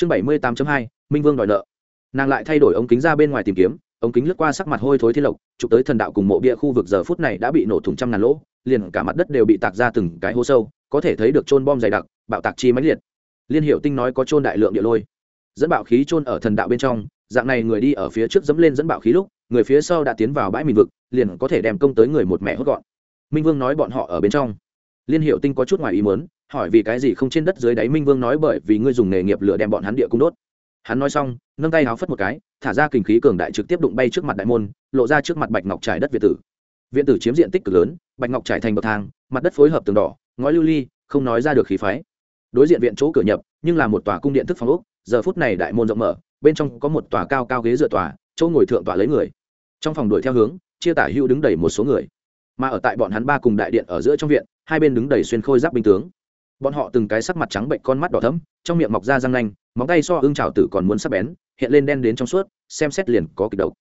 chương bảy mươi tám hai, minh vương đòi nợ. Nàng lại thay đổi ống kính ra bên ngoài tìm kiếm, ống kính lướt qua sắc mặt hôi thối thiên lộc, chụp tới thần đạo cùng mộ bia khu vực giờ phút này đã bị nổ thủng trăm ngàn lỗ, liền cả mặt đất đều bị tạc ra từng cái hố sâu, có thể thấy được trôn bom dày đặc, bạo tạc chi mãnh liệt. Liên hiệu tinh nói có trôn đại lượng địa lôi, dẫn bạo khí trôn ở thần đạo bên trong, dạng này người đi ở phía trước dẫm lên dẫn bạo khí lúc, người phía sau đã tiến vào bãi mìn vực, liền có thể đem công tới người một mẹ hốt gọn. Minh vương nói bọn họ ở bên trong. Liên hiệu tinh có chút ngoài ý muốn hỏi vì cái gì không trên đất dưới đáy minh vương nói bởi vì ngươi dùng nghề nghiệp lửa đem bọn hắn địa cung đốt. Hắn nói xong, nâng tay háo phất một cái, thả ra kinh khí cường đại trực tiếp đụng bay trước mặt đại môn, lộ ra trước mặt bạch ngọc trải đất việt tử. Viện tử chiếm diện tích cực lớn, bạch ngọc trải thành bậc thang, mặt đất phối hợp tường đỏ, ngói lưu ly, không nói ra được khí phái. Đối diện viện chỗ cửa nhập, nhưng là một tòa cung điện thức phòng úc giờ phút này đại môn rộng mở, bên trong có một tòa cao cao ghế dựa tòa, chỗ ngồi thượng tòa lấy người. Trong phòng đuổi theo hướng, chia tả hữu đứng đầy một số người. Mà ở tại bọn hắn ba cùng đại điện ở giữa trong viện, hai bên đứng đầy xuyên khôi giáp binh tướng bọn họ từng cái sắc mặt trắng bệnh con mắt đỏ thấm trong miệng mọc ra răng nanh, móng tay so ưng trào tử còn muốn sắp bén, hiện lên đen đến trong suốt, xem xét liền có kịch độc.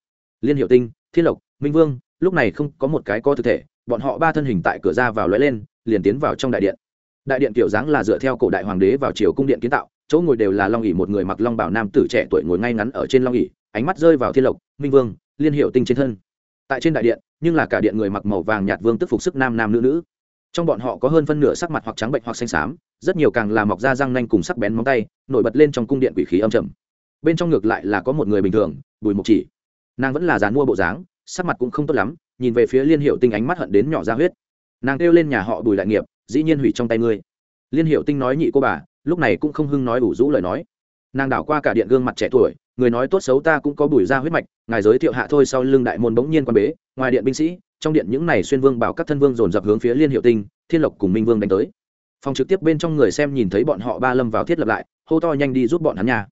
Liên hiệu tinh, thiên lộc, minh vương, lúc này không có một cái có thực thể, bọn họ ba thân hình tại cửa ra vào lóe lên, liền tiến vào trong đại điện. Đại điện kiểu dáng là dựa theo cổ đại hoàng đế vào chiều cung điện kiến tạo, chỗ ngồi đều là long ỉ một người mặc long bảo nam tử trẻ tuổi ngồi ngay ngắn ở trên long ỉ ánh mắt rơi vào thiên lộc, minh vương, liên hiệu tinh trên thân. Tại trên đại điện, nhưng là cả điện người mặc màu vàng nhạt vương tức phục sức nam nam nữ nữ trong bọn họ có hơn phân nửa sắc mặt hoặc trắng bệnh hoặc xanh xám, rất nhiều càng là mọc da răng nanh cùng sắc bén móng tay, nổi bật lên trong cung điện quỷ khí âm trầm. Bên trong ngược lại là có một người bình thường, bùi mục chỉ. Nàng vẫn là dàn mua bộ dáng, sắc mặt cũng không tốt lắm, nhìn về phía liên hiệu tinh ánh mắt hận đến nhỏ ra huyết. Nàng kêu lên nhà họ bùi đại nghiệp, dĩ nhiên hủy trong tay ngươi. Liên hiệu tinh nói nhị cô bà, lúc này cũng không hưng nói đủ rũ lời nói. Nàng đảo qua cả điện gương mặt trẻ tuổi, người nói tốt xấu ta cũng có bùi ra huyết mạch, ngài giới thiệu hạ thôi sau lưng đại môn bỗng nhiên quan bế, ngoài điện binh sĩ trong điện những này xuyên vương bảo các thân vương dồn dập hướng phía liên hiệu tinh, thiên lộc cùng minh vương đánh tới. Phòng trực tiếp bên trong người xem nhìn thấy bọn họ ba lâm vào thiết lập lại, hô to nhanh đi giúp bọn hắn nhà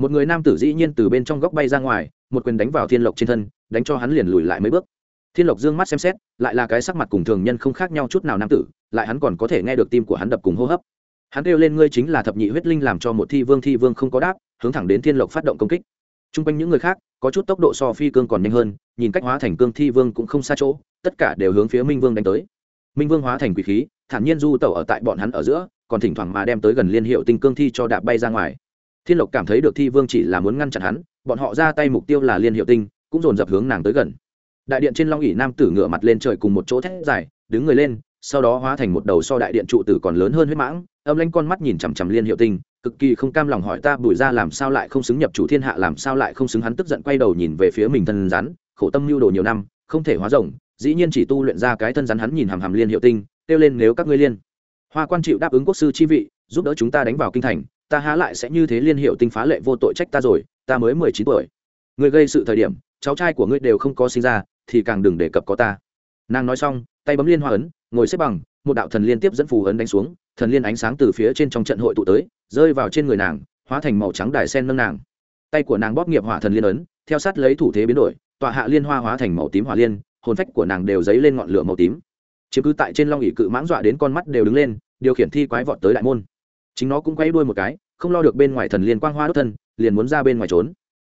một người nam tử dĩ nhiên từ bên trong góc bay ra ngoài, một quyền đánh vào thiên lộc trên thân, đánh cho hắn liền lùi lại mấy bước. Thiên lộc dương mắt xem xét, lại là cái sắc mặt cùng thường nhân không khác nhau chút nào nam tử, lại hắn còn có thể nghe được tim của hắn đập cùng hô hấp. Hắn kêu lên, ngươi chính là thập nhị huyết linh làm cho một thi vương thi vương không có đáp, hướng thẳng đến thiên lộc phát động công kích. T r u n g quanh những người khác, có chút tốc độ so phi cương còn nhanh hơn, nhìn cách hóa thành cương thi vương cũng không xa chỗ tất cả đều hướng phía minh vương đánh tới. Minh vương hóa thành quỷ khí, thản nhiên du tẩu ở tại bọn hắn ở giữa, còn thỉnh thoảng mà đem tới gần liên hiệu tinh cương thi cho đạp bay ra ngoài. Thiên lộc cảm thấy được thi vương chỉ là muốn ngăn chặn hắn, bọn họ ra tay mục tiêu là liên hiệu tinh, cũng dồn dập hướng nàng tới gần. Đại điện trên long ỉ nam tử ngửa mặt lên trời cùng một chỗ thét dài, đứng người lên, sau đó hóa thành một đầu so đại điện trụ tử còn lớn hơn huyết mãng, âm lanh con mắt nhìn chằm chằm liên hiệu tinh, cực kỳ không cam lòng hỏi ta bùi ra làm sao lại không xứng nhập chủ thiên hạ, làm sao lại không xứng hắn tức giận quay đầu nhìn về phía mình thân rắn, khổ tâm mưu đồ nhiều năm, không thể hóa rồng dĩ nhiên chỉ tu luyện ra cái thân rắn hắn nhìn hàm hàm liên hiệu tinh, kêu lên nếu các ngươi liên. Hoa quan chịu đáp ứng quốc sư chi vị, giúp đỡ chúng ta đánh vào kinh thành, ta há lại sẽ như thế liên hiệu tinh phá lệ vô tội trách ta rồi, ta mới mười chín tuổi. Người gây sự thời điểm, cháu trai của ngươi đều không có sinh ra, thì càng đừng đề cập có ta. Nàng nói xong, tay bấm liên hoa ấn, ngồi xếp bằng, một đạo thần liên tiếp dẫn phù ấn đánh xuống, thần liên ánh sáng từ phía trên trong trận hội tụ tới, rơi vào trên người nàng, hóa thành màu trắng đài sen nâng nàng. Tay của nàng bóp nghiệp hỏa thần liên ấn, theo sát lấy thủ thế biến đổi, tọa hạ liên hoa hóa thành màu tím hỏa liên hồn phách của nàng đều dấy lên ngọn lửa màu tím. Chiếm cứ tại trên long ỉ cự mãng dọa đến con mắt đều đứng lên, điều khiển thi quái vọt tới đại môn. Chính nó cũng quay đuôi một cái, không lo được bên ngoài thần liên quang hoa đốt thân, liền muốn ra bên ngoài trốn.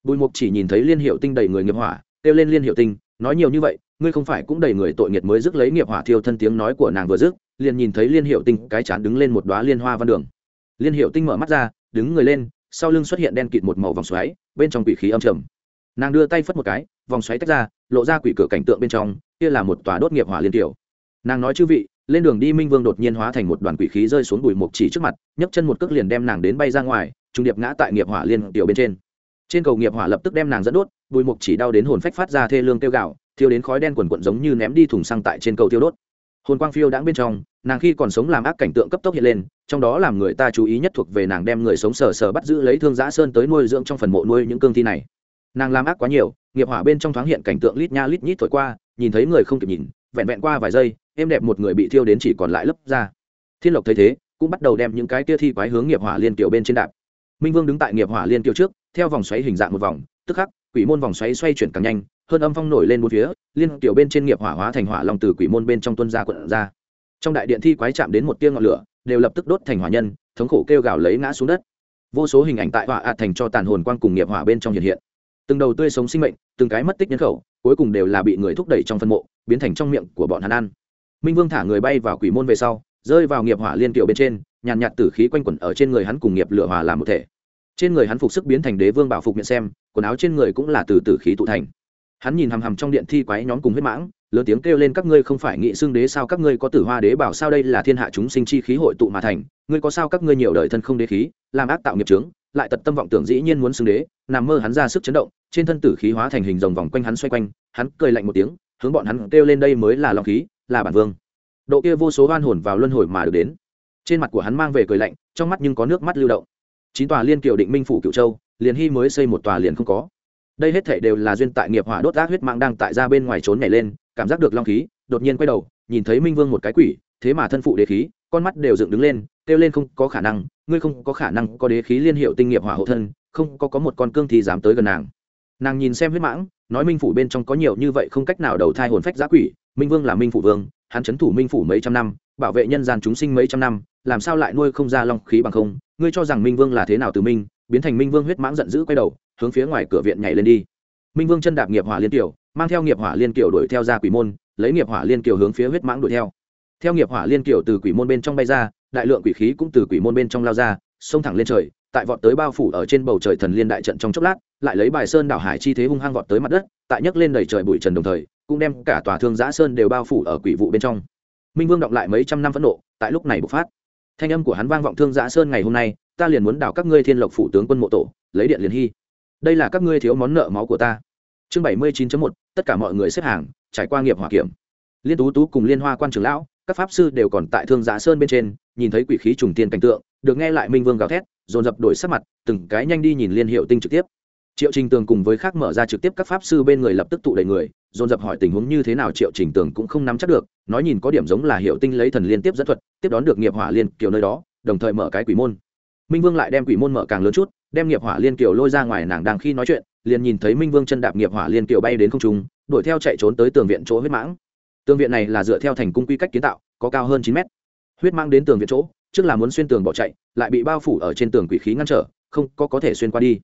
Bùi mục chỉ nhìn thấy liên hiệu tinh đầy người nghiệp hỏa, kêu lên liên hiệu tinh, nói nhiều như vậy, ngươi không phải cũng đầy người tội nghiệt mới dứt lấy nghiệp hỏa thiêu thân tiếng nói của nàng vừa dứt liền nhìn thấy liên hiệu tinh cái chán đứng lên một đoá liên hoa văn đường. Liên hiệu tinh mở mắt ra, đứng người lên, sau lưng xuất hiện đen kịt một màu vòng xoáy, bên trong quỷ khí âm trầm. Nàng đưa tay phất một cái vòng xoáy tách ra, lộ ra quỷ cửa cảnh tượng bên trong, kia là một tòa đốt nghiệp hỏa liên tiểu. Nàng nói chư vị, lên đường đi minh vương đột nhiên hóa thành một đoàn quỷ khí rơi xuống bụi mục chỉ trước mặt, nhấc chân một cước liền đem nàng đến bay ra ngoài trung điệp ngã tại nghiệp hỏa liên tiểu bên trên. Trên cầu nghiệp hỏa lập tức đem nàng dẫn đốt bùi mục chỉ đau đến hồn phách phát ra thê lương tiêu gạo thiêu đến khói đen quần quận giống như ném đi thùng xăng tại trên cầu tiêu đốt. Hồn quang phiêu đãng bên trong, nàng khi còn sống làm ác cảnh tượng cấp tốc hiện lên, trong đó làm người ta chú ý nhất thuộc về nàng đem người sống sờ sờ bắt giữ lấy thương giã sơn tới nuôi dưỡng trong phần mộ nuôi những cương thi này nàng làm ác quá nhiều, nghiệp hỏa bên trong thoáng hiện cảnh tượng lít nha lít nhít thổi qua, nhìn thấy người không kịp nhìn, vẹn vẹn qua vài giây, êm đẹp một người bị thiêu đến chỉ còn lại lấp ra thiên lộc thấy thế, cũng bắt đầu đem những cái kia thi quái hướng nghiệp hỏa liên kiều bên trên đạp. Minh vương đứng tại nghiệp hỏa liên kiều trước, theo vòng xoáy hình dạng một vòng, tức khắc, quỷ môn vòng xoáy xoay chuyển càng nhanh, hơn âm phong nổi lên một phía, liên tiểu bên trên nghiệp hỏa hóa thành hỏa long từ quỷ môn bên trong tuân ra quận ra. Trong đại điện thi quái chạm đến một tia ngọn lửa, đều lập tức đốt thành hỏa nhân, thống khổ kêu gào lấy ngã xuống đất. Vô số hình ảnh tại hỏa ạt thành cho tàn hồn quang cùng nghiệp hỏa bên trong hiện hiện từng đầu tươi sống sinh mệnh, từng cái mất tích nhân khẩu, cuối cùng đều là bị người thúc đẩy trong phân mộ, biến thành trong miệng của bọn hắn ăn. Minh vương thả người bay vào quỷ môn về sau, rơi vào nghiệp hỏa liên tiểu bên trên, nhàn nhạt tử khí quanh quẩn ở trên người hắn cùng nghiệp lửa hòa làm một thể. Trên người hắn phục sức biến thành đế vương bảo phục miệng xem, quần áo trên người cũng là từ tử khí tụ thành. Hắn nhìn hằm hằm trong điện thi quái nhóm cùng huyết mãng lớn tiếng kêu lên các ngươi không phải nghị xương đế sao, các ngươi có tử hoa đế bảo sao, đây là thiên hạ chúng sinh chi khí hội tụ mà thành, ngươi có sao các ngươi nhiều đời thân không đế khí, làm ác tạo nghiệp trướng lại tật tâm vọng tưởng dĩ nhiên muốn xương đế, nằm mơ hắn ra sức chấn động, trên thân tử khí hóa thành hình rồng vòng quanh hắn xoay quanh, hắn cười lạnh một tiếng, hướng bọn hắn kêu lên đây mới là lòng khí, là bản vương. Độ kia vô số oan hồn vào luân hồi mà được đến. Trên mặt của hắn mang về cười lạnh, trong mắt nhưng có nước mắt lưu động. Chín tòa liên kiều định minh phủ cựu châu, liền hy mới xây một tòa liền không có. Đây hết thể đều là duyên tại nghiệp hỏa đốt ác huyết mạng đang tại ra bên ngoài trốn nhảy lên cảm giác được long khí, đột nhiên quay đầu, nhìn thấy minh vương một cái quỷ, thế mà thân phụ đế khí, con mắt đều dựng đứng lên, kêu lên không có khả năng, ngươi không có khả năng có đế khí liên hiệu tinh nghiệp hỏa hộ thân, không có có một con cương thì dám tới gần nàng. Nàng nhìn xem huyết mãng, nói minh phủ bên trong có nhiều như vậy không cách nào đầu thai hồn phách giã quỷ, minh vương là minh phủ vương, hắn c thủ minh phủ mấy trăm năm, bảo vệ nhân gian chúng sinh mấy trăm năm, làm sao lại nuôi không ra long khí bằng không? Ngươi cho rằng minh vương là thế nào từ minh, biến thành minh vương huyết mãng giận dữ quay đầu, hướng phía ngoài cửa viện nhảy lên đi minh vương chân đạp nghiệp hỏa liên tiểu mang theo nghiệp hỏa liên kiều đuổi theo ra quỷ môn, lấy nghiệp hỏa liên kiều hướng phía huyết mãng đuổi theo. Theo nghiệp hỏa liên kiều từ quỷ môn bên trong bay ra, đại lượng quỷ khí cũng từ quỷ môn bên trong lao ra, xông thẳng lên trời, tại vọt tới bao phủ ở trên bầu trời thần liên đại trận trong chốc lát, lại lấy bài sơn đảo hải chi thế hung hăng vọt tới mặt đất, tại nhấc lên đầy trời bụi trần đồng thời, cũng đem cả tòa thương giã sơn đều bao phủ ở quỷ vụ bên trong. Minh vương động lại mấy trăm năm phẫn nộ, tại lúc này bộc phát. Thanh âm của hắn vang vọng thương giã sơn ngày hôm nay, ta liền muốn đảo các ngươi thiên lộc phủ tướng quân mộ tổ, lấy điện liền hy. Đây là các ngươi thiếu món nợ máu của ta chương bảy mươi chín một, tất cả mọi người xếp hàng, trải qua nghiệp hỏa kiểm. Liên tú tú cùng liên hoa quan trưởng lão, các pháp sư đều còn tại thương giá sơn bên trên, nhìn thấy quỷ khí trùng tiên cảnh tượng, được nghe lại minh vương gào thét, dồn dập đổi sắc mặt, từng cái nhanh đi nhìn liên hiệu tinh trực tiếp. Triệu trình tường cùng với khác mở ra trực tiếp các pháp sư bên người lập tức tụ đầy người, dồn dập hỏi tình huống như thế nào, triệu trình tường cũng không nắm chắc được, nói nhìn có điểm giống là hiệu tinh lấy thần liên tiếp dẫn thuật, tiếp đón được nghiệp hỏa liên kiểu nơi đó, đồng thời mở cái quỷ môn. Minh vương lại đem quỷ môn mở càng lớn chút, đem nghiệp hỏa liên kiều lôi ra ngoài nàng đang khi nói chuyện liền nhìn thấy minh vương chân đạp nghiệp hỏa liên kiều bay đến không trung, đuổi theo chạy trốn tới tường viện chỗ huyết mãng. Tường viện này là dựa theo thành cung quy cách kiến tạo, có cao hơn chín mét. Huyết mãng đến tường viện chỗ, trước là muốn xuyên tường bỏ chạy, lại bị bao phủ ở trên tường quỷ khí ngăn trở, không có có thể xuyên qua đi.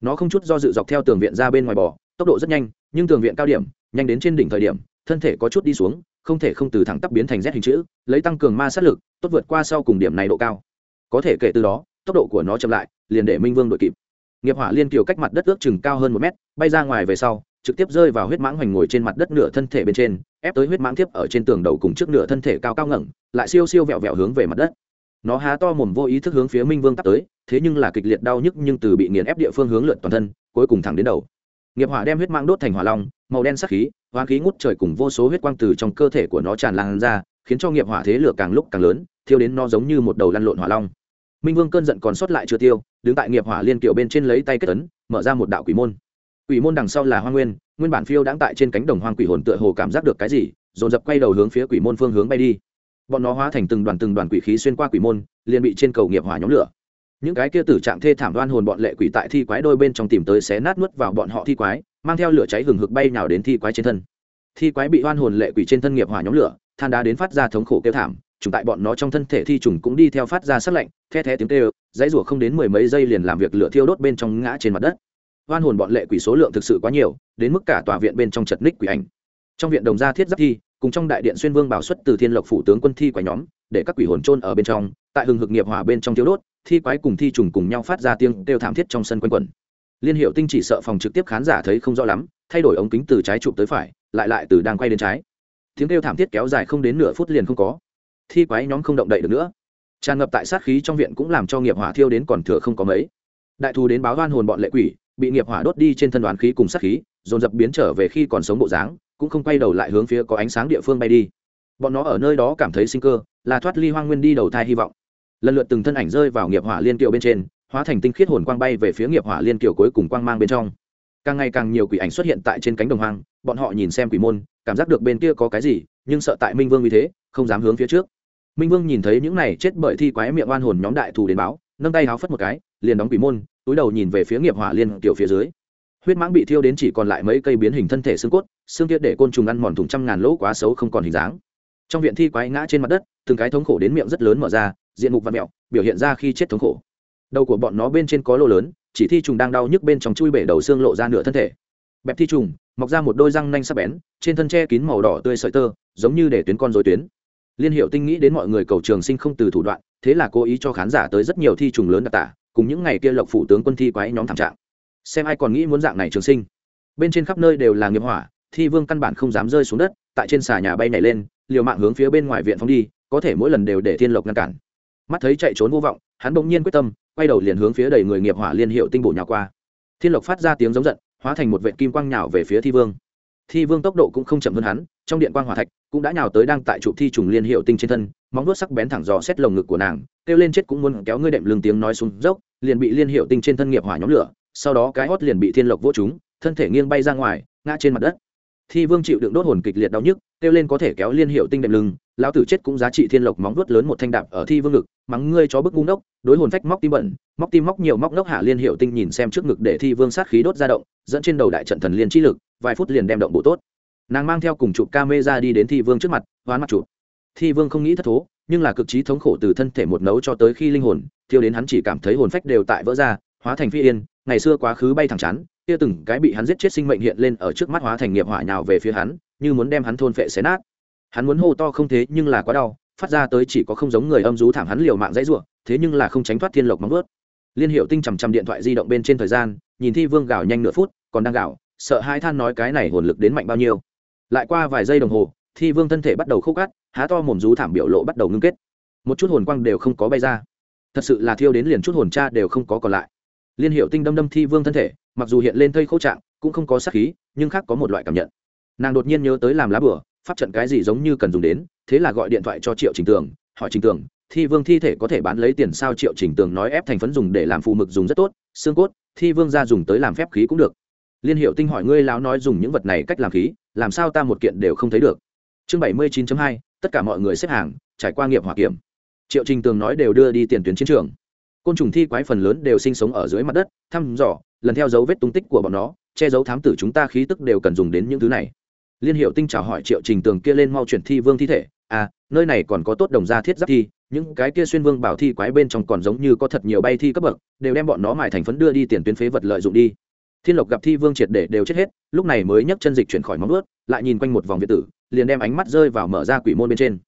Nó không chút do dự dọc theo tường viện ra bên ngoài bò, tốc độ rất nhanh, nhưng tường viện cao điểm, nhanh đến trên đỉnh thời điểm, thân thể có chút đi xuống, không thể không từ thẳng tắp biến thành z hình chữ, lấy tăng cường ma sát lực, tốt vượt qua sau cùng điểm này độ cao. Có thể kể từ đó, tốc độ của nó chậm lại, liền để minh vương đội kịp nghiệp hỏa liên kiều cách mặt đất ước chừng cao hơn một mét, bay ra ngoài về sau, trực tiếp rơi vào huyết mãng hoành ngồi trên mặt đất nửa thân thể bên trên, ép tới huyết mãng tiếp ở trên tường đầu cùng trước nửa thân thể cao cao ngẩng, lại siêu siêu vẹo vẹo hướng về mặt đất. Nó há to mồm vô ý thức hướng phía minh vương tắt tới, thế nhưng là kịch liệt đau nhức nhưng từ bị nghiền ép địa phương hướng lượn toàn thân, cuối cùng thẳng đến đầu. Nghiệp hỏa đem huyết mãng đốt thành hỏa long, màu đen sắc khí hoán khí ngút trời cùng vô số huyết quang từ trong cơ thể của nó tràn lan ra, khiến cho nghiệp hỏa thế lửa càng lúc càng lớn, thiêu đến nó giống như một đầu lăn lộn hỏa long minh vương cơn giận còn sót lại chưa tiêu, đứng tại nghiệp hỏa liên kiểu bên trên lấy tay kết tấn mở ra một đạo quỷ môn. Quỷ môn đằng sau là hoa nguyên nguyên bản phiêu đãng tại trên cánh đồng hoang quỷ hồn tựa hồ cảm giác được cái gì, dồn dập quay đầu hướng phía quỷ môn phương hướng bay đi. Bọn nó hóa thành từng đoàn từng đoàn quỷ khí xuyên qua quỷ môn, liền bị trên cầu nghiệp hỏa nhóm lửa. Những cái kia tử trạng thê thảm đoan hồn bọn lệ quỷ tại thi quái đôi bên trong tìm tới xé nát nuốt vào bọn họ thi quái, mang theo lửa cháy hừng hực bay nào đến thi quái trên thân. Thi quái bị đoan hồn lệ quỷ trên thân nghiệp hỏa nhóm lửa, than đá đến phát ra thống khổ kêu thảm trùng tại bọn nó trong thân thể thi trùng cũng đi theo phát ra sắc lạnh, the thé tiếng kêu, dãy rủa không đến mười mấy giây liền làm việc lửa thiêu đốt bên trong ngã trên mặt đất. Hoan hồn bọn lệ quỷ số lượng thực sự quá nhiều, đến mức cả tòa viện bên trong chật ních quỷ ảnh. Trong viện đồng gia thiết giáp thi, cùng trong đại điện xuyên vương bảo xuất từ thiên lộc phủ tướng quân thi quái nhóm, để các quỷ hồn trôn ở bên trong, tại hừng hực nghiệp hỏa bên trong thiêu đốt, thi quái cùng thi trùng cùng nhau phát ra tiếng kêu thảm thiết trong sân quanh quẩn. Liên hiệu tinh chỉ sợ phòng trực tiếp khán giả thấy không rõ lắm, thay đổi ống kính từ trái chụp tới phải, lại lại từ đang quay đến trái. Tiếng kêu thảm thiết kéo dài không đến nửa phút liền không có thi quái nhóm không động đậy được nữa. Tràn ngập tại sát khí trong viện cũng làm cho nghiệp hỏa thiêu đến còn thừa không có mấy. Đại thù đến báo oan hồn bọn lệ quỷ, bị nghiệp hỏa đốt đi trên thân đoàn khí cùng sát khí, dồn dập biến trở về khi còn sống bộ dáng, cũng không quay đầu lại hướng phía có ánh sáng địa phương bay đi. Bọn nó ở nơi đó cảm thấy sinh cơ, là thoát ly hoang nguyên đi đầu thai hy vọng. Lần lượt từng thân ảnh rơi vào nghiệp hỏa liên kiều bên trên, hóa thành tinh khiết hồn quang bay về phía nghiệp hỏa liên kiều cuối cùng quang mang bên trong. Càng ngày càng nhiều quỷ ảnh xuất hiện tại trên cánh đồng hoang, bọn họ nhìn xem quỷ môn, cảm giác được bên kia có cái gì, nhưng sợ tại minh vương vì thế, không dám hướng phía trước minh vương nhìn thấy những này chết bởi thi quái miệng oan hồn nhóm đại thù đến báo, nâng tay háo phất một cái, liền đóng quỷ môn, túi đầu nhìn về phía nghiệp hỏa liên kiểu phía dưới. Huyết mãng bị thiêu đến chỉ còn lại mấy cây biến hình thân thể xương cốt, xương tiết để côn trùng ăn mòn thùng trăm ngàn lỗ quá xấu không còn hình dáng. Trong viện thi quái ngã trên mặt đất, từng cái thống khổ đến miệng rất lớn mở ra, diện mục và mẹo biểu hiện ra khi chết thống khổ. Đầu của bọn nó bên trên có lỗ lớn, chỉ thi trùng đang đau nhức bên trong chui bể đầu xương lộ ra nửa thân thể. Bẹp thi trùng, mọc ra một đôi răng nanh sắc bén, trên thân che kín màu đỏ tươi sợi tơ, giống như để tuyến con dối tuyến liên hiệu tinh nghĩ đến mọi người cầu trường sinh không từ thủ đoạn, thế là cố ý cho khán giả tới rất nhiều thi trùng lớn đặc tả, cùng những ngày kia lộc phủ tướng quân thi quái nhóm thảm trạng. Xem ai còn nghĩ muốn dạng này trường sinh. Bên trên khắp nơi đều là nghiệp hỏa, thi vương căn bản không dám rơi xuống đất, tại trên xà nhà bay nhảy lên, liều mạng hướng phía bên ngoài viện phóng đi, có thể mỗi lần đều để thiên lộc ngăn cản. Mắt thấy chạy trốn vô vọng, hắn bỗng nhiên quyết tâm, quay đầu liền hướng phía đầy người nghiệp hỏa liên hiệu tinh bổ nhào qua. Thiên lộc phát ra tiếng giống giận, hóa thành một vệ kim quang nhào về phía thi vương. Thi vương tốc độ cũng không chậm hơn hắn, trong điện quang hỏa thạch cũng đã nhào tới đang tại trụ thi trùng liên hiệu tinh trên thân, móng vuốt sắc bén thẳng dò xét lồng ngực của nàng, kêu lên chết cũng muốn kéo ngươi đệm lưng tiếng nói xuống dốc, liền bị liên hiệu tinh trên thân nghiệp hỏa nhóm lửa, sau đó cái hót liền bị thiên lộc vỗ chúng thân thể nghiêng bay ra ngoài, ngã trên mặt đất. Thi vương chịu đựng đốt hồn kịch liệt đau nhức, kêu lên có thể kéo liên hiệu tinh đệm lưng, lão tử chết cũng giá trị thiên lộc móng vuốt lớn một thanh đạp ở thi vương ngực, mắng ngươi chó bức ngu ngốc, đối hồn phách móc tim bẩn, móc tim móc nhiều móc ngốc hạ liên hiệu tinh nhìn xem trước ngực để thi vương sát khí đốt ra động, dẫn trên đầu đại trận thần liên chi lực, vài phút liền đem động bộ tốt nàng mang theo cùng chụp ca mê ra đi đến thi vương trước mặt, hoán mặt chụp. Thi vương không nghĩ thất thố, nhưng là cực trí thống khổ từ thân thể một nấu cho tới khi linh hồn, thiêu đến hắn chỉ cảm thấy hồn phách đều tại vỡ ra, hóa thành phi yên, ngày xưa quá khứ bay thẳng chắn kia từng cái bị hắn giết chết sinh mệnh hiện lên ở trước mắt hóa thành nghiệp hỏa nhào về phía hắn, như muốn đem hắn thôn phệ xé nát. Hắn muốn hô to không thế nhưng là quá đau, phát ra tới chỉ có không giống người âm rú thảm hắn liều mạng dãy ruộng thế nhưng là không tránh thoát thiên lộc móng vớt liên hiệu tinh chằm chằm điện thoại di động bên trên thời gian, nhìn thi vương gào nhanh nửa phút, còn đang gào, sợ hai than nói cái này hồn lực đến mạnh bao nhiêu lại qua vài giây đồng hồ, thi vương thân thể bắt đầu khô cát, há to mồm rú thảm biểu lộ bắt đầu ngưng kết. Một chút hồn quang đều không có bay ra. Thật sự là thiêu đến liền chút hồn cha đều không có còn lại. Liên hiệu tinh đâm đâm thi vương thân thể, mặc dù hiện lên thây khô trạng, cũng không có sát khí, nhưng khác có một loại cảm nhận. Nàng đột nhiên nhớ tới làm lá bửa pháp trận cái gì giống như cần dùng đến, thế là gọi điện thoại cho triệu trình tường, hỏi trình tường, thi vương thi thể có thể bán lấy tiền sao? Triệu trình tường nói ép thành phấn dùng để làm phù mực dùng rất tốt, xương cốt, thi vương ra dùng tới làm phép khí cũng được liên hiệu tinh hỏi ngươi láo nói dùng những vật này cách làm khí, làm sao ta một kiện đều không thấy được? Chương bảy mươi 79 hai, tất cả mọi người xếp hàng, trải qua nghiệp hỏa kiểm. Triệu trình tường nói đều đưa đi tiền tuyến chiến trường. Côn trùng thi quái phần lớn đều sinh sống ở dưới mặt đất, thăm dò, lần theo dấu vết tung tích của bọn nó, che giấu thám tử chúng ta khí tức đều cần dùng đến những thứ này. Liên hiệu tinh chào hỏi triệu trình tường kia lên mau chuyển thi vương thi thể. À nơi này còn có tốt đồng gia thiết giáp thi, những cái kia xuyên vương bảo thi quái bên trong còn giống như có thật nhiều bay thi cấp bậc, đều đem bọn nó mài thành phấn đưa đi tiền tuyến phế vật lợi dụng đi thiên lộc gặp thi vương triệt để đều chết hết, lúc này mới nhấc chân dịch chuyển khỏi móng ướt lại nhìn quanh một vòng việt tử, liền đem ánh mắt rơi vào mở ra quỷ môn bên trên.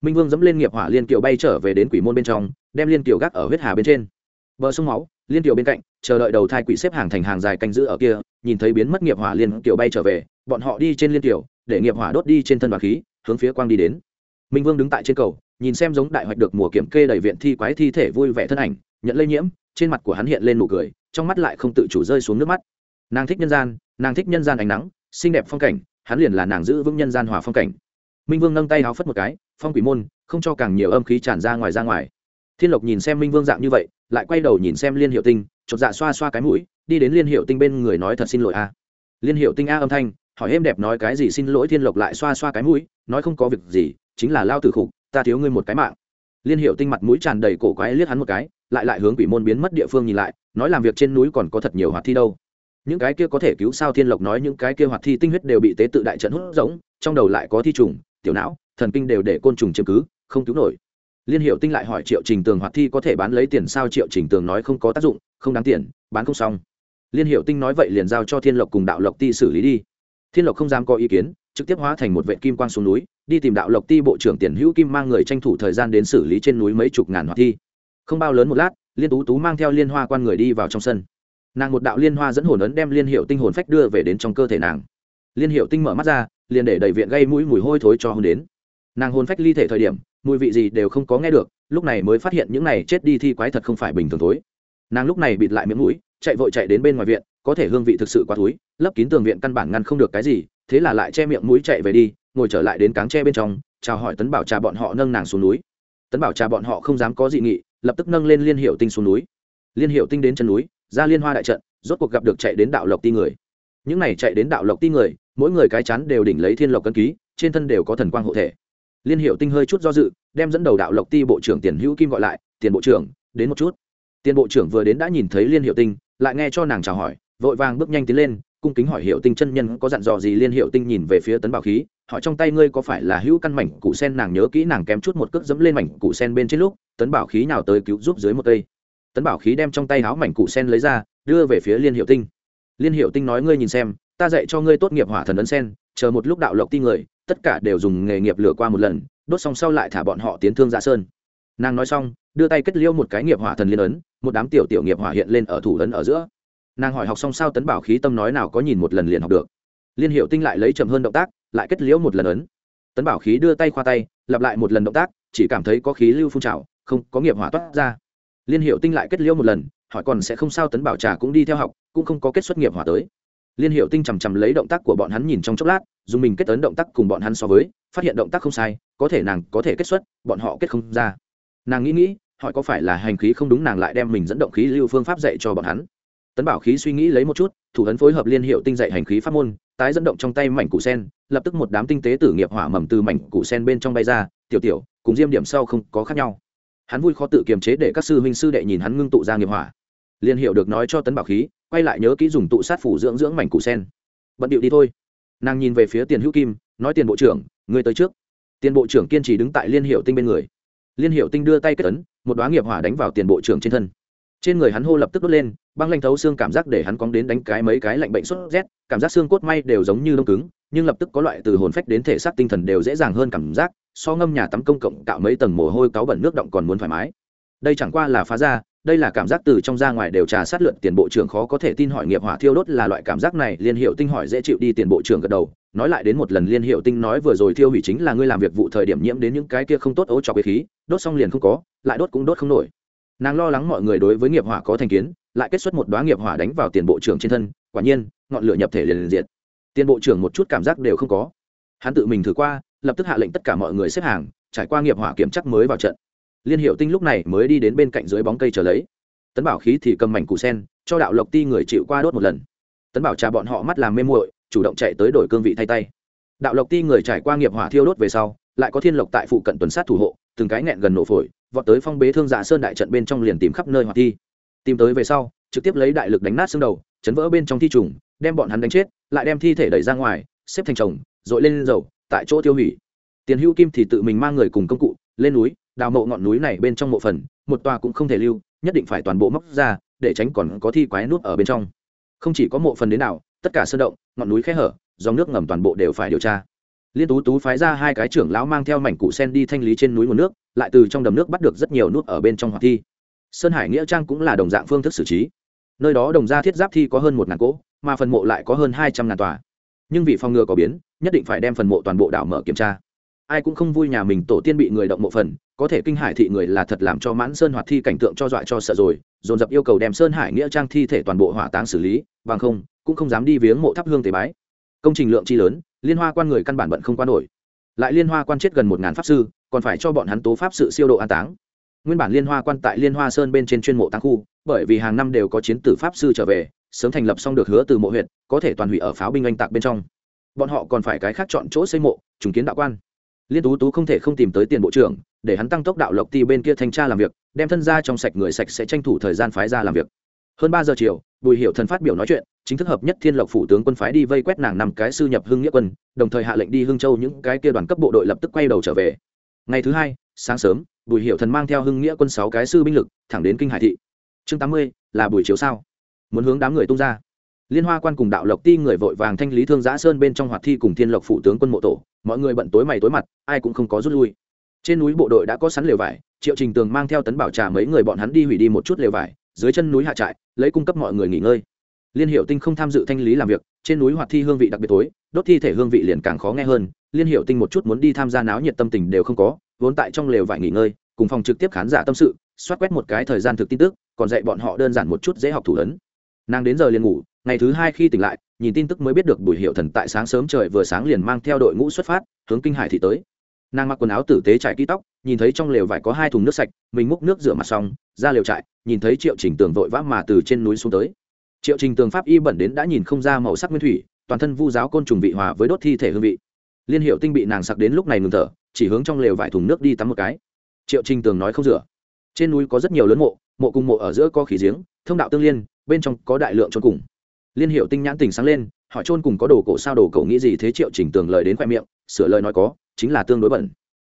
Minh vương dẫm lên nghiệp hỏa liên kiều bay trở về đến quỷ môn bên trong, đem liên kiều gác ở huyết hà bên trên. Bờ sông máu, liên kiều bên cạnh, chờ đợi đầu thai quỷ xếp hàng thành hàng dài canh giữ ở kia, nhìn thấy biến mất nghiệp hỏa liên kiều bay trở về, bọn họ đi trên liên kiều, để nghiệp hỏa đốt đi trên thân và khí, hướng phía quang đi đến. Minh vương đứng tại trên cầu, nhìn xem giống đại hoạch được mùa kiểm kê đầy viện thi quái thi thể vui vẻ thân ảnh, nhận lây nhiễm, trên mặt của hắn hiện lên nụ cười, trong mắt lại không tự chủ rơi xuống nước mắt nàng thích nhân gian, nàng thích nhân gian ánh nắng, xinh đẹp phong cảnh, hắn liền là nàng giữ vững nhân gian hòa phong cảnh. Minh vương nâng tay háo phất một cái, phong quỷ môn, không cho càng nhiều âm khí tràn ra ngoài ra ngoài. Thiên lộc nhìn xem minh vương dạng như vậy, lại quay đầu nhìn xem liên hiệu tinh, chột dạ xoa xoa cái mũi, đi đến liên hiệu tinh bên người nói thật xin lỗi a. Liên hiệu tinh a âm thanh, hỏi êm đẹp nói cái gì xin lỗi thiên lộc lại xoa xoa cái mũi, nói không có việc gì, chính là lao tử khục, ta thiếu ngươi một cái mạng. Liên hiệu tinh mặt mũi tràn đầy cổ quái liếc hắn một cái, lại lại hướng quỷ môn biến mất địa phương nhìn lại, nói làm việc trên núi còn có thật nhiều hoạt thi đâu những cái kia có thể cứu sao thiên lộc nói những cái kia hoạt thi tinh huyết đều bị tế tự đại trận hút giống, trong đầu lại có thi trùng, tiểu não, thần kinh đều để côn trùng chiếm cứ, không cứu nổi. Liên hiệu tinh lại hỏi triệu trình tường hoạt thi có thể bán lấy tiền sao? Triệu trình tường nói không có tác dụng, không đáng tiền, bán không xong. Liên hiệu tinh nói vậy liền giao cho thiên lộc cùng đạo lộc ti xử lý đi. Thiên lộc không dám có ý kiến, trực tiếp hóa thành một vệ kim quang xuống núi, đi tìm đạo lộc ti bộ trưởng tiền hữu kim mang người tranh thủ thời gian đến xử lý trên núi mấy chục ngàn hoạt thi. Không bao lớn một lát, liên tú tú mang theo liên hoa quan người đi vào trong sân nàng một đạo liên hoa dẫn hồn ấn đem liên hiệu tinh hồn phách đưa về đến trong cơ thể nàng. Liên hiệu tinh mở mắt ra, liền để đầy viện gây mũi mùi hôi thối cho hôn đến. Nàng hồn phách ly thể thời điểm, mùi vị gì đều không có nghe được, lúc này mới phát hiện những này chết đi thi quái thật không phải bình thường thối. Nàng lúc này bịt lại miệng mũi, chạy vội chạy đến bên ngoài viện, có thể hương vị thực sự quá túi lấp kín tường viện căn bản ngăn không được cái gì, thế là lại che miệng mũi chạy về đi, ngồi trở lại đến cáng tre bên trong, chào hỏi tấn bảo trà bọn họ nâng nàng xuống núi. Tấn bảo trà bọn họ không dám có dị nghị, lập tức nâng lên liên hiệu tinh xuống núi. Liên hiệu tinh đến chân núi ra liên hoa đại trận, rốt cuộc gặp được chạy đến đạo lộc ti người. Những này chạy đến đạo lộc ti người, mỗi người cái chắn đều đỉnh lấy thiên lộc cân ký, trên thân đều có thần quang hộ thể. Liên hiệu tinh hơi chút do dự, đem dẫn đầu đạo lộc ti bộ trưởng tiền hữu kim gọi lại, tiền bộ trưởng, đến một chút. Tiền bộ trưởng vừa đến đã nhìn thấy liên hiệu tinh, lại nghe cho nàng chào hỏi, vội vàng bước nhanh tiến lên, cung kính hỏi hiệu tinh chân nhân có dặn dò gì? Liên hiệu tinh nhìn về phía tấn bảo khí, hỏi trong tay ngươi có phải là hữu căn mảnh cụ sen? Nàng nhớ kỹ nàng kém chút một cước dẫm lên mảnh cụ sen bên trên lúc, tấn bảo khí nào tới cứu giúp dưới một cây tấn bảo khí đem trong tay áo mảnh cụ sen lấy ra, đưa về phía liên hiệu tinh. Liên hiệu tinh nói, ngươi nhìn xem, ta dạy cho ngươi tốt nghiệp hỏa thần ấn sen, chờ một lúc đạo lộc ti người, tất cả đều dùng nghề nghiệp lửa qua một lần, đốt xong sau lại thả bọn họ tiến thương dạ sơn. Nàng nói xong, đưa tay kết liêu một cái nghiệp hỏa thần liên ấn, một đám tiểu tiểu nghiệp hỏa hiện lên ở thủ ấn ở giữa. Nàng hỏi học xong sao tấn bảo khí tâm nói nào có nhìn một lần liền học được. Liên hiệu tinh lại lấy chậm hơn động tác, lại kết liễu một lần ấn. Tấn bảo khí đưa tay khoa tay, lặp lại một lần động tác, chỉ cảm thấy có khí lưu phun trào, không, có nghiệp hỏa toát ra liên hiệu tinh lại kết liễu một lần, hỏi còn sẽ không sao tấn bảo trà cũng đi theo học, cũng không có kết xuất nghiệp hỏa tới. Liên hiệu tinh chằm chằm lấy động tác của bọn hắn nhìn trong chốc lát, dùng mình kết tấn động tác cùng bọn hắn so với, phát hiện động tác không sai, có thể nàng có thể kết xuất, bọn họ kết không ra. Nàng nghĩ nghĩ họ có phải là hành khí không đúng nàng lại đem mình dẫn động khí lưu phương pháp dạy cho bọn hắn. Tấn bảo khí suy nghĩ lấy một chút, thủ ấn phối hợp liên hiệu tinh dạy hành khí pháp môn, tái dẫn động trong tay mảnh củ sen, lập tức một đám tinh tế tử nghiệp hỏa mầm từ mảnh củ sen bên trong bay ra, tiểu tiểu, cùng diêm điểm sau không có khác nhau hắn vui khó tự kiềm chế để các sư huynh sư đệ nhìn hắn ngưng tụ ra nghiệp hỏa. Liên hiệu được nói cho tấn bảo khí, quay lại nhớ kỹ dùng tụ sát phủ dưỡng dưỡng mảnh củ sen. Bận điệu đi thôi. Nàng nhìn về phía tiền hữu kim, nói tiền bộ trưởng người tới trước. Tiền bộ trưởng kiên trì đứng tại liên hiệu tinh bên người. Liên hiệu tinh đưa tay kết ấn, một đoá nghiệp hỏa đánh vào tiền bộ trưởng trên thân. Trên người hắn hô lập tức đốt lên, băng lanh thấu xương cảm giác để hắn cóng đến đánh cái mấy cái lạnh bệnh sốt rét, cảm giác xương cốt may đều giống như đông cứng, nhưng lập tức có loại từ hồn phách đến thể xác tinh thần đều dễ dàng hơn cảm giác so ngâm nhà tắm công cộng cạo mấy tầng mồ hôi cáo bẩn nước động còn muốn thoải mái. Đây chẳng qua là phá ra, đây là cảm giác từ trong ra ngoài đều trà sát lượn tiền bộ trưởng khó có thể tin hỏi nghiệp hỏa thiêu đốt là loại cảm giác này, liên hiệu tinh hỏi dễ chịu đi tiền bộ trưởng gật đầu, nói lại đến một lần liên hiệu tinh nói vừa rồi thiêu hủy chính là ngươi làm việc vụ thời điểm nhiễm đến những cái kia không tốt ố cho quế khí, đốt xong liền không có, lại đốt cũng đốt không nổi. Nàng lo lắng mọi người đối với nghiệp hỏa có thành kiến, lại kết xuất một đoá nghiệp hỏa đánh vào tiền bộ trưởng trên thân, quả nhiên, ngọn lửa nhập thể liền liền diệt. Tiền bộ trưởng một chút cảm giác đều không có. Hắn tự mình thử qua lập tức hạ lệnh tất cả mọi người xếp hàng, trải qua nghiệp hỏa kiểm chắc mới vào trận. Liên hiệu tinh lúc này mới đi đến bên cạnh dưới bóng cây chờ lấy. Tấn bảo khí thì cầm mảnh củ sen, cho đạo lộc ti người chịu qua đốt một lần. Tấn bảo trà bọn họ mắt làm mê muội, chủ động chạy tới đổi cương vị thay tay. Đạo lộc ti người trải qua nghiệp hỏa thiêu đốt về sau, lại có thiên lộc tại phụ cận tuần sát thủ hộ, từng cái nghẹn gần nổ phổi, vọt tới phong bế thương dạ sơn đại trận bên trong liền tìm khắp nơi hoạt thi. Tìm tới về sau, trực tiếp lấy đại lực đánh nát xương đầu, chấn vỡ bên trong thi trùng, đem bọn hắn đánh chết, lại đem thi thể đẩy ra ngoài, xếp thành chồng dội lên dầu tại chỗ tiêu hủy. Tiền hữu kim thì tự mình mang người cùng công cụ, lên núi, đào mộ ngọn núi này bên trong mộ phần, một tòa cũng không thể lưu, nhất định phải toàn bộ móc ra, để tránh còn có thi quái nuốt ở bên trong. Không chỉ có mộ phần đến nào tất cả sơn động, ngọn núi khe hở, dòng nước ngầm toàn bộ đều phải điều tra. Liên tú tú phái ra hai cái trưởng lão mang theo mảnh cụ sen đi thanh lý trên núi nguồn nước, lại từ trong đầm nước bắt được rất nhiều nút ở bên trong hoạt thi. Sơn hải nghĩa trang cũng là đồng dạng phương thức xử trí. Nơi đó đồng gia thiết giáp thi có hơn một ngàn cỗ, mà phần mộ lại có hơn hai trăm ngàn tòa nhưng vì phòng ngừa có biến, nhất định phải đem phần mộ toàn bộ đảo mở kiểm tra. Ai cũng không vui nhà mình tổ tiên bị người động mộ phần, có thể kinh hải thị người là thật làm cho mãn sơn hoạt thi cảnh tượng cho dọa cho sợ rồi, dồn dập yêu cầu đem sơn hải nghĩa trang thi thể toàn bộ hỏa táng xử lý, bằng không, cũng không dám đi viếng mộ thắp hương tế bái. Công trình lượng chi lớn, liên hoa quan người căn bản bận không qua nổi. Lại liên hoa quan chết gần một ngàn pháp sư, còn phải cho bọn hắn tố pháp sự siêu độ an táng. Nguyên bản liên hoa quan tại liên hoa sơn bên trên chuyên mộ táng khu, bởi vì hàng năm đều có chiến tử pháp sư trở về sớm thành lập xong được hứa từ mộ huyện có thể toàn hủy ở pháo binh oanh tạc bên trong. Bọn họ còn phải cái khác chọn chỗ xây mộ, trùng kiến đạo quan. Liên tú tú không thể không tìm tới tiền bộ trưởng, để hắn tăng tốc đạo lộc ti bên kia thanh tra làm việc, đem thân ra trong sạch người sạch sẽ tranh thủ thời gian phái ra làm việc. Hơn ba giờ chiều, bùi hiệu thần phát biểu nói chuyện, chính thức hợp nhất thiên lộc phủ tướng quân phái đi vây quét nàng năm cái sư nhập hưng nghĩa quân, đồng thời hạ lệnh đi hưng châu những cái kia đoàn cấp bộ đội lập tức quay đầu trở về. Ngày thứ hai, sáng sớm, bùi hiệu thần mang theo hưng nghĩa quân sáu cái sư binh lực, thẳng đến kinh hải thị. Chương tám mươi, là buổi chiều sao? Muốn hướng đám người tung ra. Liên hoa quan cùng đạo lộc ti người vội vàng thanh lý thương giã sơn bên trong hoạt thi cùng thiên lộc phủ tướng quân mộ tổ, mọi người bận tối mày tối mặt, ai cũng không có rút lui. Trên núi bộ đội đã có sắn lều vải, triệu trình tường mang theo tấn bảo trà mấy người bọn hắn đi hủy đi một chút lều vải, dưới chân núi hạ trại, lấy cung cấp mọi người nghỉ ngơi. Liên hiệu tinh không tham dự thanh lý làm việc, trên núi hoạt thi hương vị đặc biệt tối, đốt thi thể hương vị liền càng khó nghe hơn, liên hiệu tinh một chút muốn đi tham gia náo nhiệt tâm tình đều không có, vốn tại trong lều vải nghỉ ngơi, cùng phòng trực tiếp khán giả tâm sự xoát quét một cái thời gian thực tin tức, còn dạy bọn họ đơn giản một chút dễ học thủ ấn nàng đến giờ liền ngủ, ngày thứ hai khi tỉnh lại, nhìn tin tức mới biết được bùi hiệu thần tại sáng sớm trời vừa sáng liền mang theo đội ngũ xuất phát, hướng kinh hải thị tới. Nàng mặc quần áo tử tế trải ký tóc, nhìn thấy trong lều vải có hai thùng nước sạch, mình múc nước rửa mặt xong, ra lều trại, nhìn thấy triệu trình tường vội vã mà từ trên núi xuống tới. Triệu trình tường pháp y bẩn đến đã nhìn không ra màu sắc nguyên thủy, toàn thân vu giáo côn trùng vị hòa với đốt thi thể hương vị. Liên hiệu tinh bị nàng sặc đến lúc này ngừng thở, chỉ hướng trong lều vải thùng nước đi tắm một cái. Triệu trình tường nói không rửa. Trên núi có rất nhiều lớn mộ mộ cùng mộ ở giữa có khí giếng, thông đạo tương liên bên trong có đại lượng trôn cùng. Liên hiệu tinh nhãn tình sáng lên họ trôn cùng có đồ cổ sao, đồ cổ nghĩ gì thế triệu trình tường lời đến khoe miệng, sửa lời nói có, chính là tương đối bẩn.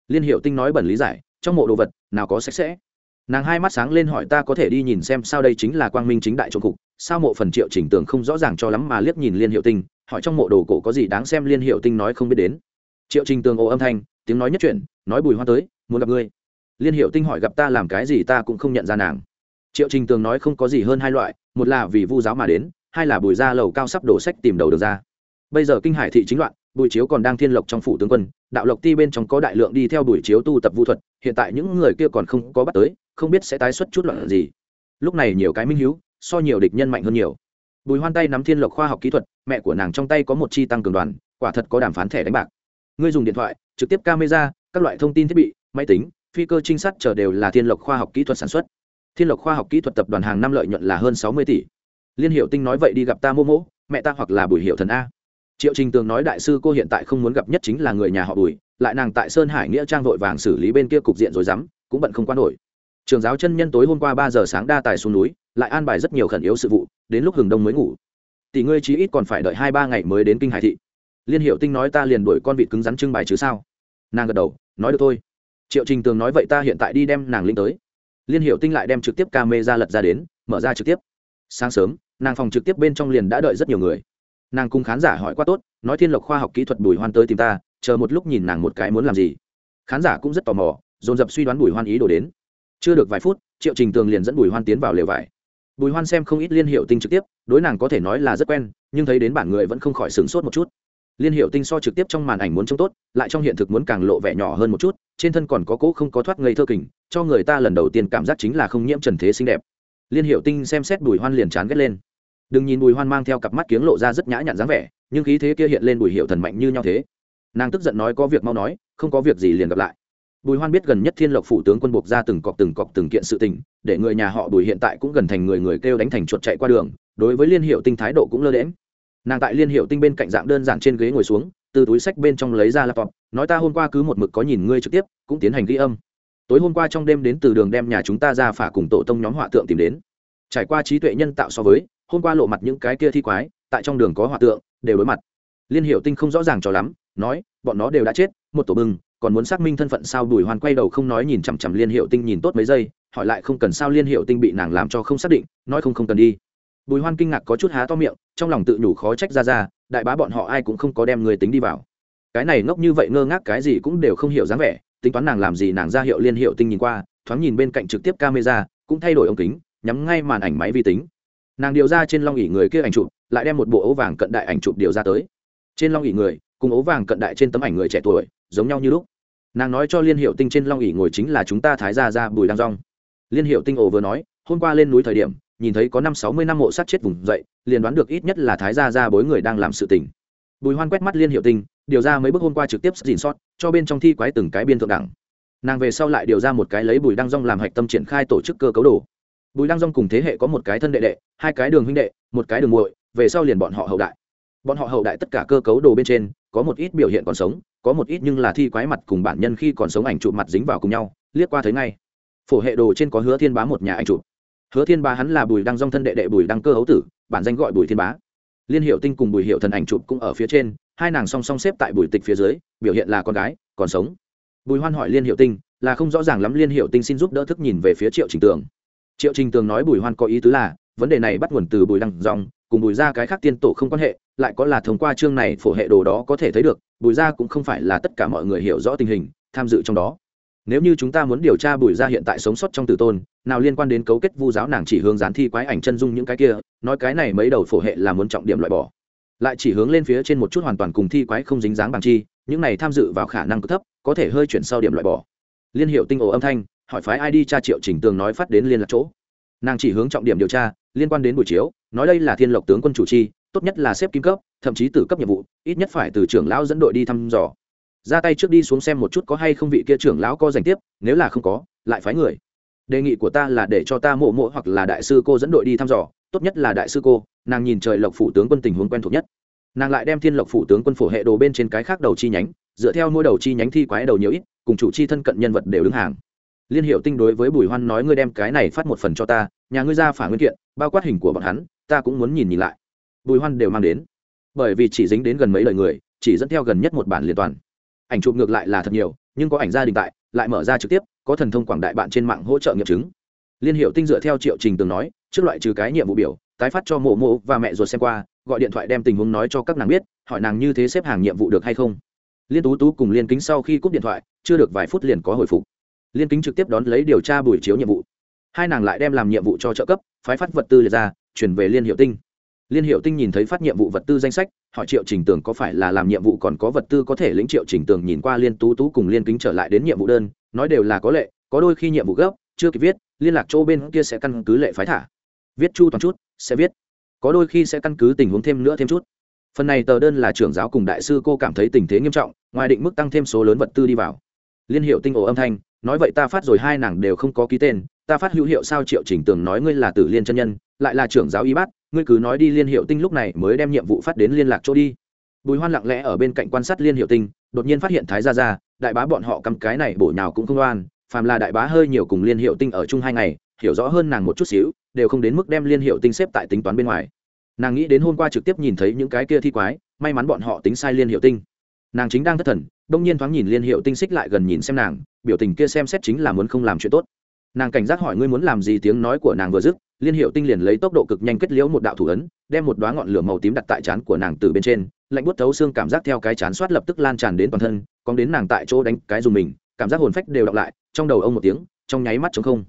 Liên hiệu tinh nói bẩn lý giải, trong mộ đồ vật, nào có sạch sẽ. Nàng hai mắt sáng lên hỏi ta có thể đi nhìn xem sao đây chính là quang minh chính đại trộm cục, sao mộ phần triệu chỉnh tường không rõ ràng cho lắm mà liếc nhìn liên hiệu tinh, hỏi trong mộ đồ cổ có gì đáng xem liên hiệu tinh nói không biết đến. Triệu trình tường ồ âm thanh, tiếng nói nhất chuyển, nói bùi hoa tới, muốn gặp ngươi. Liên hiệu tinh hỏi gặp ta làm cái gì ta cũng không nhận ra nàng triệu trình tường nói không có gì hơn hai loại, một là vì vu giáo mà đến, hai là bùi ra lầu cao sắp đổ sách tìm đầu được ra. Bây giờ kinh hải thị chính loạn, bùi chiếu còn đang thiên lộc trong phủ tướng quân, đạo lộc ti bên trong có đại lượng đi theo bùi chiếu tu tập vũ thuật, hiện tại những người kia còn không có bắt tới, không biết sẽ tái xuất chút loạn gì. Lúc này nhiều cái minh hữu so nhiều địch nhân mạnh hơn nhiều. Bùi hoan tay nắm thiên lộc khoa học kỹ thuật, mẹ của nàng trong tay có một chi tăng cường đoàn, quả thật có đàm phán thẻ đánh bạc. Ngươi dùng điện thoại, trực tiếp camera, các loại thông tin thiết bị, máy tính, phi cơ trinh sát chờ đều là thiên lộc khoa học kỹ thuật sản xuất thiên lộc khoa học kỹ thuật tập đoàn hàng năm lợi nhuận là hơn sáu mươi tỷ. Liên hiệu tinh nói vậy đi gặp ta mô mỗ, mẹ ta hoặc là bùi hiệu thần a. Triệu trình tường nói đại sư cô hiện tại không muốn gặp nhất chính là người nhà họ bùi, lại nàng tại sơn hải nghĩa trang vội vàng xử lý bên kia cục diện rồi dám, cũng bận không quan nổi. Trường giáo chân nhân tối hôm qua ba giờ sáng đa tài xuống núi, lại an bài rất nhiều khẩn yếu sự vụ, đến lúc hừng đông mới ngủ. Tỷ ngươi chí ít còn phải đợi hai ba ngày mới đến kinh hải thị. Liên hiệu tinh nói ta liền đuổi con vịt cứng rắn trưng bài chứ sao? Nàng gật đầu, nói được thôi. Triệu trình tường nói vậy ta hiện tại đi đem nàng linh tới liên hiệu tinh lại đem trực tiếp ca mê ra lật ra đến, mở ra trực tiếp. Sáng sớm, nàng phòng trực tiếp bên trong liền đã đợi rất nhiều người. Nàng cùng khán giả hỏi quá tốt, nói thiên lộc khoa học kỹ thuật bùi hoan tới tìm ta, chờ một lúc nhìn nàng một cái muốn làm gì. Khán giả cũng rất tò mò, dồn dập suy đoán bùi hoan ý đồ đến. Chưa được vài phút, triệu trình tường liền dẫn bùi hoan tiến vào lều vải. Bùi hoan xem không ít liên hiệu tinh trực tiếp, đối nàng có thể nói là rất quen, nhưng thấy đến bản người vẫn không khỏi sửng sốt một chút liên hiệu tinh so trực tiếp trong màn ảnh muốn trông tốt, lại trong hiện thực muốn càng lộ vẻ nhỏ hơn một chút, trên thân còn có cỗ không có thoát ngây thơ kình, cho người ta lần đầu tiên cảm giác chính là không nhiễm trần thế xinh đẹp. Liên hiệu tinh xem xét bùi hoan liền chán ghét lên. Đừng nhìn bùi hoan mang theo cặp mắt kiếng lộ ra rất nhã nhặn dáng vẻ, nhưng khí thế kia hiện lên bùi hiệu thần mạnh như nhau thế. Nàng tức giận nói có việc mau nói, không có việc gì liền gặp lại. Bùi hoan biết gần nhất thiên lộc phủ tướng quân buộc ra từng cọc từng cọc từng kiện sự tình, để người nhà họ bùi hiện tại cũng gần thành người người kêu đánh thành chuột chạy qua đường, đối với liên hiệu tinh thái độ cũng lơ đễm nàng tại liên hiệu tinh bên cạnh dạng đơn giản trên ghế ngồi xuống, từ túi sách bên trong lấy ra laptop, nói ta hôm qua cứ một mực có nhìn ngươi trực tiếp, cũng tiến hành ghi âm. Tối hôm qua trong đêm đến từ đường đem nhà chúng ta ra phả cùng tổ tông nhóm họa tượng tìm đến. Trải qua trí tuệ nhân tạo so với, hôm qua lộ mặt những cái kia thi quái, tại trong đường có họa tượng, đều đối mặt. Liên hiệu tinh không rõ ràng cho lắm, nói, bọn nó đều đã chết, một tổ bừng, còn muốn xác minh thân phận sao đùi hoàn quay đầu không nói nhìn chằm chằm liên hiệu tinh nhìn tốt mấy giây, hỏi lại không cần sao liên hiệu tinh bị nàng làm cho không xác định, nói không không cần đi bùi hoan kinh ngạc có chút há to miệng, trong lòng tự nhủ khó trách ra ra, đại bá bọn họ ai cũng không có đem người tính đi vào. Cái này ngốc như vậy ngơ ngác cái gì cũng đều không hiểu dáng vẻ, tính toán nàng làm gì nàng ra hiệu liên hiệu tinh nhìn qua, thoáng nhìn bên cạnh trực tiếp camera, cũng thay đổi ống kính, nhắm ngay màn ảnh máy vi tính. Nàng điều ra trên long ỉ người kia ảnh chụp, lại đem một bộ ấu vàng cận đại ảnh chụp điều ra tới. Trên long ỉ người, cùng ấu vàng cận đại trên tấm ảnh người trẻ tuổi, giống nhau như lúc. Nàng nói cho liên hiệu tinh trên long ỉ ngồi chính là chúng ta thái gia ra bùi đăng rong liên hiệu tinh ồ vừa nói, hôm qua lên núi thời điểm nhìn thấy có năm sáu mươi năm mộ sát chết vùng dậy, liền đoán được ít nhất là thái gia ra bối người đang làm sự tình. Bùi hoan quét mắt liên hiệu tinh, điều ra mấy bước hôm qua trực tiếp dìn sót, cho bên trong thi quái từng cái biên thượng đẳng. Nàng về sau lại điều ra một cái lấy bùi đăng rong làm hạch tâm triển khai tổ chức cơ cấu đồ. Bùi đăng rong cùng thế hệ có một cái thân đệ đệ, hai cái đường huynh đệ, một cái đường muội, về sau liền bọn họ hậu đại. Bọn họ hậu đại tất cả cơ cấu đồ bên trên, có một ít biểu hiện còn sống, có một ít nhưng là thi quái mặt cùng bản nhân khi còn sống ảnh chụp mặt dính vào cùng nhau, liếc qua thấy ngay. Phổ hệ đồ trên có hứa thiên bá một nhà ảnh chụp hứa thiên bá hắn là bùi đăng dong thân đệ đệ bùi đăng cơ hấu tử, bản danh gọi bùi thiên bá. Liên hiệu tinh cùng bùi hiệu thần ảnh chụp cũng ở phía trên, hai nàng song song xếp tại bùi tịch phía dưới, biểu hiện là con gái, còn sống. Bùi hoan hỏi liên hiệu tinh, là không rõ ràng lắm liên hiệu tinh xin giúp đỡ thức nhìn về phía triệu trình tường. Triệu trình tường nói bùi hoan có ý tứ là, vấn đề này bắt nguồn từ bùi đăng dòng cùng bùi ra cái khác tiên tổ không quan hệ, lại có là thông qua chương này phổ hệ đồ đó có thể thấy được, bùi ra cũng không phải là tất cả mọi người hiểu rõ tình hình, tham dự trong đó nếu như chúng ta muốn điều tra bùi ra hiện tại sống sót trong tử tôn, nào liên quan đến cấu kết vu giáo nàng chỉ hướng gián thi quái ảnh chân dung những cái kia, nói cái này mấy đầu phổ hệ là muốn trọng điểm loại bỏ. Lại chỉ hướng lên phía trên một chút hoàn toàn cùng thi quái không dính dáng bằng chi, những này tham dự vào khả năng cực thấp, có thể hơi chuyển sau điểm loại bỏ. Liên hiệu tinh ổ âm thanh, hỏi phái ai đi tra triệu chỉnh tường nói phát đến liên lạc chỗ. Nàng chỉ hướng trọng điểm điều tra, liên quan đến buổi chiếu, nói đây là thiên lộc tướng quân chủ chi tốt nhất là xếp kim cấp, thậm chí từ cấp nhiệm vụ, ít nhất phải từ trưởng lão dẫn đội đi thăm dò ra tay trước đi xuống xem một chút có hay không vị kia trưởng lão có giành tiếp, nếu là không có, lại phái người. Đề nghị của ta là để cho ta mộ mộ hoặc là đại sư cô dẫn đội đi thăm dò, tốt nhất là đại sư cô, nàng nhìn trời lộc phủ tướng quân tình huống quen thuộc nhất. Nàng lại đem thiên lộc phủ tướng quân phổ hệ đồ bên trên cái khác đầu chi nhánh, dựa theo mỗi đầu chi nhánh thi quái đầu nhiều ít, cùng chủ chi thân cận nhân vật đều đứng hàng. Liên hiệu tinh đối với bùi hoan nói ngươi đem cái này phát một phần cho ta, nhà ngươi ra phả nguyên kiện, bao quát hình của bọn hắn, ta cũng muốn nhìn nhìn lại. Bùi hoan đều mang đến. Bởi vì chỉ dính đến gần mấy lời người, chỉ dẫn theo gần nhất một bản liên toàn ảnh chụp ngược lại là thật nhiều, nhưng có ảnh gia đình tại, lại mở ra trực tiếp, có thần thông quảng đại bạn trên mạng hỗ trợ nghiệm chứng. Liên hiệu tinh dựa theo triệu trình từng nói, trước loại trừ cái nhiệm vụ biểu, tái phát cho mộ mộ và mẹ ruột xem qua, gọi điện thoại đem tình huống nói cho các nàng biết, hỏi nàng như thế xếp hàng nhiệm vụ được hay không. Liên tú tú cùng liên kính sau khi cúp điện thoại, chưa được vài phút liền có hồi phục. Liên kính trực tiếp đón lấy điều tra buổi chiếu nhiệm vụ. Hai nàng lại đem làm nhiệm vụ cho trợ cấp, phái phát vật tư liệt ra, chuyển về liên hiệu tinh. Liên hiệu tinh nhìn thấy phát nhiệm vụ vật tư danh sách hỏi triệu trình tường có phải là làm nhiệm vụ còn có vật tư có thể lĩnh triệu trình tường nhìn qua liên tú tú cùng liên kính trở lại đến nhiệm vụ đơn, nói đều là có lệ, có đôi khi nhiệm vụ gấp, chưa kịp viết, liên lạc chỗ bên kia sẽ căn cứ lệ phái thả. Viết chu toàn chút, sẽ viết. Có đôi khi sẽ căn cứ tình huống thêm nữa thêm chút. Phần này tờ đơn là trưởng giáo cùng đại sư cô cảm thấy tình thế nghiêm trọng, ngoài định mức tăng thêm số lớn vật tư đi vào. Liên hiệu tinh ổ âm thanh, nói vậy ta phát rồi hai nàng đều không có ký tên, ta phát hữu hiệu sao triệu trình tường nói ngươi là tử liên chân nhân, lại là trưởng giáo y bát ngươi cứ nói đi liên hiệu tinh lúc này mới đem nhiệm vụ phát đến liên lạc chỗ đi. Bùi hoan lặng lẽ ở bên cạnh quan sát liên hiệu tinh, đột nhiên phát hiện thái gia gia, đại bá bọn họ cắm cái này bổ nào cũng không đoan phàm là đại bá hơi nhiều cùng liên hiệu tinh ở chung hai ngày, hiểu rõ hơn nàng một chút xíu, đều không đến mức đem liên hiệu tinh xếp tại tính toán bên ngoài. Nàng nghĩ đến hôm qua trực tiếp nhìn thấy những cái kia thi quái, may mắn bọn họ tính sai liên hiệu tinh. Nàng chính đang thất thần, đông nhiên thoáng nhìn liên hiệu tinh xích lại gần nhìn xem nàng, biểu tình kia xem xét chính là muốn không làm chuyện tốt. Nàng cảnh giác hỏi ngươi muốn làm gì tiếng nói của nàng vừa dứt liên hiệu tinh liền lấy tốc độ cực nhanh kết liễu một đạo thủ ấn, đem một đoá ngọn lửa màu tím đặt tại trán của nàng từ bên trên, lạnh bút thấu xương cảm giác theo cái chán soát lập tức lan tràn đến toàn thân còn đến nàng tại chỗ đánh cái dùng mình, cảm giác hồn phách đều đọc lại, trong đầu ông một tiếng, trong nháy mắt chống không.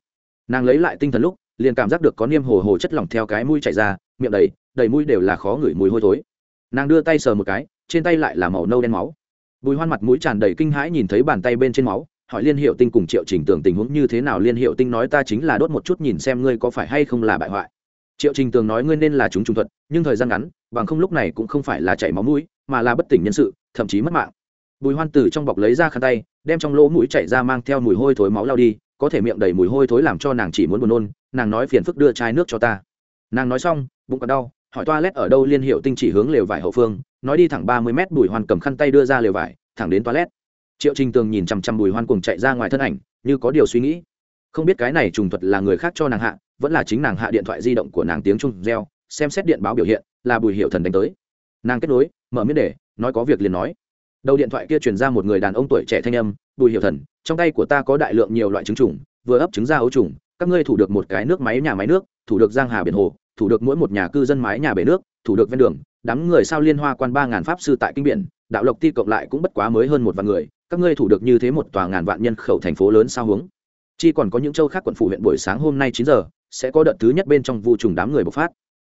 Nàng lấy lại tinh thần lúc, liền cảm giác được có niêm hồ hồ chất lỏng theo cái mũi chảy ra, miệng đầy đầy mũi đều là khó ngửi mùi hôi thối. Nàng đưa tay sờ một cái, trên tay lại là màu nâu đen máu. Bùi hoan mặt mũi tràn đầy kinh hãi nhìn thấy bàn tay bên trên máu hỏi liên hiệu tinh cùng triệu trình tường tình huống như thế nào. Liên hiệu tinh nói ta chính là đốt một chút nhìn xem ngươi có phải hay không là bại hoại. Triệu trình tường nói ngươi nên là chúng trung thuật, nhưng thời gian ngắn, bằng không lúc này cũng không phải là chảy máu mũi, mà là bất tỉnh nhân sự, thậm chí mất mạng. Bùi hoan tử trong bọc lấy ra khăn tay, đem trong lỗ mũi chảy ra mang theo mùi hôi thối máu lao đi, có thể miệng đầy mùi hôi thối làm cho nàng chỉ muốn buồn nôn, nàng nói phiền phức đưa chai nước cho ta. Nàng nói xong, bụng còn đau, hỏi toilet ở đâu. Liên hiệu tinh chỉ hướng lều vải hậu phương, nói đi thẳng ba mươi mét. Bùi hoan cầm khăn tay đưa ra lều vải, thẳng đến toilet triệu trình tường nhìn chằm chằm bùi hoan cùng chạy ra ngoài thân ảnh, như có điều suy nghĩ. Không biết cái này trùng thuật là người khác cho nàng hạ, vẫn là chính nàng hạ điện thoại di động của nàng tiếng trung reo, xem xét điện báo biểu hiện, là bùi hiệu thần đánh tới. Nàng kết nối, mở miết để, nói có việc liền nói. Đầu điện thoại kia truyền ra một người đàn ông tuổi trẻ thanh âm, bùi hiệu thần, trong tay của ta có đại lượng nhiều loại trứng trùng, vừa ấp trứng ra ấu trùng, các ngươi thủ được một cái nước máy nhà máy nước, thủ được giang hà biển hồ, thủ được mỗi một nhà cư dân mái nhà bể nước, thủ được ven đường, đám người sao liên hoa quan ba ngàn pháp sư tại kinh biển, đạo lộc ti cộng lại cũng bất quá mới hơn một vạn người các ngươi thủ được như thế một tòa ngàn vạn nhân khẩu thành phố lớn sao hướng. Chi còn có những châu khác quận phủ huyện buổi sáng hôm nay chín giờ, sẽ có đợt thứ nhất bên trong vu trùng đám người bộc phát.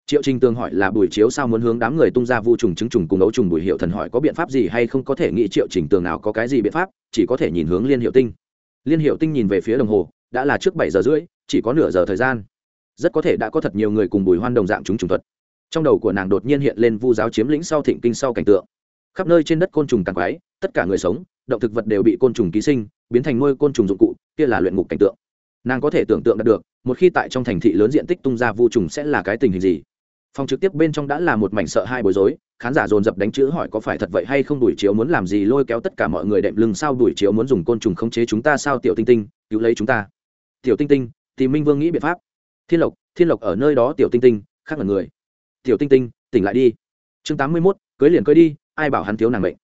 Triệu trình tường hỏi là buổi chiếu sao muốn hướng đám người tung ra vu trùng chứng trùng cùng ấu trùng bùi hiệu thần hỏi có biện pháp gì hay không có thể nghĩ triệu trình tường nào có cái gì biện pháp, chỉ có thể nhìn hướng liên hiệu tinh. Liên hiệu tinh nhìn về phía đồng hồ, đã là trước bảy giờ rưỡi, chỉ có nửa giờ thời gian. Rất có thể đã có thật nhiều người cùng bùi hoan đồng dạng chúng trùng thuật. Trong đầu của nàng đột nhiên hiện lên vu giáo chiếm lĩnh sau thịnh kinh sau cảnh tượng. Khắp nơi trên đất côn trùng càng quái, tất cả người sống động thực vật đều bị côn trùng ký sinh, biến thành nuôi côn trùng dụng cụ, kia là luyện ngục cảnh tượng. Nàng có thể tưởng tượng được, một khi tại trong thành thị lớn diện tích tung ra vu trùng sẽ là cái tình hình gì. Phòng trực tiếp bên trong đã là một mảnh sợ hai bối rối, khán giả dồn dập đánh chữ hỏi có phải thật vậy hay không đuổi chiếu muốn làm gì lôi kéo tất cả mọi người đệm lưng, sao đuổi chiếu muốn dùng côn trùng khống chế chúng ta, sao tiểu tinh tinh, cứu lấy chúng ta? Tiểu tinh tinh tìm minh vương nghĩ biện pháp. Thiên lộc thiên lộc ở nơi đó, tiểu tinh tinh, khác là người. Tiểu tinh tinh, tỉnh lại đi. Chương tám mươi mốt, cưới liền cưới đi, ai bảo hắn thiếu nàng bệnh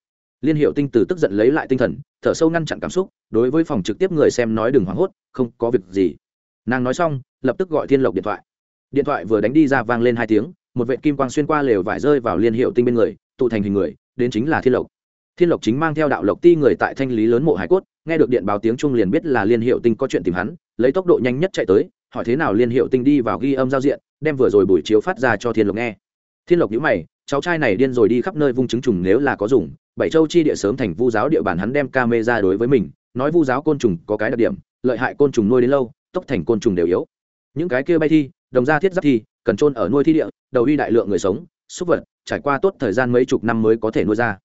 liên hiệu tinh từ tức giận lấy lại tinh thần, thở sâu ngăn chặn cảm xúc, đối với phòng trực tiếp người xem nói đừng hoảng hốt, không có việc gì. Nàng nói xong, lập tức gọi thiên lộc điện thoại. Điện thoại vừa đánh đi ra vang lên hai tiếng, một vệ kim quang xuyên qua lều vải rơi vào liên hiệu tinh bên người, tụ thành hình người, đến chính là thiên lộc. Thiên lộc chính mang theo đạo lộc ti người tại thanh lý lớn mộ hải cốt, nghe được điện báo tiếng trung liền biết là liên hiệu tinh có chuyện tìm hắn, lấy tốc độ nhanh nhất chạy tới, hỏi thế nào liên hiệu tinh đi vào ghi âm giao diện, đem vừa rồi buổi chiếu phát ra cho thiên lộc nghe thiên lộc nhữ mày, cháu trai này điên rồi đi khắp nơi vung chứng trùng nếu là có dùng, bảy châu chi địa sớm thành vu giáo địa bàn hắn đem ca mê ra đối với mình, nói vu giáo côn trùng có cái đặc điểm, lợi hại côn trùng nuôi đến lâu, tốc thành côn trùng đều yếu. Những cái kia bay thi, đồng ra thiết giáp thi, cần trôn ở nuôi thi địa, đầu uy đại lượng người sống, súc vật, trải qua tốt thời gian mấy chục năm mới có thể nuôi ra.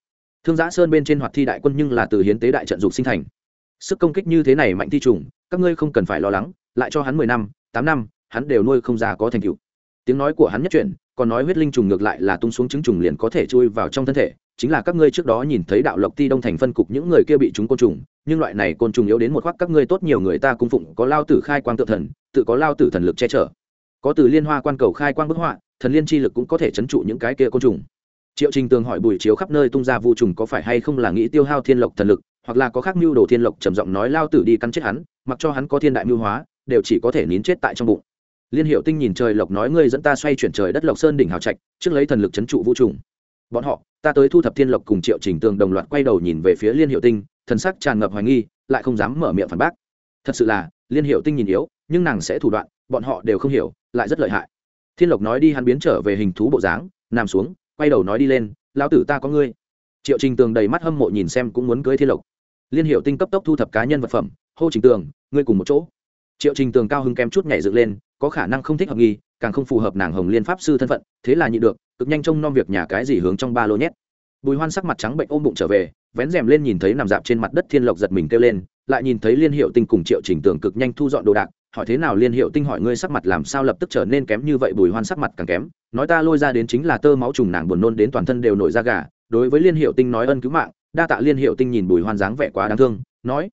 Thương giã sơn bên trên hoạt thi đại quân nhưng là từ hiến tế đại trận dục sinh thành. Sức công kích như thế này mạnh thi trùng, các ngươi không cần phải lo lắng, lại cho hắn mười năm, tám năm, hắn đều nuôi không ra có thành tựu. Tiếng nói của hắn nhất chuyển còn nói huyết linh trùng ngược lại là tung xuống trứng trùng liền có thể chui vào trong thân thể, chính là các ngươi trước đó nhìn thấy đạo lộc ti đông thành phân cục những người kia bị chúng côn trùng, nhưng loại này côn trùng yếu đến một khoác các ngươi tốt nhiều người ta cung phụng có lao tử khai quang tự thần, tự có lao tử thần lực che chở. Có từ liên hoa quan cầu khai quang bức họa, thần liên chi lực cũng có thể chấn trụ những cái kia côn trùng. Triệu trình tường hỏi bùi chiếu khắp nơi tung ra vu trùng có phải hay không là nghĩ tiêu hao thiên lộc thần lực, hoặc là có khác mưu đồ thiên lộc trầm giọng nói lao tử đi cắn chết hắn, mặc cho hắn có thiên đại mưu hóa, đều chỉ có thể nín chết tại trong bụng liên hiệu tinh nhìn trời lộc nói, ngươi dẫn ta xoay chuyển trời đất lộc sơn đỉnh hào trạch, trước lấy thần lực chấn trụ vũ trùng bọn họ, ta tới thu thập thiên lộc cùng triệu trình tường đồng loạt quay đầu nhìn về phía liên hiệu tinh, thần sắc tràn ngập hoài nghi, lại không dám mở miệng phản bác. Thật sự là, liên hiệu tinh nhìn yếu, nhưng nàng sẽ thủ đoạn, bọn họ đều không hiểu, lại rất lợi hại. Thiên lộc nói đi, hắn biến trở về hình thú bộ dáng, nằm xuống, quay đầu nói đi lên, lão tử ta có ngươi. Triệu trình tường đầy mắt hâm mộ nhìn xem cũng muốn cưới thiên lộc. Liên hiệu tinh cấp tốc thu thập cá nhân vật phẩm, hô trình tường, ngươi cùng một chỗ. Triệu trình tường cao hưng kém chút nhảy dựng lên có khả năng không thích hợp nghi, càng không phù hợp nàng hồng liên pháp sư thân phận, thế là nhị được, cực nhanh trông nom việc nhà cái gì hướng trong ba lô nhét. Bùi hoan sắc mặt trắng bệnh ôm bụng trở về, vén rèm lên nhìn thấy nằm dạp trên mặt đất thiên lộc giật mình kêu lên, lại nhìn thấy liên hiệu tinh cùng triệu trình tưởng cực nhanh thu dọn đồ đạc, hỏi thế nào liên hiệu tinh hỏi ngươi sắc mặt làm sao lập tức trở nên kém như vậy, bùi hoan sắc mặt càng kém, nói ta lôi ra đến chính là tơ máu trùng nàng buồn nôn đến toàn thân đều nổi da gà, đối với liên hiệu tinh nói ân cứu mạng, đa tạ liên hiệu tinh nhìn bùi hoan dáng vẻ quá đáng thương, nói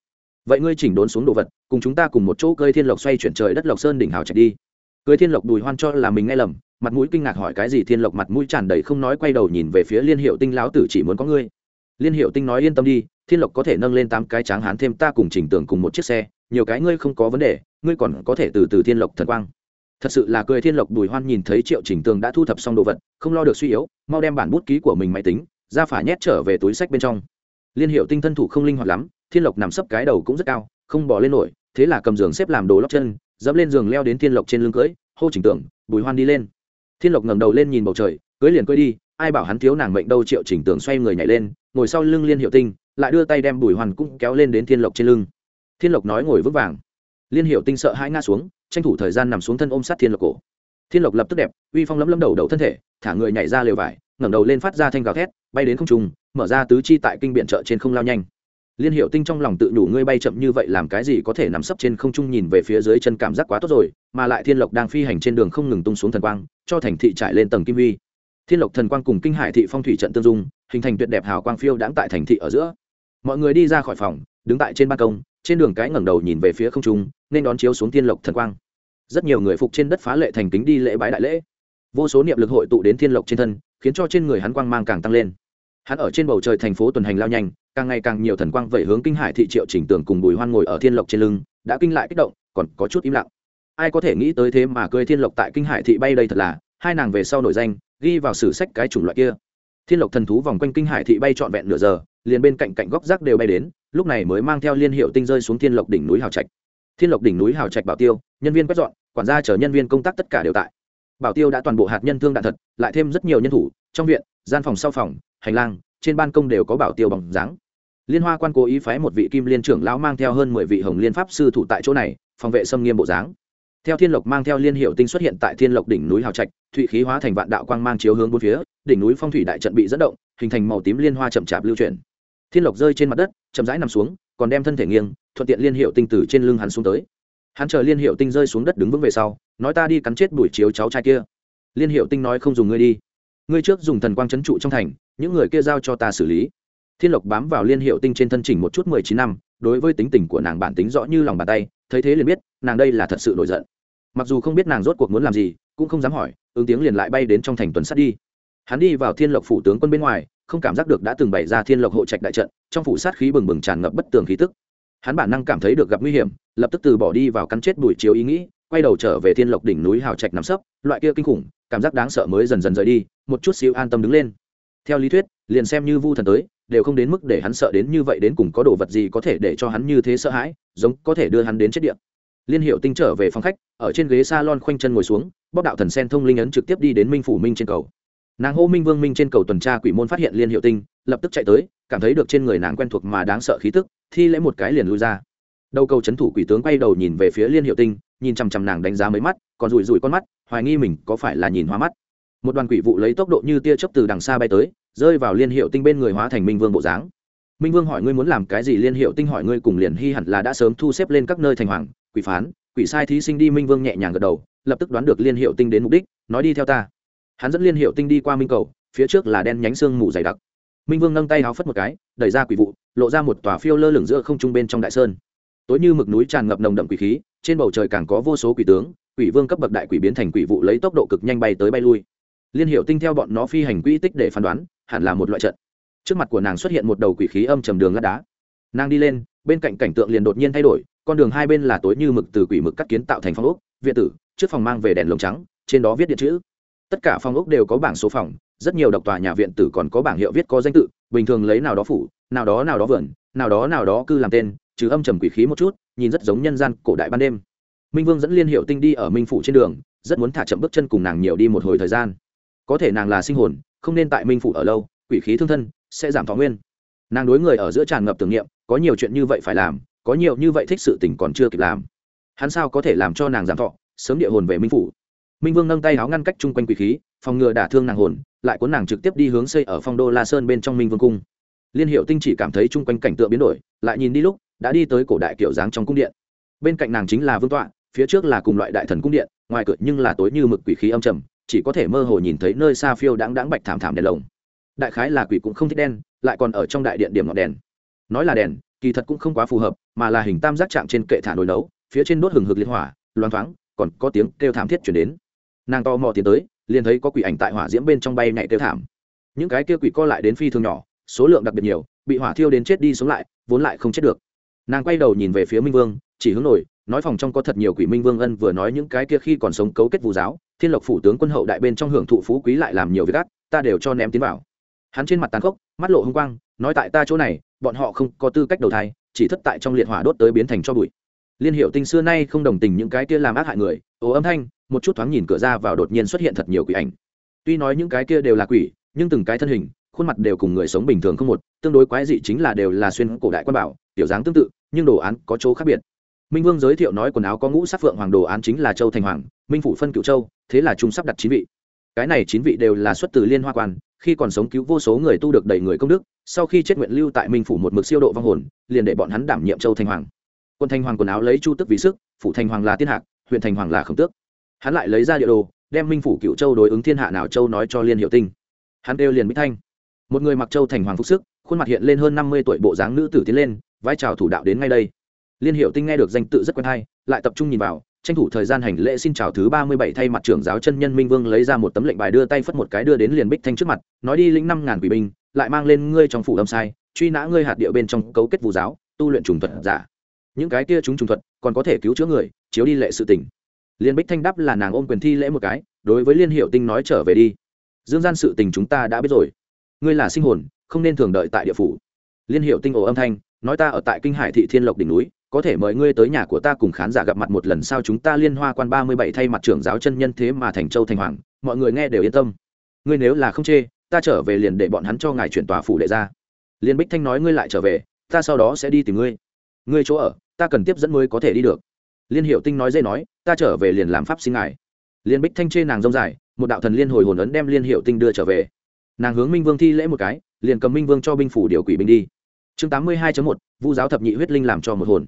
vậy ngươi chỉnh đốn xuống đồ vật, cùng chúng ta cùng một chỗ cơi thiên lộc xoay chuyển trời đất lộc sơn đỉnh hào chạy đi. Cưới thiên lộc đùi hoan cho là mình nghe lầm, mặt mũi kinh ngạc hỏi cái gì thiên lộc mặt mũi tràn đầy không nói quay đầu nhìn về phía liên hiệu tinh lão tử chỉ muốn có ngươi. Liên hiệu tinh nói yên tâm đi, thiên lộc có thể nâng lên tám cái tráng hán thêm ta cùng chỉnh tưởng cùng một chiếc xe, nhiều cái ngươi không có vấn đề, ngươi còn có thể từ từ thiên lộc thần quang. Thật sự là cười thiên lộc đùi hoan nhìn thấy triệu chỉnh tường đã thu thập xong đồ vật, không lo được suy yếu, mau đem bản bút ký của mình máy tính, ra phả nhét trở về túi sách bên trong. Liên hiệu tinh thân thủ không linh hoạt lắm thiên lộc nằm sấp cái đầu cũng rất cao, không bỏ lên nổi, thế là cầm giường xếp làm đồ lóc chân, dẫm lên giường leo đến thiên lộc trên lưng cưỡi hô chỉnh tưởng, bùi hoan đi lên. Thiên lộc ngẩng đầu lên nhìn bầu trời, cưới liền cưới đi, ai bảo hắn thiếu nàng mệnh đâu triệu chỉnh tưởng xoay người nhảy lên, ngồi sau lưng liên hiệu tinh, lại đưa tay đem bùi hoan cũng kéo lên đến thiên lộc trên lưng. Thiên lộc nói ngồi vững vàng. Liên hiệu tinh sợ hai ngã xuống, tranh thủ thời gian nằm xuống thân ôm sát thiên lộc cổ. Thiên lộc lập tức đẹp, uy phong lấm lấm đầu đầu thân thể, thả người nhảy ra lều vải, ngẩng đầu lên phát ra thanh gào thét, bay đến không trung, mở ra tứ chi tại kinh biện chợ trên không lao nhanh liên hiệu tinh trong lòng tự nhủ ngươi bay chậm như vậy làm cái gì có thể nằm sấp trên không trung nhìn về phía dưới chân cảm giác quá tốt rồi, mà lại thiên lộc đang phi hành trên đường không ngừng tung xuống thần quang, cho thành thị trải lên tầng kim huy. Thiên lộc thần quang cùng kinh hải thị phong thủy trận tương dung, hình thành tuyệt đẹp hào quang phiêu đãng tại thành thị ở giữa. Mọi người đi ra khỏi phòng, đứng tại trên ban công, trên đường cái ngẩng đầu nhìn về phía không trung, nên đón chiếu xuống thiên lộc thần quang. Rất nhiều người phục trên đất phá lệ thành kính đi lễ bái đại lễ. Vô số niệm lực hội tụ đến thiên lộc trên thân, khiến cho trên người hắn quang mang càng tăng lên. Hắn ở trên bầu trời thành phố tuần hành lao nhanh càng ngày càng nhiều thần quang vẩy hướng kinh hải thị triệu chỉnh tường cùng bùi hoan ngồi ở thiên lộc trên lưng, đã kinh lại kích động, còn có chút im lặng. Ai có thể nghĩ tới thế mà cười thiên lộc tại kinh hải thị bay đây thật là, hai nàng về sau nổi danh, ghi vào sử sách cái chủng loại kia. Thiên lộc thần thú vòng quanh kinh hải thị bay trọn vẹn nửa giờ, liền bên cạnh cạnh góc rác đều bay đến, lúc này mới mang theo liên hiệu tinh rơi xuống thiên lộc đỉnh núi hào trạch. Thiên lộc đỉnh núi hào trạch bảo tiêu, nhân viên quét dọn, quản gia chở nhân viên công tác tất cả đều tại. Bảo tiêu đã toàn bộ hạt nhân thương đạn thật, lại thêm rất nhiều nhân thủ, trong viện, gian phòng sau phòng, hành lang, trên ban công đều có bảo tiêu bằng dáng liên hoa quan cố ý phái một vị kim liên trưởng lão mang theo hơn mười vị hồng liên pháp sư thủ tại chỗ này, phòng vệ xâm nghiêm bộ dáng. Theo thiên lộc mang theo liên hiệu tinh xuất hiện tại thiên lộc đỉnh núi hào trạch, thụy khí hóa thành vạn đạo quang mang chiếu hướng bốn phía, đỉnh núi phong thủy đại trận bị dẫn động, hình thành màu tím liên hoa chậm chạp lưu chuyển. Thiên lộc rơi trên mặt đất, chậm rãi nằm xuống, còn đem thân thể nghiêng, thuận tiện liên hiệu tinh từ trên lưng hắn xuống tới. Hắn chờ liên hiệu tinh rơi xuống đất đứng vững về sau, nói ta đi cắn chết buổi chiếu cháu trai kia. Liên hiệu tinh nói không dùng ngươi đi. Ngươi trước dùng thần quang trấn trụ trong thành, những người kia giao cho ta xử lý thiên lộc bám vào liên hiệu tinh trên thân chỉnh một chút mười chín năm, đối với tính tình của nàng bản tính rõ như lòng bàn tay, thấy thế liền biết, nàng đây là thật sự nổi giận. Mặc dù không biết nàng rốt cuộc muốn làm gì, cũng không dám hỏi, ứng tiếng liền lại bay đến trong thành tuần sắt đi. Hắn đi vào thiên lộc phủ tướng quân bên ngoài, không cảm giác được đã từng bày ra thiên lộc hộ trạch đại trận, trong phủ sát khí bừng bừng tràn ngập bất tường khí tức. Hắn bản năng cảm thấy được gặp nguy hiểm, lập tức từ bỏ đi vào cắn chết bụi chiếu ý nghĩ, quay đầu trở về thiên lộc đỉnh núi hào trạch nằm sấp, loại kia kinh khủng, cảm giác đáng sợ mới dần dần rời đi, một chút xíu an tâm đứng lên. Theo lý thuyết, liền xem như vu thần tới đều không đến mức để hắn sợ đến như vậy đến cùng có đồ vật gì có thể để cho hắn như thế sợ hãi, giống có thể đưa hắn đến chết điện. Liên hiệu tinh trở về phòng khách, ở trên ghế s a lon khoanh chân ngồi xuống bóc đạo thần sen thông linh ấn trực tiếp đi đến minh phủ minh trên cầu. Nàng hô minh vương minh trên cầu tuần tra quỷ môn phát hiện liên hiệu tinh, lập tức chạy tới, cảm thấy được trên người nàng quen thuộc mà đáng sợ khí tức, thi lễ một cái liền lui ra. Đầu cầu c h ấ n thủ quỷ tướng quay đầu nhìn về phía liên hiệu tinh, nhìn chằm chằm nàng đánh giá mấy mắt, còn rủi rủi con mắt, hoài nghi mình có phải là nhìn hoa mắt. Một đoàn quỷ vụ lấy tốc độ như tia chớp từ đằng xa bay tới rơi vào liên hiệu tinh bên người hóa thành minh vương bộ dáng. Minh vương hỏi ngươi muốn làm cái gì, liên hiệu tinh hỏi ngươi cùng liền hy hẳn là đã sớm thu xếp lên các nơi thành hoàng, quỷ phán, quỷ sai thí sinh đi minh vương nhẹ nhàng gật đầu, lập tức đoán được liên hiệu tinh đến mục đích, nói đi theo ta. Hắn dẫn liên hiệu tinh đi qua minh cầu, phía trước là đen nhánh xương mù dày đặc. Minh vương nâng tay háo phất một cái, đẩy ra quỷ vụ, lộ ra một tòa phiêu lơ lửng giữa không trung bên trong đại sơn. Tối như mực núi tràn ngập nồng đậm quỷ khí, trên bầu trời càng có vô số quỷ tướng, quỷ vương cấp bậc đại quỷ biến thành quỷ vụ lấy tốc độ cực nhanh bay tới bay lui. Liên hiệu tinh theo bọn nó phi hành quỹ tích để phán đoán hẳn là một loại trận. Trước mặt của nàng xuất hiện một đầu quỷ khí âm trầm đường lát đá. Nàng đi lên, bên cạnh cảnh tượng liền đột nhiên thay đổi, con đường hai bên là tối như mực từ quỷ mực cắt kiến tạo thành phong ốc, viện tử, trước phòng mang về đèn lồng trắng, trên đó viết điện chữ. Tất cả phòng ốc đều có bảng số phòng, rất nhiều độc tòa nhà viện tử còn có bảng hiệu viết có danh tự, bình thường lấy nào đó phủ, nào đó nào đó vườn, nào đó nào đó cư làm tên, trừ âm trầm quỷ khí một chút, nhìn rất giống nhân gian cổ đại ban đêm. Minh vương dẫn liên hiệu tinh đi ở minh phủ trên đường, rất muốn thả chậm bước chân cùng nàng nhiều đi một hồi thời gian. Có thể nàng là sinh hồn không nên tại minh phủ ở lâu, quỷ khí thương thân, sẽ giảm thọ nguyên. Nàng đối người ở giữa tràn ngập tưởng niệm, có nhiều chuyện như vậy phải làm, có nhiều như vậy thích sự tình còn chưa kịp làm. Hắn sao có thể làm cho nàng giảm thọ, sớm địa hồn về minh phủ? Minh vương nâng tay áo ngăn cách chung quanh quỷ khí, phòng ngừa đả thương nàng hồn, lại cuốn nàng trực tiếp đi hướng xây ở phong đô la sơn bên trong minh vương cung. Liên hiệu tinh chỉ cảm thấy chung quanh cảnh tượng biến đổi, lại nhìn đi lúc, đã đi tới cổ đại kiểu dáng trong cung điện. Bên cạnh nàng chính là vương tọa, phía trước là cùng loại đại thần cung điện, ngoài cửa nhưng là tối như mực quỷ khí âm trầm chỉ có thể mơ hồ nhìn thấy nơi xa phiêu đáng đáng bạch thảm thảm đèn lồng. Đại khái là quỷ cũng không thích đen, lại còn ở trong đại điện điểm ngọn đèn. Nói là đèn, kỳ thật cũng không quá phù hợp, mà là hình tam giác chạm trên kệ thả nồi nấu, phía trên đốt hừng hực liên hỏa, loang thoáng, còn có tiếng kêu thảm thiết chuyển đến. Nàng to mò tiến tới, liền thấy có quỷ ảnh tại hỏa diễm bên trong bay nhảy kêu thảm. Những cái kia quỷ co lại đến phi thường nhỏ, số lượng đặc biệt nhiều, bị hỏa thiêu đến chết đi sống lại, vốn lại không chết được. Nàng quay đầu nhìn về phía minh vương, chỉ hướng nổi nói phòng trong có thật nhiều quỷ minh vương ân vừa nói những cái kia khi còn sống cấu kết vụ giáo, thiên lộc phủ tướng quân hậu đại bên trong hưởng thụ phú quý lại làm nhiều việc ác, ta đều cho ném tiến vào. Hắn trên mặt tàn khốc, mắt lộ h ư n g quang, nói tại ta chỗ này, bọn họ không có tư cách đầu thai, chỉ thất tại trong liệt hỏa đốt tới biến thành cho bụi. Liên hiệu tinh xưa nay không đồng tình những cái kia làm ác hại người, ồ âm thanh, một chút thoáng nhìn cửa ra vào đột nhiên xuất hiện thật nhiều quỷ ảnh. Tuy nói những cái kia đều là quỷ, nhưng từng cái thân hình, khuôn mặt đều cùng người sống bình thường không một, tương đối quái dị chính là đều là xuyên cổ đại quan bảo, tiểu dáng tương tự, nhưng đồ án có chỗ khác biệt minh vương giới thiệu nói quần áo có ngũ sắc phượng hoàng đồ án chính là châu thành hoàng, minh phủ phân cựu châu, thế là trung sắp đặt chín vị. Cái này chín vị đều là xuất từ liên hoa quan, khi còn sống cứu vô số người tu được đầy người công đức, sau khi chết nguyện lưu tại minh phủ một mực siêu độ vong hồn, liền để bọn hắn đảm nhiệm châu thành hoàng. Quân thành hoàng quần áo lấy chu tức vì sức, phủ thành hoàng là tiên hạc, huyện thành hoàng là khổng tước. Hắn lại lấy ra địa đồ, đem minh phủ cựu châu đối ứng thiên hạ nào châu nói cho liên hiệu tinh. Hắn kêu liền bích thanh. Một người mặc châu thành hoàng phúc sức, khuôn mặt hiện lên hơn năm mươi tuổi bộ dáng nữ tử tiến lên, vai trào thủ đạo đến ngay đây liên hiệu tinh nghe được danh tự rất quen hay, lại tập trung nhìn vào, tranh thủ thời gian hành lễ xin chào thứ ba mươi bảy thay mặt trưởng giáo chân nhân minh vương lấy ra một tấm lệnh bài đưa tay phất một cái đưa đến liền bích thanh trước mặt, nói đi lĩnh năm ngàn quỷ binh, lại mang lên ngươi trong phủ âm sai, truy nã ngươi hạt địa bên trong cấu kết vụ giáo, tu luyện trùng thuật giả. Những cái kia chúng trùng thuật, còn có thể cứu chữa người, chiếu đi lệ sự tỉnh liên bích thanh đáp là nàng ôm quyền thi lễ một cái, đối với liên hiệu tinh nói trở về đi. Dương gian sự tình chúng ta đã biết rồi. Ngươi là sinh hồn, không nên thường đợi tại địa phủ. Liên hiệu tinh ồ âm thanh, nói ta ở tại kinh hải thị thiên lộc đỉnh núi có thể mời ngươi tới nhà của ta cùng khán giả gặp mặt một lần sau chúng ta liên hoa quan ba mươi bảy thay mặt trưởng giáo chân nhân thế mà thành châu thành hoàng, mọi người nghe đều yên tâm. Ngươi nếu là không chê, ta trở về liền để bọn hắn cho ngài chuyển tòa phủ đệ ra. Liên bích thanh nói ngươi lại trở về, ta sau đó sẽ đi tìm ngươi. Ngươi chỗ ở, ta cần tiếp dẫn mới có thể đi được. Liên hiệu tinh nói dễ nói, ta trở về liền làm pháp sinh ngài. Liên bích thanh chê nàng rông dài, một đạo thần liên hồi hồn ấn đem liên hiệu tinh đưa trở về. Nàng hướng minh vương thi lễ một cái, liền cầm minh vương cho binh phủ điều quỷ binh đi. Chương tám mươi hai một, vu giáo thập nhị huyết linh làm cho một hồn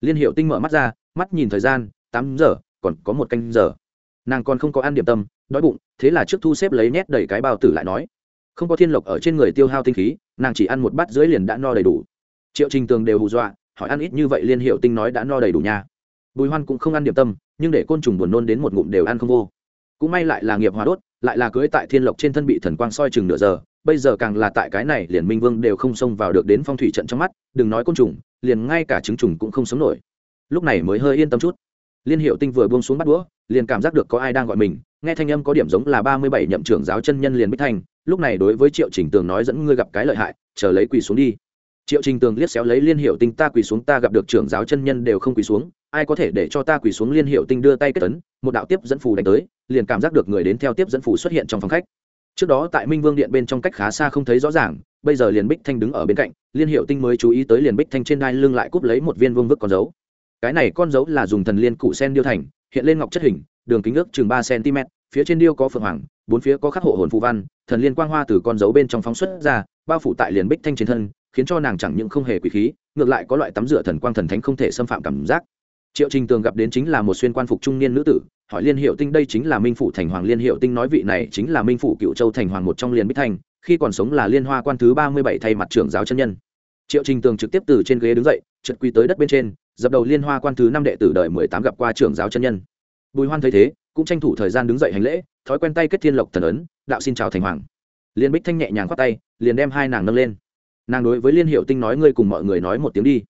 liên hiệu tinh mở mắt ra, mắt nhìn thời gian, tám giờ, còn có một canh giờ. Nàng còn không có ăn điểm tâm, đói bụng, thế là trước thu xếp lấy nét đầy cái bao tử lại nói. Không có thiên lộc ở trên người tiêu hao tinh khí, nàng chỉ ăn một bát dưới liền đã no đầy đủ. Triệu trình tường đều hù dọa, hỏi ăn ít như vậy liên hiệu tinh nói đã no đầy đủ nha. Bùi hoan cũng không ăn điểm tâm, nhưng để côn trùng buồn nôn đến một ngụm đều ăn không vô. Cũng may lại là nghiệp hóa đốt lại là cưới tại thiên lộc trên thân bị thần quang soi chừng nửa giờ, bây giờ càng là tại cái này liền minh vương đều không xông vào được đến phong thủy trận trong mắt, đừng nói côn trùng, liền ngay cả trứng trùng cũng không sống nổi. Lúc này mới hơi yên tâm chút. Liên hiệu tinh vừa buông xuống bắt đũa, liền cảm giác được có ai đang gọi mình, nghe thanh âm có điểm giống là ba mươi bảy nhậm trưởng giáo chân nhân liền bích thanh lúc này đối với triệu chỉnh tường nói dẫn ngươi gặp cái lợi hại, chờ lấy quỳ xuống đi triệu trình tường liếc xéo lấy liên hiệu tinh, ta quỳ xuống, ta gặp được trưởng giáo chân nhân đều không quỳ xuống, ai có thể để cho ta quỳ xuống? Liên hiệu tinh đưa tay kết tấn một đạo tiếp dẫn phù đánh tới, liền cảm giác được người đến theo tiếp dẫn phù xuất hiện trong phòng khách. Trước đó tại minh vương điện bên trong cách khá xa không thấy rõ ràng, bây giờ liền bích thanh đứng ở bên cạnh, liên hiệu tinh mới chú ý tới liền bích thanh trên đai lưng lại cúp lấy một viên vương vức con dấu. Cái này con dấu là dùng thần liên cụ sen điêu thành, hiện lên ngọc chất hình, đường kính ước chừng ba cm, phía trên điêu có phượng hoàng, bốn phía có khắc hộ hồn phù văn, thần liên quang hoa từ con dấu bên trong phóng xuất ra, bao phủ tại liền bích thanh trên thân khiến cho nàng chẳng những không hề quỷ khí, ngược lại có loại tắm rửa thần quang thần thánh không thể xâm phạm cảm giác. Triệu trình tường gặp đến chính là một xuyên quan phục trung niên nữ tử, hỏi liên hiệu tinh đây chính là minh phủ thành hoàng. Liên hiệu tinh nói vị này chính là minh phủ cựu châu thành hoàng một trong liên bích thành, khi còn sống là liên hoa quan thứ ba mươi bảy thay mặt trưởng giáo chân nhân. Triệu trình tường trực tiếp từ trên ghế đứng dậy trượt quy tới đất bên trên, dập đầu liên hoa quan thứ năm đệ tử đời mười tám gặp qua trưởng giáo chân nhân. Bùi hoan thấy thế, cũng tranh thủ thời gian đứng dậy hành lễ, thói quen tay kết thiên lộc thần ấn, đạo xin chào thành hoàng. Liên bích thanh nhẹ nhàng khoát tay, liền đem hai nàng nâng lên nàng đối với liên hiệu tinh nói ngươi cùng mọi người nói một tiếng đi.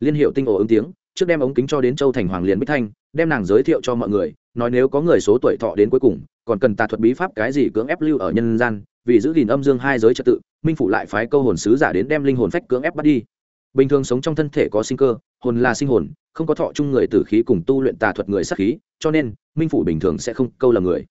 Liên hiệu tinh ồ ứng tiếng, trước đem ống kính cho đến châu thành hoàng liền bích thanh, đem nàng giới thiệu cho mọi người, nói nếu có người số tuổi thọ đến cuối cùng, còn cần tà thuật bí pháp cái gì cưỡng ép lưu ở nhân gian, vì giữ gìn âm dương hai giới trật tự, minh phụ lại phái câu hồn sứ giả đến đem linh hồn phách cưỡng ép bắt đi. Bình thường sống trong thân thể có sinh cơ, hồn là sinh hồn, không có thọ chung người tử khí cùng tu luyện tà thuật người sắc khí, cho nên, minh phụ bình thường sẽ không câu là người.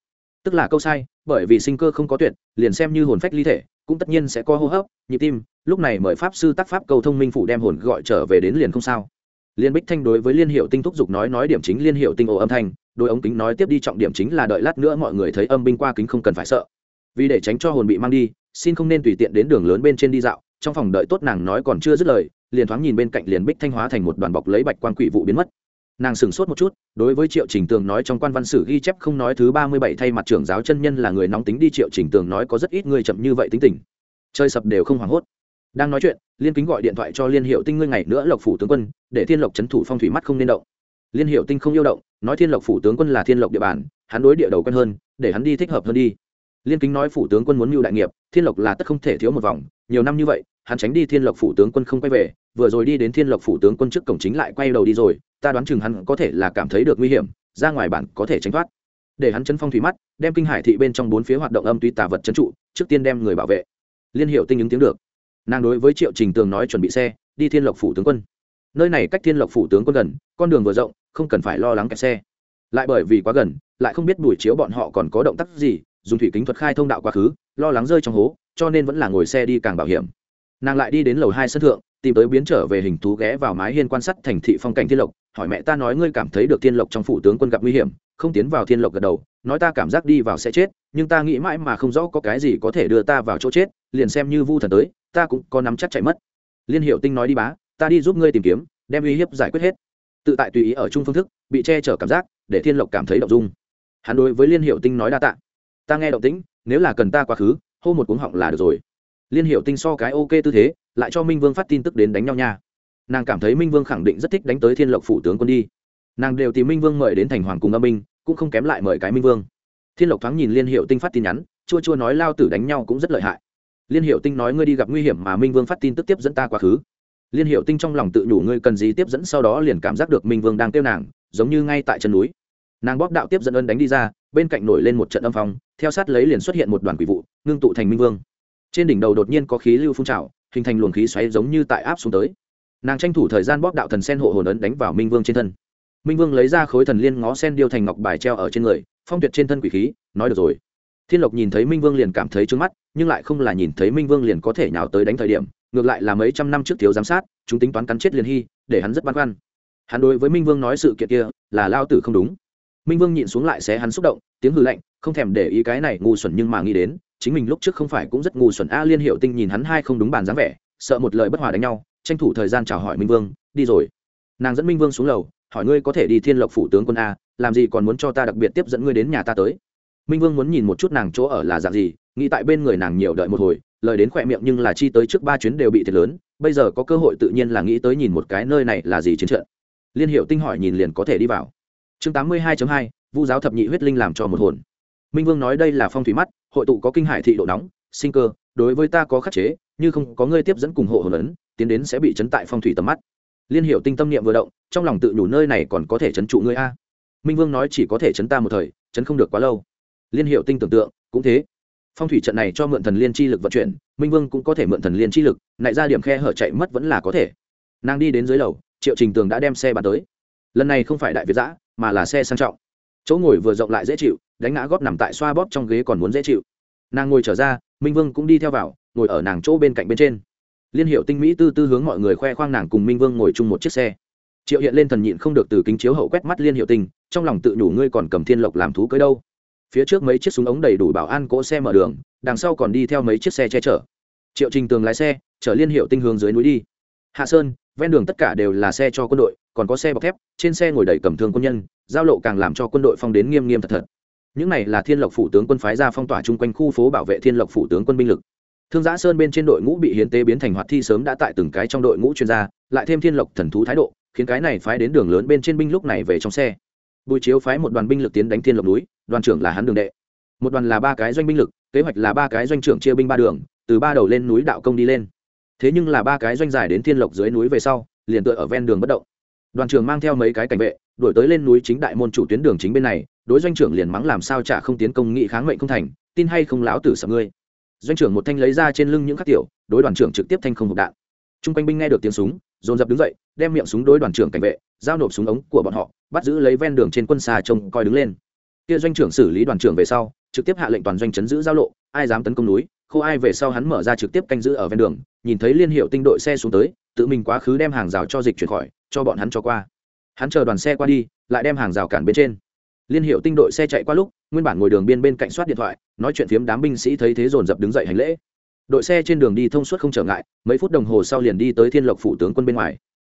Tức là câu sai, bởi vì sinh cơ không có tuyệt, liền xem như hồn phách ly thể cũng tất nhiên sẽ có hô hấp, nhịp tim, lúc này mời pháp sư tác pháp cầu thông minh phủ đem hồn gọi trở về đến liền không sao. Liên bích thanh đối với liên hiệu tinh thúc giục nói nói điểm chính liên hiệu tinh ồ âm thanh đôi ống kính nói tiếp đi trọng điểm chính là đợi lát nữa mọi người thấy âm binh qua kính không cần phải sợ. Vì để tránh cho hồn bị mang đi, xin không nên tùy tiện đến đường lớn bên trên đi dạo, trong phòng đợi tốt nàng nói còn chưa dứt lời, liền thoáng nhìn bên cạnh liền bích thanh hóa thành một đoàn bọc lấy bạch quan quỷ vụ biến mất nàng sửng sốt một chút, đối với triệu trình tường nói trong quan văn sử ghi chép không nói thứ ba mươi bảy thay mặt trưởng giáo chân nhân là người nóng tính đi, triệu trình tường nói có rất ít người chậm như vậy tính tình. Chơi sập đều không hoảng hốt. Đang nói chuyện, liên kính gọi điện thoại cho liên hiệu tinh ngươi ngày nữa lộc phủ tướng quân, để thiên lộc c thủ phong thủy mắt không nên động. Liên hiệu tinh không yêu động, nói thiên lộc phủ tướng quân là thiên lộc địa bàn, hắn đối địa đầu quen hơn, để hắn đi thích hợp hơn đi. Liên kính nói phủ tướng quân muốn mưu đại nghiệp, thiên lộc là tất không thể thiếu một vòng, nhiều năm như vậy, hắn tránh đi thiên lộc phủ tướng quân không quay về vừa rồi đi đến thiên lộc phủ tướng quân trước cổng chính lại quay đầu đi rồi, ta đoán chừng hắn có thể là cảm thấy được nguy hiểm, ra ngoài bản có thể tránh thoát. Để hắn chấn phong thủy mắt, đem kinh hải thị bên trong bốn phía hoạt động âm tuy tà vật chấn trụ, trước tiên đem người bảo vệ. Liên hiệu tinh ứng tiếng được. Nàng đối với triệu trình tường nói chuẩn bị xe, đi thiên lộc phủ tướng quân. Nơi này cách thiên lộc phủ tướng quân gần, con đường vừa rộng, không cần phải lo lắng kẹt xe. Lại bởi vì quá gần, lại không biết buổi chiếu bọn họ còn có động tác gì, dùng thủy kính thuật khai thông đạo quá khứ, lo lắng rơi trong hố, cho nên vẫn là ngồi xe đi càng bảo hiểm. Nàng lại đi đến lầu hai sân thượng tìm tới biến trở về hình thú ghé vào mái hiên quan sát thành thị phong cảnh thiên lộc, hỏi mẹ ta nói ngươi cảm thấy được thiên lộc trong phủ tướng quân gặp nguy hiểm, không tiến vào thiên lộc gật đầu, nói ta cảm giác đi vào sẽ chết, nhưng ta nghĩ mãi mà không rõ có cái gì có thể đưa ta vào chỗ chết, liền xem như vu thần tới, ta cũng có nắm chắc chạy mất. Liên hiệu tinh nói đi bá, ta đi giúp ngươi tìm kiếm, đem uy hiếp giải quyết hết. Tự tại tùy ý ở chung phương thức, bị che chở cảm giác, để thiên lộc cảm thấy động dung. Hắn đối với liên hiệu tinh nói đa tạ. Ta nghe động tĩnh, nếu là cần ta quá khứ, hô một cuống họng là được rồi liên hiệu tinh so cái ok tư thế, lại cho minh vương phát tin tức đến đánh nhau nha. Nàng cảm thấy minh vương khẳng định rất thích đánh tới thiên lộc phủ tướng quân đi. Nàng đều tìm minh vương mời đến thành hoàng cùng âm minh cũng không kém lại mời cái minh vương. Thiên lộc thoáng nhìn liên hiệu tinh phát tin nhắn, chua chua nói lao tử đánh nhau cũng rất lợi hại. Liên hiệu tinh nói ngươi đi gặp nguy hiểm mà minh vương phát tin tức tiếp dẫn ta quá khứ. Liên hiệu tinh trong lòng tự nhủ ngươi cần gì tiếp dẫn sau đó liền cảm giác được minh vương đang kêu nàng, giống như ngay tại chân núi. Nàng bóp đạo tiếp dẫn ân đánh đi ra, bên cạnh nổi lên một trận âm phong, theo sát lấy liền xuất hiện một đoàn quỷ vụ, ngưng tụ thành minh vương trên đỉnh đầu đột nhiên có khí lưu phun trào, hình thành luồng khí xoáy giống như tại áp xuống tới. Nàng tranh thủ thời gian bóp đạo thần sen hộ hồn ấn đánh vào minh vương trên thân. Minh vương lấy ra khối thần liên ngó sen điêu thành ngọc bài treo ở trên người, phong tuyệt trên thân quỷ khí, nói được rồi. Thiên lộc nhìn thấy minh vương liền cảm thấy trướng mắt, nhưng lại không là nhìn thấy minh vương liền có thể nhào tới đánh thời điểm, ngược lại là mấy trăm năm trước thiếu giám sát, chúng tính toán cắn chết liền hy, để hắn rất băn khoăn. Hắn đối với minh vương nói sự kiện kia, là lao tử không đúng. Minh vương nhịn xuống lại xé hắn xúc động, tiếng hư lạnh, không thèm để ý cái này ngu xuẩn nhưng mà nghĩ đến chính mình lúc trước không phải cũng rất ngu xuẩn. A liên hiệu tinh nhìn hắn hai không đúng bàn dáng vẻ, sợ một lời bất hòa đánh nhau, tranh thủ thời gian chào hỏi minh vương, đi rồi. Nàng dẫn minh vương xuống lầu, hỏi ngươi có thể đi thiên lộc phủ tướng quân a, làm gì còn muốn cho ta đặc biệt tiếp dẫn ngươi đến nhà ta tới? Minh vương muốn nhìn một chút nàng chỗ ở là dạng gì, nghĩ tại bên người nàng nhiều đợi một hồi, lời đến khỏe miệng nhưng là chi tới trước ba chuyến đều bị thiệt lớn, bây giờ có cơ hội tự nhiên là nghĩ tới nhìn một cái nơi này là gì chiến trận. Liên hiệu tinh hỏi nhìn liền có thể đi vào. Chương tám mươi hai hai, vu giáo thập nhị huyết linh làm cho một hồn minh vương nói đây là phong thủy mắt, hội tụ có kinh hải thị độ nóng, sinh cơ, đối với ta có khắc chế, như không có ngươi tiếp dẫn cùng hộ hồn ấn, tiến đến sẽ bị chấn tại phong thủy tầm mắt. Liên hiệu tinh tâm niệm vừa động, trong lòng tự nhủ nơi này còn có thể chấn trụ ngươi a. Minh vương nói chỉ có thể chấn ta một thời, chấn không được quá lâu. Liên hiệu tinh tưởng tượng, cũng thế. Phong thủy trận này cho mượn thần liên chi lực vận chuyển, minh vương cũng có thể mượn thần liên chi lực, nại ra điểm khe hở chạy mất vẫn là có thể. Nàng đi đến dưới lầu, triệu trình tường đã đem xe bàn tới. Lần này không phải đại việt giã mà là xe sang trọng. Chỗ ngồi vừa rộng lại dễ chịu đánh ngã góp nằm tại xoa bóp trong ghế còn muốn dễ chịu. Nàng ngồi trở ra, minh vương cũng đi theo vào, ngồi ở nàng chỗ bên cạnh bên trên. Liên hiệu tinh mỹ tư tư hướng mọi người khoe khoang nàng cùng minh vương ngồi chung một chiếc xe. Triệu hiện lên thần nhịn không được từ kính chiếu hậu quét mắt liên hiệu tinh, trong lòng tự nhủ ngươi còn cầm thiên lộc làm thú cưới đâu. Phía trước mấy chiếc súng ống đầy đủ bảo an cỗ xe mở đường, đằng sau còn đi theo mấy chiếc xe che chở. Triệu trình tường lái xe, chở liên hiệu tinh hướng dưới núi đi. Hạ sơn, ven đường tất cả đều là xe cho quân đội, còn có xe bọc thép, trên xe ngồi đầy cầm thương quân nhân, giao lộ càng làm cho quân đội phong đến nghiêm nghiêm thật thật những này là thiên lộc phủ tướng quân phái ra phong tỏa chung quanh khu phố bảo vệ thiên lộc phủ tướng quân binh lực. Thương giã sơn bên trên đội ngũ bị hiến tế biến thành hoạt thi sớm đã tại từng cái trong đội ngũ chuyên gia, lại thêm thiên lộc thần thú thái độ, khiến cái này phái đến đường lớn bên trên binh lúc này về trong xe. Bùi chiếu phái một đoàn binh lực tiến đánh thiên lộc núi, đoàn trưởng là hắn đường đệ. Một đoàn là ba cái doanh binh lực, kế hoạch là ba cái doanh trưởng chia binh ba đường, từ ba đầu lên núi đạo công đi lên. Thế nhưng là ba cái doanh giải đến thiên lộc dưới núi về sau, liền tựa ở ven đường bất động. Đoàn trưởng mang theo mấy cái cảnh vệ, đuổi tới lên núi chính đại môn chủ tuyến đường chính bên này đối doanh trưởng liền mắng làm sao trả không tiến công nghị kháng mệnh không thành, tin hay không lão tử sợ ngươi. Doanh trưởng một thanh lấy ra trên lưng những khắc tiểu, đối đoàn trưởng trực tiếp thanh không hộp đạn. Chung quanh binh nghe được tiếng súng, dồn dập đứng dậy, đem miệng súng đối đoàn trưởng cảnh vệ, giao nộp súng ống của bọn họ, bắt giữ lấy ven đường trên quân xa trông coi đứng lên. Kia doanh trưởng xử lý đoàn trưởng về sau, trực tiếp hạ lệnh toàn doanh chấn giữ giao lộ, ai dám tấn công núi, khô ai về sau hắn mở ra trực tiếp canh giữ ở ven đường, nhìn thấy liên hiệu tinh đội xe xuống tới, tự mình quá khứ đem hàng rào cho dịch chuyển khỏi, cho bọn hắn cho qua. Hắn chờ đoàn xe qua đi, lại đem hàng rào cản bên trên liên hiệu tinh đội xe chạy qua lúc, nguyên bản ngồi đường biên bên cạnh soát điện thoại, nói chuyện phiếm đám binh sĩ thấy thế dồn dập đứng dậy hành lễ. Đội xe trên đường đi thông suốt không trở ngại, mấy phút đồng hồ sau liền đi tới thiên lộc phủ tướng quân bên ngoài.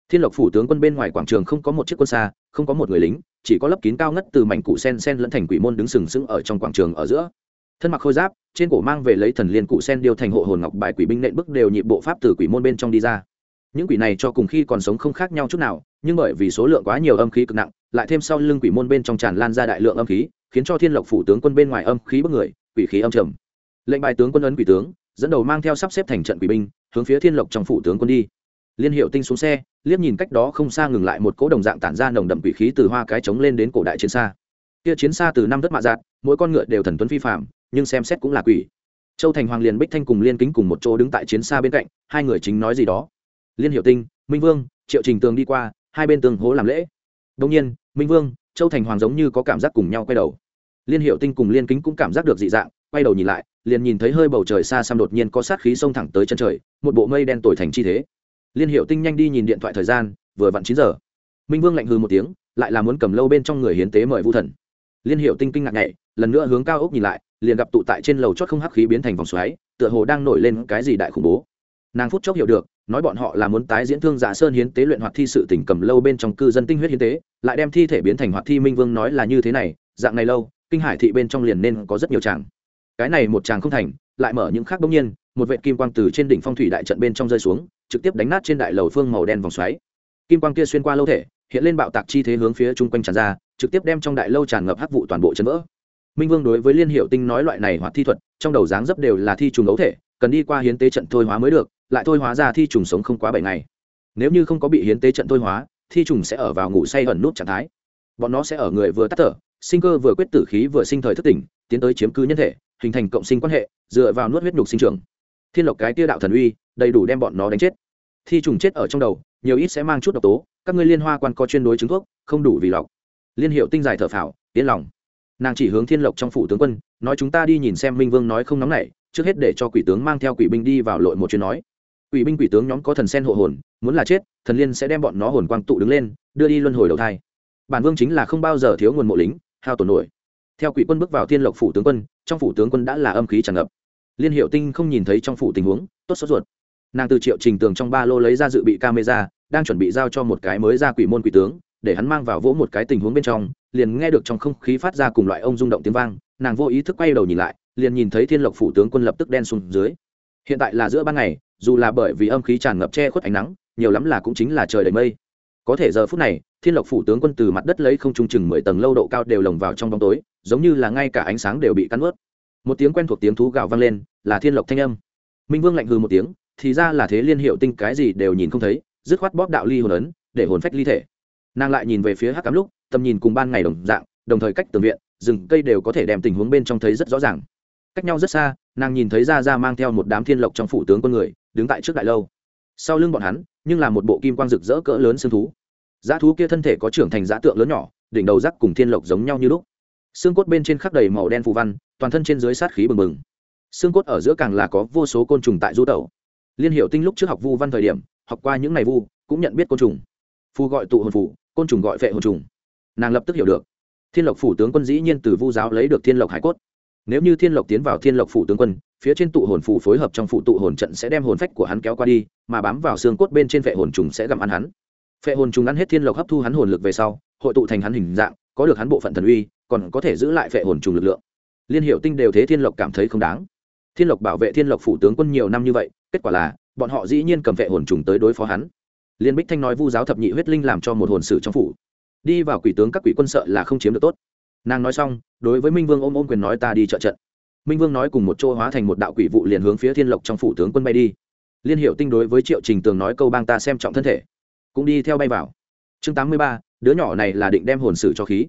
Thiên lộc phủ tướng quân bên ngoài quảng trường không có một chiếc quân xa, không có một người lính, chỉ có lấp kín cao ngất từ mảnh cụ sen sen lẫn thành quỷ môn đứng sừng sững ở trong quảng trường ở giữa. Thân mặc khôi giáp, trên cổ mang về lấy thần liên cụ sen điêu thành hộ hồn ngọc bài quỷ binh nện bức đều nhịp bộ pháp từ quỷ môn bên trong đi ra. Những quỷ này cho cùng khi còn sống không khác nhau chút nào nhưng bởi vì số lượng quá nhiều âm khí cực nặng lại thêm sau lưng quỷ môn bên trong tràn lan ra đại lượng âm khí khiến cho thiên lộc phủ tướng quân bên ngoài âm khí bức người quỷ khí âm trầm. Lệnh bài tướng quân ấn quỷ tướng dẫn đầu mang theo sắp xếp thành trận quỷ binh hướng phía thiên lộc trong phủ tướng quân đi. Liên hiệu tinh xuống xe liếc nhìn cách đó không xa ngừng lại một cỗ đồng dạng tản ra nồng đậm quỷ khí từ hoa cái trống lên đến cổ đại chiến xa. Kia chiến xa từ năm đất mạ dạn, mỗi con ngựa đều thần tuấn phi phạm nhưng xem xét cũng là quỷ. Châu thành hoàng liền bích thanh cùng liên kính cùng một chỗ đứng tại chiến xa bên cạnh hai người chính nói gì đó. Liên hiệu tinh minh vương triệu trình tường đi qua hai bên tường hố làm lễ. Đông nhiên, minh vương, châu thành hoàng giống như có cảm giác cùng nhau quay đầu. Liên hiệu tinh cùng liên kính cũng cảm giác được dị dạng, quay đầu nhìn lại, liền nhìn thấy hơi bầu trời xa xăm đột nhiên có sát khí xông thẳng tới chân trời, một bộ mây đen tồi thành chi thế. Liên hiệu tinh nhanh đi nhìn điện thoại thời gian, vừa vặn chín giờ. Minh vương lạnh hư một tiếng, lại là muốn cầm lâu bên trong người hiến tế mời vũ thần. Liên hiệu tinh kinh ngạc nhảy lần nữa hướng cao ốc nhìn lại, liền gặp tụ tại trên lầu chót không hắc khí biến thành vòng xoáy, tựa hồ đang nổi lên cái gì đại khủng bố nàng phút chốc hiểu được, nói bọn họ là muốn tái diễn thương giả sơn hiến tế luyện hoạt thi sự tỉnh cầm lâu bên trong cư dân tinh huyết hiến tế, lại đem thi thể biến thành hoạt thi minh vương nói là như thế này, dạng này lâu, kinh hải thị bên trong liền nên có rất nhiều tràng cái này một tràng không thành, lại mở những khác bỗng nhiên, một vệ kim quang từ trên đỉnh phong thủy đại trận bên trong rơi xuống, trực tiếp đánh nát trên đại lầu phương màu đen vòng xoáy. Kim quang kia xuyên qua lâu thể, hiện lên bạo tạc chi thế hướng phía chung quanh tràn ra, trực tiếp đem trong đại lâu tràn ngập hắc vụ toàn bộ chân vỡ. Minh vương đối với liên hiệu tinh nói loại này hoặc thi thuật, trong đầu dáng dấp đều là thi trùng ấu thể cần đi qua hiến tế trận thôi hóa mới được, lại thôi hóa ra thi trùng sống không quá bảy ngày. Nếu như không có bị hiến tế trận thôi hóa, thi trùng sẽ ở vào ngủ say ẩn nút trạng thái. Bọn nó sẽ ở người vừa tắt thở, sinh cơ vừa quyết tử khí vừa sinh thời thất tỉnh, tiến tới chiếm cứ nhân thể, hình thành cộng sinh quan hệ, dựa vào nuốt huyết nhục sinh trưởng. Thiên lộc cái tia đạo thần uy, đầy đủ đem bọn nó đánh chết. Thi trùng chết ở trong đầu, nhiều ít sẽ mang chút độc tố, các ngươi liên hoa quan có chuyên đối chứng thuốc, không đủ vì lọc. Liên hiệu tinh dài thở phào, yên lòng. Nàng chỉ hướng thiên lộc trong phủ tướng quân, nói chúng ta đi nhìn xem minh vương nói không nóng nảy trước hết để cho quỷ tướng mang theo quỷ binh đi vào lội một chuyến nói. Quỷ binh quỷ tướng nhóm có thần sen hộ hồn, muốn là chết, thần liên sẽ đem bọn nó hồn quang tụ đứng lên, đưa đi luân hồi đầu thai. Bản vương chính là không bao giờ thiếu nguồn mộ lính, hao tổn nổi. Theo quỷ quân bước vào thiên lộc phủ tướng quân, trong phủ tướng quân đã là âm khí tràn ngập. Liên hiệu tinh không nhìn thấy trong phủ tình huống, tốt sốt ruột. Nàng từ triệu trình tường trong ba lô lấy ra dự bị camera, đang chuẩn bị giao cho một cái mới ra quỷ môn quỷ tướng, để hắn mang vào vỗ một cái tình huống bên trong, liền nghe được trong không khí phát ra cùng loại ông rung động tiếng vang, nàng vô ý thức quay đầu nhìn lại liền nhìn thấy thiên lộc phủ tướng quân lập tức đen xuống dưới. Hiện tại là giữa ban ngày, dù là bởi vì âm khí tràn ngập che khuất ánh nắng, nhiều lắm là cũng chính là trời đầy mây. Có thể giờ phút này, thiên lộc phủ tướng quân từ mặt đất lấy không trung chừng mười tầng lâu độ cao đều lồng vào trong bóng tối, giống như là ngay cả ánh sáng đều bị cắn ướt. Một tiếng quen thuộc tiếng thú gào vang lên, là thiên lộc thanh âm. Minh vương lạnh hư một tiếng, thì ra là thế liên hiệu tinh cái gì đều nhìn không thấy, dứt khoát bóp đạo ly hồn ấn, để hồn phách ly thể. Nàng lại nhìn về phía hắc cám lúc, tầm nhìn cùng ban ngày đồng dạng, đồng thời cách tường viện, rừng cây đều có thể đem tình huống bên trong thấy rất rõ ràng cách nhau rất xa, nàng nhìn thấy ra ra mang theo một đám thiên lộc trong phủ tướng quân người, đứng tại trước đại lâu. Sau lưng bọn hắn, nhưng là một bộ kim quang rực rỡ cỡ lớn xương thú. Giá thú kia thân thể có trưởng thành giá tượng lớn nhỏ, đỉnh đầu rắc cùng thiên lộc giống nhau như lúc. Xương cốt bên trên khắc đầy màu đen phù văn, toàn thân trên dưới sát khí bừng bừng. Xương cốt ở giữa càng là có vô số côn trùng tại du tẩu. Liên hiệu tinh lúc trước học vu văn thời điểm, học qua những ngày vu, cũng nhận biết côn trùng. Phù gọi tụ hồn phủ, côn trùng gọi vệ hồn trùng. Nàng lập tức hiểu được. Thiên lộc phủ tướng quân dĩ nhiên từ vu giáo lấy được thiên lộc hải cốt nếu như thiên lộc tiến vào thiên lộc phủ tướng quân, phía trên tụ hồn phủ phối hợp trong phụ tụ hồn trận sẽ đem hồn phách của hắn kéo qua đi, mà bám vào xương cốt bên trên phệ hồn trùng sẽ gặm ăn hắn. Phệ hồn trùng ăn hết thiên lộc hấp thu hắn hồn lực về sau, hội tụ thành hắn hình dạng, có được hắn bộ phận thần uy, còn có thể giữ lại phệ hồn trùng lực lượng. Liên hiệu tinh đều thế thiên lộc cảm thấy không đáng. Thiên lộc bảo vệ thiên lộc phủ tướng quân nhiều năm như vậy, kết quả là, bọn họ dĩ nhiên cầm Vệ hồn trùng tới đối phó hắn. Liên bích thanh nói vu giáo thập nhị huyết linh làm cho một hồn sử trong phủ. Đi vào quỷ tướng các quỷ quân sợ là không chiếm được tốt nàng nói xong, đối với minh vương ôm ôm quyền nói ta đi trợ trận. Minh vương nói cùng một chỗ hóa thành một đạo quỷ vụ liền hướng phía thiên lộc trong phủ tướng quân bay đi. Liên hiệu tinh đối với triệu trình tường nói câu bang ta xem trọng thân thể, cũng đi theo bay vào. Chương tám mươi ba, đứa nhỏ này là định đem hồn sử cho khí.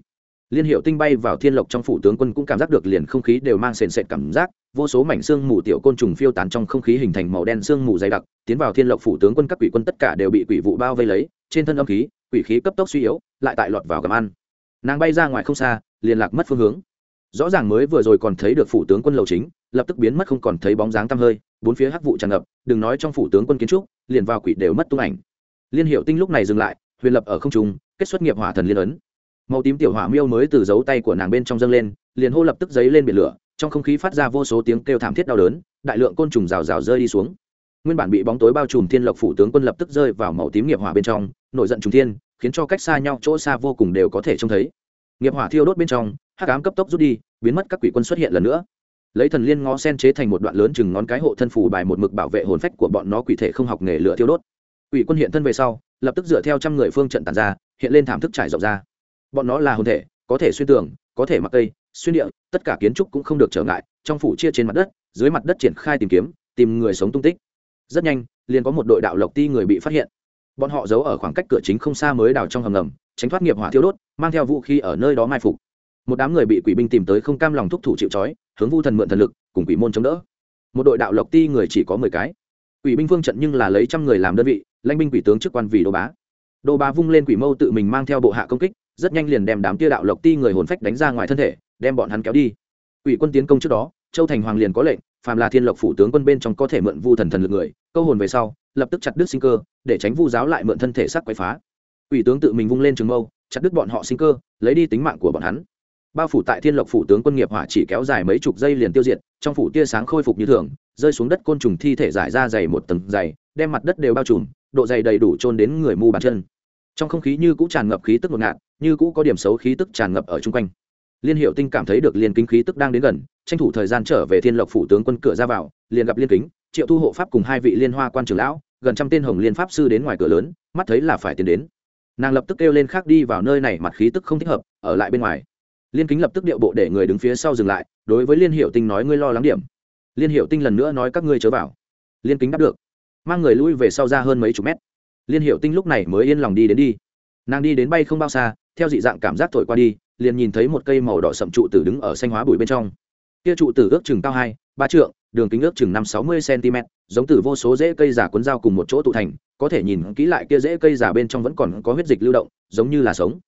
Liên hiệu tinh bay vào thiên lộc trong phủ tướng quân cũng cảm giác được liền không khí đều mang sền sệt cảm giác, vô số mảnh xương mù tiểu côn trùng phiêu tán trong không khí hình thành màu đen xương mù dày đặc, tiến vào thiên lộc phủ tướng quân các quỷ quân tất cả đều bị quỷ vụ bao vây lấy, trên thân âm khí, quỷ khí cấp tốc suy yếu, lại tại lọt vào gầm ăn nàng bay ra ngoài không xa, liền lạc mất phương hướng. Rõ ràng mới vừa rồi còn thấy được phủ tướng quân lầu chính, lập tức biến mất không còn thấy bóng dáng tăm hơi, bốn phía hắc vụ tràn ngập, đừng nói trong phủ tướng quân kiến trúc, liền vào quỷ đều mất tung ảnh. Liên hiệu tinh lúc này dừng lại, huyền lập ở không trung, kết xuất nghiệp hỏa thần liên ấn. Màu tím tiểu hỏa miêu mới từ dấu tay của nàng bên trong dâng lên, liền hô lập tức giấy lên biển lửa, trong không khí phát ra vô số tiếng kêu thảm thiết đau đớn, đại lượng côn trùng rào rào rơi đi xuống. Nguyên bản bị bóng tối bao trùm thiên lộc phủ tướng quân lập tức rơi vào màu tím nghiệp hỏa bên trong, nổi giận trùng thiên khiến cho cách xa nhau chỗ xa vô cùng đều có thể trông thấy. Nghiệp hỏa thiêu đốt bên trong, hắc ám cấp tốc rút đi, biến mất các quỷ quân xuất hiện lần nữa. Lấy thần liên ngó sen chế thành một đoạn lớn chừng ngón cái hộ thân phủ bài một mực bảo vệ hồn phách của bọn nó quỷ thể không học nghề lửa thiêu đốt. Quỷ quân hiện thân về sau, lập tức dựa theo trăm người phương trận tàn ra, hiện lên thảm thức trải rộng ra. Bọn nó là hồn thể, có thể xuyên tường, có thể mặc cây, xuyên địa, tất cả kiến trúc cũng không được trở ngại, trong phủ chia trên mặt đất, dưới mặt đất triển khai tìm kiếm, tìm người sống tung tích. Rất nhanh, liền có một đội đạo lộc ti người bị phát hiện bọn họ giấu ở khoảng cách cửa chính không xa mới đào trong hầm ngầm, tránh thoát nghiệp hỏa thiêu đốt, mang theo vũ khí ở nơi đó mai phục. Một đám người bị quỷ binh tìm tới không cam lòng thúc thủ chịu trói, hướng vu thần mượn thần lực, cùng quỷ môn chống đỡ. Một đội đạo lộc ti người chỉ có mười cái. Quỷ binh phương trận nhưng là lấy trăm người làm đơn vị, lãnh binh quỷ tướng chức quan vì đô bá. Đô bá vung lên quỷ mâu tự mình mang theo bộ hạ công kích, rất nhanh liền đem đám tia đạo lộc ti người hồn phách đánh ra ngoài thân thể, đem bọn hắn kéo đi. Quỷ quân tiến công trước đó, châu thành hoàng liền có lệnh, phàm là thiên lộc phủ tướng quân bên trong có thể mượn vu thần thần lực người, câu hồn về sau, lập tức chặt đứt sinh cơ để tránh vu giáo lại mượn thân thể sắc quấy phá. Ủy tướng tự mình vung lên trường mâu, chặt đứt bọn họ sinh cơ, lấy đi tính mạng của bọn hắn. Bao phủ tại thiên lộc phủ tướng quân nghiệp hỏa chỉ kéo dài mấy chục giây liền tiêu diệt, trong phủ tia sáng khôi phục như thường, rơi xuống đất côn trùng thi thể giải ra dày một tầng dày, đem mặt đất đều bao trùm, độ dày đầy đủ trôn đến người mù bàn chân. Trong không khí như cũ tràn ngập khí tức ngột ngạt, như cũ có điểm xấu khí tức tràn ngập ở chung quanh. Liên hiệu tinh cảm thấy được liên kính khí tức đang đến gần, tranh thủ thời gian trở về thiên lộc phủ tướng quân cửa ra vào, liền gặp liên kính, triệu thu hộ pháp cùng hai vị liên hoa quan trưởng lão gần trăm tên hồng liên pháp sư đến ngoài cửa lớn, mắt thấy là phải tiến đến. Nàng lập tức kêu lên khác đi vào nơi này, mặt khí tức không thích hợp, ở lại bên ngoài. Liên kính lập tức điệu bộ để người đứng phía sau dừng lại, đối với liên hiệu tinh nói, ngươi lo lắng điểm. Liên hiệu tinh lần nữa nói, các ngươi chớ vào. Liên kính đáp được. Mang người lui về sau ra hơn mấy chục mét. Liên hiệu tinh lúc này mới yên lòng đi đến đi. Nàng đi đến bay không bao xa, theo dị dạng cảm giác thổi qua đi, liền nhìn thấy một cây màu đỏ sậm trụ tử đứng ở xanh hóa bụi bên trong. Kia trụ tử ước chừng cao hai, ba trượng đường kính ước chừng năm sáu mươi cm, giống từ vô số rễ cây giả cuốn dao cùng một chỗ tụ thành, có thể nhìn kỹ lại kia rễ cây giả bên trong vẫn còn có huyết dịch lưu động, giống như là sống.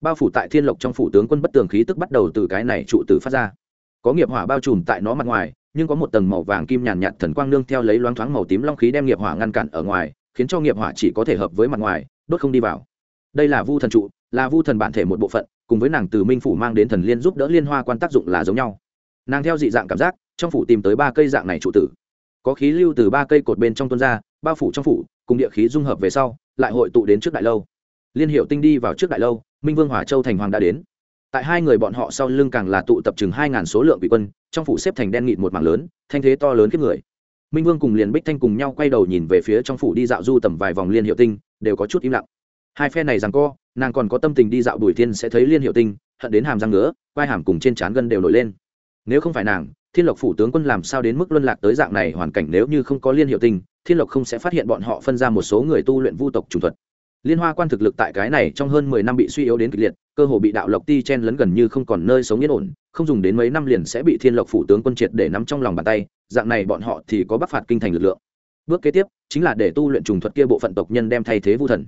Bao phủ tại thiên lộc trong phủ tướng quân bất tường khí tức bắt đầu từ cái này trụ tử phát ra. Có nghiệp hỏa bao trùm tại nó mặt ngoài, nhưng có một tầng màu vàng kim nhàn nhạt thần quang nương theo lấy loáng thoáng màu tím long khí đem nghiệp hỏa ngăn cản ở ngoài, khiến cho nghiệp hỏa chỉ có thể hợp với mặt ngoài, đốt không đi vào. Đây là vu thần trụ, là vu thần bản thể một bộ phận, cùng với nàng từ minh phủ mang đến thần liên giúp đỡ liên hoa quan tác dụng là giống nhau. Nàng theo dị dạng cảm giác trong phủ tìm tới ba cây dạng này trụ tử. Có khí lưu từ ba cây cột bên trong tuôn ra, bao phủ trong phủ, cùng địa khí dung hợp về sau, lại hội tụ đến trước đại lâu. Liên hiệu tinh đi vào trước đại lâu, minh vương hỏa châu thành hoàng đã đến. Tại hai người bọn họ sau lưng càng là tụ tập chừng hai ngàn số lượng vị quân, trong phủ xếp thành đen nghịt một mảng lớn, thanh thế to lớn kiếp người. Minh vương cùng liền bích thanh cùng nhau quay đầu nhìn về phía trong phủ đi dạo du tầm vài vòng liên hiệu tinh, đều có chút im lặng. Hai phe này rằng co, nàng còn có tâm tình đi dạo bùi thiên sẽ thấy liên hiệu tinh, hận đến hàm răng ngứa vai hàm cùng trên trán gân đều nổi lên. Nếu không phải nàng thiên lộc phủ tướng quân làm sao đến mức luân lạc tới dạng này hoàn cảnh nếu như không có liên hiệu tình, thiên lộc không sẽ phát hiện bọn họ phân ra một số người tu luyện vu tộc trùng thuật. Liên hoa quan thực lực tại cái này trong hơn mười năm bị suy yếu đến kịch liệt cơ hồ bị đạo lộc ti chen lấn gần như không còn nơi sống yên ổn không dùng đến mấy năm liền sẽ bị thiên lộc phủ tướng quân triệt để nắm trong lòng bàn tay dạng này bọn họ thì có bắc phạt kinh thành lực lượng. Bước kế tiếp chính là để tu luyện trùng thuật kia bộ phận tộc nhân đem thay thế vu thần.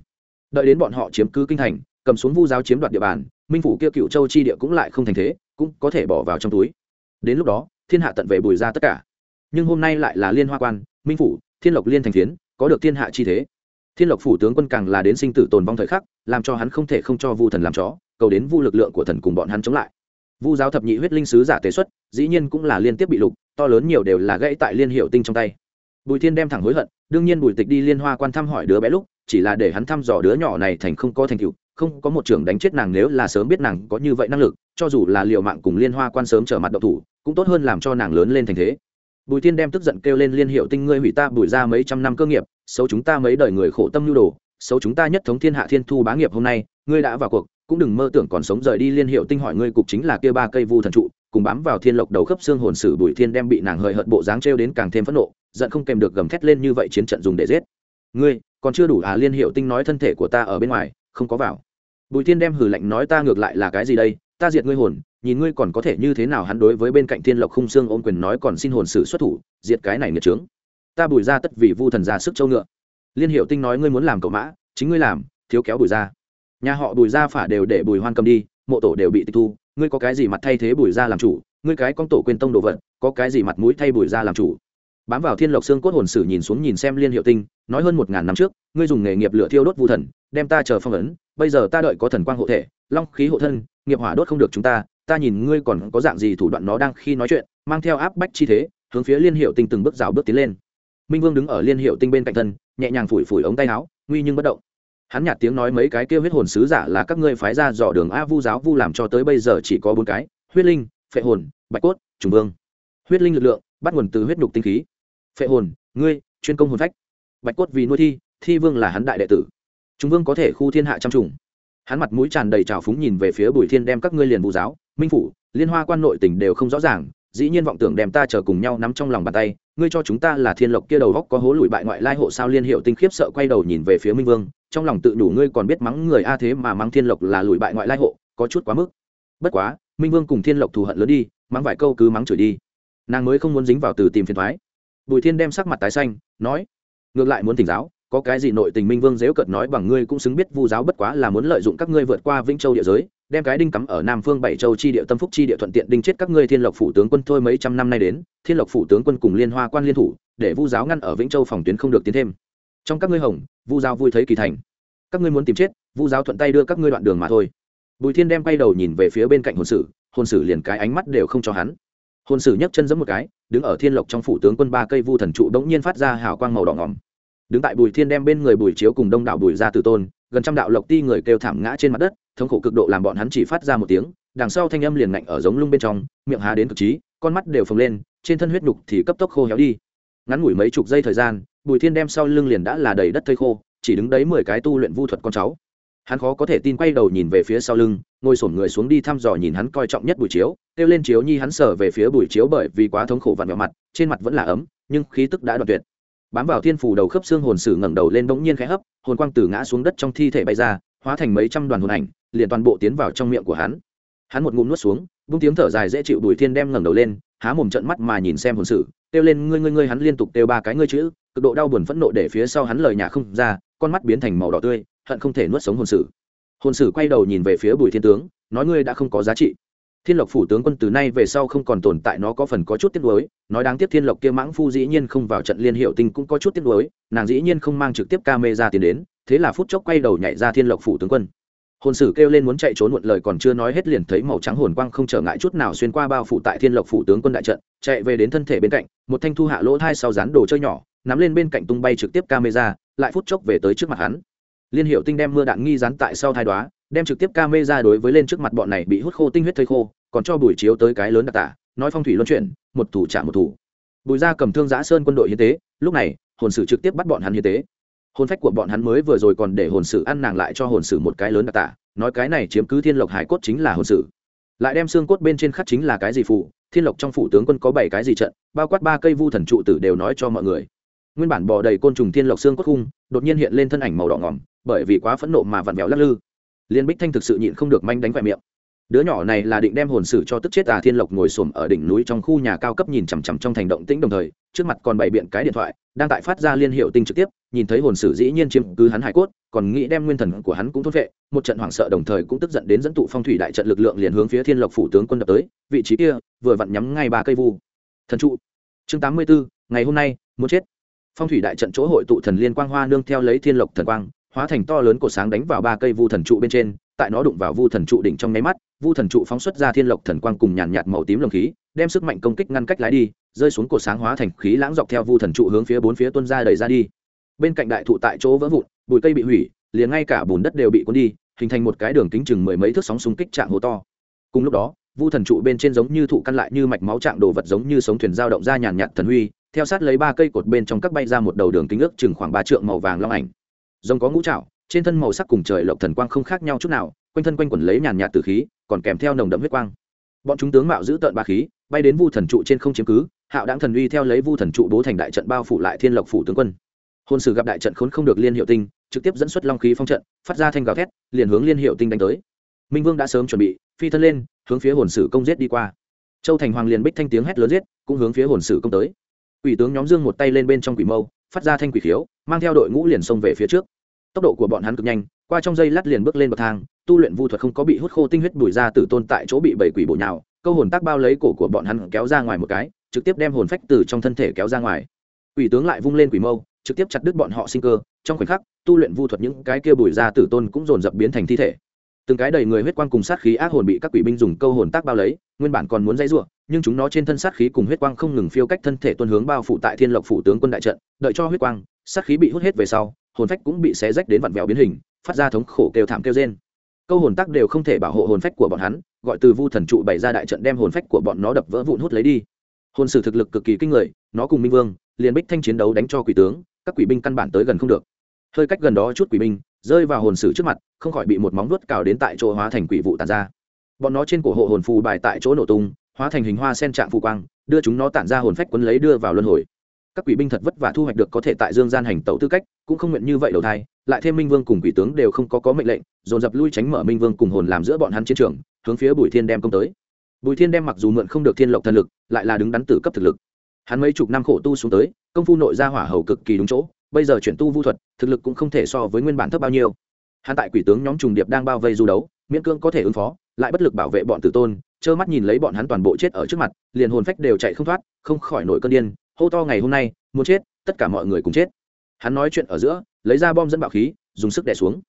Đợi đến bọn họ chiếm cứ kinh thành cầm xuống vu giáo chiếm đoạt địa bàn minh phủ kia cựu châu chi địa cũng lại không thành thế cũng có thể bỏ vào trong túi. Đến lúc đó thiên hạ tận về bùi ra tất cả. Nhưng hôm nay lại là liên hoa quan, minh phủ, thiên lộc liên thành phiến, có được thiên hạ chi thế. Thiên lộc phủ tướng quân càng là đến sinh tử tồn vong thời khắc, làm cho hắn không thể không cho vu thần làm chó, cầu đến vu lực lượng của thần cùng bọn hắn chống lại. Vu giáo thập nhị huyết linh sứ giả tế xuất, dĩ nhiên cũng là liên tiếp bị lục, to lớn nhiều đều là gãy tại liên hiệu tinh trong tay. Bùi thiên đem thẳng hối hận, đương nhiên bùi tịch đi liên hoa quan thăm hỏi đứa bé lúc, chỉ là để hắn thăm dò đứa nhỏ này thành không có thành tựu, không có một trưởng đánh chết nàng nếu là sớm biết nàng có như vậy năng lực cho dù là liệu mạng cùng liên hoa quan sớm trở mặt độc thủ, cũng tốt hơn làm cho nàng lớn lên thành thế. Bùi thiên đem tức giận kêu lên liên hiệu tinh ngươi hủy ta, bùi ra mấy trăm năm cơ nghiệp, xấu chúng ta mấy đời người khổ tâm nhu đồ, xấu chúng ta nhất thống thiên hạ thiên thu bá nghiệp hôm nay, ngươi đã vào cuộc, cũng đừng mơ tưởng còn sống rời đi liên hiệu tinh hỏi ngươi cục chính là kia ba cây vu thần trụ, cùng bám vào thiên lộc đầu khớp xương hồn sử bùi thiên đem bị nàng hời hợt bộ dáng trêu đến càng thêm phẫn nộ, giận không kèm được gầm thét lên như vậy chiến trận dùng để giết. Ngươi, còn chưa đủ à liên hiệu tinh nói thân thể của ta ở bên ngoài, không có vào. Bùi thiên đem hử lạnh nói ta ngược lại là cái gì đây ta diệt ngươi hồn, nhìn ngươi còn có thể như thế nào hắn đối với bên cạnh thiên lộc khung xương ôm quyền nói còn xin hồn sử xuất thủ, diệt cái này nghiệt trướng ta bùi ra tất vì vu thần ra sức châu ngựa. Liên hiệu tinh nói ngươi muốn làm cậu mã, chính ngươi làm, thiếu kéo bùi ra. Nhà họ bùi ra phả đều để bùi hoan cầm đi, mộ tổ đều bị tịch thu, ngươi có cái gì mặt thay thế bùi ra làm chủ, ngươi cái con tổ quên tông đồ vật, có cái gì mặt mũi thay bùi ra làm chủ. Bám vào thiên lộc xương cốt hồn sử nhìn xuống nhìn xem liên hiệu tinh, nói hơn một ngàn năm trước, ngươi dùng nghề nghiệp lửa thiêu đốt vu thần, đem ta chờ phong ấn bây giờ ta đợi có thần quang hộ thể, long khí hộ thân, nghiệp hỏa đốt không được chúng ta ta nhìn ngươi còn có dạng gì thủ đoạn nó đang khi nói chuyện, mang theo áp bách chi thế, hướng phía liên hiệu tinh từng bước rào bước tiến lên. Minh vương đứng ở liên hiệu tinh bên cạnh thân, nhẹ nhàng phủi phủi ống tay áo, nguy nhưng bất động. Hắn nhạt tiếng nói mấy cái kêu huyết hồn sứ giả là các ngươi phái ra dò đường a vu giáo vu làm cho tới bây giờ chỉ có bốn cái, huyết linh, phệ hồn, bạch cốt, trùng vương. Huyết linh lực lượng, bắt nguồn từ huyết nhục tinh khí. Phệ hồn, ngươi, chuyên công hồn phách. Bạch cốt vì nuôi thi thi vương là hắn đại đệ tử trung vương có thể khu thiên hạ trăm trùng. Hắn mặt mũi tràn đầy trào phúng nhìn về phía bùi thiên đem các ngươi liền bù giáo, minh phủ, liên hoa quan nội tỉnh đều không rõ ràng, dĩ nhiên vọng tưởng đem ta chờ cùng nhau nắm trong lòng bàn tay, ngươi cho chúng ta là thiên lộc kia đầu góc có hố lùi bại ngoại lai hộ sao liên hiệu tinh khiếp sợ quay đầu nhìn về phía minh vương, trong lòng tự đủ ngươi còn biết mắng người a thế mà mắng thiên lộc là lùi bại ngoại lai hộ, có chút quá mức. Bất quá, minh vương cùng thiên lộc thù hận lớn đi, mắng vài câu cứ mắng chửi đi. Nàng mới không muốn dính vào từ tìm phiền thoái. Bùi thiên đem sắc mặt tái xanh, nói, ngược lại muốn tỉnh giáo có cái gì nội tình minh vương dếu cợt nói bằng ngươi cũng xứng biết vu giáo bất quá là muốn lợi dụng các ngươi vượt qua vĩnh châu địa giới, đem cái đinh cắm ở nam phương bảy châu chi địa, tâm phúc chi địa thuận tiện đinh chết các ngươi thiên lộc phủ tướng quân thôi mấy trăm năm nay đến, thiên lộc phủ tướng quân cùng liên hoa quan liên thủ, để vu giáo ngăn ở vĩnh châu phòng tuyến không được tiến thêm. Trong các ngươi hồng, vu giáo vui thấy kỳ thành. Các ngươi muốn tìm chết, vu giáo thuận tay đưa các ngươi đoạn đường mà thôi. Bùi thiên đem quay đầu nhìn về phía bên cạnh hồn sử hồn sử liền cái ánh mắt đều không cho hắn. Hồn sử nhấc chân giẫm một cái, đứng ở thiên lộc trong phủ tướng quân ba cây vu thần trụ đống nhiên phát ra hào quang màu đỏ ngỏm đứng tại bùi thiên đem bên người bùi chiếu cùng đông đảo bùi ra từ tôn, gần trăm đạo lộc ti người kêu thảm ngã trên mặt đất, thống khổ cực độ làm bọn hắn chỉ phát ra một tiếng, đằng sau thanh âm liền ngạnh ở giống lung bên trong, miệng há đến cực trí, con mắt đều phồng lên, trên thân huyết nhục thì cấp tốc khô héo đi. Ngắn ngủi mấy chục giây thời gian, bùi thiên đem sau lưng liền đã là đầy đất thây khô, chỉ đứng đấy mười cái tu luyện vu thuật con cháu. Hắn khó có thể tin quay đầu nhìn về phía sau lưng, ngồi sổm người xuống đi thăm dò nhìn hắn coi trọng nhất bùi chiếu, kêu lên chiếu nhi hắn sở về phía bùi chiếu bởi vì quá thống khổ vặn vẹo mặt, trên mặt vẫn là ấm, nhưng khí tức đã đoạn tuyệt bám vào thiên phủ đầu khớp xương hồn sử ngẩng đầu lên bỗng nhiên khẽ hấp, hồn quang tử ngã xuống đất trong thi thể bay ra, hóa thành mấy trăm đoàn hồn ảnh, liền toàn bộ tiến vào trong miệng của hắn. Hắn một ngụm nuốt xuống bung tiếng thở dài dễ chịu bùi thiên đem ngẩng đầu lên, há mồm trận mắt mà nhìn xem hồn sử, kêu lên, ngươi ngươi ngươi, hắn liên tục kêu ba cái ngươi chữ, cực độ đau buồn phẫn nộ để phía sau hắn lời nhà không ra, con mắt biến thành màu đỏ tươi, hận không thể nuốt sống hồn sử. Hồn sử quay đầu nhìn về phía bùi thiên tướng, nói, ngươi đã không có giá trị thiên lộc phủ tướng quân từ nay về sau không còn tồn tại nó có phần có chút tiếc nuối, nói đáng tiếc thiên lộc kia mãng phu dĩ nhiên không vào trận liên hiệu tinh cũng có chút tiếc nuối, nàng dĩ nhiên không mang trực tiếp ca mê ra tiền đến, thế là phút chốc quay đầu nhảy ra thiên lộc phủ tướng quân. Hồn sử kêu lên muốn chạy trốn muộn lời còn chưa nói hết liền thấy màu trắng hồn quang không trở ngại chút nào xuyên qua bao phủ tại thiên lộc phủ tướng quân đại trận, chạy về đến thân thể bên cạnh, một thanh thu hạ lỗ thai sau dán đồ chơi nhỏ, nắm lên bên cạnh tung bay trực tiếp camera lại phút chốc về tới trước mặt hắn. Liên hiệu tinh đem mưa đạn nghi dán tại sau thai đoá đem trực tiếp camera đối với lên trước mặt bọn này bị hút khô tinh huyết thây khô, còn cho bùi chiếu tới cái lớn đặc tả, nói phong thủy luân chuyển, một thủ trả một thủ. Bùi ra cầm thương giã sơn quân đội hiến tế, lúc này, hồn sử trực tiếp bắt bọn hắn hiến tế. Hồn phách của bọn hắn mới vừa rồi còn để hồn sử ăn nàng lại cho hồn sử một cái lớn đặc tả, nói cái này chiếm cứ thiên lộc hải cốt chính là hồn sử. Lại đem xương cốt bên trên khắc chính là cái gì phụ thiên lộc trong phủ tướng quân có bảy cái gì trận, bao quát ba cây vu thần trụ tử đều nói cho mọi người. Nguyên bản bò đầy côn trùng thiên lộc xương cốt khung, đột nhiên hiện lên thân ảnh màu đỏ ngỏm, bởi vì quá phẫn nộ mà vặn vẹo lắc lư liên bích thanh thực sự nhịn không được manh đánh vải miệng. Đứa nhỏ này là định đem hồn sử cho tức chết à thiên lộc ngồi xổm ở đỉnh núi trong khu nhà cao cấp nhìn chằm chằm trong thành động tĩnh đồng thời trước mặt còn bày biện cái điện thoại đang tại phát ra liên hiệu tinh trực tiếp nhìn thấy hồn sử dĩ nhiên chiếm cứ hắn hải cốt còn nghĩ đem nguyên thần của hắn cũng thốt vệ một trận hoảng sợ đồng thời cũng tức giận đến dẫn tụ phong thủy đại trận lực lượng liền hướng phía thiên lộc phủ tướng quân đập tới vị trí kia vừa vặn nhắm ngay ba cây vu. Thần trụ. Chương tám mươi 84, ngày hôm nay muốn chết. Phong thủy đại trận chỗ hội tụ thần liên quang hoa nương theo lấy thiên lộc thần quang hóa thành to lớn cột sáng đánh vào ba cây vu thần trụ bên trên, tại nó đụng vào vu thần trụ đỉnh trong nháy mắt, vu thần trụ phóng xuất ra thiên lộc thần quang cùng nhàn nhạt màu tím lồng khí, đem sức mạnh công kích ngăn cách lái đi, rơi xuống cột sáng hóa thành khí lãng dọc theo vu thần trụ hướng phía bốn phía tuân ra đẩy ra đi. Bên cạnh đại thụ tại chỗ vỡ vụn, bụi cây bị hủy, liền ngay cả bùn đất đều bị cuốn đi, hình thành một cái đường kính chừng mười mấy thước sóng xung kích trạng hố to. Cùng lúc đó, vu thần trụ bên trên giống như thụ căn lại như mạch máu trạng đồ vật giống như sống thuyền dao động ra nhàn nhạt thần huy, theo sát lấy ba cây cột bên trong các bay ra một đầu đường kính ước chừng khoảng ba trượng màu vàng long ảnh rồng có ngũ trạo trên thân màu sắc cùng trời lộc thần quang không khác nhau chút nào, quanh thân quanh quẩn lấy nhàn nhạt từ khí, còn kèm theo nồng đậm huyết quang. Bọn chúng tướng mạo giữ tợn ba khí, bay đến vu thần trụ trên không chiếm cứ, hạo đáng thần uy theo lấy vu thần trụ bố thành đại trận bao phủ lại thiên lộc phủ tướng quân. Hôn sử gặp đại trận khốn không được liên hiệu tinh, trực tiếp dẫn xuất long khí phong trận, phát ra thanh gào thét, liền hướng liên hiệu tinh đánh tới. Minh vương đã sớm chuẩn bị, phi thân lên, hướng phía hồn sử công giết đi qua. Châu thành hoàng liền bích thanh tiếng hét lớn giết, cũng hướng phía hồn sử công tới. Ủy tướng nhóm dương một tay lên bên trong quỷ mâu phát ra thanh quỷ khiếu, mang theo đội ngũ liền xông về phía trước. Tốc độ của bọn hắn cực nhanh, qua trong dây lát liền bước lên bậc thang, tu luyện vu thuật không có bị hút khô tinh huyết bùi ra tử tôn tại chỗ bị bảy quỷ bổ nhào, câu hồn tác bao lấy cổ của bọn hắn kéo ra ngoài một cái, trực tiếp đem hồn phách từ trong thân thể kéo ra ngoài. Quỷ tướng lại vung lên quỷ mâu, trực tiếp chặt đứt bọn họ sinh cơ, trong khoảnh khắc, tu luyện vu thuật những cái kia bùi ra tử tôn cũng dồn dập biến thành thi thể từng cái đầy người huyết quang cùng sát khí ác hồn bị các quỷ binh dùng câu hồn tác bao lấy, nguyên bản còn muốn dãy rủa, nhưng chúng nó trên thân sát khí cùng huyết quang không ngừng phiêu cách thân thể tuân hướng bao phủ tại thiên lộc phủ tướng quân đại trận, đợi cho huyết quang, sát khí bị hút hết về sau, hồn phách cũng bị xé rách đến vặn vẹo biến hình, phát ra thống khổ kêu thảm kêu rên. Câu hồn tác đều không thể bảo hộ hồn phách của bọn hắn, gọi từ vu thần trụ bày ra đại trận đem hồn phách của bọn nó đập vỡ vụn hút lấy đi. Hồn sử thực lực cực kỳ kinh người, nó cùng minh vương, liền bích thanh chiến đấu đánh cho quỷ tướng, các quỷ binh căn bản tới gần không được. Hơi cách gần đó chút quỷ binh, rơi vào hồn sử trước mặt không khỏi bị một móng vuốt cào đến tại chỗ hóa thành quỷ vụ tàn ra. Bọn nó trên cổ hộ hồn phù bài tại chỗ nổ tung, hóa thành hình hoa sen trạng phù quang, đưa chúng nó tản ra hồn phách quấn lấy đưa vào luân hồi. Các quỷ binh thật vất vả thu hoạch được có thể tại dương gian hành tẩu tư cách, cũng không nguyện như vậy đầu thai, lại thêm minh vương cùng quỷ tướng đều không có có mệnh lệnh, dồn dập lui tránh mở minh vương cùng hồn làm giữa bọn hắn chiến trường, hướng phía bùi thiên đem công tới. Bùi thiên đem mặc dù mượn không được thiên lộc thần lực, lại là đứng đắn tử cấp thực lực. Hắn mấy chục năm khổ tu xuống tới, công phu nội gia hỏa hầu cực kỳ đúng chỗ, bây giờ chuyển tu vu thuật, thực lực cũng không thể so với nguyên bản thấp bao nhiêu hắn tại quỷ tướng nhóm trùng điệp đang bao vây du đấu, miễn cưỡng có thể ứng phó, lại bất lực bảo vệ bọn tử tôn, trơ mắt nhìn lấy bọn hắn toàn bộ chết ở trước mặt, liền hồn phách đều chạy không thoát, không khỏi nổi cơn điên, hô to ngày hôm nay, muốn chết, tất cả mọi người cùng chết. Hắn nói chuyện ở giữa, lấy ra bom dẫn bạo khí, dùng sức đè xuống.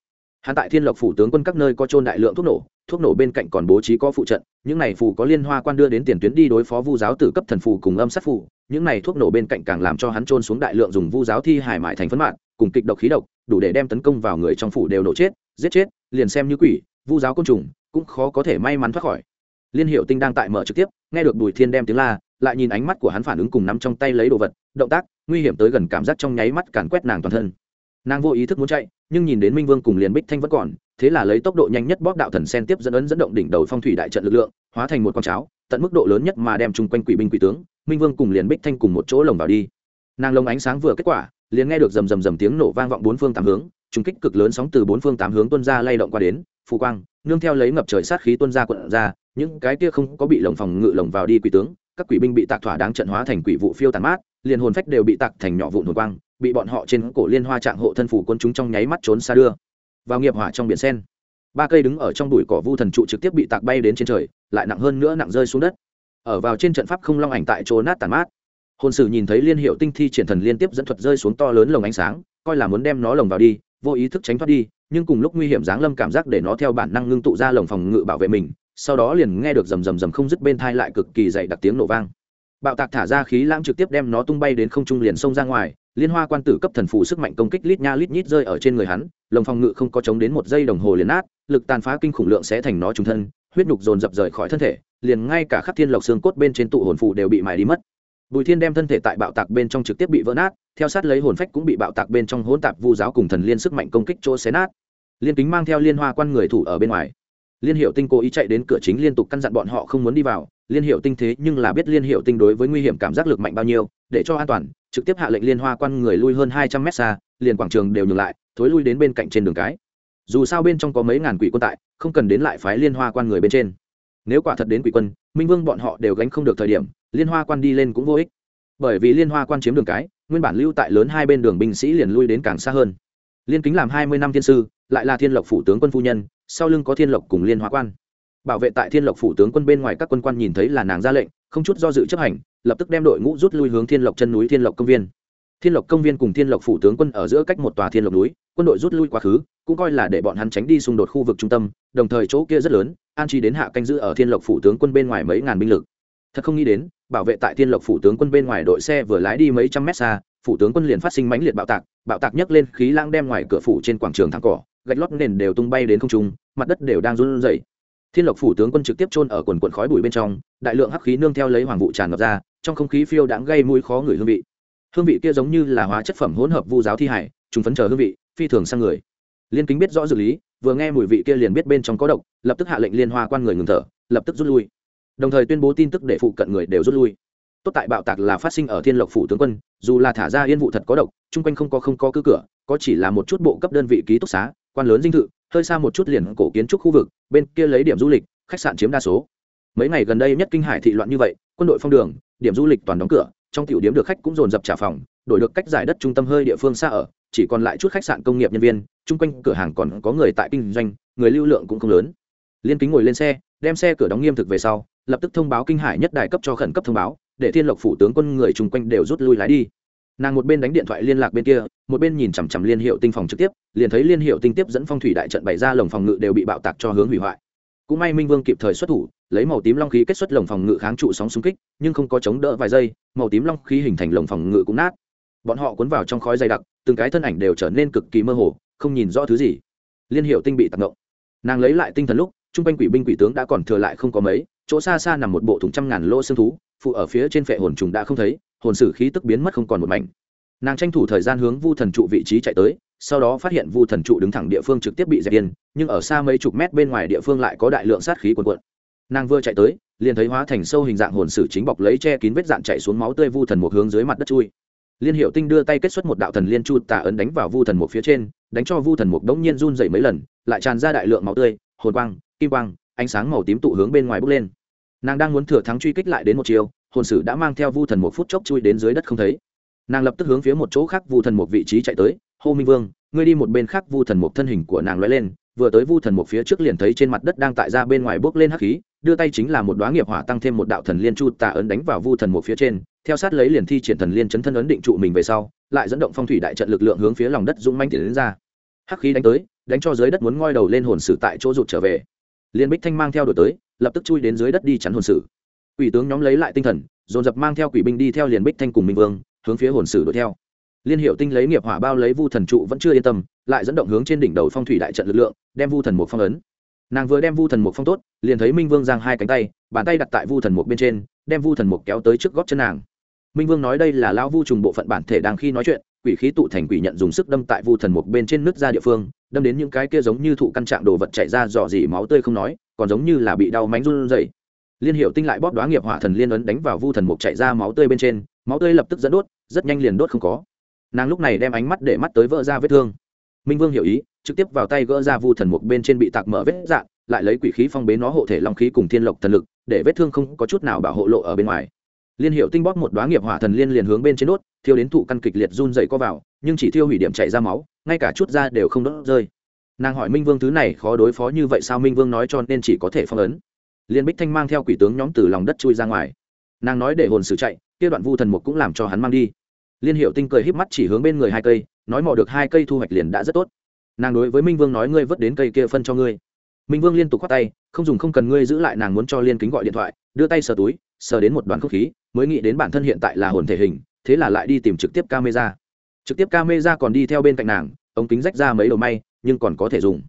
Hắn tại thiên lộc phủ tướng quân các nơi có trôn đại lượng thuốc nổ thuốc nổ bên cạnh còn bố trí có phụ trận, những này phù có liên hoa quan đưa đến tiền tuyến đi đối phó vu giáo tử cấp thần phù cùng âm sát phù, những này thuốc nổ bên cạnh càng làm cho hắn trôn xuống đại lượng dùng vu giáo thi hải mại thành phấn mạng cùng kịch độc khí độc, đủ để đem tấn công vào người trong phủ đều nổ chết, giết chết, liền xem như quỷ, vu giáo côn trùng, cũng khó có thể may mắn thoát khỏi. Liên hiệu tinh đang tại mở trực tiếp, nghe được bùi thiên đem tiếng la, lại nhìn ánh mắt của hắn phản ứng cùng nắm trong tay lấy đồ vật, động tác, nguy hiểm tới gần cảm giác trong nháy mắt càn quét nàng toàn thân. Nàng vô ý thức muốn chạy, nhưng nhìn đến minh vương cùng liền bích thanh vẫn còn, thế là lấy tốc độ nhanh nhất bóp đạo thần sen tiếp dẫn ấn dẫn động đỉnh đầu phong thủy đại trận lực lượng, hóa thành một con cháo, tận mức độ lớn nhất mà đem chung quanh quỷ binh quỷ tướng, minh vương cùng liền bích thanh cùng một chỗ lồng vào đi. Nàng lồng ánh sáng vừa kết quả liền nghe được rầm rầm rầm tiếng nổ vang vọng bốn phương tám hướng, trùng kích cực lớn sóng từ bốn phương tám hướng tuân ra lay động qua đến, phù quang, nương theo lấy ngập trời sát khí tuân ra quận ra, những cái kia không có bị lồng phòng ngự lồng vào đi quỷ tướng, các quỷ binh bị tạc thỏa đáng trận hóa thành quỷ vụ phiêu tàn mát, liền hồn phách đều bị tạc thành nhỏ vụn hồn quang, bị bọn họ trên cổ liên hoa trạng hộ thân phủ quân chúng trong nháy mắt trốn xa đưa. Vào nghiệp hỏa trong biển sen, ba cây đứng ở trong bụi cỏ vu thần trụ trực tiếp bị tạc bay đến trên trời, lại nặng hơn nữa nặng rơi xuống đất. Ở vào trên trận pháp không long ảnh tại chỗ nát tàn mát hồn sử nhìn thấy liên hiệu tinh thi triển thần liên tiếp dẫn thuật rơi xuống to lớn lồng ánh sáng, coi là muốn đem nó lồng vào đi, vô ý thức tránh thoát đi, nhưng cùng lúc nguy hiểm giáng lâm cảm giác để nó theo bản năng ngưng tụ ra lồng phòng ngự bảo vệ mình, sau đó liền nghe được rầm rầm rầm không dứt bên thai lại cực kỳ dày đặc tiếng nổ vang. Bạo tạc thả ra khí lãng trực tiếp đem nó tung bay đến không trung liền xông ra ngoài, liên hoa quan tử cấp thần phù sức mạnh công kích lít nha lít nhít rơi ở trên người hắn, lồng phòng ngự không có chống đến một giây đồng hồ liền nát, lực tàn phá kinh khủng lượng sẽ thành nó trùng thân, huyết nhục dồn dập rời khỏi thân thể, liền ngay cả khắc thiên lộc xương cốt bên trên tụ hồn phù đều bị mài đi mất bùi thiên đem thân thể tại bạo tạc bên trong trực tiếp bị vỡ nát, theo sát lấy hồn phách cũng bị bạo tạc bên trong hỗn tạp vu giáo cùng thần liên sức mạnh công kích chỗ xé nát. Liên kính mang theo liên hoa quan người thủ ở bên ngoài. Liên hiệu tinh cố ý chạy đến cửa chính liên tục căn dặn bọn họ không muốn đi vào. Liên hiệu tinh thế nhưng là biết liên hiệu tinh đối với nguy hiểm cảm giác lực mạnh bao nhiêu, để cho an toàn, trực tiếp hạ lệnh liên hoa quan người lui hơn hai trăm mét xa, liền quảng trường đều nhường lại, thối lui đến bên cạnh trên đường cái. Dù sao bên trong có mấy ngàn quỷ quân tại, không cần đến lại phái liên hoa quan người bên trên. Nếu quả thật đến quỷ quân, minh vương bọn họ đều gánh không được thời điểm liên hoa quan đi lên cũng vô ích. Bởi vì liên hoa quan chiếm đường cái, nguyên bản lưu tại lớn hai bên đường binh sĩ liền lui đến càng xa hơn. Liên kính làm hai mươi năm thiên sư, lại là thiên lộc phủ tướng quân phu nhân, sau lưng có thiên lộc cùng liên hoa quan. Bảo vệ tại thiên lộc phủ tướng quân bên ngoài các quân quan nhìn thấy là nàng ra lệnh, không chút do dự chấp hành, lập tức đem đội ngũ rút lui hướng thiên lộc chân núi thiên lộc công viên. Thiên lộc công viên cùng thiên lộc phủ tướng quân ở giữa cách một tòa thiên lộc núi, quân đội rút lui quá khứ, cũng coi là để bọn hắn tránh đi xung đột khu vực trung tâm, đồng thời chỗ kia rất lớn, an chi đến hạ canh giữ ở thiên lộc phủ tướng quân bên ngoài mấy ngàn binh lực. Thật không nghĩ đến bảo vệ tại thiên lộc phủ tướng quân bên ngoài đội xe vừa lái đi mấy trăm mét xa, phủ tướng quân liền phát sinh mãnh liệt bạo tạc bạo tạc nhấc lên khí lãng đem ngoài cửa phủ trên quảng trường thẳng cỏ, gạch lót nền đều tung bay đến không trung, mặt đất đều đang run rẩy. Thiên lộc phủ tướng quân trực tiếp chôn ở quần quần khói bụi bên trong, đại lượng hắc khí nương theo lấy hoàng vụ tràn ngập ra, trong không khí phiêu đãng gây mũi khó người hương vị. Hương vị kia giống như là hóa chất phẩm hỗn hợp vu giáo thi hải, chúng phấn chờ hương vị, phi thường sang người. Liên kính biết rõ dự lý, vừa nghe mùi vị kia liền biết bên trong có độc, lập tức hạ lệnh liên hoa quan người ngừng thở, lập tức rút lui đồng thời tuyên bố tin tức để phụ cận người đều rút lui. Tốt tại bạo tạc là phát sinh ở thiên lộc phủ tướng quân, dù là thả ra yên vụ thật có độc, chung quanh không có không có cứ cửa, có chỉ là một chút bộ cấp đơn vị ký túc xá, quan lớn dinh thự, hơi xa một chút liền cổ kiến trúc khu vực, bên kia lấy điểm du lịch, khách sạn chiếm đa số. Mấy ngày gần đây nhất kinh hải thị loạn như vậy, quân đội phong đường, điểm du lịch toàn đóng cửa, trong tiểu điểm được khách cũng dồn dập trả phòng, đổi được cách giải đất trung tâm hơi địa phương xa ở, chỉ còn lại chút khách sạn công nghiệp nhân viên, chung quanh cửa hàng còn có người tại kinh doanh, người lưu lượng cũng không lớn. Liên kính ngồi lên xe, đem xe cửa đóng nghiêm thực về sau lập tức thông báo kinh hải nhất đại cấp cho khẩn cấp thông báo, để thiên lộc phủ tướng quân người chung quanh đều rút lui lái đi. Nàng một bên đánh điện thoại liên lạc bên kia, một bên nhìn chằm chằm liên hiệu tinh phòng trực tiếp, liền thấy liên hiệu tinh tiếp dẫn phong thủy đại trận bày ra lồng phòng ngự đều bị bạo tạc cho hướng hủy hoại. Cũng may minh vương kịp thời xuất thủ, lấy màu tím long khí kết xuất lồng phòng ngự kháng trụ sóng xung kích, nhưng không có chống đỡ vài giây, màu tím long khí hình thành lồng phòng ngự cũng nát. Bọn họ cuốn vào trong khói dày đặc, từng cái thân ảnh đều trở nên cực kỳ mơ hồ, không nhìn rõ thứ gì. Liên hiệu tinh bị tạc động nàng lấy lại tinh thần lúc, chung quanh quỷ binh quỷ tướng đã còn thừa lại không có mấy chỗ xa xa nằm một bộ thùng trăm ngàn lô xương thú, phụ ở phía trên phệ hồn trùng đã không thấy, hồn sử khí tức biến mất không còn một mảnh. Nàng tranh thủ thời gian hướng vu thần trụ vị trí chạy tới, sau đó phát hiện vu thần trụ đứng thẳng địa phương trực tiếp bị dẹp yên, nhưng ở xa mấy chục mét bên ngoài địa phương lại có đại lượng sát khí quần quận nàng vừa chạy tới, liền thấy hóa thành sâu hình dạng hồn sử chính bọc lấy che kín vết dạn chạy xuống máu tươi vu thần một hướng dưới mặt đất chui. Liên hiệu tinh đưa tay kết xuất một đạo thần liên chu tà ấn đánh vào vu thần một phía trên, đánh cho vu thần một đống nhiên run dậy mấy lần, lại tràn ra đại lượng máu tươi, hồn quang, kim quang ánh sáng màu tím tụ hướng bên ngoài bốc lên. Nàng đang muốn thừa thắng truy kích lại đến một chiều, hồn sử đã mang theo vu thần một phút chốc chui đến dưới đất không thấy. Nàng lập tức hướng phía một chỗ khác vu thần một vị trí chạy tới, hô minh vương, ngươi đi một bên khác. Vu thần một thân hình của nàng lóe lên, vừa tới vu thần một phía trước liền thấy trên mặt đất đang tại ra bên ngoài bốc lên hắc khí, đưa tay chính là một đoá nghiệp hỏa tăng thêm một đạo thần liên chu tà ấn đánh vào vu thần một phía trên, theo sát lấy liền thi triển thần liên chấn thân ấn định trụ mình về sau, lại dẫn động phong thủy đại trận lực lượng hướng phía lòng đất dũng manh tiến đến ra. Hắc khí đánh tới, đánh cho dưới đất muốn ngoi đầu lên hồn sử tại chỗ rụt trở về liên bích thanh mang theo đổi tới, lập tức chui đến dưới đất đi chắn hồn sử. Quỷ tướng nhóm lấy lại tinh thần, dồn dập mang theo quỷ binh đi theo liền bích thanh cùng minh vương, hướng phía hồn sử đuổi theo. Liên hiệu tinh lấy nghiệp hỏa bao lấy vu thần trụ vẫn chưa yên tâm, lại dẫn động hướng trên đỉnh đầu phong thủy đại trận lực lượng, đem vu thần một phong ấn. Nàng vừa đem vu thần một phong tốt, liền thấy minh vương giang hai cánh tay, bàn tay đặt tại vu thần một bên trên, đem vu thần một kéo tới trước gót chân nàng. Minh vương nói đây là lao vu trùng bộ phận bản thể đang khi nói chuyện quỷ khí tụ thành quỷ nhận dùng sức đâm tại vu thần Mục bên trên nước ra địa phương, đâm đến những cái kia giống như thụ căn trạng đồ vật chạy ra dò dỉ máu tươi không nói, còn giống như là bị đau mánh run dậy liên hiệu tinh lại bóp đoá nghiệp hỏa thần liên ấn đánh vào vu thần mục chạy ra máu tươi bên trên, máu tươi lập tức dẫn đốt, rất nhanh liền đốt không có. Nàng lúc này đem ánh mắt để mắt tới vỡ ra vết thương. Minh vương hiểu ý, trực tiếp vào tay gỡ ra vu thần mục bên trên bị tạc mở vết dạn lại lấy quỷ khí phong bế nó hộ thể long khí cùng thiên lộc thần lực, để vết thương không có chút nào bảo hộ lộ ở bên ngoài liên hiệu tinh bóp một đoá nghiệp hỏa thần liên liền hướng bên trên đốt, thiêu đến thụ căn kịch liệt run dậy co vào, nhưng chỉ thiêu hủy điểm chạy ra máu, ngay cả chút ra đều không đốt rơi. Nàng hỏi minh vương thứ này khó đối phó như vậy sao minh vương nói cho nên chỉ có thể phong ấn. Liên bích thanh mang theo quỷ tướng nhóm từ lòng đất chui ra ngoài. Nàng nói để hồn sử chạy, kia đoạn vu thần mục cũng làm cho hắn mang đi. Liên hiệu tinh cười híp mắt chỉ hướng bên người hai cây, nói mò được hai cây thu hoạch liền đã rất tốt. Nàng đối với minh vương nói ngươi vớt đến cây kia phân cho ngươi. Minh vương liên tục khoát tay, không dùng không cần ngươi giữ lại nàng muốn cho liên kính gọi điện thoại, đưa tay sờ túi, sờ đến một đoàn không khí mới nghĩ đến bản thân hiện tại là hồn thể hình, thế là lại đi tìm trực tiếp camera. Trực tiếp camera còn đi theo bên cạnh nàng, ống kính rách ra mấy đầu may, nhưng còn có thể dùng.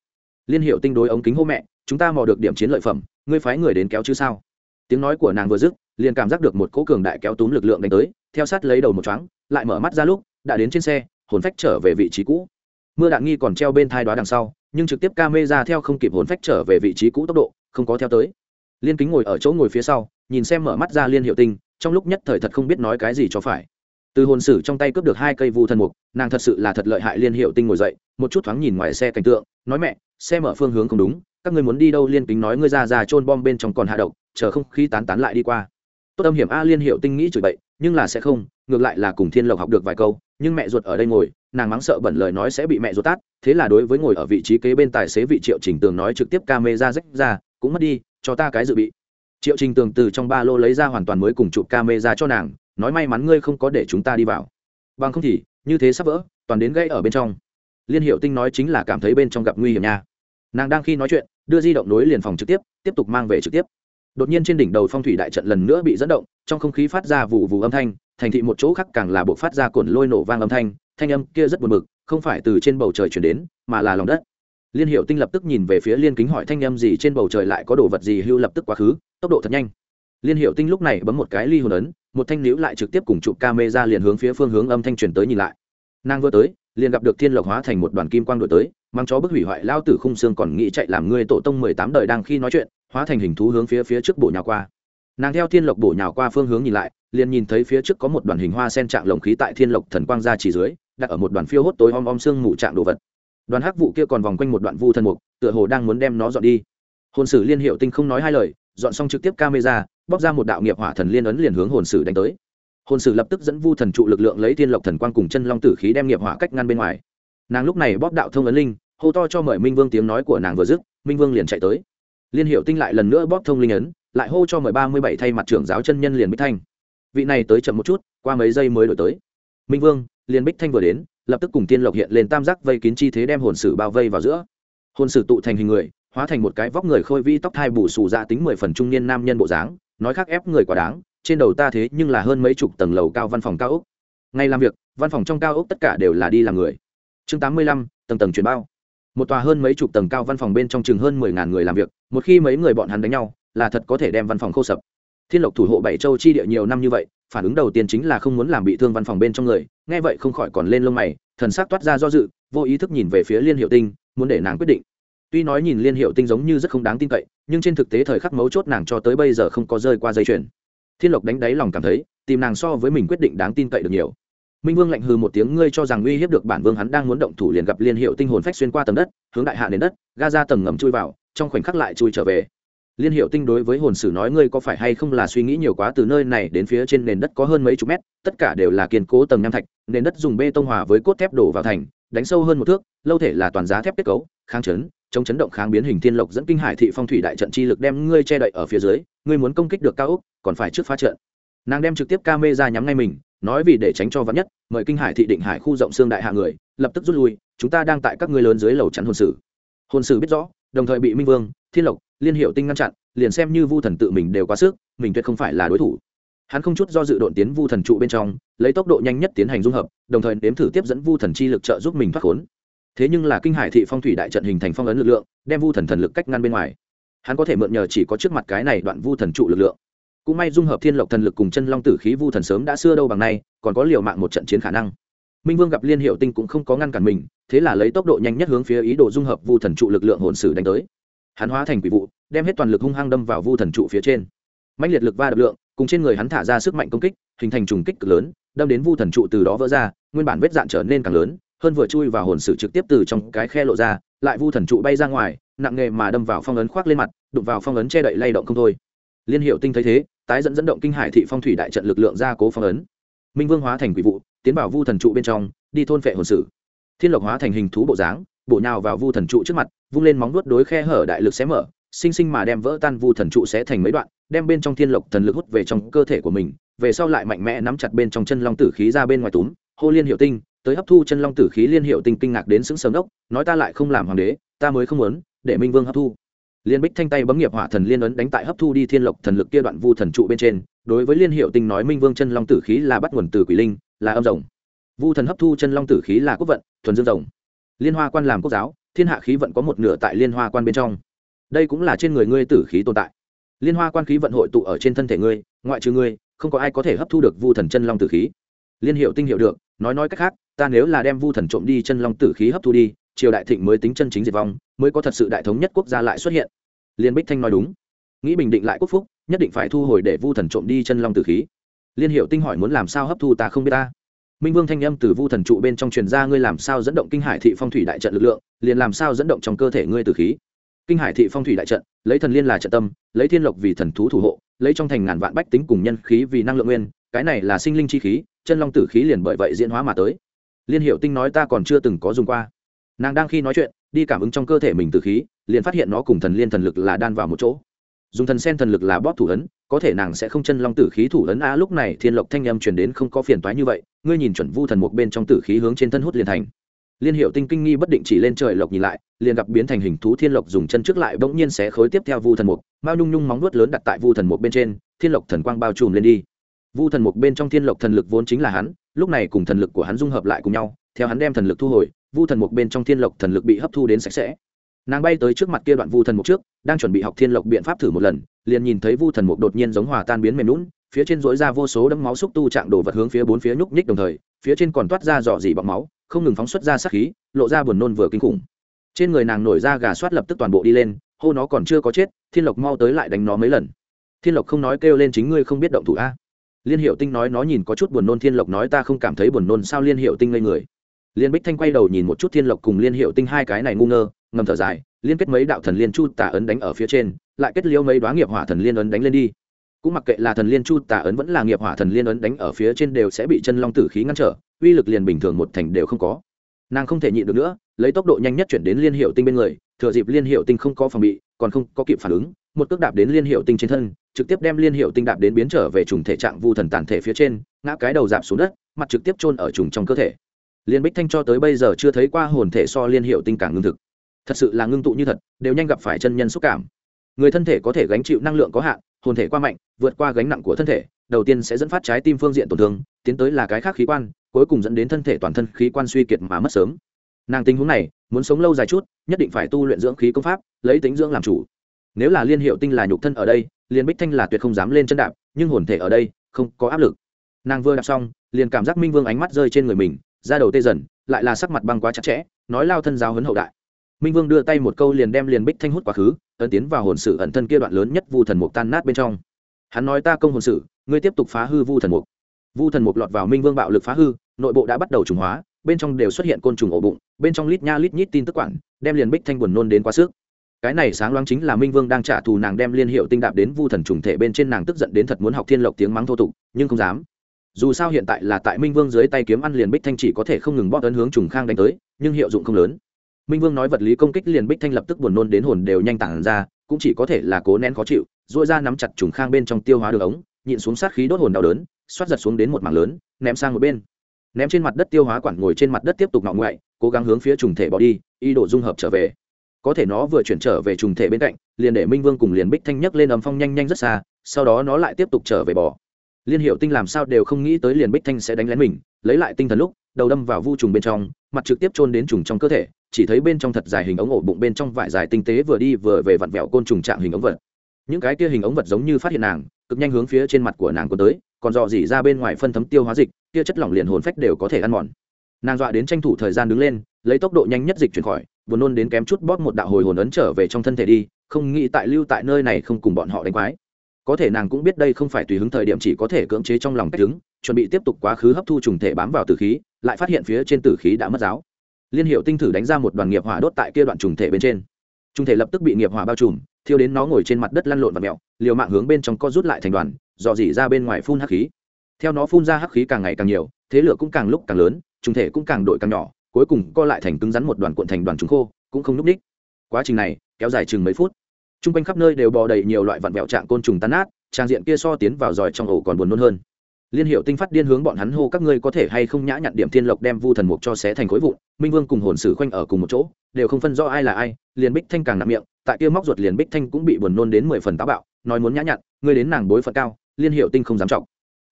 Liên hiệu tinh đối ống kính hô mẹ, chúng ta mò được điểm chiến lợi phẩm, ngươi phái người đến kéo chứ sao? Tiếng nói của nàng vừa dứt, liền cảm giác được một cỗ cường đại kéo túm lực lượng đánh tới, theo sát lấy đầu một chóng, lại mở mắt ra lúc, đã đến trên xe, hồn phách trở về vị trí cũ. Mưa đạn nghi còn treo bên thai đoá đằng sau, nhưng trực tiếp ca mê ra theo không kịp hồn phách trở về vị trí cũ tốc độ, không có theo tới. Liên kính ngồi ở chỗ ngồi phía sau, nhìn xem mở mắt ra liên hiệu tinh trong lúc nhất thời thật không biết nói cái gì cho phải. Từ hồn sử trong tay cướp được hai cây vu thần mục, nàng thật sự là thật lợi hại liên hiệu tinh ngồi dậy, một chút thoáng nhìn ngoài xe cảnh tượng, nói mẹ, xe mở phương hướng không đúng, các người muốn đi đâu liên kính nói ngươi ra ra trôn bom bên trong còn hạ độc, chờ không khí tán tán lại đi qua. Tốt âm hiểm a liên hiệu tinh nghĩ chửi bậy, nhưng là sẽ không, ngược lại là cùng thiên lộc học được vài câu, nhưng mẹ ruột ở đây ngồi, nàng mắng sợ bẩn lời nói sẽ bị mẹ ruột tát, thế là đối với ngồi ở vị trí kế bên tài xế vị triệu trình tường nói trực tiếp ca mê ra rách ra, cũng mất đi, cho ta cái dự bị triệu trình tường từ trong ba lô lấy ra hoàn toàn mới cùng chụp ca mê ra cho nàng, nói may mắn ngươi không có để chúng ta đi vào. Bằng không thì, như thế sắp vỡ, toàn đến gãy ở bên trong. Liên hiệu tinh nói chính là cảm thấy bên trong gặp nguy hiểm nha. Nàng đang khi nói chuyện, đưa di động nối liền phòng trực tiếp tiếp tục mang về trực tiếp. Đột nhiên trên đỉnh đầu phong thủy đại trận lần nữa bị dẫn động, trong không khí phát ra vụ vụ âm thanh, thành thị một chỗ khác càng là buộc phát ra cồn lôi nổ vang âm thanh thanh âm kia rất buồn bực, không phải từ trên bầu trời chuyển đến, mà là lòng đất liên hiệu tinh lập tức nhìn về phía liên kính hỏi thanh em gì trên bầu trời lại có đồ vật gì hưu lập tức quá khứ, tốc độ thật nhanh. Liên hiệu tinh lúc này bấm một cái ly hồn ấn, một thanh níu lại trực tiếp cùng chụp ca mê ra liền hướng phía phương hướng âm thanh truyền tới nhìn lại. Nàng vừa tới, liền gặp được thiên lộc hóa thành một đoàn kim quang đổi tới, mang chó bức hủy hoại lao tử khung xương còn nghĩ chạy làm ngươi tổ tông mười tám đời đang khi nói chuyện, hóa thành hình thú hướng phía phía trước bộ nhào qua. Nàng theo thiên lộc bổ nhào qua phương hướng nhìn lại, liền nhìn thấy phía trước có một đoàn hình hoa sen trạng lồng khí tại thiên lộc thần quang ra chỉ dưới, đặt ở một đoàn phiêu hốt tối om om xương mù trạng đồ vật đoàn hắc vụ kia còn vòng quanh một đoạn vu thần mục, tựa hồ đang muốn đem nó dọn đi. Hồn sử liên hiệu tinh không nói hai lời, dọn xong trực tiếp camera, bóc ra một đạo nghiệp hỏa thần liên ấn liền hướng hồn sử đánh tới. Hồn sử lập tức dẫn vu thần trụ lực lượng lấy thiên lộc thần quang cùng chân long tử khí đem nghiệp hỏa cách ngăn bên ngoài. Nàng lúc này bóp đạo thông ấn linh, hô to cho mời minh vương tiếng nói của nàng vừa dứt, minh vương liền chạy tới. Liên hiệu tinh lại lần nữa bóp thông linh ấn, lại hô cho mời ba mươi bảy thay mặt trưởng giáo chân nhân liền bích thanh. Vị này tới chậm một chút, qua mấy giây mới đổi tới. Minh vương, liền bích thanh vừa đến lập tức cùng tiên lộc hiện lên tam giác vây kín chi thế đem hồn sử bao vây vào giữa. Hồn sử tụ thành hình người, hóa thành một cái vóc người khôi vi tóc thai bù xù dạ tính mười phần trung niên nam nhân bộ dáng, nói khác ép người quá đáng, trên đầu ta thế nhưng là hơn mấy chục tầng lầu cao văn phòng cao ốc. Ngay làm việc, văn phòng trong cao ốc tất cả đều là đi làm người. Chương tám mươi lăm, tầng tầng chuyển bao. Một tòa hơn mấy chục tầng cao văn phòng bên trong chừng hơn mười ngàn người làm việc, một khi mấy người bọn hắn đánh nhau, là thật có thể đem văn phòng khô sập thiên lộc thủ hộ bảy châu chi địa nhiều năm như vậy, phản ứng đầu tiên chính là không muốn làm bị thương văn phòng bên trong người, nghe vậy không khỏi còn lên lông mày, thần sắc toát ra do dự, vô ý thức nhìn về phía liên hiệu tinh, muốn để nàng quyết định. Tuy nói nhìn liên hiệu tinh giống như rất không đáng tin cậy, nhưng trên thực tế thời khắc mấu chốt nàng cho tới bây giờ không có rơi qua dây chuyền. Thiên lộc đánh đáy lòng cảm thấy, tìm nàng so với mình quyết định đáng tin cậy được nhiều. Minh vương lạnh hư một tiếng, ngươi cho rằng uy hiếp được bản vương hắn đang muốn động thủ liền gặp liên hiệu tinh hồn phách xuyên qua tầng đất, hướng đại hạ đến đất, ga ra tầng ngầm chui vào, trong khoảnh khắc lại chui trở về liên hiệu tinh đối với hồn sử nói ngươi có phải hay không là suy nghĩ nhiều quá từ nơi này đến phía trên nền đất có hơn mấy chục mét, tất cả đều là kiên cố tầng nham thạch, nền đất dùng bê tông hòa với cốt thép đổ vào thành, đánh sâu hơn một thước, lâu thể là toàn giá thép kết cấu, kháng chấn, chống chấn động kháng biến hình thiên lộc dẫn kinh hải thị phong thủy đại trận chi lực đem ngươi che đậy ở phía dưới, ngươi muốn công kích được cao úc còn phải trước phá trận. Nàng đem trực tiếp ca mê ra nhắm ngay mình, nói vì để tránh cho vắn nhất, mời kinh hải thị định hải khu rộng xương đại hạ người, lập tức rút lui, chúng ta đang tại các ngươi lớn dưới lầu chắn hồn sử. Hồn sử biết rõ, đồng thời bị minh vương, thiên lộc liên hiệu tinh ngăn chặn, liền xem như vu thần tự mình đều quá sức, mình tuyệt không phải là đối thủ. Hắn không chút do dự độn tiến vu thần trụ bên trong, lấy tốc độ nhanh nhất tiến hành dung hợp, đồng thời nếm thử tiếp dẫn vu thần chi lực trợ giúp mình thoát khốn. Thế nhưng là kinh hải thị phong thủy đại trận hình thành phong ấn lực lượng, đem vu thần thần lực cách ngăn bên ngoài. Hắn có thể mượn nhờ chỉ có trước mặt cái này đoạn vu thần trụ lực lượng. Cũng may dung hợp thiên lộc thần lực cùng chân long tử khí vu thần sớm đã xưa đâu bằng nay, còn có liều mạng một trận chiến khả năng. Minh vương gặp liên hiệu tinh cũng không có ngăn cản mình, thế là lấy tốc độ nhanh nhất hướng phía ý đồ dung hợp vu thần trụ lực lượng hồn sử đánh tới hắn hóa thành quỷ vụ, đem hết toàn lực hung hăng đâm vào vu thần trụ phía trên. Mạnh liệt lực va đập lượng, cùng trên người hắn thả ra sức mạnh công kích, hình thành trùng kích cực lớn, đâm đến vu thần trụ từ đó vỡ ra, nguyên bản vết dạn trở nên càng lớn, hơn vừa chui vào hồn sử trực tiếp từ trong cái khe lộ ra, lại vu thần trụ bay ra ngoài, nặng nghề mà đâm vào phong ấn khoác lên mặt, đụng vào phong ấn che đậy lay động không thôi. Liên hiệu tinh thấy thế, tái dẫn dẫn động kinh hải thị phong thủy đại trận lực lượng ra cố phong ấn. Minh vương hóa thành quỷ vụ, tiến vào vu thần trụ bên trong, đi thôn phệ hồn sử. Thiên lộc hóa thành hình thú bộ dáng bộ nhào vào vu thần trụ trước mặt, vung lên móng vuốt đối khe hở đại lực xé mở, sinh sinh mà đem vỡ tan vu thần trụ xé thành mấy đoạn, đem bên trong thiên lộc thần lực hút về trong cơ thể của mình, về sau lại mạnh mẽ nắm chặt bên trong chân long tử khí ra bên ngoài túm, hô liên hiệu tinh, tới hấp thu chân long tử khí liên hiệu tinh kinh ngạc đến sững sớm đốc nói ta lại không làm hoàng đế, ta mới không muốn, để minh vương hấp thu. Liên bích thanh tay bấm nghiệp hỏa thần liên ấn đánh tại hấp thu đi thiên lộc thần lực kia đoạn vu thần trụ bên trên, đối với liên hiệu tinh nói minh vương chân long tử khí là bắt nguồn từ quỷ linh, là âm rồng. Vu thần hấp thu chân long tử khí là quốc vận, thuần dương rồng liên hoa quan làm quốc giáo, thiên hạ khí vận có một nửa tại liên hoa quan bên trong. Đây cũng là trên người ngươi tử khí tồn tại. Liên hoa quan khí vận hội tụ ở trên thân thể ngươi, ngoại trừ ngươi, không có ai có thể hấp thu được vu thần chân long tử khí. Liên hiệu tinh hiệu được, nói nói cách khác, ta nếu là đem vu thần trộm đi chân long tử khí hấp thu đi, triều đại thịnh mới tính chân chính diệt vong, mới có thật sự đại thống nhất quốc gia lại xuất hiện. Liên bích thanh nói đúng. Nghĩ bình định lại quốc phúc, nhất định phải thu hồi để vu thần trộm đi chân long tử khí. Liên hiệu tinh hỏi muốn làm sao hấp thu ta không biết ta minh vương thanh âm từ vu thần trụ bên trong truyền ra, ngươi làm sao dẫn động kinh hải thị phong thủy đại trận lực lượng, liền làm sao dẫn động trong cơ thể ngươi từ khí? Kinh hải thị phong thủy đại trận, lấy thần liên là trận tâm, lấy thiên lộc vì thần thú thủ hộ, lấy trong thành ngàn vạn bách tính cùng nhân khí vì năng lượng nguyên, cái này là sinh linh chi khí, chân long tử khí liền bởi vậy diễn hóa mà tới. Liên hiệu tinh nói ta còn chưa từng có dùng qua. Nàng đang khi nói chuyện, đi cảm ứng trong cơ thể mình từ khí, liền phát hiện nó cùng thần liên thần lực là đan vào một chỗ dùng thần sen thần lực là bóp thủ ấn, có thể nàng sẽ không chân long tử khí thủ ấn. A lúc này thiên lộc thanh âm truyền đến không có phiền toái như vậy, ngươi nhìn chuẩn vu thần một bên trong tử khí hướng trên thân hút liền thành. Liên hiệu tinh kinh nghi bất định chỉ lên trời lộc nhìn lại, liền gặp biến thành hình thú thiên lộc dùng chân trước lại bỗng nhiên xé khối tiếp theo vu thần mục, mao nhung nhung móng nuốt lớn đặt tại vu thần mục bên trên, thiên lộc thần quang bao trùm lên đi. Vu thần mục bên trong thiên lộc thần lực vốn chính là hắn, lúc này cùng thần lực của hắn dung hợp lại cùng nhau, theo hắn đem thần lực thu hồi, vu thần mục bên trong thiên lộc thần lực bị hấp thu đến sạch sẽ nàng bay tới trước mặt kia đoạn vu thần mục trước, đang chuẩn bị học thiên lộc biện pháp thử một lần, liền nhìn thấy vu thần mục đột nhiên giống hòa tan biến mềm lún phía trên dối ra vô số đấm máu xúc tu trạng đồ vật hướng phía bốn phía nhúc nhích đồng thời, phía trên còn toát ra dọ dỉ bọc máu, không ngừng phóng xuất ra sát khí, lộ ra buồn nôn vừa kinh khủng. Trên người nàng nổi ra gà soát lập tức toàn bộ đi lên, hô nó còn chưa có chết, thiên lộc mau tới lại đánh nó mấy lần. Thiên lộc không nói kêu lên chính ngươi không biết động thủ a. Liên hiệu tinh nói nó nhìn có chút buồn nôn, thiên lộc nói ta không cảm thấy buồn nôn, sao liên hiệu tinh ngây người? Liên bích thanh quay đầu nhìn một chút thiên lộc cùng liên hiệu tinh hai cái này ngu ngơ ngầm thở dài, liên kết mấy đạo thần liên chu tà ấn đánh ở phía trên, lại kết liêu mấy đoá nghiệp hỏa thần liên ấn đánh lên đi. Cũng mặc kệ là thần liên chu tà ấn vẫn là nghiệp hỏa thần liên ấn đánh ở phía trên đều sẽ bị chân long tử khí ngăn trở, uy lực liền bình thường một thành đều không có. Nàng không thể nhịn được nữa, lấy tốc độ nhanh nhất chuyển đến liên hiệu tinh bên người, thừa dịp liên hiệu tinh không có phòng bị, còn không có kịp phản ứng, một cước đạp đến liên hiệu tinh trên thân, trực tiếp đem liên hiệu tinh đạp đến biến trở về trùng thể trạng vu thần tàn thể phía trên, ngã cái đầu dạp xuống đất, mặt trực tiếp chôn ở trùng trong cơ thể. Liên bích thanh cho tới bây giờ chưa thấy qua hồn thể so liên hiệu tinh càng ngưng thực thật sự là ngưng tụ như thật, đều nhanh gặp phải chân nhân xúc cảm. Người thân thể có thể gánh chịu năng lượng có hạn, hồn thể qua mạnh, vượt qua gánh nặng của thân thể, đầu tiên sẽ dẫn phát trái tim phương diện tổn thương, tiến tới là cái khác khí quan, cuối cùng dẫn đến thân thể toàn thân khí quan suy kiệt mà mất sớm. Nàng tình huống này, muốn sống lâu dài chút, nhất định phải tu luyện dưỡng khí công pháp, lấy tính dưỡng làm chủ. Nếu là liên hiệu tinh là nhục thân ở đây, liền bích thanh là tuyệt không dám lên chân đạp, nhưng hồn thể ở đây, không có áp lực. Nàng vừa đạp xong, liền cảm giác minh vương ánh mắt rơi trên người mình ra đầu tê dần, lại là sắc mặt băng quá chặt chẽ, nói lao thân giáo hấn hậu đại minh vương đưa tay một câu liền đem liền bích thanh hút quá khứ, ấn tiến vào hồn sự ẩn thân kia đoạn lớn nhất vu thần mục tan nát bên trong. Hắn nói ta công hồn sự ngươi tiếp tục phá hư vu thần mục. Vu thần mục lọt vào minh vương bạo lực phá hư, nội bộ đã bắt đầu trùng hóa, bên trong đều xuất hiện côn trùng ổ bụng, bên trong lít nha lít nhít tin tức quản đem liền bích thanh buồn nôn đến quá sức. Cái này sáng loáng chính là minh vương đang trả thù nàng đem liên hiệu tinh đạp đến vu thần trùng thể bên trên nàng tức giận đến thật muốn học thiên lộc tiếng mắng thô tục, nhưng không dám. Dù sao hiện tại là tại minh vương dưới tay kiếm ăn liền bích thanh chỉ có thể không ngừng bóp ấn hướng trùng khang đánh tới, nhưng hiệu dụng không lớn minh vương nói vật lý công kích liền bích thanh lập tức buồn nôn đến hồn đều nhanh tản ra, cũng chỉ có thể là cố nén khó chịu dội ra nắm chặt trùng khang bên trong tiêu hóa đường ống, nhịn xuống sát khí đốt hồn đau đớn, xoát giật xuống đến một mảng lớn, ném sang một bên. Ném trên mặt đất tiêu hóa quản ngồi trên mặt đất tiếp tục ngọ ngoại, cố gắng hướng phía trùng thể bỏ đi, ý đồ dung hợp trở về. Có thể nó vừa chuyển trở về trùng thể bên cạnh, liền để minh vương cùng liền bích thanh nhấc lên ầm phong nhanh nhanh rất xa, sau đó nó lại tiếp tục trở về bỏ liên hiệu tinh làm sao đều không nghĩ tới liền bích thanh sẽ đánh lén mình, lấy lại tinh thần lúc, đầu đâm vào vu trùng bên trong, mặt trực tiếp chôn đến trùng trong cơ thể chỉ thấy bên trong thật dài hình ống ổ bụng bên trong vải dài tinh tế vừa đi vừa về vặn vẹo côn trùng trạng hình ống vật. Những cái kia hình ống vật giống như phát hiện nàng, cực nhanh hướng phía trên mặt của nàng có tới, còn dò dỉ ra bên ngoài phân thấm tiêu hóa dịch, kia chất lỏng liền hồn phách đều có thể ăn mòn. Nàng dọa đến tranh thủ thời gian đứng lên, lấy tốc độ nhanh nhất dịch chuyển khỏi, buồn nôn đến kém chút bóp một đạo hồi hồn ấn trở về trong thân thể đi, không nghĩ tại lưu tại nơi này không cùng bọn họ đánh quái. Có thể nàng cũng biết đây không phải tùy hứng thời điểm chỉ có thể cưỡng chế trong lòng cách đứng, chuẩn bị tiếp tục quá khứ hấp thu trùng thể bám vào tử khí, lại phát hiện phía trên tử khí đã mất giáo liên hiệu tinh thử đánh ra một đoàn nghiệp hỏa đốt tại kia đoạn trùng thể bên trên. Trùng thể lập tức bị nghiệp hỏa bao trùm, thiêu đến nó ngồi trên mặt đất lăn lộn và mẹo liều mạng hướng bên trong co rút lại thành đoàn, dò dỉ ra bên ngoài phun hắc khí. Theo nó phun ra hắc khí càng ngày càng nhiều, thế lửa cũng càng lúc càng lớn, trùng thể cũng càng đội càng nhỏ, cuối cùng co lại thành cứng rắn một đoàn cuộn thành đoàn trùng khô, cũng không núp ních. Quá trình này kéo dài chừng mấy phút. T r u n g quanh khắp nơi đều bò đầy nhiều loại vặn vẹo trạng côn trùng tan nát, trang diện kia so tiến vào giỏi trong ổ còn buồn nôn hơn liên hiệu tinh phát điên hướng bọn hắn hô, các ngươi có thể hay không nhã nhặn điểm thiên lộc đem vu thần mục cho xé thành khối vụn, minh vương cùng hồn sử khoanh ở cùng một chỗ, đều không phân rõ ai là ai. Liền bích thanh càng nặng miệng, tại kia móc ruột liền bích thanh cũng bị buồn nôn đến mười phần táo bạo, nói muốn nhã nhặn, ngươi đến nàng bối phận cao, liên hiệu tinh không dám trọng.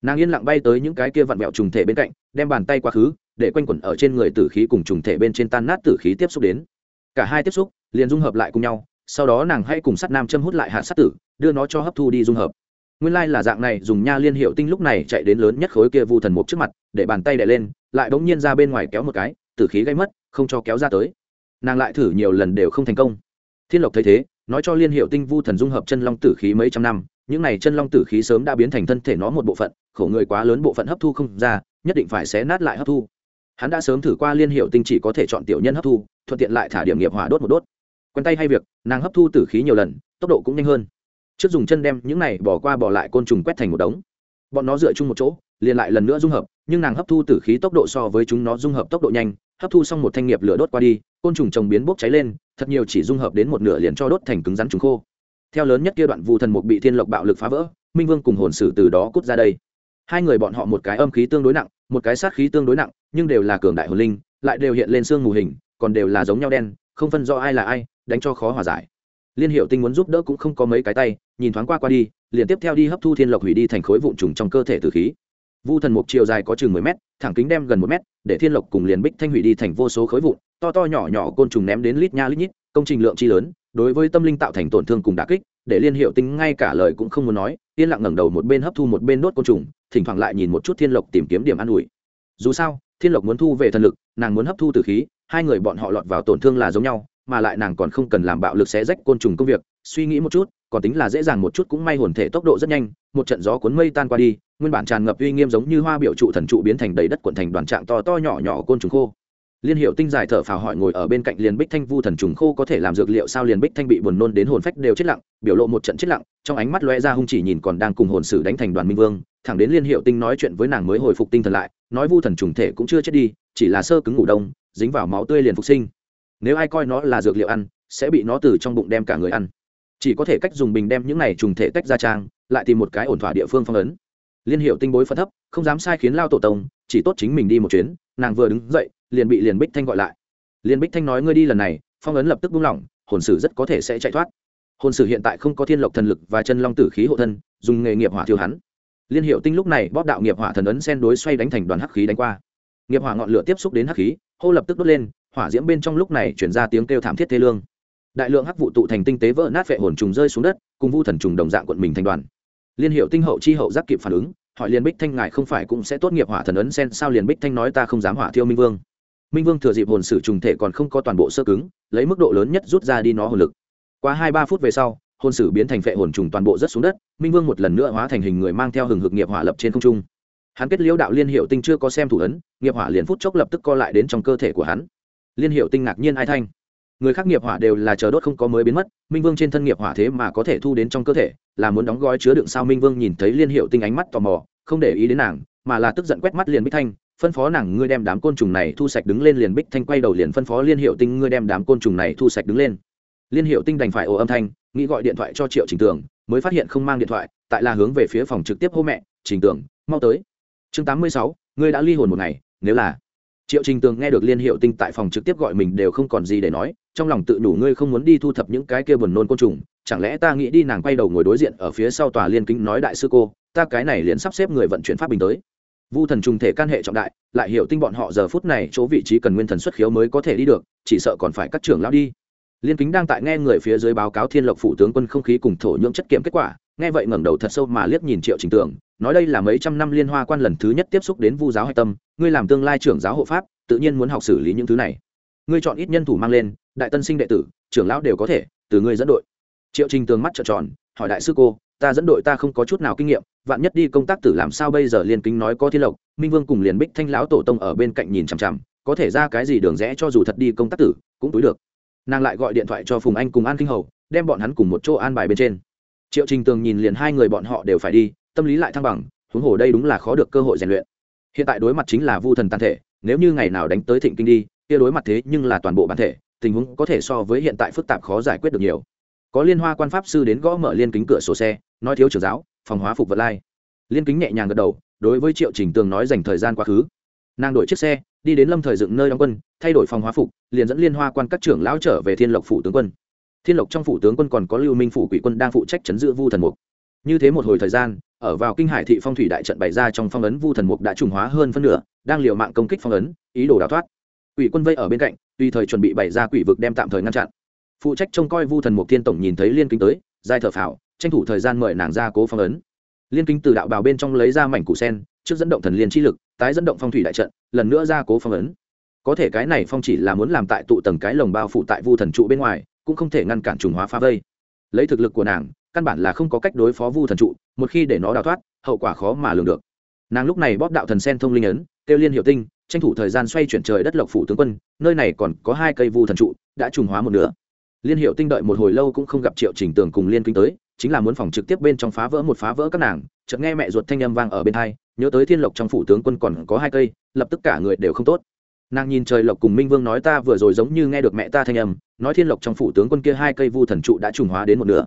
Nàng yên lặng bay tới những cái kia vặn vẹo trùng thể bên cạnh, đem bàn tay quá khứ, để quanh quẩn ở trên người tử khí cùng trùng thể bên trên tan nát tử khí tiếp xúc đến. Cả hai tiếp xúc, liền dung hợp lại cùng nhau, sau đó nàng hay cùng sắt nam châm hút lại hạ sắt tử, đưa nó cho hấp thu đi dung hợp nguyên lai là dạng này, dùng nha liên hiệu tinh lúc này chạy đến lớn nhất khối kia vu thần mục trước mặt, để bàn tay đè lên, lại bỗng nhiên ra bên ngoài kéo một cái, tử khí gây mất, không cho kéo ra tới. Nàng lại thử nhiều lần đều không thành công. Thiên lộc thấy thế, nói cho liên hiệu tinh vu thần dung hợp chân long tử khí mấy trăm năm, những này chân long tử khí sớm đã biến thành thân thể nó một bộ phận, khổ người quá lớn bộ phận hấp thu không ra, nhất định phải xé nát lại hấp thu. Hắn đã sớm thử qua liên hiệu tinh chỉ có thể chọn tiểu nhân hấp thu, thuận tiện lại thả điểm nghiệp hỏa đốt một đốt. Quen tay hay việc, nàng hấp thu tử khí nhiều lần, tốc độ cũng nhanh hơn trước dùng chân đem những này bỏ qua bỏ lại côn trùng quét thành một đống. Bọn nó dựa chung một chỗ, liền lại lần nữa dung hợp, nhưng nàng hấp thu tử khí tốc độ so với chúng nó dung hợp tốc độ nhanh, hấp thu xong một thanh nghiệp lửa đốt qua đi, côn trùng trồng biến bốc cháy lên, thật nhiều chỉ dung hợp đến một nửa liền cho đốt thành cứng rắn trùng khô. Theo lớn nhất kia đoạn vu thần mục bị thiên lộc bạo lực phá vỡ, minh vương cùng hồn sử từ đó cút ra đây. Hai người bọn họ một cái âm khí tương đối nặng, một cái sát khí tương đối nặng, nhưng đều là cường đại hồn linh, lại đều hiện lên xương mù hình, còn đều là giống nhau đen, không phân rõ ai là ai, đánh cho khó hòa giải liên hiệu tinh muốn giúp đỡ cũng không có mấy cái tay, nhìn thoáng qua qua đi, liền tiếp theo đi hấp thu thiên lộc hủy đi thành khối vụn trùng trong cơ thể từ khí. Vu thần mục chiều dài có chừng mười mét, thẳng kính đem gần một mét, để thiên lộc cùng liền bích thanh hủy đi thành vô số khối vụn, to to nhỏ nhỏ côn trùng ném đến lít nha lít nhít, công trình lượng chi lớn, đối với tâm linh tạo thành tổn thương cùng đà kích, để liên hiệu tinh ngay cả lời cũng không muốn nói, yên lặng ngẩng đầu một bên hấp thu một bên đốt côn trùng, thỉnh thoảng lại nhìn một chút thiên lộc tìm kiếm điểm an ủi. Dù sao, thiên lộc muốn thu về thần lực, nàng muốn hấp thu từ khí, hai người bọn họ lọt vào tổn thương là giống nhau mà lại nàng còn không cần làm bạo lực xé rách côn trùng công việc, suy nghĩ một chút, còn tính là dễ dàng một chút cũng may hồn thể tốc độ rất nhanh, một trận gió cuốn mây tan qua đi, nguyên bản tràn ngập uy nghiêm giống như hoa biểu trụ thần trụ biến thành đầy đất quận thành đoàn trạng to to nhỏ nhỏ côn trùng khô. Liên hiệu tinh giải thở phào hỏi ngồi ở bên cạnh liền bích thanh vu thần trùng khô có thể làm dược liệu sao? Liền bích thanh bị buồn nôn đến hồn phách đều chết lặng, biểu lộ một trận chết lặng, trong ánh mắt loe ra hung chỉ nhìn còn đang cùng hồn sử đánh thành đoàn minh vương, thẳng đến liên hiệu tinh nói chuyện với nàng mới hồi phục tinh thần lại, nói vu thần trùng thể cũng chưa chết đi, chỉ là sơ cứng ngủ đông, dính vào máu tươi liền phục sinh nếu ai coi nó là dược liệu ăn, sẽ bị nó từ trong bụng đem cả người ăn. Chỉ có thể cách dùng bình đem những này trùng thể tách ra trang, lại tìm một cái ổn thỏa địa phương phong ấn. Liên hiệu tinh bối phân thấp, không dám sai khiến lao tổ tông, chỉ tốt chính mình đi một chuyến, nàng vừa đứng dậy, liền bị liền bích thanh gọi lại. Liền bích thanh nói, ngươi đi lần này. Phong ấn lập tức buông lỏng, hồn sử rất có thể sẽ chạy thoát. Hồn sử hiện tại không có thiên lộc thần lực và chân long tử khí hộ thân, dùng nghề nghiệp hỏa thiêu hắn. Liên hiệu tinh lúc này bóp đạo nghiệp hỏa thần ấn sen đối xoay đánh thành đoàn hắc khí đánh qua nghiệp hỏa ngọn lửa tiếp xúc đến hắc khí, hô lập tức đốt lên, hỏa diễm bên trong lúc này chuyển ra tiếng kêu thảm thiết thê lương. Đại lượng hắc vụ tụ thành tinh tế vỡ nát vệ hồn trùng rơi xuống đất, cùng vu thần trùng đồng dạng quận mình thành đoàn. Liên hiệu tinh hậu chi hậu giác kịp phản ứng, hỏi liền bích thanh ngài không phải cũng sẽ tốt nghiệp hỏa thần ấn sen sao? Liền bích thanh nói ta không dám hỏa thiêu minh vương. Minh vương thừa dịp hồn sử trùng thể còn không có toàn bộ sơ cứng, lấy mức độ lớn nhất rút ra đi nó hồn lực. Qua hai ba phút về sau, hồn sử biến thành phệ hồn trùng toàn bộ rất xuống đất, minh vương một lần nữa hóa thành hình người mang theo hừng hực nghiệp hỏa lập trên không trung hắn kết liễu đạo liên hiệu tinh chưa có xem thủ ấn, nghiệp hỏa liền phút chốc lập tức co lại đến trong cơ thể của hắn. Liên hiệu tinh ngạc nhiên ai thanh? Người khác nghiệp hỏa đều là chờ đốt không có mới biến mất, minh vương trên thân nghiệp hỏa thế mà có thể thu đến trong cơ thể, là muốn đóng gói chứa đựng sao minh vương nhìn thấy liên hiệu tinh ánh mắt tò mò, không để ý đến nàng, mà là tức giận quét mắt liền bích thanh, phân phó nàng, ngươi đem đám côn trùng này thu sạch đứng lên. Liền bích thanh quay đầu liền phân phó liên hiệu tinh, ngươi đem đám côn trùng này thu sạch đứng lên. Liên hiệu tinh đành phải ồ âm thanh, nghĩ gọi điện thoại cho triệu trình tường, mới phát hiện không mang điện thoại, tại là hướng về phía phòng trực tiếp hô mẹ, trình tường, mau tới chương tám mươi sáu, ngươi đã ly hồn một ngày, nếu là triệu trình tường nghe được liên hiệu tinh tại phòng trực tiếp gọi mình đều không còn gì để nói, trong lòng tự đủ ngươi không muốn đi thu thập những cái kia buồn nôn côn trùng, chẳng lẽ ta nghĩ đi nàng quay đầu ngồi đối diện ở phía sau tòa liên kính nói đại sư cô, ta cái này liền sắp xếp người vận chuyển pháp bình tới vu thần trùng thể can hệ trọng đại, lại hiểu tinh bọn họ giờ phút này chỗ vị trí cần nguyên thần xuất khiếu mới có thể đi được, chỉ sợ còn phải các trưởng lão đi liên kính đang tại nghe người phía dưới báo cáo thiên lộc phủ tướng quân không khí cùng thổ nhưỡng chất kiểm kết quả, nghe vậy ngẩng đầu thật sâu mà liếc nhìn triệu trình Tường nói đây là mấy trăm năm liên hoa quan lần thứ nhất tiếp xúc đến vu giáo hạch tâm, ngươi làm tương lai trưởng giáo hộ pháp, tự nhiên muốn học xử lý những thứ này. Ngươi chọn ít nhân thủ mang lên, đại tân sinh đệ tử, trưởng lão đều có thể, từ ngươi dẫn đội. Triệu trình tường mắt trợn tròn, hỏi đại sư cô, ta dẫn đội ta không có chút nào kinh nghiệm, vạn nhất đi công tác tử làm sao bây giờ liên kính nói có thiên lộc, minh vương cùng liền bích thanh lão tổ tông ở bên cạnh nhìn chằm chằm, có thể ra cái gì đường rẽ cho dù thật đi công tác tử, cũng túi được. Nàng lại gọi điện thoại cho phùng anh cùng an kinh hầu, đem bọn hắn cùng một chỗ an bài bên trên. Triệu trình tường nhìn liền hai người bọn họ đều phải đi tâm lý lại thăng bằng, huống hồ đây đúng là khó được cơ hội rèn luyện. Hiện tại đối mặt chính là vu thần tàn thể, nếu như ngày nào đánh tới thịnh kinh đi, kia đối mặt thế nhưng là toàn bộ bản thể, tình huống có thể so với hiện tại phức tạp khó giải quyết được nhiều. Có liên hoa quan pháp sư đến gõ mở liên kính cửa sổ xe, nói thiếu trưởng giáo, phòng hóa phục vật lai. Liên kính nhẹ nhàng gật đầu, đối với triệu trình tường nói dành thời gian quá khứ. Nàng đổi chiếc xe, đi đến lâm thời dựng nơi đóng quân, thay đổi phòng hóa phục, liền dẫn liên hoa quan các trưởng lão trở về thiên lộc phủ tướng quân. Thiên lộc trong phủ tướng quân còn có lưu minh phủ quỷ quân đang phụ trách chấn giữ vu thần mục. Như thế một hồi thời gian ở vào kinh hải thị phong thủy đại trận bày ra trong phong ấn vu thần mục đã trùng hóa hơn phân nửa, đang liều mạng công kích phong ấn, ý đồ đào thoát. Quỷ quân vây ở bên cạnh, tùy thời chuẩn bị bày ra quỷ vực đem tạm thời ngăn chặn. Phụ trách trông coi vu thần mục thiên tổng nhìn thấy liên kính tới dài thở phào, tranh thủ thời gian mời nàng ra cố phong ấn. Liên kính từ đạo bào bên trong lấy ra mảnh củ sen, trước dẫn động thần liên chi lực, tái dẫn động phong thủy đại trận, lần nữa ra cố phong ấn. Có thể cái này phong chỉ là muốn làm tại tụ tầng cái lồng bao phủ tại vu thần trụ bên ngoài, cũng không thể ngăn cản trùng hóa phá vây. Lấy thực lực của nàng căn bản là không có cách đối phó vu thần trụ, một khi để nó đào thoát, hậu quả khó mà lường được. Nàng lúc này bóp đạo thần sen thông linh ấn, kêu liên hiệu tinh, tranh thủ thời gian xoay chuyển trời đất lộc phủ tướng quân, nơi này còn có hai cây vu thần trụ, đã trùng hóa một nửa. Liên hiệu tinh đợi một hồi lâu cũng không gặp triệu trình tường cùng liên kinh tới, chính là muốn phòng trực tiếp bên trong phá vỡ một phá vỡ các nàng, chợt nghe mẹ ruột thanh âm vang ở bên hai, nhớ tới thiên lộc trong phủ tướng quân còn có hai cây, lập tức cả người đều không tốt. Nàng nhìn trời lộc cùng minh vương nói ta vừa rồi giống như nghe được mẹ ta thanh âm, nói thiên lộc trong phủ tướng quân kia hai cây vu thần trụ đã trùng hóa đến một nửa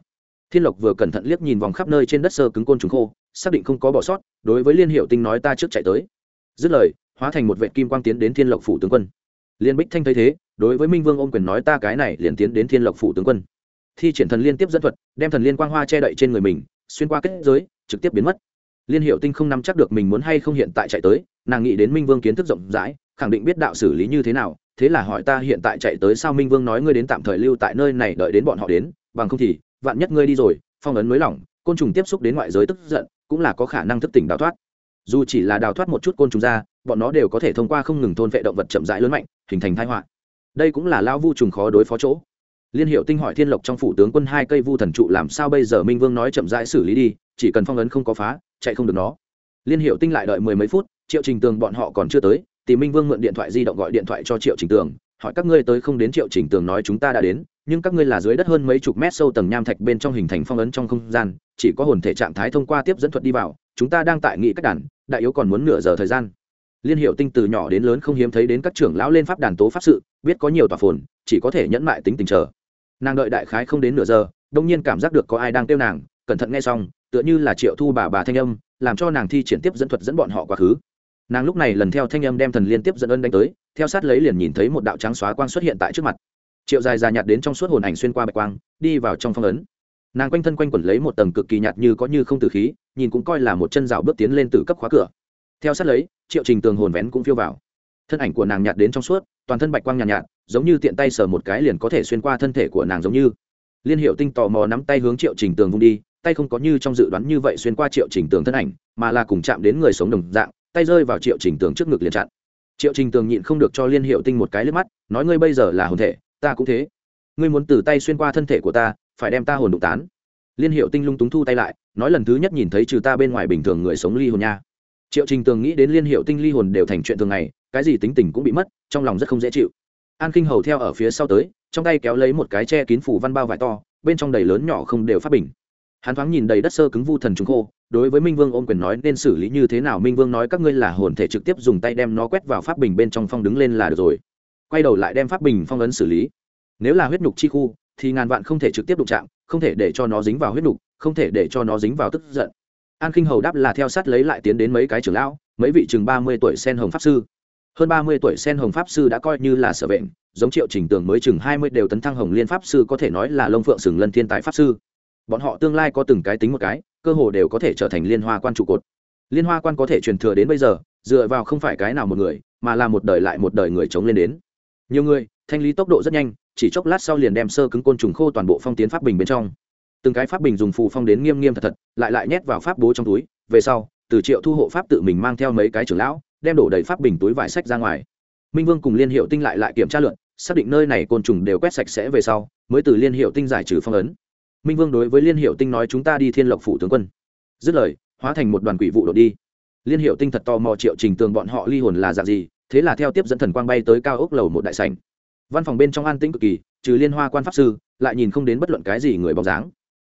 thiên lộc vừa cẩn thận liếc nhìn vòng khắp nơi trên đất sơ cứng côn trùng khô, xác định không có bỏ sót, đối với liên hiệu tinh nói ta trước chạy tới. Dứt lời, hóa thành một vệ kim quang tiến đến thiên lộc phủ tướng quân. Liên bích thanh thấy thế, đối với minh vương ôm quyền nói ta cái này liền tiến đến thiên lộc phủ tướng quân. Thi triển thần liên tiếp dẫn thuật, đem thần liên quang hoa che đậy trên người mình, xuyên qua kết giới, trực tiếp biến mất. Liên hiệu tinh không nắm chắc được mình muốn hay không hiện tại chạy tới, nàng nghĩ đến minh vương kiến thức rộng rãi, khẳng định biết đạo xử lý như thế nào, thế là hỏi ta hiện tại chạy tới sao minh vương nói ngươi đến tạm thời lưu tại nơi này đợi đến bọn họ đến, bằng không thì vạn nhất ngươi đi rồi, phong ấn mới lỏng, côn trùng tiếp xúc đến ngoại giới tức giận, cũng là có khả năng thức tỉnh đào thoát. Dù chỉ là đào thoát một chút côn trùng ra, bọn nó đều có thể thông qua không ngừng thôn vệ động vật chậm rãi lớn mạnh, hình thành thai họa. Đây cũng là lao vu trùng khó đối phó chỗ. Liên hiệu tinh hỏi thiên lộc trong phủ tướng quân hai cây vu thần trụ làm sao bây giờ minh vương nói chậm rãi xử lý đi, chỉ cần phong ấn không có phá, chạy không được nó. Liên hiệu tinh lại đợi mười mấy phút, triệu trình tường bọn họ còn chưa tới tìm minh vương mượn điện thoại di động gọi điện thoại cho triệu trình tường, hỏi các ngươi tới không đến triệu trình tường nói chúng ta đã đến, nhưng các ngươi là dưới đất hơn mấy chục mét sâu tầng nham thạch bên trong hình thành phong ấn trong không gian, chỉ có hồn thể trạng thái thông qua tiếp dẫn thuật đi vào, chúng ta đang tại nghị các đàn, đại yếu còn muốn nửa giờ thời gian. Liên hiệu tinh từ nhỏ đến lớn không hiếm thấy đến các trưởng lão lên pháp đàn tố pháp sự, biết có nhiều tòa phồn, chỉ có thể nhẫn mại tính tình chờ. Nàng đợi đại khái không đến nửa giờ, đông nhiên cảm giác được có ai đang kêu nàng, cẩn thận nghe xong, tựa như là triệu thu bà bà thanh âm, làm cho nàng thi triển tiếp dẫn thuật dẫn bọn họ quá khứ nàng lúc này lần theo thanh âm đem thần liên tiếp dẫn ân đánh tới, theo sát lấy liền nhìn thấy một đạo trắng xóa quang xuất hiện tại trước mặt. Triệu dài già nhạt đến trong suốt hồn ảnh xuyên qua bạch quang, đi vào trong phong ấn. Nàng quanh thân quanh quẩn lấy một tầng cực kỳ nhạt như có như không từ khí, nhìn cũng coi là một chân rào bước tiến lên từ cấp khóa cửa. Theo sát lấy, triệu trình tường hồn vén cũng phiêu vào. Thân ảnh của nàng nhạt đến trong suốt, toàn thân bạch quang nhạt nhạt, giống như tiện tay sờ một cái liền có thể xuyên qua thân thể của nàng giống như. Liên hiệu tinh tò mò nắm tay hướng triệu trình tường vung đi, tay không có như trong dự đoán như vậy xuyên qua triệu trình tường thân ảnh, mà là cùng chạm đến người sống đồng dạng tay rơi vào triệu trình tường trước ngực liền chặn. Triệu trình tường nhịn không được cho liên hiệu tinh một cái lướt mắt, nói ngươi bây giờ là hồn thể, ta cũng thế. Ngươi muốn từ tay xuyên qua thân thể của ta, phải đem ta hồn đụng tán. Liên hiệu tinh lung túng thu tay lại, nói lần thứ nhất nhìn thấy trừ ta bên ngoài bình thường người sống ly hồn nha. Triệu trình tường nghĩ đến liên hiệu tinh ly hồn đều thành chuyện thường ngày, cái gì tính tình cũng bị mất, trong lòng rất không dễ chịu. An kinh hầu theo ở phía sau tới, trong tay kéo lấy một cái che kín phủ văn bao vải to, bên trong đầy lớn nhỏ không đều phát bình. Hắn thoáng nhìn đầy đất sơ cứng vu thần trùng khô đối với minh vương ôm quyền nói nên xử lý như thế nào? Minh vương nói các ngươi là hồn thể trực tiếp dùng tay đem nó quét vào pháp bình bên trong phong đứng lên là được rồi. Quay đầu lại đem pháp bình phong ấn xử lý. Nếu là huyết nhục chi khu, thì ngàn vạn không thể trực tiếp đụng chạm, không thể để cho nó dính vào huyết nhục, không thể để cho nó dính vào tức giận. An khinh hầu đáp là theo sát lấy lại tiến đến mấy cái trưởng lão, mấy vị chừng ba mươi tuổi sen hồng pháp sư. Hơn ba mươi tuổi sen hồng pháp sư đã coi như là sở vệ giống triệu trình tường mới chừng hai mươi đều tấn thăng hồng liên pháp sư có thể nói là lông phượng sừng lân thiên tài pháp sư bọn họ tương lai có từng cái tính một cái, cơ hồ đều có thể trở thành liên hoa quan trụ cột. Liên hoa quan có thể truyền thừa đến bây giờ, dựa vào không phải cái nào một người, mà là một đời lại một đời người chống lên đến. Nhiều người, thanh lý tốc độ rất nhanh, chỉ chốc lát sau liền đem sơ cứng côn trùng khô toàn bộ phong tiến pháp bình bên trong. Từng cái pháp bình dùng phù phong đến nghiêm nghiêm thật thật, lại lại nhét vào pháp bố trong túi, về sau, từ triệu thu hộ pháp tự mình mang theo mấy cái trưởng lão, đem đổ đầy pháp bình túi vải sách ra ngoài. Minh vương cùng liên hiệu tinh lại lại kiểm tra lượn, xác định nơi này côn trùng đều quét sạch sẽ về sau, mới từ liên hiệu tinh giải trừ phong ấn minh vương đối với liên hiệu tinh nói chúng ta đi thiên lộc phủ tướng quân. Dứt lời, hóa thành một đoàn quỷ vụ đột đi. Liên hiệu tinh thật tò mò triệu trình tường bọn họ ly hồn là dạng gì, thế là theo tiếp dẫn thần quang bay tới cao ốc lầu một đại sảnh. Văn phòng bên trong an tĩnh cực kỳ, trừ liên hoa quan pháp sư, lại nhìn không đến bất luận cái gì người bóng dáng.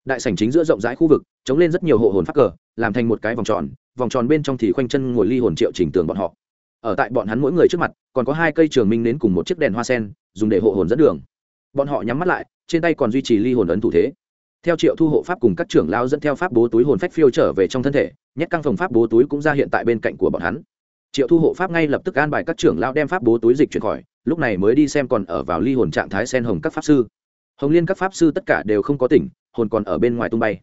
Đại sảnh chính giữa rộng rãi khu vực, chống lên rất nhiều hộ hồn pháp cờ, làm thành một cái vòng tròn vòng tròn bên trong thì khoanh chân ngồi ly hồn triệu trình tường bọn họ. Ở tại bọn hắn mỗi người trước mặt, còn có hai cây trường minh đến cùng một chiếc đèn hoa sen, dùng để hộ hồn dẫn đường. Bọn họ nhắm mắt lại, trên tay còn duy trì ly hồn ấn thủ thế theo triệu thu hộ pháp cùng các trưởng lao dẫn theo pháp bố túi hồn phách phiêu trở về trong thân thể nhét căng phòng pháp bố túi cũng ra hiện tại bên cạnh của bọn hắn. Triệu thu hộ pháp ngay lập tức an bài các trưởng lao đem pháp bố túi dịch chuyển khỏi, lúc này mới đi xem còn ở vào ly hồn trạng thái sen hồng các pháp sư. Hồng liên các pháp sư tất cả đều không có tỉnh, hồn còn ở bên ngoài tung bay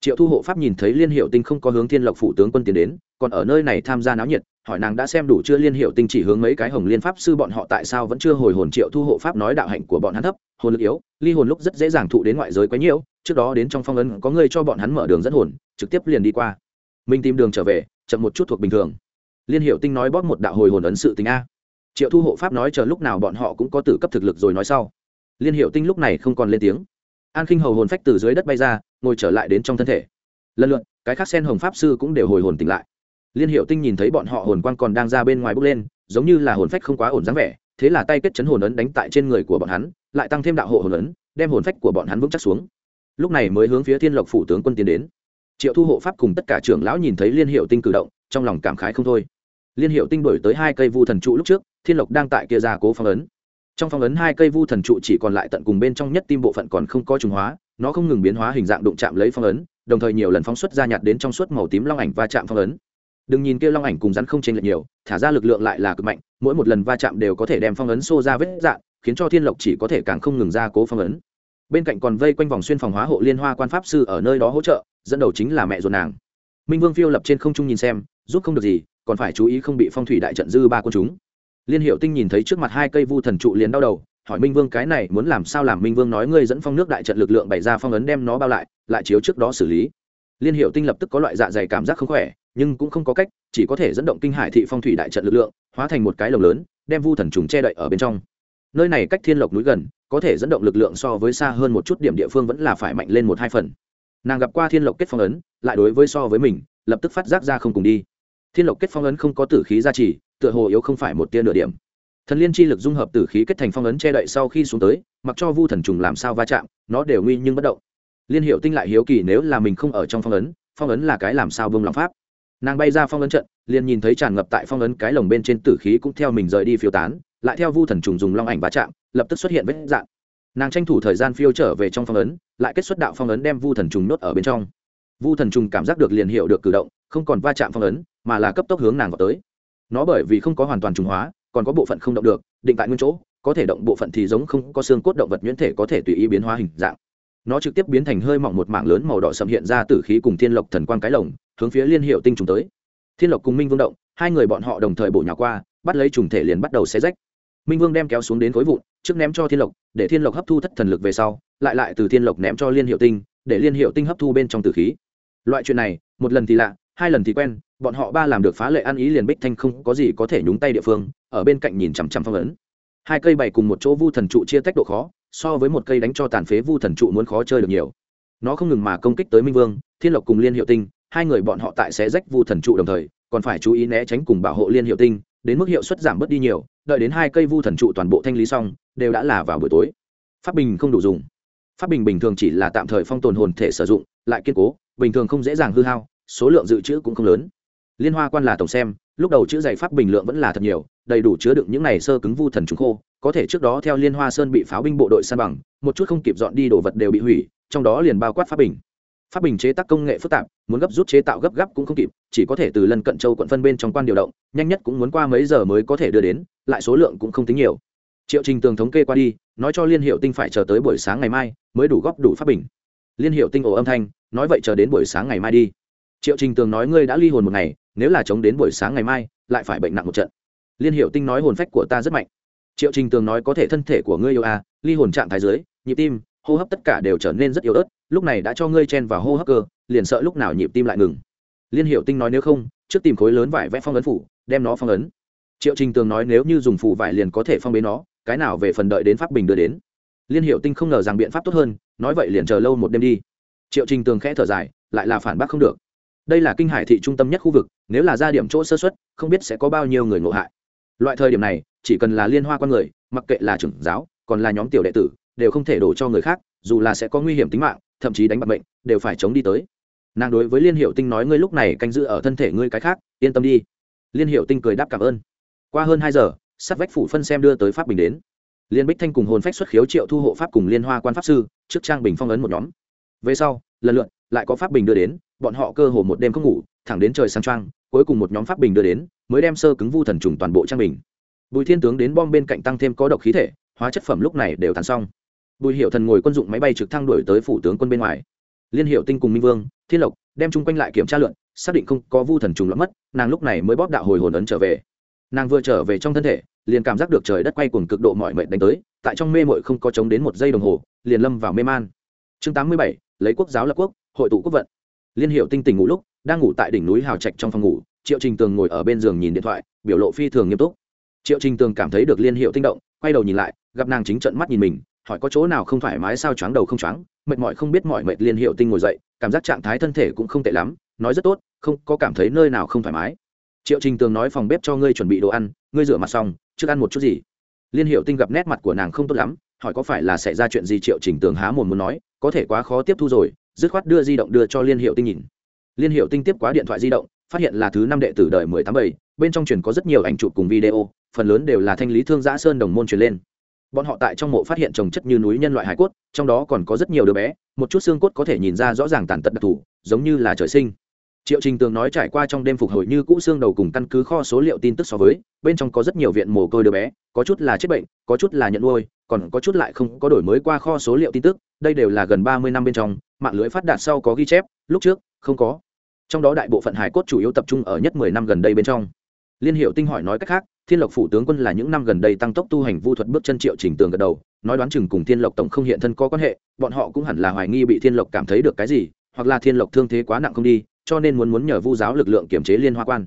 triệu thu hộ pháp nhìn thấy liên hiệu tinh không có hướng thiên lộc phủ tướng quân tiến đến, còn ở nơi này tham gia náo nhiệt, hỏi nàng đã xem đủ chưa liên hiệu tinh chỉ hướng mấy cái hồng liên pháp sư bọn họ tại sao vẫn chưa hồi hồn triệu thu hộ pháp nói đạo hạnh của bọn hắn thấp, hồn lực yếu, ly hồn lúc rất dễ dàng thụ đến ngoại giới quá nhiều trước đó đến trong phong ấn có người cho bọn hắn mở đường dẫn hồn, trực tiếp liền đi qua. Mình tìm đường trở về, chậm một chút thuộc bình thường. Liên hiệu tinh nói bóp một đạo hồi hồn ấn sự tình a. Triệu thu hộ pháp nói chờ lúc nào bọn họ cũng có tử cấp thực lực rồi nói sau. Liên hiệu tinh lúc này không còn lên tiếng. An khinh hầu hồn phách từ dưới đất bay ra ngồi trở lại đến trong thân thể. Lần lượt, cái khác sen hồng pháp sư cũng đều hồi hồn tỉnh lại. Liên hiệu tinh nhìn thấy bọn họ hồn quang còn đang ra bên ngoài bước lên, giống như là hồn phách không quá ổn dáng vẻ, thế là tay kết chấn hồn ấn đánh tại trên người của bọn hắn, lại tăng thêm đạo hộ hồn ấn, đem hồn phách của bọn hắn vững chắc xuống. Lúc này mới hướng phía thiên lộc phủ tướng quân tiến đến. Triệu thu hộ pháp cùng tất cả trưởng lão nhìn thấy liên hiệu tinh cử động, trong lòng cảm khái không thôi. Liên hiệu tinh đổi tới hai cây vu thần trụ lúc trước, thiên lộc đang tại kia ra cố phong ấn trong phong ấn hai cây vu thần trụ chỉ còn lại tận cùng bên trong nhất tim bộ phận còn không có trùng hóa, nó không ngừng biến hóa hình dạng đụng chạm lấy phong ấn, đồng thời nhiều lần phóng xuất ra nhạt đến trong suốt màu tím long ảnh va chạm phong ấn. Đừng nhìn kia long ảnh cùng rắn không chênh lệch nhiều, thả ra lực lượng lại là cực mạnh, mỗi một lần va chạm đều có thể đem phong ấn xô ra vết dạn, khiến cho thiên lộc chỉ có thể càng không ngừng ra cố phong ấn. Bên cạnh còn vây quanh vòng xuyên phòng hóa hộ liên hoa quan pháp sư ở nơi đó hỗ trợ, dẫn đầu chính là mẹ ruột nàng. Minh vương phiêu lập trên không trung nhìn xem, giúp không được gì, còn phải chú ý không bị phong thủy đại trận dư ba quân chúng liên hiệu tinh nhìn thấy trước mặt hai cây vu thần trụ liền đau đầu, hỏi minh vương cái này muốn làm sao làm minh vương nói ngươi dẫn phong nước đại trận lực lượng bày ra phong ấn đem nó bao lại lại chiếu trước đó xử lý. Liên hiệu tinh lập tức có loại dạ dày cảm giác không khỏe, nhưng cũng không có cách, chỉ có thể dẫn động kinh hải thị phong thủy đại trận lực lượng, hóa thành một cái lồng lớn, đem vu thần trùng che đậy ở bên trong. Nơi này cách thiên lộc núi gần, có thể dẫn động lực lượng so với xa hơn một chút điểm địa phương vẫn là phải mạnh lên một hai phần. Nàng gặp qua thiên lộc kết phong ấn, lại đối với so với mình, lập tức phát giác ra không cùng đi. Thiên lộc kết phong ấn không có tử khí gia trì tựa hồ yếu không phải một tia nửa điểm. Thần liên chi lực dung hợp tử khí kết thành phong ấn che đậy sau khi xuống tới, mặc cho vu thần trùng làm sao va chạm, nó đều nguy nhưng bất động. Liên hiệu tinh lại hiếu kỳ nếu là mình không ở trong phong ấn phong ấn là cái làm sao bông lòng pháp. Nàng bay ra phong ấn trận, liền nhìn thấy tràn ngập tại phong ấn cái lồng bên trên tử khí cũng theo mình rời đi phiêu tán, lại theo vu thần trùng dùng long ảnh va chạm, lập tức xuất hiện vết dạng nàng tranh thủ thời gian phiêu trở về trong phong ấn, lại kết xuất đạo phong ấn đem vu thần trùng nốt ở bên trong. Vu thần trùng cảm giác được liền hiệu được cử động, không còn va chạm phong ấn, mà là cấp tốc hướng nàng vào tới nó bởi vì không có hoàn toàn trùng hóa, còn có bộ phận không động được, định tại nguyên chỗ, có thể động bộ phận thì giống không có xương cốt động vật nhuyễn thể có thể tùy ý biến hóa hình dạng. Nó trực tiếp biến thành hơi mỏng một mảng lớn màu đỏ sầm hiện ra từ khí cùng thiên lộc thần quang cái lồng, hướng phía liên hiệu tinh trùng tới. Thiên lộc cùng minh vương động, hai người bọn họ đồng thời bổ nhào qua, bắt lấy trùng thể liền bắt đầu xé rách. Minh vương đem kéo xuống đến khối vụn, trước ném cho thiên lộc, để thiên lộc hấp thu thất thần lực về sau, lại lại từ thiên lộc ném cho liên hiệu tinh, để liên hiệu tinh hấp thu bên trong tử khí. Loại chuyện này, một lần thì lạ, hai lần thì quen bọn họ ba làm được phá lệ ăn ý liền bích thanh không có gì có thể nhúng tay địa phương, ở bên cạnh nhìn chằm chằm phong ấn. Hai cây bày cùng một chỗ vu thần trụ chia tách độ khó, so với một cây đánh cho tàn phế vu thần trụ muốn khó chơi được nhiều. Nó không ngừng mà công kích tới minh vương, thiên lộc cùng liên hiệu tinh, hai người bọn họ tại sẽ rách vu thần trụ đồng thời, còn phải chú ý né tránh cùng bảo hộ liên hiệu tinh, đến mức hiệu suất giảm bớt đi nhiều, đợi đến hai cây vu thần trụ toàn bộ thanh lý xong, đều đã là vào buổi tối. Pháp bình không đủ dùng. Pháp bình bình thường chỉ là tạm thời phong tồn hồn thể sử dụng, lại kiên cố, bình thường không dễ dàng hư hao, số lượng dự trữ cũng không lớn liên hoa quan là tổng xem, lúc đầu chữ dày pháp bình lượng vẫn là thật nhiều, đầy đủ chứa đựng những này sơ cứng vu thần trùng khô, có thể trước đó theo liên hoa sơn bị pháo binh bộ đội san bằng, một chút không kịp dọn đi đồ vật đều bị hủy, trong đó liền bao quát pháp bình. Pháp bình chế tác công nghệ phức tạp, muốn gấp rút chế tạo gấp gáp cũng không kịp, chỉ có thể từ lần cận châu quận phân bên trong quan điều động, nhanh nhất cũng muốn qua mấy giờ mới có thể đưa đến, lại số lượng cũng không tính nhiều. Triệu trình tường thống kê qua đi, nói cho liên hiệu tinh phải chờ tới buổi sáng ngày mai, mới đủ góp đủ pháp bình. Liên hiệu tinh ổ âm thanh, nói vậy chờ đến buổi sáng ngày mai đi. Triệu trình tường nói ngươi đã ly hồn một ngày nếu là chống đến buổi sáng ngày mai, lại phải bệnh nặng một trận. Liên hiệu tinh nói hồn phách của ta rất mạnh. Triệu trình tường nói có thể thân thể của ngươi yêu à ly hồn trạng thái dưới, nhịp tim, hô hấp tất cả đều trở nên rất yếu ớt, lúc này đã cho ngươi chen vào hô hấp cơ, liền sợ lúc nào nhịp tim lại ngừng. Liên hiệu tinh nói nếu không, trước tìm khối lớn vải vẽ phong ấn phủ, đem nó phong ấn. Triệu trình tường nói nếu như dùng phủ vải liền có thể phong bế nó, cái nào về phần đợi đến pháp bình đưa đến. Liên hiệu tinh không ngờ rằng biện pháp tốt hơn, nói vậy liền chờ lâu một đêm đi. Triệu trình tường khẽ thở dài, lại là phản bác không được đây là kinh hải thị trung tâm nhất khu vực, nếu là ra điểm chỗ sơ xuất không biết sẽ có bao nhiêu người ngộ hại. Loại thời điểm này, chỉ cần là liên hoa con người, mặc kệ là trưởng giáo, còn là nhóm tiểu đệ tử, đều không thể đổ cho người khác, dù là sẽ có nguy hiểm tính mạng, thậm chí đánh bạc bệnh đều phải chống đi tới. Nàng đối với liên hiệu tinh nói ngươi lúc này canh giữ ở thân thể ngươi cái khác, yên tâm đi. Liên hiệu tinh cười đáp cảm ơn. Qua hơn hai giờ sắt vách phủ phân xem đưa tới pháp bình đến. Liên bích thanh cùng hồn phách xuất khiếu triệu thu hộ pháp cùng liên hoa quan pháp sư, trước trang bình phong ấn một nhóm. Về sau, lần lượt, lại có pháp bình đưa đến bọn họ cơ hồ một đêm không ngủ, thẳng đến trời sáng trăng cuối cùng một nhóm pháp bình đưa đến, mới đem sơ cứng vu thần trùng toàn bộ trang bình. Bùi thiên tướng đến bom bên cạnh tăng thêm có độc khí thể, hóa chất phẩm lúc này đều tàn xong. Bùi hiệu thần ngồi quân dụng máy bay trực thăng đuổi tới phủ tướng quân bên ngoài. Liên hiệu tinh cùng minh vương, thiên lộc đem chung quanh lại kiểm tra lượn xác định không có vu thần trùng lẫn mất, nàng lúc này mới bóp đạo hồi hồn ấn trở về. Nàng vừa trở về trong thân thể, liền cảm giác được trời đất quay cuồng cực độ mọi mệnh đánh tới, tại trong mê mội không có chống đến một giây đồng hồ, liền lâm vào mê man. Chương tám mươi bảy, lấy quốc giáo lập quốc, hội tụ quốc vận liên hiệu tinh tình ngủ lúc, đang ngủ tại đỉnh núi hào trạch trong phòng ngủ, triệu trình tường ngồi ở bên giường nhìn điện thoại, biểu lộ phi thường nghiêm túc. Triệu trình tường cảm thấy được liên hiệu tinh động, quay đầu nhìn lại, gặp nàng chính trận mắt nhìn mình, hỏi có chỗ nào không thoải mái sao choáng đầu không choáng, mệt mỏi không biết mỏi mệt liên hiệu tinh ngồi dậy, cảm giác trạng thái thân thể cũng không tệ lắm, nói rất tốt, không có cảm thấy nơi nào không thoải mái. Triệu trình tường nói phòng bếp cho ngươi chuẩn bị đồ ăn, ngươi rửa mặt xong, trước ăn một chút gì. Liên hiệu tinh gặp nét mặt của nàng không tốt lắm, hỏi có phải là xảy ra chuyện gì triệu trình tường há mồm muốn nói, có thể quá khó tiếp thu rồi dứt khoát đưa di động đưa cho liên hiệu tinh nhìn. Liên hiệu tinh tiếp quá điện thoại di động, phát hiện là thứ năm đệ tử đời mười tám bảy, bên trong truyền có rất nhiều ảnh chụp cùng video, phần lớn đều là thanh lý thương giã sơn đồng môn truyền lên. Bọn họ tại trong mộ phát hiện trồng chất như núi nhân loại hải cốt, trong đó còn có rất nhiều đứa bé, một chút xương cốt có thể nhìn ra rõ ràng tàn tật đặc thù, giống như là trời sinh. Triệu trình tường nói trải qua trong đêm phục hồi như cũ xương đầu cùng căn cứ kho số liệu tin tức so với, bên trong có rất nhiều viện mồ côi đứa bé, có chút là chết bệnh, có chút là nhận nuôi, còn có chút lại không có đổi mới qua kho số liệu tin tức đây đều là gần ba mươi năm bên trong, mạng lưới phát đạt sau có ghi chép, lúc trước, không có. Trong đó đại bộ phận hải cốt chủ yếu tập trung ở nhất mười năm gần đây bên trong. Liên hiệu tinh hỏi nói cách khác, thiên lộc phủ tướng quân là những năm gần đây tăng tốc tu hành vu thuật bước chân triệu chỉnh tường gật đầu, nói đoán chừng cùng thiên lộc tổng không hiện thân có quan hệ, bọn họ cũng hẳn là hoài nghi bị thiên lộc cảm thấy được cái gì, hoặc là thiên lộc thương thế quá nặng không đi, cho nên muốn muốn nhờ vu giáo lực lượng kiểm chế liên hoa quan.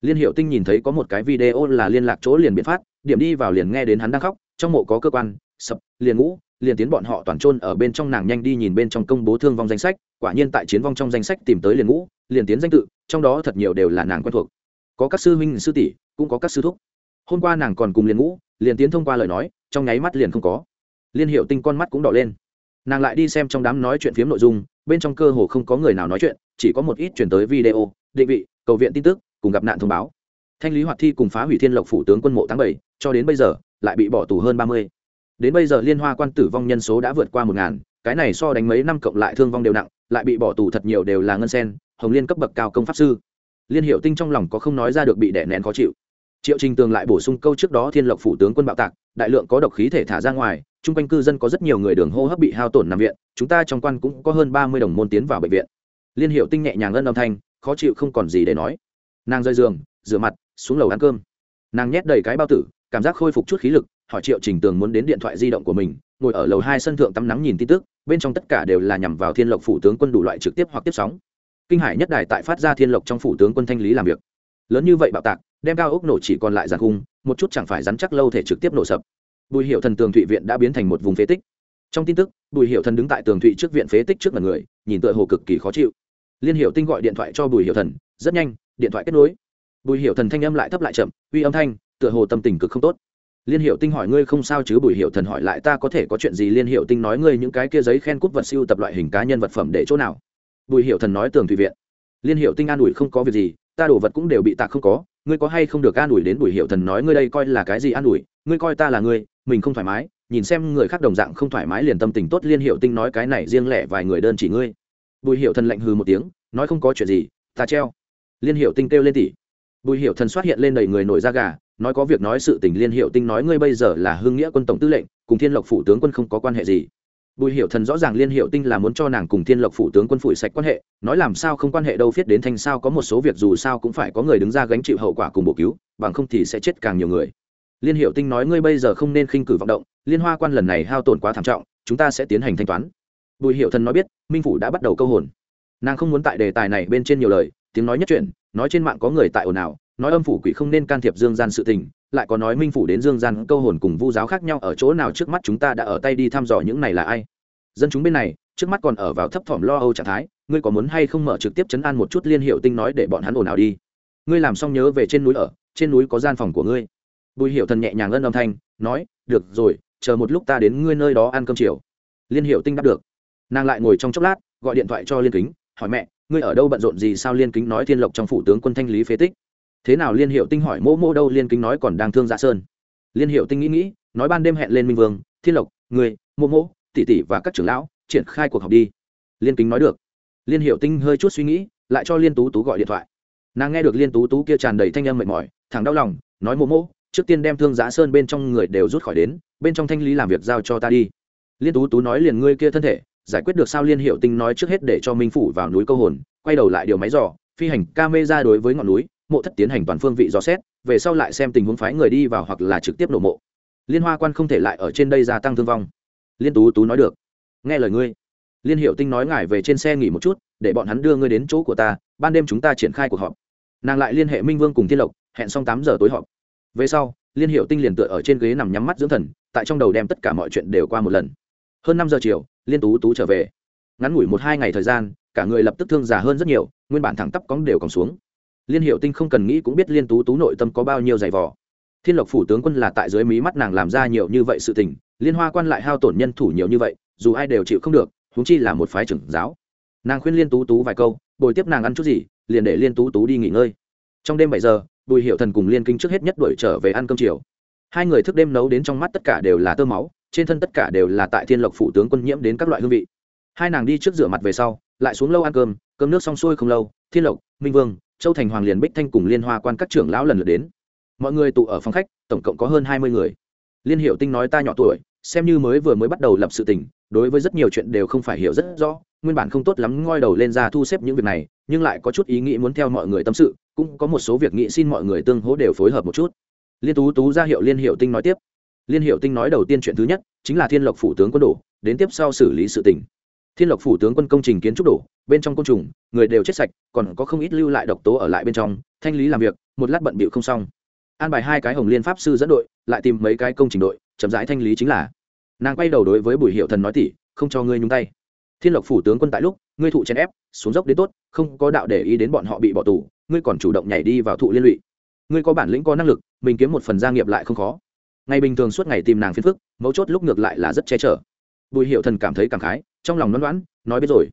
Liên hiệu tinh nhìn thấy có một cái video là liên lạc chỗ liền biện phát điểm đi vào liền nghe đến hắn đang khóc, trong mộ có cơ quan, sập, liền ngũ liền tiến bọn họ toàn trôn ở bên trong nàng nhanh đi nhìn bên trong công bố thương vong danh sách, quả nhiên tại chiến vong trong danh sách tìm tới liền ngũ, liền tiến danh tự, trong đó thật nhiều đều là nàng quen thuộc. Có các sư huynh, sư tỷ, cũng có các sư thúc. Hôm qua nàng còn cùng liền ngũ, liền tiến thông qua lời nói, trong nháy mắt liền không có. Liên hiệu tinh con mắt cũng đỏ lên. Nàng lại đi xem trong đám nói chuyện phiếm nội dung, bên trong cơ hồ không có người nào nói chuyện, chỉ có một ít chuyển tới video, định vị, cầu viện tin tức, cùng gặp nạn thông báo. Thanh lý hoạt thi cùng phá hủy thiên lộc phủ tướng quân mộ tháng bảy, cho đến bây giờ, lại bị bỏ tù hơn ba mươi đến bây giờ liên hoa quan tử vong nhân số đã vượt qua một ngàn, cái này so đánh mấy năm cộng lại thương vong đều nặng, lại bị bỏ tù thật nhiều đều là ngân sen, hồng liên cấp bậc cao công pháp sư. Liên hiệu tinh trong lòng có không nói ra được bị đẻ nén khó chịu. Triệu trình tường lại bổ sung câu trước đó thiên lộc phủ tướng quân bạo tạc, đại lượng có độc khí thể thả ra ngoài, chung quanh cư dân có rất nhiều người đường hô hấp bị hao tổn nằm viện, chúng ta trong quan cũng có hơn ba mươi đồng môn tiến vào bệnh viện. Liên hiệu tinh nhẹ nhàng ngân âm thanh, khó chịu không còn gì để nói. Nàng rơi giường, rửa mặt, xuống lầu ăn cơm. Nàng nhét đầy cái bao tử, cảm giác khôi phục chút khí lực hỏi triệu trình tường muốn đến điện thoại di động của mình, ngồi ở lầu hai sân thượng tắm nắng nhìn tin tức, bên trong tất cả đều là nhằm vào thiên lộc phủ tướng quân đủ loại trực tiếp hoặc tiếp sóng. Kinh hải nhất đài tại phát ra thiên lộc trong phủ tướng quân thanh lý làm việc. Lớn như vậy bạo tạc, đem cao ốc nổ chỉ còn lại giàn khung, một chút chẳng phải rắn chắc lâu thể trực tiếp nổ sập. Bùi hiệu thần tường thụy viện đã biến thành một vùng phế tích. Trong tin tức, bùi hiệu thần đứng tại tường thụy trước viện phế tích trước mặt người, nhìn tựa hồ cực kỳ khó chịu. Liên hiệu tinh gọi điện thoại cho bùi hiệu thần, rất nhanh, điện thoại kết nối. Bùi hiệu thần thanh âm lại thấp lại chậm, uy âm thanh, tựa hồ tâm tình cực không tốt liên hiệu tinh hỏi ngươi không sao chứ? Bùi hiệu thần hỏi lại, ta có thể có chuyện gì? Liên hiệu tinh nói ngươi những cái kia giấy khen cúp vật siêu tập loại hình cá nhân vật phẩm để chỗ nào? Bùi hiệu thần nói tường thủy viện. Liên hiệu tinh an ủi không có việc gì, ta đổ vật cũng đều bị tạc không có. Ngươi có hay không được an ủi đến? Bùi hiệu thần nói ngươi đây coi là cái gì an ủi? Ngươi coi ta là ngươi, mình không thoải mái. Nhìn xem người khác đồng dạng không thoải mái liền tâm tình tốt. Liên hiệu tinh nói cái này riêng lẻ vài người đơn chỉ ngươi. Bùi hiệu thần lạnh hừ một tiếng, nói không có chuyện gì, ta treo. Liên hiệu tinh kêu lên tỉ. Bùi hiệu thần xuất hiện lên đầy người nổi da gà nói có việc nói sự tình liên hiệu tinh nói ngươi bây giờ là hưng nghĩa quân tổng tư lệnh, cùng thiên lộc phủ tướng quân không có quan hệ gì. Bùi hiệu thần rõ ràng liên hiệu tinh là muốn cho nàng cùng thiên lộc phủ tướng quân phủi sạch quan hệ, nói làm sao không quan hệ đâu viết đến thành sao có một số việc dù sao cũng phải có người đứng ra gánh chịu hậu quả cùng bổ cứu, bằng không thì sẽ chết càng nhiều người. Liên hiệu tinh nói ngươi bây giờ không nên khinh cử vọng động, liên hoa quan lần này hao tổn quá thảm trọng, chúng ta sẽ tiến hành thanh toán. Bùi hiệu thần nói biết, minh phủ đã bắt đầu câu hồn. Nàng không muốn tại đề tài này bên trên nhiều lời, tiếng nói nhất chuyện nói trên mạng có người tại ồn ào nói âm phủ quỷ không nên can thiệp dương gian sự tình, lại có nói minh phủ đến dương gian câu hồn cùng vu giáo khác nhau ở chỗ nào trước mắt chúng ta đã ở tay đi thăm dò những này là ai. Dân chúng bên này, trước mắt còn ở vào thấp thỏm lo âu trạng thái, ngươi có muốn hay không mở trực tiếp chấn an một chút liên hiệu tinh nói để bọn hắn ồn ào đi. Ngươi làm xong nhớ về trên núi ở, trên núi có gian phòng của ngươi. Bùi hiệu thần nhẹ nhàng ân âm thanh, nói, được rồi, chờ một lúc ta đến ngươi nơi đó ăn cơm chiều. Liên hiệu tinh đáp được. Nàng lại ngồi trong chốc lát, gọi điện thoại cho liên kính, hỏi mẹ, ngươi ở đâu bận rộn gì sao? Liên kính nói, thiên lộc trong phủ tướng quân thanh lý phế tích thế nào liên hiệu tinh hỏi mỗ mỗ đâu liên kính nói còn đang thương dạ sơn. Liên hiệu tinh nghĩ nghĩ, nói ban đêm hẹn lên minh vương, thiên lộc, người, mỗ mỗ, tỷ tỷ và các trưởng lão, triển khai cuộc họp đi. Liên kính nói được. Liên hiệu tinh hơi chút suy nghĩ, lại cho liên tú tú gọi điện thoại. Nàng nghe được liên tú tú kia tràn đầy thanh âm mệt mỏi thằng đau lòng, nói mỗ mỗ, trước tiên đem thương dạ sơn bên trong người đều rút khỏi đến, bên trong thanh lý làm việc giao cho ta đi. Liên tú tú nói liền ngươi kia thân thể, giải quyết được sao liên hiệu tinh nói trước hết để cho minh phủ vào núi câu hồn, quay đầu lại điều máy dò, phi hành ca mê ra đối với ngọn núi mộ thất tiến hành toàn phương vị dò xét, về sau lại xem tình huống phái người đi vào hoặc là trực tiếp nổ mộ. Liên hoa quan không thể lại ở trên đây gia tăng thương vong. Liên tú tú nói được. Nghe lời ngươi. Liên hiệu tinh nói ngài về trên xe nghỉ một chút, để bọn hắn đưa ngươi đến chỗ của ta, ban đêm chúng ta triển khai cuộc họp. Nàng lại liên hệ minh vương cùng thiên lộc, hẹn xong tám giờ tối họp. Về sau, liên hiệu tinh liền tựa ở trên ghế nằm nhắm mắt dưỡng thần, tại trong đầu đem tất cả mọi chuyện đều qua một lần. Hơn năm giờ chiều, liên tú tú trở về. Ngắn ngủi một hai ngày thời gian, cả người lập tức thương già hơn rất nhiều, nguyên bản thẳng tắp cóng đều còn xuống liên hiệu tinh không cần nghĩ cũng biết liên tú tú nội tâm có bao nhiêu giày vò. Thiên lộc phủ tướng quân là tại dưới mí mắt nàng làm ra nhiều như vậy sự tình, liên hoa quan lại hao tổn nhân thủ nhiều như vậy, dù ai đều chịu không được húng chi là một phái trưởng giáo. Nàng khuyên liên tú tú vài câu, bồi tiếp nàng ăn chút gì, liền để liên tú tú đi nghỉ ngơi. Trong đêm bảy giờ, bùi hiệu thần cùng liên kinh trước hết nhất đuổi trở về ăn cơm chiều. Hai người thức đêm nấu đến trong mắt tất cả đều là tơ máu, trên thân tất cả đều là tại thiên lộc phủ tướng quân nhiễm đến các loại hương vị. Hai nàng đi trước rửa mặt về sau, lại xuống lâu ăn cơm cơm nước xong xuôi không lâu, thiên lộc minh vương châu thành hoàng liền bích thanh cùng liên hoa quan các trưởng lão lần lượt đến mọi người tụ ở phòng khách tổng cộng có hơn hai mươi người liên hiệu tinh nói ta nhỏ tuổi xem như mới vừa mới bắt đầu lập sự tình đối với rất nhiều chuyện đều không phải hiểu rất rõ nguyên bản không tốt lắm ngoi đầu lên ra thu xếp những việc này nhưng lại có chút ý nghĩ muốn theo mọi người tâm sự cũng có một số việc nghĩ xin mọi người tương hỗ đều phối hợp một chút liên tú tú ra hiệu liên hiệu tinh nói tiếp liên hiệu tinh nói đầu tiên chuyện thứ nhất chính là thiên lộc phủ tướng quân đổ đến tiếp sau xử lý sự tình thiên lộc phủ tướng quân công trình kiến trúc đổ, bên trong côn trùng, người đều chết sạch, còn có không ít lưu lại độc tố ở lại bên trong, thanh lý làm việc, một lát bận bịu không xong. An bài hai cái hồng liên pháp sư dẫn đội, lại tìm mấy cái công trình đội, chậm rãi thanh lý chính là. Nàng quay đầu đối với bùi hiệu thần nói tỉ, không cho ngươi nhúng tay. Thiên lộc phủ tướng quân tại lúc, ngươi thụ chèn ép, xuống dốc đến tốt, không có đạo để ý đến bọn họ bị bỏ tù, ngươi còn chủ động nhảy đi vào thụ liên lụy. Ngươi có bản lĩnh, có năng lực, mình kiếm một phần gia nghiệp lại không khó. Ngày bình thường suốt ngày tìm nàng phiền phức, mấu chốt lúc ngược lại là rất che chở. Bùi hiệu thần cảm thấy cảm khái trong lòng đoán đoán nói biết rồi.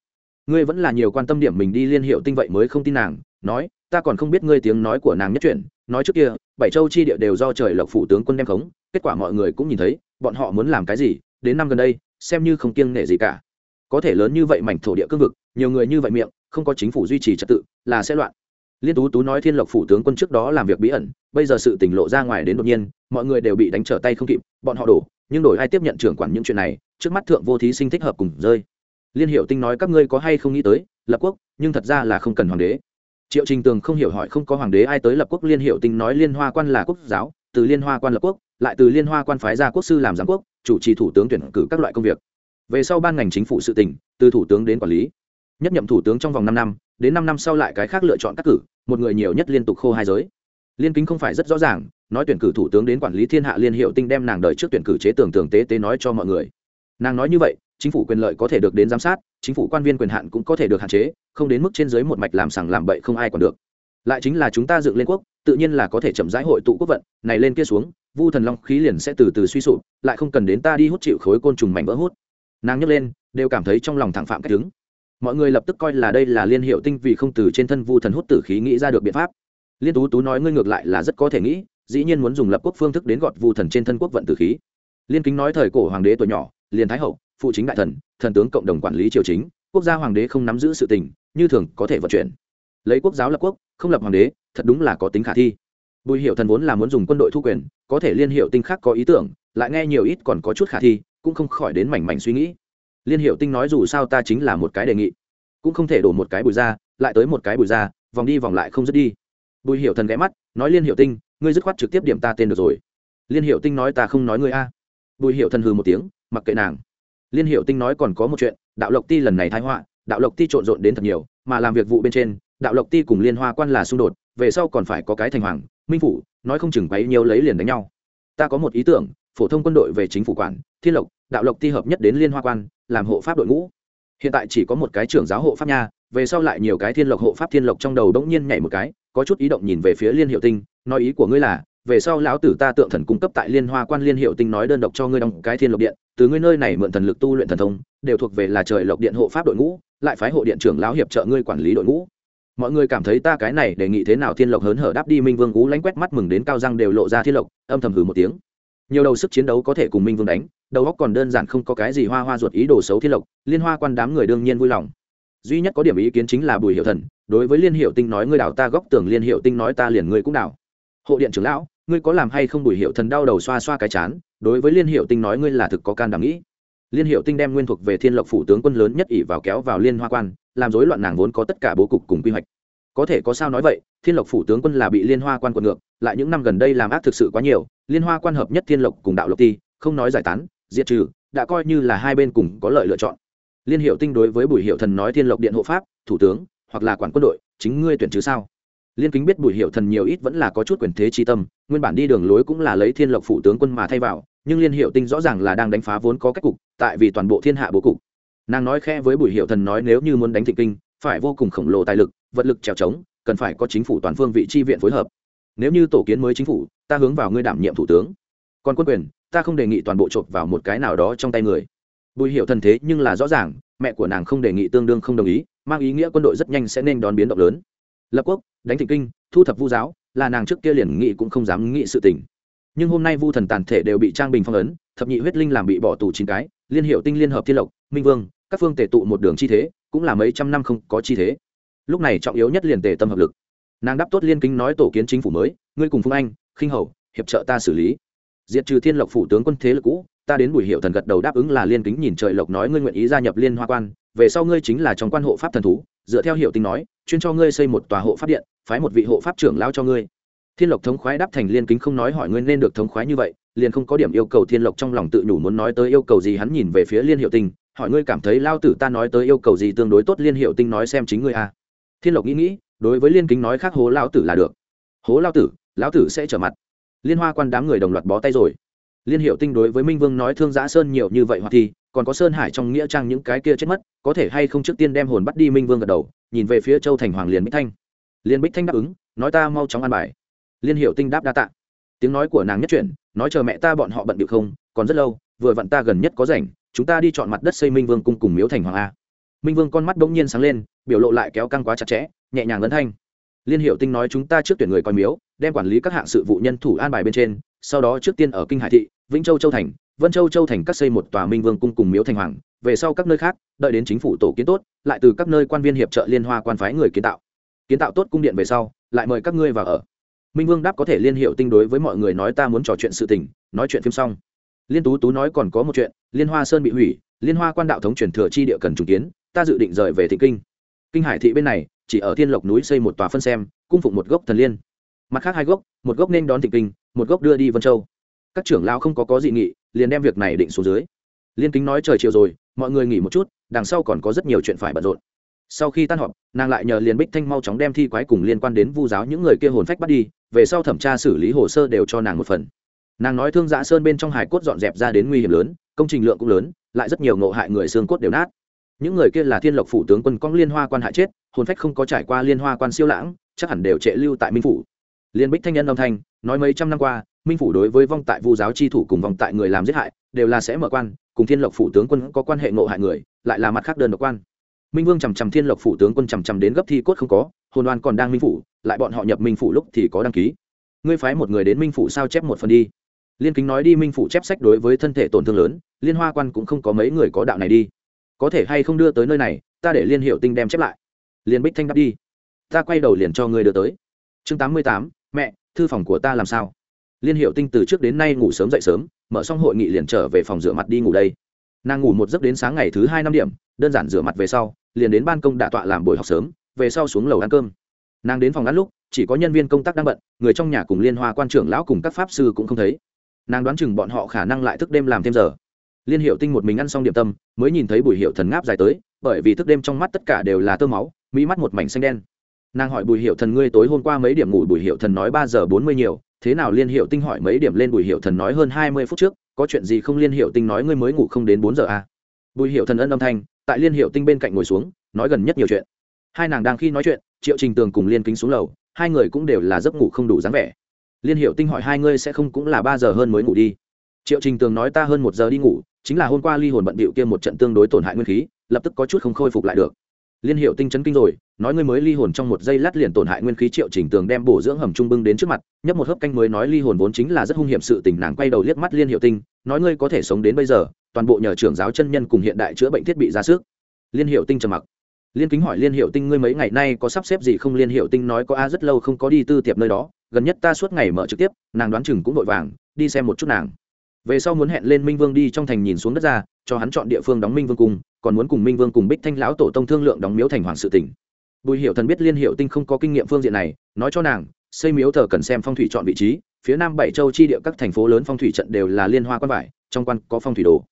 Ngươi vẫn là nhiều quan tâm điểm mình đi liên hiệu tinh vậy mới không tin nàng, nói, ta còn không biết ngươi tiếng nói của nàng nhất chuyển. Nói trước kia, bảy châu chi địa đều do trời lộc phủ tướng quân đem khống, kết quả mọi người cũng nhìn thấy, bọn họ muốn làm cái gì, đến năm gần đây, xem như không kiêng nể gì cả. Có thể lớn như vậy mảnh thổ địa cương vực, nhiều người như vậy miệng, không có chính phủ duy trì trật tự, là sẽ loạn. Liên tú tú nói thiên lộc phủ tướng quân trước đó làm việc bí ẩn, bây giờ sự tỉnh lộ ra ngoài đến đột nhiên, mọi người đều bị đánh trở tay không kịp, bọn họ đổ nhưng đổi ai tiếp nhận trưởng quản những chuyện này, trước mắt thượng vô thí sinh thích hợp cùng rơi. Liên hiệu tinh nói các ngươi có hay không nghĩ tới, lập quốc, nhưng thật ra là không cần hoàng đế. Triệu trình tường không hiểu hỏi không có hoàng đế ai tới lập quốc, liên hiệu tinh nói liên hoa quan là quốc giáo, từ liên hoa quan lập quốc, lại từ liên hoa quan phái ra quốc sư làm giám quốc, chủ trì thủ tướng tuyển cử các loại công việc. Về sau ban ngành chính phủ sự tỉnh từ thủ tướng đến quản lý. Nhất nhậm thủ tướng trong vòng năm năm, đến năm năm sau lại cái khác lựa chọn các cử, một người nhiều nhất liên tục khô hai giới. Liên kính không phải rất rõ ràng nói tuyển cử thủ tướng đến quản lý thiên hạ liên hiệu tinh đem nàng đợi trước tuyển cử chế tưởng tưởng tế tế nói cho mọi người. Nàng nói như vậy, chính phủ quyền lợi có thể được đến giám sát, chính phủ quan viên quyền hạn cũng có thể được hạn chế, không đến mức trên dưới một mạch làm sằng làm bậy không ai còn được. Lại chính là chúng ta dựng lên quốc, tự nhiên là có thể chậm rãi hội tụ quốc vận, này lên kia xuống, vu thần long khí liền sẽ từ từ suy sụp, lại không cần đến ta đi hút chịu khối côn trùng mảnh vỡ hút. Nàng nhấc lên, đều cảm thấy trong lòng thẳng phạm cách đứng. Mọi người lập tức coi là đây là liên hiệu tinh vì không từ trên thân vu thần hút tử khí nghĩ ra được biện pháp. Liên tú tú nói ngươi ngược lại là rất có thể nghĩ dĩ nhiên muốn dùng lập quốc phương thức đến gọt vu thần trên thân quốc vận tử khí. Liên kính nói thời cổ hoàng đế tuổi nhỏ, liền thái hậu, phụ chính đại thần thần tướng cộng đồng quản lý triều chính, quốc gia hoàng đế không nắm giữ sự tình, như thường có thể vận chuyển. Lấy quốc giáo lập quốc, không lập hoàng đế, thật đúng là có tính khả thi. Bùi hiệu thần vốn là muốn dùng quân đội thu quyền, có thể liên hiệu tinh khác có ý tưởng, lại nghe nhiều ít còn có chút khả thi, cũng không khỏi đến mảnh mảnh suy nghĩ. Liên hiệu tinh nói dù sao ta chính là một cái đề nghị, cũng không thể đổ một cái bùi ra, lại tới một cái bùi ra, vòng đi vòng lại không dứt đi. Bùi hiệu thần ghé mắt, nói liên hiệu tinh ngươi dứt khoát trực tiếp điểm ta tên được rồi. Liên hiệu tinh nói ta không nói ngươi a. Bùi hiệu thần hừ một tiếng, mặc kệ nàng. Liên hiệu tinh nói còn có một chuyện, đạo lộc ti lần này thái họa, đạo lộc ti trộn rộn đến thật nhiều, mà làm việc vụ bên trên, đạo lộc ti cùng liên hoa quan là xung đột, về sau còn phải có cái thành hoàng, minh phủ, nói không chừng bấy nhiêu lấy liền đánh nhau. Ta có một ý tưởng, phổ thông quân đội về chính phủ quản, thiên lộc, đạo lộc ti hợp nhất đến liên hoa quan, làm hộ pháp đội ngũ. Hiện tại chỉ có một cái trưởng giáo hộ pháp nha, về sau lại nhiều cái thiên lộc hộ pháp thiên lộc trong đầu đống nhiên nhảy một cái có chút ý động nhìn về phía liên hiệu tinh, nói ý của ngươi là, về sau lão tử ta tượng thần cung cấp tại liên hoa quan liên hiệu tinh nói đơn độc cho ngươi đóng cái thiên lộc điện, từ ngươi nơi này mượn thần lực tu luyện thần thông, đều thuộc về là trời lộc điện hộ pháp đội ngũ, lại phái hộ điện trưởng lão hiệp trợ ngươi quản lý đội ngũ. Mọi người cảm thấy ta cái này đề nghị thế nào thiên lộc hớn hở đáp đi minh vương cú lánh quét mắt mừng đến cao răng đều lộ ra thiên lộc, âm thầm hừ một tiếng. Nhiều đầu sức chiến đấu có thể cùng minh vương đánh, đầu óc còn đơn giản không có cái gì hoa hoa ruột ý đồ xấu thiên lộc, liên hoa quan đám người đương nhiên vui lòng duy nhất có điểm ý kiến chính là bùi hiệu thần, đối với liên hiệu tinh nói ngươi đảo ta góc tưởng liên hiệu tinh nói ta liền ngươi cũng đảo. Hộ điện trưởng lão, ngươi có làm hay không? Bùi hiệu thần đau đầu xoa xoa cái chán, đối với liên hiệu tinh nói ngươi là thực có can đảm nghĩ. Liên hiệu tinh đem nguyên thuộc về thiên lộc phủ tướng quân lớn nhất ỷ vào kéo vào liên hoa quan, làm rối loạn nàng vốn có tất cả bố cục cùng quy hoạch. Có thể có sao nói vậy, thiên lộc phủ tướng quân là bị liên hoa quan quật ngược, lại những năm gần đây làm ác thực sự quá nhiều, liên hoa quan hợp nhất thiên lộc cùng đạo lộc ti, không nói giải tán, diệt trừ, đã coi như là hai bên cùng có lợi lựa chọn liên hiệu tinh đối với bùi hiệu thần nói thiên lộc điện hộ pháp, thủ tướng, hoặc là quản quân đội, chính ngươi tuyển chứ sao? Liên kính biết bùi hiệu thần nhiều ít vẫn là có chút quyền thế chi tâm, nguyên bản đi đường lối cũng là lấy thiên lộc phủ tướng quân mà thay vào, nhưng liên hiệu tinh rõ ràng là đang đánh phá vốn có cách cục, tại vì toàn bộ thiên hạ bố cục. Nàng nói khe với bùi hiệu thần nói nếu như muốn đánh thịnh kinh, phải vô cùng khổng lồ tài lực, vật lực trèo trống, cần phải có chính phủ toàn phương vị chi viện phối hợp. Nếu như tổ kiến mới chính phủ, ta hướng vào ngươi đảm nhiệm thủ tướng. Còn quân quyền, ta không đề nghị toàn bộ chộp vào một cái nào đó trong tay người bùi hiệu thần thế nhưng là rõ ràng, mẹ của nàng không đề nghị tương đương không đồng ý, mang ý nghĩa quân đội rất nhanh sẽ nên đón biến động lớn. Lập quốc, đánh thịnh kinh, thu thập vu giáo, là nàng trước kia liền nghị cũng không dám nghị sự tình. Nhưng hôm nay vu thần tàn thể đều bị trang bình phong ấn, thập nhị huyết linh làm bị bỏ tù chín cái, liên hiệu tinh liên hợp thiên lộc, minh vương, các phương tề tụ một đường chi thế, cũng là mấy trăm năm không có chi thế. Lúc này trọng yếu nhất liền tề tâm hợp lực. Nàng đáp tốt liên kính nói tổ kiến chính phủ mới, ngươi cùng phương anh, khinh hầu, hiệp trợ ta xử lý. Diệt trừ thiên lộc phủ tướng quân thế lực cũ ta đến bùi hiệu thần gật đầu đáp ứng là liên kính nhìn trời lộc nói ngươi nguyện ý gia nhập liên hoa quan, về sau ngươi chính là trong quan hộ pháp thần thú, dựa theo hiệu tinh nói, chuyên cho ngươi xây một tòa hộ pháp điện, phái một vị hộ pháp trưởng lao cho ngươi. Thiên lộc thống khoái đáp thành liên kính không nói hỏi ngươi nên được thống khoái như vậy, liền không có điểm yêu cầu thiên lộc trong lòng tự nhủ muốn nói tới yêu cầu gì hắn nhìn về phía liên hiệu tinh, hỏi ngươi cảm thấy lao tử ta nói tới yêu cầu gì tương đối tốt liên hiệu tinh nói xem chính ngươi a à. thiên lộc nghĩ nghĩ, đối với liên kính nói khác hố lao tử là được. Hố lao tử lão tử sẽ trở mặt. Liên hoa quan đám người đồng loạt bó tay rồi liên hiệu tinh đối với minh vương nói thương giã sơn nhiều như vậy hoặc thì, còn có sơn hải trong nghĩa trang những cái kia chết mất, có thể hay không trước tiên đem hồn bắt đi minh vương gật đầu, nhìn về phía châu thành hoàng liền bích thanh. Liên bích thanh đáp ứng, nói ta mau chóng an bài. Liên hiệu tinh đáp đa tạ. Tiếng nói của nàng nhất chuyển, nói chờ mẹ ta bọn họ bận điệu không, còn rất lâu, vừa vặn ta gần nhất có rảnh, chúng ta đi chọn mặt đất xây minh vương cung cùng miếu thành hoàng a. Minh vương con mắt bỗng nhiên sáng lên, biểu lộ lại kéo căng quá chặt chẽ, nhẹ nhàng lấn thanh. Liên hiệu tinh nói chúng ta trước tuyển người coi miếu, đem quản lý các hạng sự vụ nhân thủ an bài bên trên, sau đó trước tiên ở kinh hải thị vĩnh châu châu thành, vân châu châu thành các xây một tòa minh vương cung cùng miếu thành hoàng, về sau các nơi khác, đợi đến chính phủ tổ kiến tốt, lại từ các nơi quan viên hiệp trợ liên hoa quan phái người kiến tạo. Kiến tạo tốt cung điện về sau, lại mời các ngươi vào ở. Minh vương đáp có thể liên hiệu tinh đối với mọi người nói ta muốn trò chuyện sự tình, nói chuyện phim xong. Liên tú tú nói còn có một chuyện, liên hoa sơn bị hủy, liên hoa quan đạo thống truyền thừa chi địa cần trùng kiến, ta dự định rời về thị kinh. Kinh hải thị bên này, chỉ ở thiên lộc núi xây một tòa phân xem, cung phụng một gốc thần liên. Mặt khác hai gốc, một gốc nên đón thị kinh, một gốc đưa đi vân châu các trưởng lao không có có dị nghị, liền đem việc này định xuống dưới. Liên kính nói trời chiều rồi, mọi người nghỉ một chút, đằng sau còn có rất nhiều chuyện phải bận rộn. Sau khi tan họp, nàng lại nhờ liền bích thanh mau chóng đem thi quái cùng liên quan đến vu giáo những người kia hồn phách bắt đi, về sau thẩm tra xử lý hồ sơ đều cho nàng một phần. Nàng nói thương giã sơn bên trong hải cốt dọn dẹp ra đến nguy hiểm lớn, công trình lượng cũng lớn, lại rất nhiều ngộ hại người xương cốt đều nát. Những người kia là thiên lộc phủ tướng quân cong liên hoa quan hại chết, hồn phách không có trải qua liên hoa quan siêu lãng, chắc hẳn đều trệ lưu tại minh phủ. Liên bích thanh nhân âm thanh, nói mấy trăm năm qua minh phủ đối với vong tại vu giáo chi thủ cùng vong tại người làm giết hại, đều là sẽ mở quan, cùng thiên lộc phủ tướng quân có quan hệ ngộ hại người, lại là mặt khác đơn độc quan. Minh vương chằm chằm thiên lộc phủ tướng quân chằm chằm đến gấp thi cốt không có, hồn oan còn đang minh phủ, lại bọn họ nhập minh phủ lúc thì có đăng ký. Ngươi phái một người đến minh phủ sao chép một phần đi. Liên kính nói đi minh phủ chép sách đối với thân thể tổn thương lớn, liên hoa quan cũng không có mấy người có đạo này đi. Có thể hay không đưa tới nơi này, ta để liên hiệu tinh đem chép lại. Liên bích thanh đáp đi. Ta quay đầu liền cho ngươi đưa tới. Chương tám mươi tám, mẹ, thư phòng của ta làm sao? Liên hiệu tinh từ trước đến nay ngủ sớm dậy sớm, mở xong hội nghị liền trở về phòng rửa mặt đi ngủ đây. Nàng ngủ một giấc đến sáng ngày thứ hai năm điểm, đơn giản rửa mặt về sau, liền đến ban công đạ tọa làm buổi học sớm, về sau xuống lầu ăn cơm. Nàng đến phòng ăn lúc, chỉ có nhân viên công tác đang bận, người trong nhà cùng liên hoa quan trưởng lão cùng các pháp sư cũng không thấy. Nàng đoán chừng bọn họ khả năng lại thức đêm làm thêm giờ. Liên hiệu tinh một mình ăn xong điểm tâm, mới nhìn thấy bùi hiệu thần ngáp dài tới, bởi vì thức đêm trong mắt tất cả đều là tơ máu, mỹ mắt một mảnh xanh đen. Nàng hỏi bùi hiệu thần, ngươi tối hôm qua mấy điểm ngủ? Bùi hiệu thần nói, ba giờ bốn mươi nhiều thế nào liên hiệu tinh hỏi mấy điểm lên bùi hiệu thần nói hơn hai mươi phút trước, có chuyện gì không liên hiệu tinh nói ngươi mới ngủ không đến bốn giờ à. bùi hiệu thần ân âm thanh, tại liên hiệu tinh bên cạnh ngồi xuống, nói gần nhất nhiều chuyện. Hai nàng đang khi nói chuyện, triệu trình tường cùng liên kính xuống lầu, hai người cũng đều là giấc ngủ không đủ dáng vẻ. Liên hiệu tinh hỏi hai ngươi sẽ không cũng là ba giờ hơn mới ngủ đi? Triệu trình tường nói ta hơn một giờ đi ngủ, chính là hôm qua ly hồn bận bịu kia một trận tương đối tổn hại nguyên khí, lập tức có chút không khôi phục lại được liên hiệu tinh chấn kinh rồi, nói ngươi mới ly hồn trong một giây lát liền tổn hại nguyên khí triệu trình tường đem bổ dưỡng hầm trung bưng đến trước mặt, nhấp một hớp canh mới nói ly hồn vốn chính là rất hung hiểm sự tình, nàng quay đầu liếc mắt liên hiệu tinh, nói ngươi có thể sống đến bây giờ, toàn bộ nhờ trưởng giáo chân nhân cùng hiện đại chữa bệnh thiết bị ra sức. Liên hiệu tinh trầm mặc. Liên kính hỏi liên hiệu tinh ngươi mấy ngày nay có sắp xếp gì không? Liên hiệu tinh nói có a, rất lâu không có đi tư tiệp nơi đó, gần nhất ta suốt ngày mở trực tiếp, nàng đoán chừng cũng vội vàng, đi xem một chút nàng. Về sau muốn hẹn lên minh vương đi trong thành nhìn xuống đất ra, cho hắn chọn địa phương đóng minh vương cùng còn muốn cùng minh vương cùng bích thanh lão tổ tông thương lượng đóng miếu thành hoàng sự tỉnh bùi hiệu thần biết liên hiệu tinh không có kinh nghiệm phương diện này, nói cho nàng, xây miếu thờ cần xem phong thủy chọn vị trí, phía nam bảy châu chi địa các thành phố lớn phong thủy trận đều là liên hoa quan vải, trong quan có phong thủy đồ.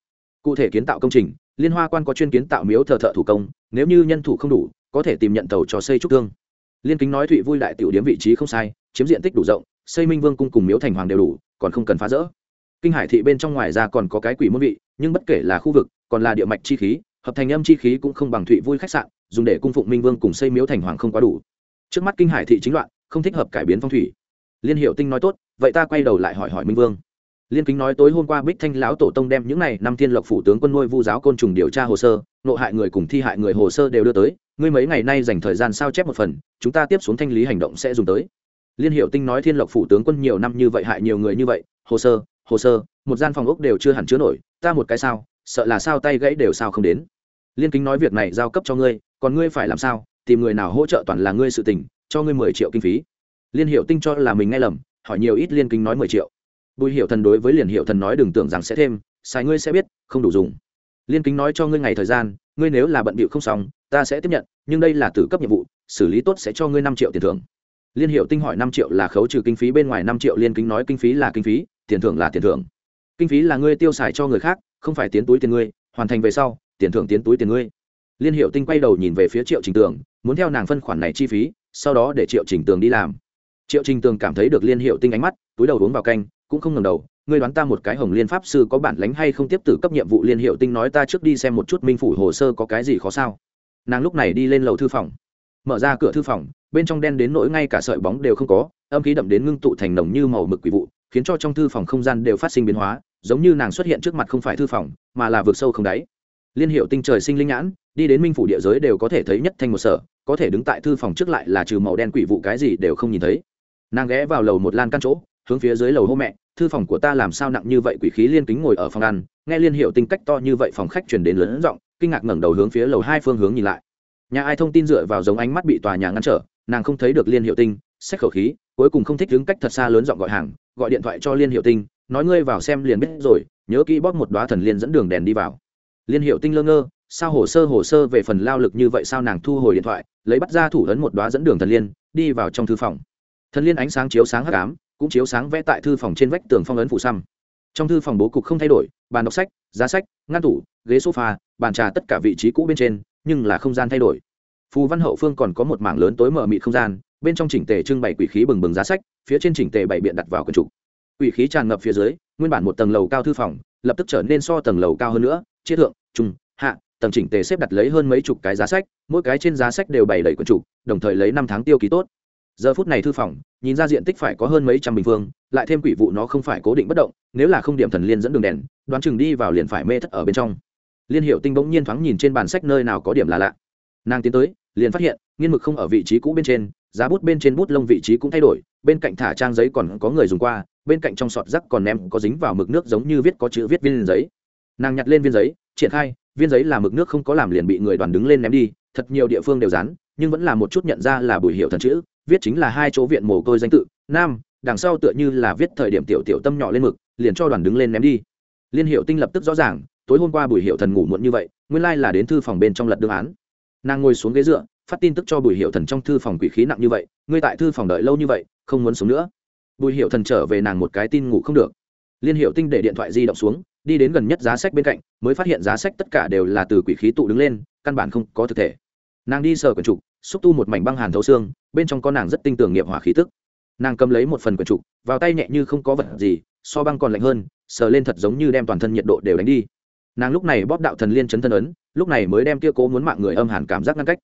Cụ thể kiến tạo công trình, liên hoa quan có chuyên kiến tạo miếu thờ thợ thủ công, nếu như nhân thủ không đủ, có thể tìm nhận tàu cho xây trúc thương liên kính nói thụy vui đại tiểu điếm vị trí không sai, chiếm diện tích đủ rộng, xây minh vương cung cùng miếu thành hoàng đều đủ, còn không cần phá rỡ. Kinh hải thị bên trong ngoài ra còn có cái quỷ môn vị, nhưng bất kể là khu vực, còn là địa mạch chi khí hợp thành âm chi khí cũng không bằng thụy vui khách sạn, dùng để cung phụng minh vương cùng xây miếu thành hoàng không quá đủ. Trước mắt kinh hải thị chính loạn, không thích hợp cải biến phong thủy. Liên hiệu tinh nói tốt, vậy ta quay đầu lại hỏi hỏi minh vương. Liên kính nói tối hôm qua bích thanh lão tổ tông đem những này năm thiên lộc phủ tướng quân nuôi vu giáo côn trùng điều tra hồ sơ, nộ hại người cùng thi hại người hồ sơ đều đưa tới, ngươi mấy ngày nay dành thời gian sao chép một phần, chúng ta tiếp xuống thanh lý hành động sẽ dùng tới. Liên hiệu tinh nói thiên lộc phủ tướng quân nhiều năm như vậy hại nhiều người như vậy, hồ sơ hồ sơ, một gian phòng ốc đều chưa hẳn chứa nổi, ta một cái sao, sợ là sao tay gãy đều sao không đến liên kính nói việc này giao cấp cho ngươi, còn ngươi phải làm sao? Tìm người nào hỗ trợ toàn là ngươi sự tình, cho ngươi mười triệu kinh phí. Liên hiệu tinh cho là mình nghe lầm, hỏi nhiều ít liên kính nói mười triệu. Bùi hiệu thần đối với liền hiệu thần nói đừng tưởng rằng sẽ thêm sai ngươi sẽ biết, không đủ dùng. Liên kính nói cho ngươi ngày thời gian, ngươi nếu là bận bịu không xong, ta sẽ tiếp nhận, nhưng đây là tử cấp nhiệm vụ, xử lý tốt sẽ cho ngươi năm triệu tiền thưởng. Liên hiệu tinh hỏi năm triệu là khấu trừ kinh phí bên ngoài năm triệu, liên kính nói kinh phí là kinh phí, tiền thưởng là tiền thưởng. Kinh phí là ngươi tiêu xài cho người khác, không phải tiến túi tiền ngươi, hoàn thành về sau tiền thưởng tiến túi tiền ngươi. Liên hiệu tinh quay đầu nhìn về phía triệu trình tường, muốn theo nàng phân khoản này chi phí, sau đó để triệu trình tường đi làm. Triệu trình tường cảm thấy được liên hiệu tinh ánh mắt, túi đầu uống vào canh, cũng không ngầm đầu, ngươi đoán ta một cái hồng liên pháp sư có bản lánh hay không tiếp tử cấp nhiệm vụ? Liên hiệu tinh nói, ta trước đi xem một chút minh phủ hồ sơ có cái gì khó sao. Nàng lúc này đi lên lầu thư phòng. Mở ra cửa thư phòng, bên trong đen đến nỗi ngay cả sợi bóng đều không có, âm khí đậm đến ngưng tụ thành nồng như màu mực quỷ vụ, khiến cho trong thư phòng không gian đều phát sinh biến hóa, giống như nàng xuất hiện trước mặt không phải thư phòng, mà là vực sâu không đáy liên hiệu tinh trời sinh linh nhãn, đi đến minh phủ địa giới đều có thể thấy nhất thanh một sở, có thể đứng tại thư phòng trước lại là trừ màu đen quỷ vụ cái gì đều không nhìn thấy. Nàng ghé vào lầu một lan căn chỗ, hướng phía dưới lầu hô mẹ, thư phòng của ta làm sao nặng như vậy, quỷ khí liên kính ngồi ở phòng ăn. Nghe liên hiệu tinh cách to như vậy phòng khách chuyển đến lớn giọng, kinh ngạc ngẩng đầu hướng phía lầu hai phương hướng nhìn lại. Nhà ai thông tin dựa vào giống ánh mắt bị tòa nhà ngăn trở, nàng không thấy được liên hiệu tinh xét khẩu khí, cuối cùng không thích đứng cách thật xa lớn giọng gọi hàng, gọi điện thoại cho liên hiệu tinh, nói, ngươi vào xem liền biết rồi, nhớ kỹ bóp một đoá thần liên dẫn đường đèn đi vào liên hiệu tinh lơ ngơ, sao hồ sơ hồ sơ về phần lao lực như vậy sao nàng thu hồi điện thoại, lấy bắt ra thủ ấn một đoá dẫn đường thần liên, đi vào trong thư phòng. Thần liên ánh sáng chiếu sáng hắc ám, cũng chiếu sáng vẽ tại thư phòng trên vách tường phong ấn phủ xăm. Trong thư phòng bố cục không thay đổi, bàn đọc sách, giá sách, ngăn tủ, ghế sofa, bàn trà tất cả vị trí cũ bên trên, nhưng là không gian thay đổi. Phù văn hậu phương còn có một mảng lớn tối mở mịt không gian, bên trong chỉnh tề trưng bày quỷ khí bừng bừng giá sách, phía trên chỉnh tề bày biện đặt vào quần trục quỷ khí tràn ngập phía dưới, nguyên bản một tầng lầu cao thư phòng, lập tức trở nên so tầng lầu cao hơn nữa chiết thượng, trung, hạ, tầng chỉnh tề xếp đặt lấy hơn mấy chục cái giá sách, mỗi cái trên giá sách đều bày đầy quần trục đồng thời lấy năm tháng tiêu ký tốt. Giờ phút này thư phòng, nhìn ra diện tích phải có hơn mấy trăm bình phương, lại thêm quỷ vụ nó không phải cố định bất động, nếu là không điểm thần liên dẫn đường đèn, đoán chừng đi vào liền phải mê thất ở bên trong. Liên hiệu tinh bỗng nhiên thoáng nhìn trên bàn sách nơi nào có điểm là lạ. Nàng tiến tới, liền phát hiện, nghiên mực không ở vị trí cũ bên trên, giá bút bên trên bút lông vị trí cũng thay đổi, bên cạnh thả trang giấy còn có người dùng qua, bên cạnh trong sọt rắc còn ném có dính vào mực nước giống như viết có chữ viết viên giấy nàng nhặt lên viên giấy, triển khai, viên giấy là mực nước không có làm liền bị người đoàn đứng lên ném đi, thật nhiều địa phương đều dán, nhưng vẫn là một chút nhận ra là bùi hiệu thần chữ, viết chính là hai chỗ viện mồ côi danh tự, nam, đằng sau tựa như là viết thời điểm tiểu tiểu tâm nhỏ lên mực, liền cho đoàn đứng lên ném đi. Liên hiệu tinh lập tức rõ ràng, tối hôm qua bùi hiệu thần ngủ muộn như vậy, nguyên lai là đến thư phòng bên trong lật đương án. Nàng ngồi xuống ghế dựa, phát tin tức cho bùi hiệu thần trong thư phòng quỷ khí nặng như vậy, ngươi tại thư phòng đợi lâu như vậy, không muốn sống nữa. Bùi hiệu thần trở về nàng một cái tin ngủ không được. Liên hiệu tinh để điện thoại di động xuống đi đến gần nhất giá sách bên cạnh, mới phát hiện giá sách tất cả đều là từ quỷ khí tụ đứng lên, căn bản không có thực thể. Nàng đi sờ quần trục, xúc tu một mảnh băng hàn thấu xương, bên trong có nàng rất tinh tường nghiệp hỏa khí tức. Nàng cầm lấy một phần quần trục, vào tay nhẹ như không có vật gì, so băng còn lạnh hơn, sờ lên thật giống như đem toàn thân nhiệt độ đều đánh đi. Nàng lúc này bóp đạo thần liên chấn thân ấn, lúc này mới đem kia cố muốn mạng người âm hàn cảm giác ngăn cách.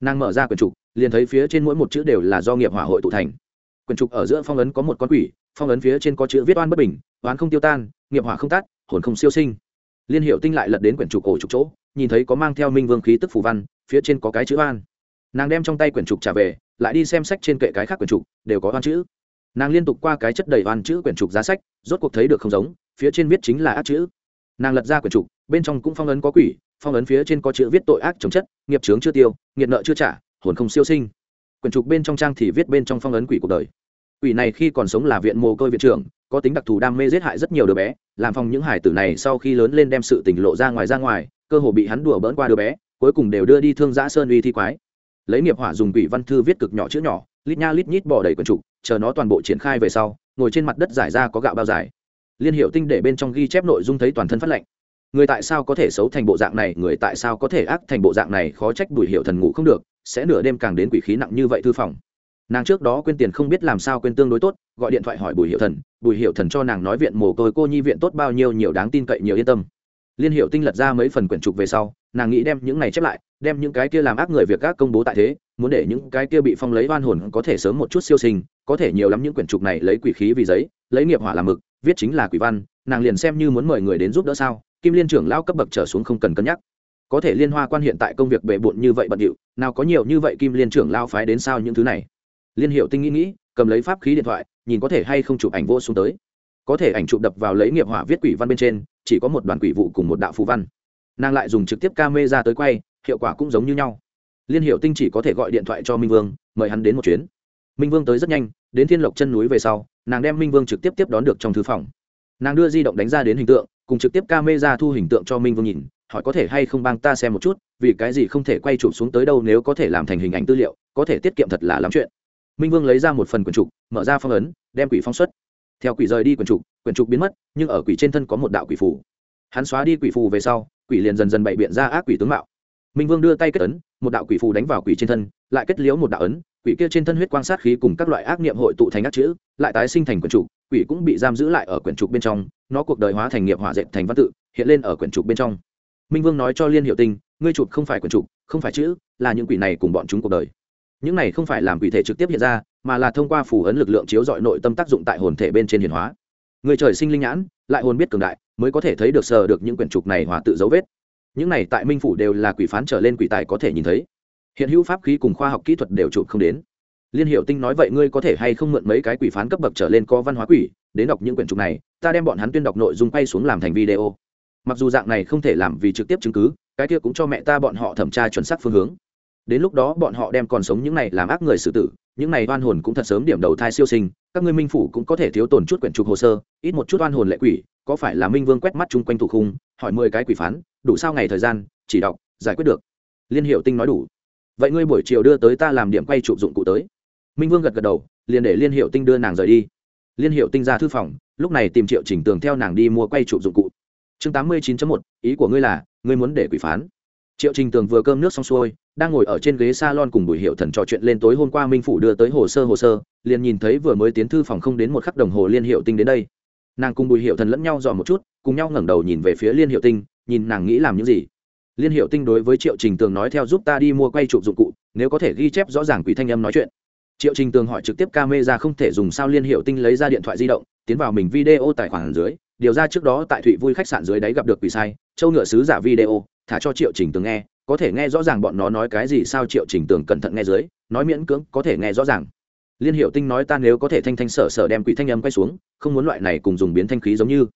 Nàng mở ra quyển trục, liền thấy phía trên mỗi một chữ đều là do nghiệp hỏa hội tụ thành. Quyển trục ở giữa phong ấn có một con quỷ, phong ấn phía trên có chữ viết oan bất bình, oán không tiêu tan, nghiệp hỏa không tát hồn không siêu sinh. Liên hiệu tinh lại lật đến quyển trục ổ trục chỗ, nhìn thấy có mang theo minh vương khí tức phù văn, phía trên có cái chữ oan. Nàng đem trong tay quyển trục trả về, lại đi xem sách trên kệ cái khác quyển trục, đều có oan chữ. Nàng liên tục qua cái chất đầy oan chữ quyển trục giá sách, rốt cuộc thấy được không giống, phía trên viết chính là ác chữ. Nàng lật ra quyển trục, bên trong cũng phong ấn có quỷ, phong ấn phía trên có chữ viết tội ác chống chất, nghiệp trướng chưa tiêu, nghiệt nợ chưa trả, hồn không siêu sinh. Quyển trục bên trong trang thì viết bên trong phong ấn quỷ cuộc đời. Quỷ này khi còn sống là viện mồ côi viện trưởng có tính đặc thù đam mê giết hại rất nhiều đứa bé, làm phòng những hải tử này sau khi lớn lên đem sự tỉnh lộ ra ngoài ra ngoài, cơ hồ bị hắn đùa bỡn qua đứa bé, cuối cùng đều đưa đi thương giã sơn uy thi quái. Lấy nghiệp hỏa dùng quỷ văn thư viết cực nhỏ chữ nhỏ, lít nha lít nhít bỏ đầy quần trục chờ nó toàn bộ triển khai về sau, ngồi trên mặt đất giải ra có gạo bao dài. Liên hiệu tinh để bên trong ghi chép nội dung thấy toàn thân phát lệnh người tại sao có thể xấu thành bộ dạng này, người tại sao có thể ác thành bộ dạng này, khó trách bùi hiệu thần ngủ không được, sẽ nửa đêm càng đến quỷ khí nặng như vậy thư phòng nàng trước đó quên tiền không biết làm sao quên tương đối tốt, gọi điện thoại hỏi bùi hiệu thần, bùi hiệu thần cho nàng nói viện mồ côi cô nhi viện tốt bao nhiêu, nhiều đáng tin cậy, nhiều yên tâm. Liên hiệu tinh lật ra mấy phần quyển trục về sau, nàng nghĩ đem những này chép lại, đem những cái kia làm ác người việc các công bố tại thế, muốn để những cái kia bị phong lấy oan hồn có thể sớm một chút siêu sinh, có thể nhiều lắm những quyển trục này lấy quỷ khí vì giấy, lấy nghiệp hỏa làm mực, viết chính là quỷ văn, nàng liền xem như muốn mời người đến giúp đỡ sao, kim liên trưởng lao cấp bậc trở xuống không cần cân nhắc. Có thể liên hoa quan hiện tại công việc bề bộn như vậy bận điệu, nào có nhiều như vậy kim liên trưởng lao phái đến sao những thứ này liên hiệu tinh nghĩ nghĩ, cầm lấy pháp khí điện thoại, nhìn có thể hay không chụp ảnh vô xuống tới. Có thể ảnh chụp đập vào lấy nghiệp hỏa viết quỷ văn bên trên, chỉ có một đoàn quỷ vụ cùng một đạo phù văn. Nàng lại dùng trực tiếp ca mê ra tới quay, hiệu quả cũng giống như nhau. Liên hiệu tinh chỉ có thể gọi điện thoại cho minh vương, mời hắn đến một chuyến. Minh vương tới rất nhanh, đến thiên lộc chân núi về sau, nàng đem minh vương trực tiếp tiếp đón được trong thư phòng. Nàng đưa di động đánh ra đến hình tượng, cùng trực tiếp ca mê ra thu hình tượng cho minh vương nhìn, hỏi có thể hay không bang ta xem một chút, vì cái gì không thể quay chụp xuống tới đâu nếu có thể làm thành hình ảnh tư liệu, có thể tiết kiệm thật là lắm chuyện minh vương lấy ra một phần quyển trục, mở ra phong ấn, đem quỷ phong xuất. Theo quỷ rời đi quyển trục quyển trục biến mất, nhưng ở quỷ trên thân có một đạo quỷ phù. Hắn xóa đi quỷ phù về sau, quỷ liền dần dần bậy biện ra ác quỷ tướng mạo. Minh vương đưa tay kết ấn, một đạo quỷ phù đánh vào quỷ trên thân, lại kết liễu một đạo ấn, quỷ kia trên thân huyết quan sát khí cùng các loại ác niệm hội tụ thành ác chữ, lại tái sinh thành quyển trục, quỷ cũng bị giam giữ lại ở quyển trục bên trong, nó cuộc đời hóa thành nghiệp hỏa dệt thành văn tự, hiện lên ở quyển trục bên trong. Minh vương nói cho liên hiệu tinh, ngươi chụp không phải quyển trục, không phải chữ, là những quỷ này cùng bọn chúng cuộc đời những này không phải làm quỷ thể trực tiếp hiện ra, mà là thông qua phù ấn lực lượng chiếu dọi nội tâm tác dụng tại hồn thể bên trên hiển hóa. Người trời sinh linh nhãn, lại hồn biết cường đại, mới có thể thấy được sờ được những quyển trục này hòa tự dấu vết. Những này tại minh phủ đều là quỷ phán trở lên quỷ tài có thể nhìn thấy. Hiện hữu pháp khí cùng khoa học kỹ thuật đều chụp không đến. Liên hiệu tinh nói vậy ngươi có thể hay không mượn mấy cái quỷ phán cấp bậc trở lên có văn hóa quỷ, đến đọc những quyển trục này, ta đem bọn hắn tuyên đọc nội dung quay xuống làm thành video. Mặc dù dạng này không thể làm vì trực tiếp chứng cứ, cái kia cũng cho mẹ ta bọn họ thẩm tra chuẩn xác phương hướng đến lúc đó bọn họ đem còn sống những này làm ác người xử tử, những này oan hồn cũng thật sớm điểm đầu thai siêu sinh, các ngươi minh phủ cũng có thể thiếu tồn chút quyển trục hồ sơ, ít một chút oan hồn lệ quỷ, có phải là minh vương quét mắt chung quanh thủ khung, hỏi mười cái quỷ phán, đủ sao ngày thời gian, chỉ đọc, giải quyết được. Liên hiệu tinh nói đủ. Vậy ngươi buổi chiều đưa tới ta làm điểm quay chụp dụng cụ tới. Minh vương gật gật đầu, liền để liên hiệu tinh đưa nàng rời đi. Liên hiệu tinh ra thư phòng, lúc này tìm triệu chỉnh tường theo nàng đi mua quay chụp dụng cụ. Chương tám mươi chín một, ý của ngươi là, ngươi muốn để quỷ phán triệu trình tường vừa cơm nước xong xuôi, đang ngồi ở trên ghế s a lon cùng bùi hiệu thần trò chuyện lên tối hôm qua minh phủ đưa tới hồ sơ hồ sơ, liền nhìn thấy vừa mới tiến thư phòng không đến một khắc đồng hồ liên hiệu tinh đến đây. Nàng cùng bùi hiệu thần lẫn nhau dọn một chút, cùng nhau ngẩng đầu nhìn về phía liên hiệu tinh, nhìn nàng nghĩ làm những gì. Liên hiệu tinh đối với triệu trình tường nói theo giúp ta đi mua quay chụp dụng cụ, nếu có thể ghi chép rõ ràng quỷ thanh âm nói chuyện. Triệu trình tường hỏi trực tiếp ca mê ra không thể dùng sao liên hiệu tinh lấy ra điện thoại di động, tiến vào mình video tài khoản dưới, điều ra trước đó tại thụy vui khách sạn dưới đáy gặp được quỷ sai, châu ngựa sứ giả video thả cho triệu trình tường nghe, có thể nghe rõ ràng bọn nó nói cái gì sao triệu trình tường cẩn thận nghe dưới, nói miễn cưỡng, có thể nghe rõ ràng. Liên hiệu tinh nói ta nếu có thể thanh thanh sở sở đem quỷ thanh âm quay xuống, không muốn loại này cùng dùng biến thanh khí giống như.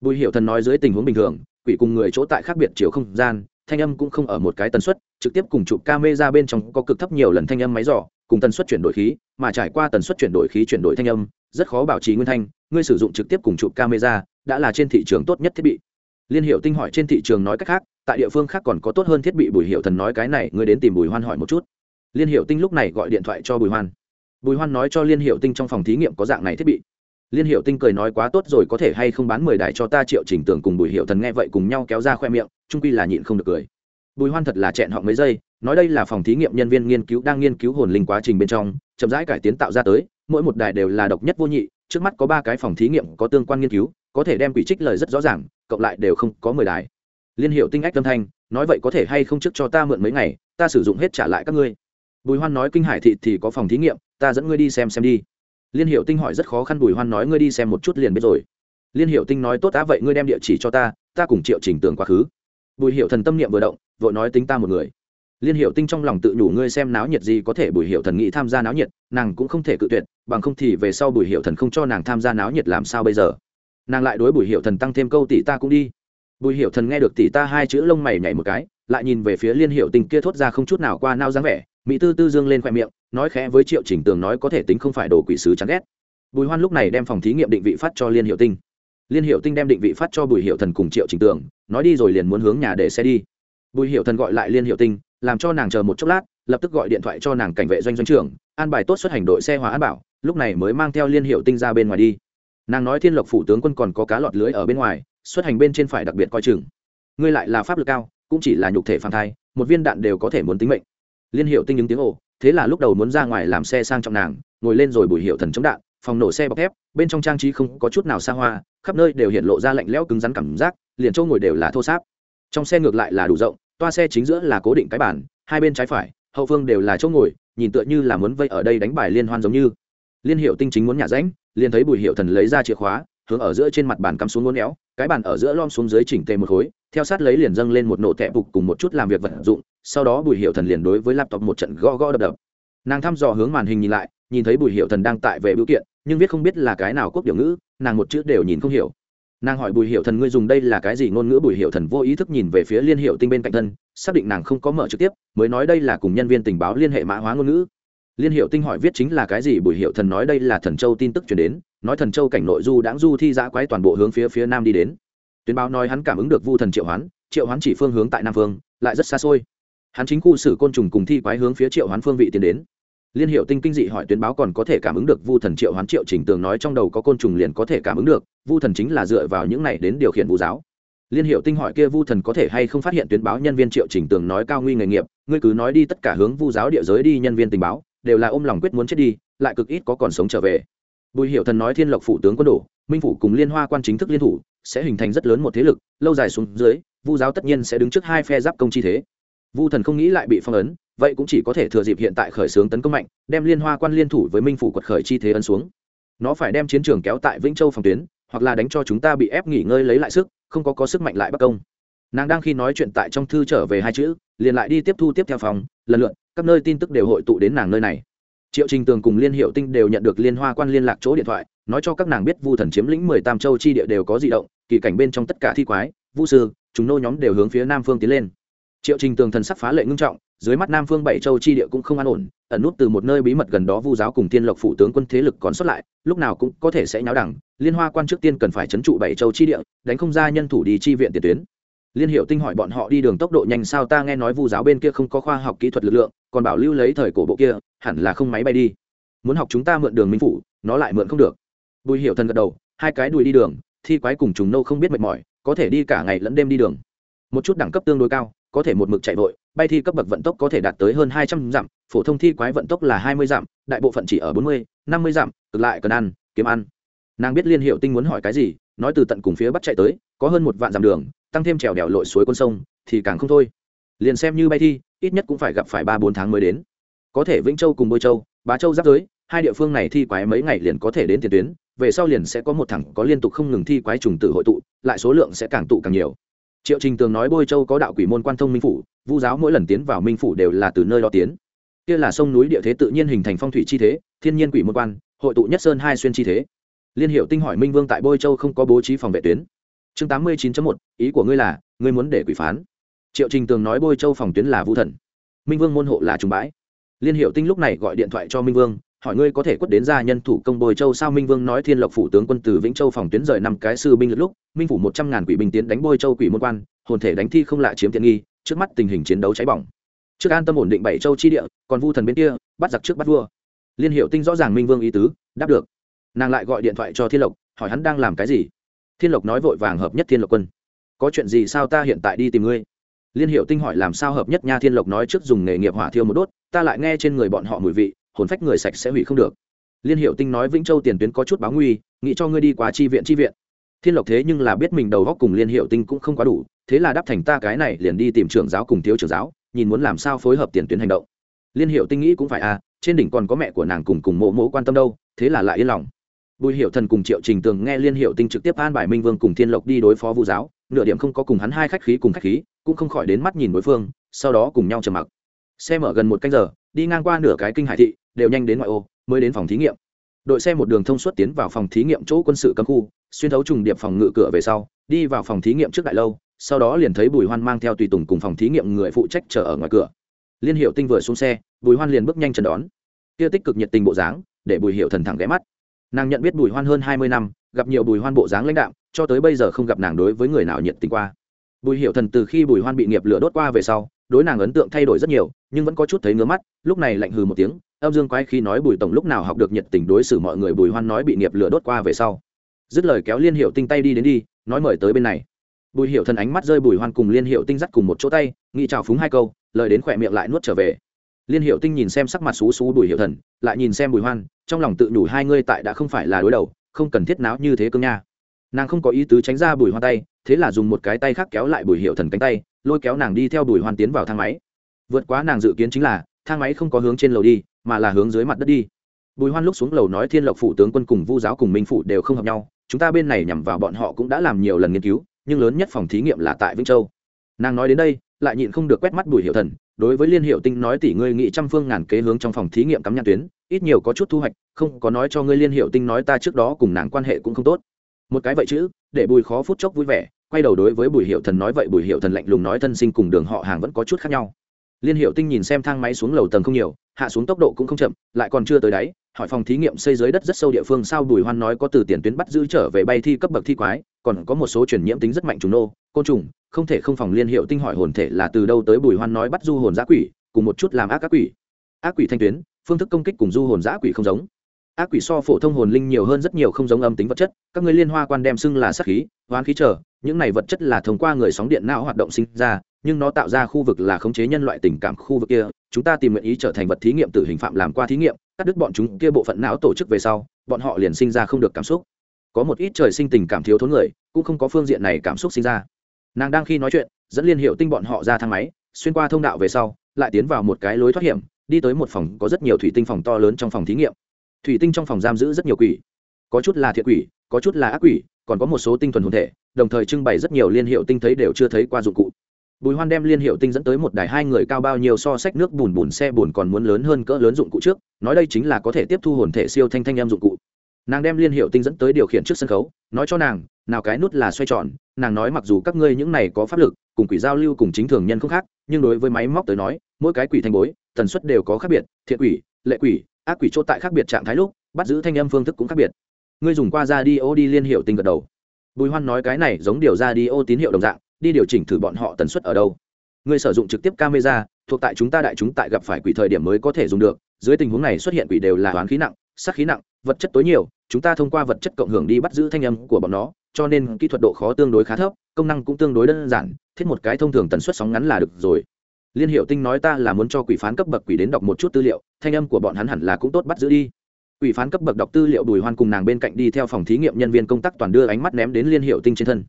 Bùi hiệu thần nói dưới tình huống bình thường, quỷ cùng người chỗ tại khác biệt chiều không gian, thanh âm cũng không ở một cái tần suất, trực tiếp cùng chụp ca mê ra bên trong có cực thấp nhiều lần thanh âm máy dò, cùng tần suất chuyển đổi khí, mà trải qua tần suất chuyển đổi khí chuyển đổi thanh âm, rất khó bảo trì nguyên thanh, ngươi sử dụng trực tiếp cùng chụp camera, đã là trên thị trường tốt nhất thiết bị liên hiệu tinh hỏi trên thị trường nói cách khác, tại địa phương khác còn có tốt hơn thiết bị bùi hiệu thần nói cái này, ngươi đến tìm bùi hoan hỏi một chút. Liên hiệu tinh lúc này gọi điện thoại cho bùi hoan. Bùi hoan nói cho liên hiệu tinh trong phòng thí nghiệm có dạng này thiết bị. Liên hiệu tinh cười nói quá tốt rồi, có thể hay không bán mười đài cho ta triệu chỉnh tưởng cùng bùi hiệu thần nghe vậy cùng nhau kéo ra khoe miệng trung quy là nhịn không được cười. Bùi hoan thật là chẹn họ mấy giây, nói đây là phòng thí nghiệm nhân viên nghiên cứu đang nghiên cứu hồn linh quá trình bên trong, chậm rãi cải tiến tạo ra tới, mỗi một đài đều là độc nhất vô nhị, trước mắt có ba cái phòng thí nghiệm có tương quan nghiên cứu có thể đem quỷ trích lời rất rõ ràng, cộng lại đều không có mười đài. Liên hiệu tinh ách tâm thanh, nói vậy có thể hay không trước cho ta mượn mấy ngày, ta sử dụng hết trả lại các ngươi. Bùi hoan nói kinh hải thị thì có phòng thí nghiệm, ta dẫn ngươi đi xem xem đi. Liên hiệu tinh hỏi rất khó khăn, bùi hoan nói ngươi đi xem một chút liền biết rồi. Liên hiệu tinh nói tốt đã vậy ngươi đem địa chỉ cho ta ta cùng triệu chỉnh tường quá khứ. Bùi hiệu thần tâm niệm vừa động, vội nói tính ta một người. Liên hiệu tinh trong lòng tự nhủ ngươi xem náo nhiệt gì có thể bùi hiệu thần nghĩ tham gia náo nhiệt, nàng cũng không thể cự tuyệt, bằng không thì về sau bùi hiệu thần không cho nàng tham gia náo nhiệt làm sao bây giờ? Nàng lại đối bùi hiệu thần tăng thêm câu tỷ ta cũng đi. bùi hiệu thần nghe được tỷ ta hai chữ lông mày nhảy một cái, lại nhìn về phía liên hiệu tinh kia thốt ra không chút nào qua nao dáng vẻ, mỹ tư tư dương lên khoe miệng, nói khẽ với triệu chỉnh tường nói có thể tính không phải đồ quỷ sứ chán ghét. bùi hoan lúc này đem phòng thí nghiệm định vị phát cho liên hiệu tinh. liên hiệu tinh đem định vị phát cho bùi hiệu thần cùng triệu chỉnh tường, nói đi rồi liền muốn hướng nhà để xe đi. bùi hiệu thần gọi lại liên hiệu tinh, làm cho nàng chờ một chốc lát, lập tức gọi điện thoại cho nàng cảnh vệ doanh doanh trưởng, an bài tốt xuất hành đội xe hóa an bảo, lúc này mới mang theo liên hiệu tinh ra bên ngoài đi nàng nói thiên lộc phủ tướng quân còn có cá lọt lưới ở bên ngoài, xuất hành bên trên phải đặc biệt coi chừng. Ngươi lại là pháp lực cao, cũng chỉ là nhục thể phản thai, một viên đạn đều có thể muốn tính mệnh. Liên hiệu tinh những tiếng ồ, thế là lúc đầu muốn ra ngoài làm xe sang trọng nàng, ngồi lên rồi bùi hiệu thần chống đạn, phòng nổ xe bọc thép, bên trong trang trí không có chút nào xa hoa, khắp nơi đều hiện lộ ra lạnh lẽo cứng rắn cảm giác, liền chỗ ngồi đều là thô sáp. Trong xe ngược lại là đủ rộng, toa xe chính giữa là cố định cái bàn, hai bên trái phải, hậu phương đều là chỗ ngồi, nhìn tựa như là muốn vây ở đây đánh bài liên hoan giống như. Liên hiệu tinh chính muốn nhả rãnh liền thấy bùi hiệu thần lấy ra chìa khóa, hướng ở giữa trên mặt bàn cắm xuống ngốn éo, cái bàn ở giữa lom xuống dưới chỉnh tề một khối, theo sát lấy liền dâng lên một nổ tẹp bục cùng một chút làm việc vật dụng, sau đó bùi hiệu thần liền đối với laptop một trận gõ gõ đập đập. Nàng thăm dò hướng màn hình nhìn lại, nhìn thấy bùi hiệu thần đang tại về biểu kiện, nhưng viết không biết là cái nào quốc biểu ngữ, nàng một chữ đều nhìn không hiểu. Nàng hỏi bùi hiệu thần ngươi dùng đây là cái gì ngôn ngữ, bùi hiệu thần vô ý thức nhìn về phía liên hiệu tinh bên cạnh thân, xác định nàng không có mở trực tiếp, mới nói đây là cùng nhân viên tình báo liên hệ mã hóa ngôn ngữ liên hiệu tinh hỏi viết chính là cái gì, bùi hiệu thần nói đây là thần châu tin tức chuyển đến, nói thần châu cảnh nội du đãng du thi giã quái toàn bộ hướng phía phía nam đi đến. Tuyến báo nói hắn cảm ứng được vu thần triệu hoán triệu hoán chỉ phương hướng tại nam phương, lại rất xa xôi. Hắn chính khu xử côn trùng cùng thi quái hướng phía triệu hoán phương vị tiến đến. Liên hiệu tinh kinh dị hỏi tuyến báo còn có thể cảm ứng được vu thần triệu hoán triệu trình tường nói trong đầu có côn trùng liền có thể cảm ứng được, vu thần chính là dựa vào những này đến điều khiển vu giáo. Liên hiệu tinh hỏi kia vu thần có thể hay không phát hiện tuyến báo nhân viên triệu trình tường nói cao nguy nghề nghiệp, ngươi cứ nói đi tất cả hướng vu giáo địa giới đi, nhân viên tình báo đều là ôm lòng quyết muốn chết đi, lại cực ít có còn sống trở về. Bùi hiệu thần nói thiên lộc phủ tướng quân đổ, minh phủ cùng liên hoa quan chính thức liên thủ, sẽ hình thành rất lớn một thế lực, lâu dài xuống dưới, vu giáo tất nhiên sẽ đứng trước hai phe giáp công chi thế. Vu thần không nghĩ lại bị phong ấn, vậy cũng chỉ có thể thừa dịp hiện tại khởi xướng tấn công mạnh, đem liên hoa quan liên thủ với minh phủ quật khởi chi thế ấn xuống. Nó phải đem chiến trường kéo tại vĩnh châu phòng tuyến, hoặc là đánh cho chúng ta bị ép nghỉ ngơi lấy lại sức, không có có sức mạnh lại bất công. Nàng đang khi nói chuyện tại trong thư trở về hai chữ, liền lại đi tiếp thu tiếp theo phòng, lần lượt các nơi tin tức đều hội tụ đến nàng nơi này. Triệu trình tường cùng liên hiệu tinh đều nhận được liên hoa quan liên lạc chỗ điện thoại, nói cho các nàng biết vu thần chiếm lĩnh mười tam châu chi địa đều có di động, kỳ cảnh bên trong tất cả thi quái, vu sư, chúng nô nhóm đều hướng phía nam phương tiến lên. Triệu trình tường thần sắc phá lệ ngưng trọng, dưới mắt nam phương bảy châu chi địa cũng không an ổn, ẩn nút từ một nơi bí mật gần đó vu giáo cùng tiên lộc phụ tướng quân thế lực còn xuất lại, lúc nào cũng có thể sẽ nháo đẳng, liên hoa quan trước tiên cần phải chấn trụ bảy châu chi địa, đánh không ra nhân thủ đi chi viện tiền tuyến liên hiệu tinh hỏi bọn họ đi đường tốc độ nhanh sao ta nghe nói vu giáo bên kia không có khoa học kỹ thuật lực lượng, còn bảo lưu lấy thời cổ bộ kia, hẳn là không máy bay đi. Muốn học chúng ta mượn đường minh phủ, nó lại mượn không được. Bùi hiệu thần gật đầu, hai cái đùi đi đường, thi quái cùng trùng nâu không biết mệt mỏi, có thể đi cả ngày lẫn đêm đi đường. Một chút đẳng cấp tương đối cao, có thể một mực chạy vội, bay thi cấp bậc vận tốc có thể đạt tới hơn hai trăm dặm, phổ thông thi quái vận tốc là hai mươi dặm, đại bộ phận chỉ ở bốn mươi, năm mươi dặm, cực lại cần ăn, kiếm ăn. Nàng biết liên hiệu tinh muốn hỏi cái gì, nói từ tận cùng phía bắt chạy tới có hơn một vạn dặm đường, tăng thêm trèo đèo lội suối con sông, thì càng không thôi. Liền xem như bay thi, ít nhất cũng phải gặp phải ba bốn tháng mới đến. Có thể vĩnh châu cùng bôi châu, bá châu giáp giới, hai địa phương này thi quái mấy ngày liền có thể đến tiền tuyến, về sau liền sẽ có một thẳng có liên tục không ngừng thi quái trùng tử hội tụ, lại số lượng sẽ càng tụ càng nhiều. Triệu trình tường nói bôi châu có đạo quỷ môn quan thông minh phủ, vu giáo mỗi lần tiến vào minh phủ đều là từ nơi đó tiến. Kia là sông núi địa thế tự nhiên hình thành phong thủy chi thế, thiên nhiên quỷ môn quan, hội tụ nhất sơn hai xuyên chi thế. Liên hiệu tinh hỏi minh vương tại bôi châu không có bố trí phòng vệ tuyến chương tám mươi chín một, ý của ngươi là, ngươi muốn để quỷ phán. Triệu trình tường nói bôi châu phòng tuyến là vũ thần. Minh vương môn hộ là trùng bãi. Liên hiệu tinh lúc này gọi điện thoại cho minh vương, hỏi ngươi có thể quất đến ra nhân thủ công bồi châu sao? Minh vương nói thiên lộc phủ tướng quân từ vĩnh châu phòng tuyến rời năm cái sư binh lượt lúc, minh phủ một trăm ngàn quỷ binh tiến đánh bôi châu quỷ môn quan, hồn thể đánh thi không lạ chiếm tiện nghi, trước mắt tình hình chiến đấu cháy bỏng. Trước an tâm ổn định bảy châu chi địa, còn vu thần bên kia, bắt giặc trước bắt vua. Liên hiệu tinh rõ ràng minh vương ý tứ, đáp được. Nàng lại gọi điện thoại cho thiên lộc, hỏi hắn đang làm cái gì thiên lộc nói vội vàng hợp nhất thiên lộc quân. Có chuyện gì sao ta hiện tại đi tìm ngươi? Liên hiệu tinh hỏi làm sao hợp nhất nha thiên lộc nói trước dùng nghề nghiệp hỏa thiêu một đốt, ta lại nghe trên người bọn họ mùi vị, hồn phách người sạch sẽ hủy không được. Liên hiệu tinh nói vĩnh châu tiền tuyến có chút báo nguy, nghĩ cho ngươi đi qua chi viện chi viện. Thiên lộc thế nhưng là biết mình đầu góc cùng liên hiệu tinh cũng không quá đủ, thế là đáp thành ta cái này liền đi tìm trưởng giáo cùng thiếu trưởng giáo, nhìn muốn làm sao phối hợp tiền tuyến hành động. Liên hiệu tinh nghĩ cũng phải à trên đỉnh còn có mẹ của nàng cùng cùng mộ mộ quan tâm đâu, thế là lại yên lòng bùi hiệu thần cùng triệu trình tường nghe liên hiệu tinh trực tiếp an bài minh vương cùng thiên lộc đi đối phó Vu giáo, nửa điểm không có cùng hắn hai khách khí cùng khách khí, cũng không khỏi đến mắt nhìn đối phương, sau đó cùng nhau trầm mặc. Xe mở gần một canh giờ, đi ngang qua nửa cái kinh hải thị, đều nhanh đến ngoại ô, mới đến phòng thí nghiệm. Đội xe một đường thông suốt tiến vào phòng thí nghiệm chỗ quân sự cấm khu, xuyên thấu trùng điệp phòng ngự cửa về sau, đi vào phòng thí nghiệm trước đại lâu, sau đó liền thấy bùi hoan mang theo tùy tùng cùng phòng thí nghiệm người phụ trách chờ ở ngoài cửa. Liên hiệu tinh vừa xuống xe, bùi hoan liền bước nhanh trần đón. Kia tích cực nhiệt tình bộ dáng, để bùi hiệu thần thẳng ghé mắt nàng nhận biết bùi hoan hơn hai mươi năm gặp nhiều bùi hoan bộ dáng lãnh đạm, cho tới bây giờ không gặp nàng đối với người nào nhiệt tình qua. Bùi Hiểu thần từ khi bùi hoan bị nghiệp lửa đốt qua về sau đối nàng ấn tượng thay đổi rất nhiều nhưng vẫn có chút thấy ngứa mắt lúc này lạnh hừ một tiếng âm dương quái khi nói bùi tổng lúc nào học được nhiệt tình đối xử mọi người bùi hoan nói bị nghiệp lửa đốt qua về sau. Dứt lời kéo liên hiệu tinh tay đi đến đi nói mời tới bên này. Bùi hiệu thần ánh mắt rơi bùi hoan cùng liên hiệu tinh dắt cùng một chỗ tay nghĩ chào phúng hai câu lời đến khỏe miệng lại nuốt trở về. Liên hiệu tinh nhìn xem sắc mặt xú xú bùi hiệu thần lại nhìn xem bùi hoan trong lòng tự nhủ hai ngươi tại đã không phải là đối đầu, không cần thiết náo như thế cương nha. Nàng không có ý tứ tránh ra bùi hoan tay, thế là dùng một cái tay khác kéo lại bùi hiệu thần cánh tay, lôi kéo nàng đi theo bùi hoan tiến vào thang máy. Vượt quá nàng dự kiến chính là, thang máy không có hướng trên lầu đi, mà là hướng dưới mặt đất đi. Bùi hoan lúc xuống lầu nói thiên lộc phủ tướng quân cùng vu giáo cùng minh phủ đều không hợp nhau, chúng ta bên này nhằm vào bọn họ cũng đã làm nhiều lần nghiên cứu, nhưng lớn nhất phòng thí nghiệm là tại vĩnh châu. Nàng nói đến đây, lại nhịn không được quét mắt bùi hiệu thần, đối với liên hiệu tinh nói tỷ ngươi nghị trăm phương ngàn kế hướng trong phòng thí nghiệm cắm nhãn tuyến ít nhiều có chút thu hoạch không có nói cho ngươi liên hiệu tinh nói ta trước đó cùng nàng quan hệ cũng không tốt. Một cái vậy chứ, để bùi khó phút chốc vui vẻ quay đầu đối với bùi hiệu thần nói vậy bùi hiệu thần lạnh lùng nói thân sinh cùng đường họ hàng vẫn có chút khác nhau. Liên hiệu tinh nhìn xem thang máy xuống lầu tầng không nhiều hạ xuống tốc độ cũng không chậm lại còn chưa tới đáy hỏi phòng thí nghiệm xây dưới đất rất sâu địa phương sao bùi hoan nói có từ tiền tuyến bắt giữ trở về bay thi cấp bậc thi quái còn có một số truyền nhiễm tính rất mạnh trùng nô côn trùng không thể không phòng liên hiệu tinh hỏi hồn thể là từ đâu tới bùi hoan nói bắt du hồn giã quỷ cùng một chút làm ác các quỷ. Ác quỷ thanh tuyến phương thức công kích cùng du hồn giã quỷ không giống. Ác quỷ so phổ thông hồn linh nhiều hơn rất nhiều không giống âm tính vật chất, các người liên hoa quan đem xưng là sắc khí, hoán khí trở, những này vật chất là thông qua người sóng điện não hoạt động sinh ra, nhưng nó tạo ra khu vực là khống chế nhân loại tình cảm khu vực kia, chúng ta tìm nguyện ý trở thành vật thí nghiệm tử hình phạm làm qua thí nghiệm, cắt đứt bọn chúng kia bộ phận não tổ chức về sau, bọn họ liền sinh ra không được cảm xúc. Có một ít trời sinh tình cảm thiếu thốn người, cũng không có phương diện này cảm xúc sinh ra. Nàng đang khi nói chuyện, dẫn liên hiệu tinh bọn họ ra thang máy, xuyên qua thông đạo về sau, lại tiến vào một cái lối thoát hiểm đi tới một phòng có rất nhiều thủy tinh phòng to lớn trong phòng thí nghiệm. Thủy tinh trong phòng giam giữ rất nhiều quỷ. Có chút là thiện quỷ, có chút là ác quỷ, còn có một số tinh thuần hồn thể, đồng thời trưng bày rất nhiều liên hiệu tinh thấy đều chưa thấy qua dụng cụ. Bùi hoan đem liên hiệu tinh dẫn tới một đài hai người cao bao nhiêu so sách nước bùn bùn xe bùn còn muốn lớn hơn cỡ lớn dụng cụ trước, nói đây chính là có thể tiếp thu hồn thể siêu thanh thanh em dụng cụ. Nàng đem liên hiệu tinh dẫn tới điều khiển trước sân khấu, nói cho nàng, nào cái nút là xoay tròn. Nàng nói mặc dù các ngươi những này có pháp lực, cùng quỷ giao lưu cùng chính thường nhân không khác, nhưng đối với máy móc tới nói, mỗi cái quỷ thanh bối tần suất đều có khác biệt, thiện quỷ, lệ quỷ, ác quỷ chỗ tại khác biệt trạng thái lúc, bắt giữ thanh âm phương thức cũng khác biệt. Ngươi dùng qua ra đi ô đi liên hiệu tinh gật đầu. Bùi hoan nói cái này giống điều ra đi ô tín hiệu đồng dạng, đi điều chỉnh thử bọn họ tần suất ở đâu. Ngươi sử dụng trực tiếp camera, thuộc tại chúng ta đại chúng tại gặp phải quỷ thời điểm mới có thể dùng được, dưới tình huống này xuất hiện quỷ đều là hoán khí nặng, sát khí nặng, vật chất tối nhiều, chúng ta thông qua vật chất cộng hưởng đi bắt giữ thanh âm của bọn nó, cho nên kỹ thuật độ khó tương đối khá thấp, công năng cũng tương đối đơn giản, thiết một cái thông thường tần suất sóng ngắn là được rồi liên hiệu tinh nói ta là muốn cho quỷ phán cấp bậc quỷ đến đọc một chút tư liệu, thanh âm của bọn hắn hẳn là cũng tốt bắt giữ đi. Quỷ phán cấp bậc đọc tư liệu bùi hoan cùng nàng bên cạnh đi theo phòng thí nghiệm nhân viên công tác toàn đưa ánh mắt ném đến liên hiệu tinh trên thân.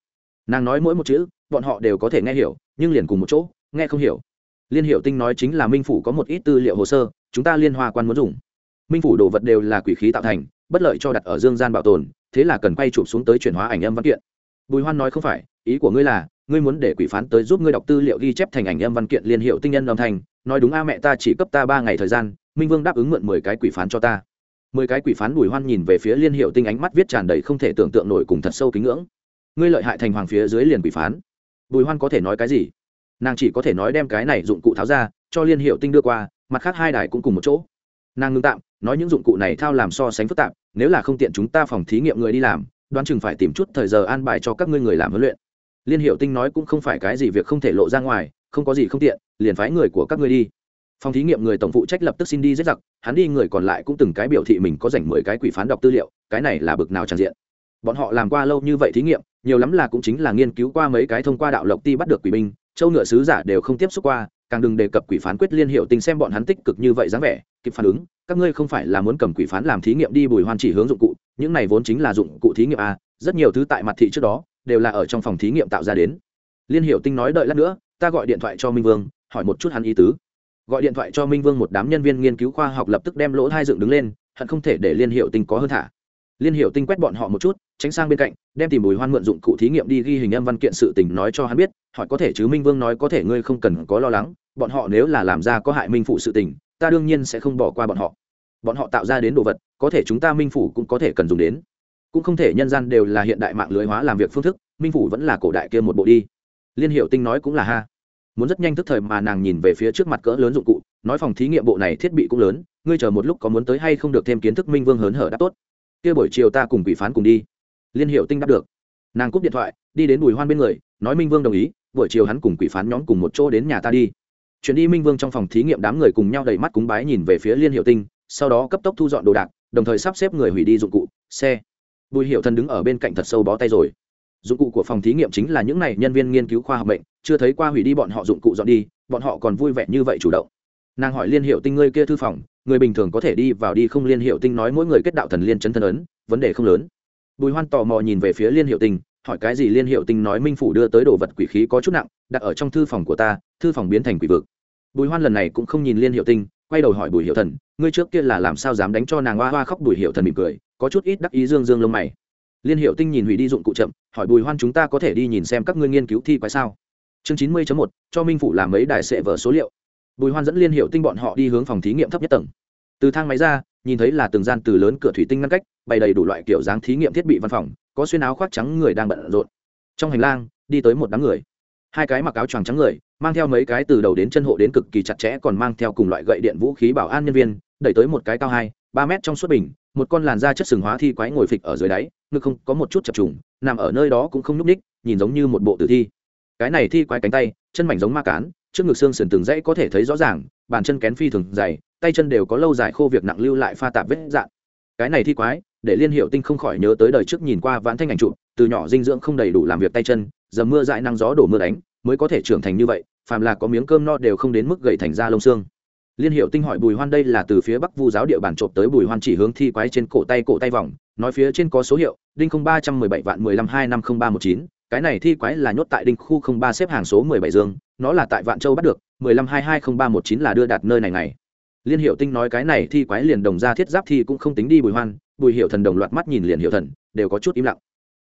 Nàng nói mỗi một chữ, bọn họ đều có thể nghe hiểu, nhưng liền cùng một chỗ, nghe không hiểu. Liên hiệu tinh nói chính là minh phủ có một ít tư liệu hồ sơ, chúng ta liên hoa quan muốn dùng. Minh phủ đồ vật đều là quỷ khí tạo thành, bất lợi cho đặt ở dương gian bảo tồn, thế là cần quay chụp xuống tới chuyển hóa ảnh âm văn kiện. Bùi hoan nói không phải, ý của ngươi là ngươi muốn để quỷ phán tới giúp ngươi đọc tư liệu ghi chép thành ảnh âm văn kiện liên hiệu tinh nhân âm thanh, nói đúng a mẹ ta chỉ cấp ta ba ngày thời gian, minh vương đáp ứng mượn mười cái quỷ phán cho ta. Mười cái quỷ phán bùi hoan nhìn về phía liên hiệu tinh ánh mắt viết tràn đầy không thể tưởng tượng nổi cùng thật sâu kính ngưỡng. Ngươi lợi hại thành hoàng phía dưới liền quỷ phán. Bùi hoan có thể nói cái gì? Nàng chỉ có thể nói đem cái này dụng cụ tháo ra, cho liên hiệu tinh đưa qua, mặt khác hai đài cũng cùng một chỗ. Nàng ngưng tạm, nói những dụng cụ này thao làm so sánh phức tạp, nếu là không tiện chúng ta phòng thí nghiệm người đi làm, đoán chừng phải tìm chút thời giờ an bài cho các ngươi người làm huấn luyện liên hiệu tinh nói cũng không phải cái gì việc không thể lộ ra ngoài, không có gì không tiện, liền phái người của các ngươi đi. Phòng thí nghiệm người tổng phụ trách lập tức xin đi giết giặc, hắn đi người còn lại cũng từng cái biểu thị mình có dành mười cái quỷ phán đọc tư liệu, cái này là bực nào tràn diện. Bọn họ làm qua lâu như vậy thí nghiệm, nhiều lắm là cũng chính là nghiên cứu qua mấy cái thông qua đạo lộc ti bắt được quỷ binh, châu ngựa sứ giả đều không tiếp xúc qua, càng đừng đề cập quỷ phán quyết liên hiệu tình xem bọn hắn tích cực như vậy dáng vẻ, kịp phản ứng, các ngươi không phải là muốn cầm quỷ phán làm thí nghiệm đi bùi hoan chỉ hướng dụng cụ, những này vốn chính là dụng cụ thí nghiệm a rất nhiều thứ tại mặt thị trước đó đều là ở trong phòng thí nghiệm tạo ra đến. Liên hiệu tinh nói đợi lát nữa, ta gọi điện thoại cho minh vương, hỏi một chút hắn ý tứ. Gọi điện thoại cho minh vương một đám nhân viên nghiên cứu khoa học lập tức đem lỗ hai dựng đứng lên, hận không thể để liên hiệu tinh có hơn thả. Liên hiệu tinh quét bọn họ một chút, tránh sang bên cạnh, đem tìm bùi hoan mượn dụng cụ thí nghiệm đi ghi hình âm văn kiện sự tình nói cho hắn biết, hỏi có thể chứ minh vương nói có thể ngươi không cần có lo lắng, bọn họ nếu là làm ra có hại minh phụ sự tình, ta đương nhiên sẽ không bỏ qua bọn họ. Bọn họ tạo ra đến đồ vật, có thể chúng ta minh phủ cũng có thể cần dùng đến cũng không thể nhân gian đều là hiện đại mạng lưới hóa làm việc phương thức, minh phủ vẫn là cổ đại kia một bộ đi. Liên hiệu tinh nói cũng là ha. Muốn rất nhanh tức thời mà nàng nhìn về phía trước mặt cỡ lớn dụng cụ, nói phòng thí nghiệm bộ này thiết bị cũng lớn, ngươi chờ một lúc có muốn tới hay không được thêm kiến thức minh vương hớn hở đáp tốt. Kia buổi chiều ta cùng quỷ phán cùng đi. Liên hiệu tinh đáp được. Nàng cúp điện thoại, đi đến bùi hoan bên người, nói minh vương đồng ý, buổi chiều hắn cùng quỷ phán nhóm cùng một chỗ đến nhà ta đi. Chuyển đi minh vương trong phòng thí nghiệm đám người cùng nhau đầy mắt cúng bái nhìn về phía liên hiệu tinh, sau đó cấp tốc thu dọn đồ đạc, đồng thời sắp xếp người hủy đi dụng cụ, xe bùi hiệu thần đứng ở bên cạnh thật sâu bó tay rồi. Dụng cụ của phòng thí nghiệm chính là những này, nhân viên nghiên cứu khoa học bệnh chưa thấy qua hủy đi bọn họ dụng cụ dọn đi, bọn họ còn vui vẻ như vậy chủ động. Nàng hỏi liên hiệu tinh ngươi kia thư phòng, người bình thường có thể đi vào đi không? Liên hiệu tinh nói mỗi người kết đạo thần liên chấn thân ấn, vấn đề không lớn. Bùi hoan tò mò nhìn về phía liên hiệu tinh, hỏi cái gì? Liên hiệu tinh nói minh phủ đưa tới đồ vật quỷ khí có chút nặng, đặt ở trong thư phòng của ta, thư phòng biến thành quỷ vực. Bùi hoan lần này cũng không nhìn liên hiệu tinh, quay đầu hỏi bùi hiệu thần, ngươi trước kia là làm sao dám đánh cho nàng hoa hoa khóc? Bùi hiệu thần mỉm cười có chút ít đắc ý dương dương lông mày. Liên hiệu tinh nhìn hủy đi dụng cụ chậm, hỏi bùi hoan chúng ta có thể đi nhìn xem các ngươi nghiên cứu thi quái sao? Chương chín mươi một, cho minh phủ làm mấy đài sệ vở số liệu. Bùi hoan dẫn liên hiệu tinh bọn họ đi hướng phòng thí nghiệm thấp nhất tầng. Từ thang máy ra, nhìn thấy là từng gian từ lớn cửa thủy tinh ngăn cách, bày đầy đủ loại kiểu dáng thí nghiệm thiết bị văn phòng, có xuyên áo khoác trắng người đang bận rộn. Trong hành lang, đi tới một đám người. Hai cái mặc áo choàng trắng người, mang theo mấy cái từ đầu đến chân hộ đến cực kỳ chặt chẽ còn mang theo cùng loại gậy điện vũ khí bảo an nhân viên, đẩy tới một cái cao hai, ba mét trong suốt bình một con làn da chất sừng hóa thi quái ngồi phịch ở dưới đáy, ngực không có một chút chập trùng, nằm ở nơi đó cũng không nhúc ních nhìn giống như một bộ tử thi. Cái này thi quái cánh tay, chân mảnh giống ma cán, trước ngực xương sườn từng dãy có thể thấy rõ ràng, bàn chân kén phi thường dày, tay chân đều có lâu dài khô việc nặng lưu lại pha tạp vết dạn. Cái này thi quái, để liên hiệu tinh không khỏi nhớ tới đời trước nhìn qua vãn thanh ảnh trụ, từ nhỏ dinh dưỡng không đầy đủ làm việc tay chân, giờ mưa dại năng gió đổ mưa đánh, mới có thể trưởng thành như vậy, phàm là có miếng cơm no đều không đến mức gầy thành da lông xương liên hiệu tinh hỏi bùi hoan đây là từ phía bắc vu giáo địa bàn trộm tới bùi hoan chỉ hướng thi quái trên cổ tay cổ tay vòng, nói phía trên có số hiệu, đinh không ba trăm mười bảy vạn mười lăm hai năm không ba một chín, cái này thi quái là nhốt tại đinh khu không ba xếp hàng số mười bảy dương, nó là tại vạn châu bắt được, mười lăm hai hai không ba một chín là đưa đạt nơi này này. Liên hiệu tinh nói cái này thi quái liền đồng ra thiết giáp thi cũng không tính đi bùi hoan, bùi hiệu thần đồng loạt mắt nhìn liền hiệu thần, đều có chút im lặng.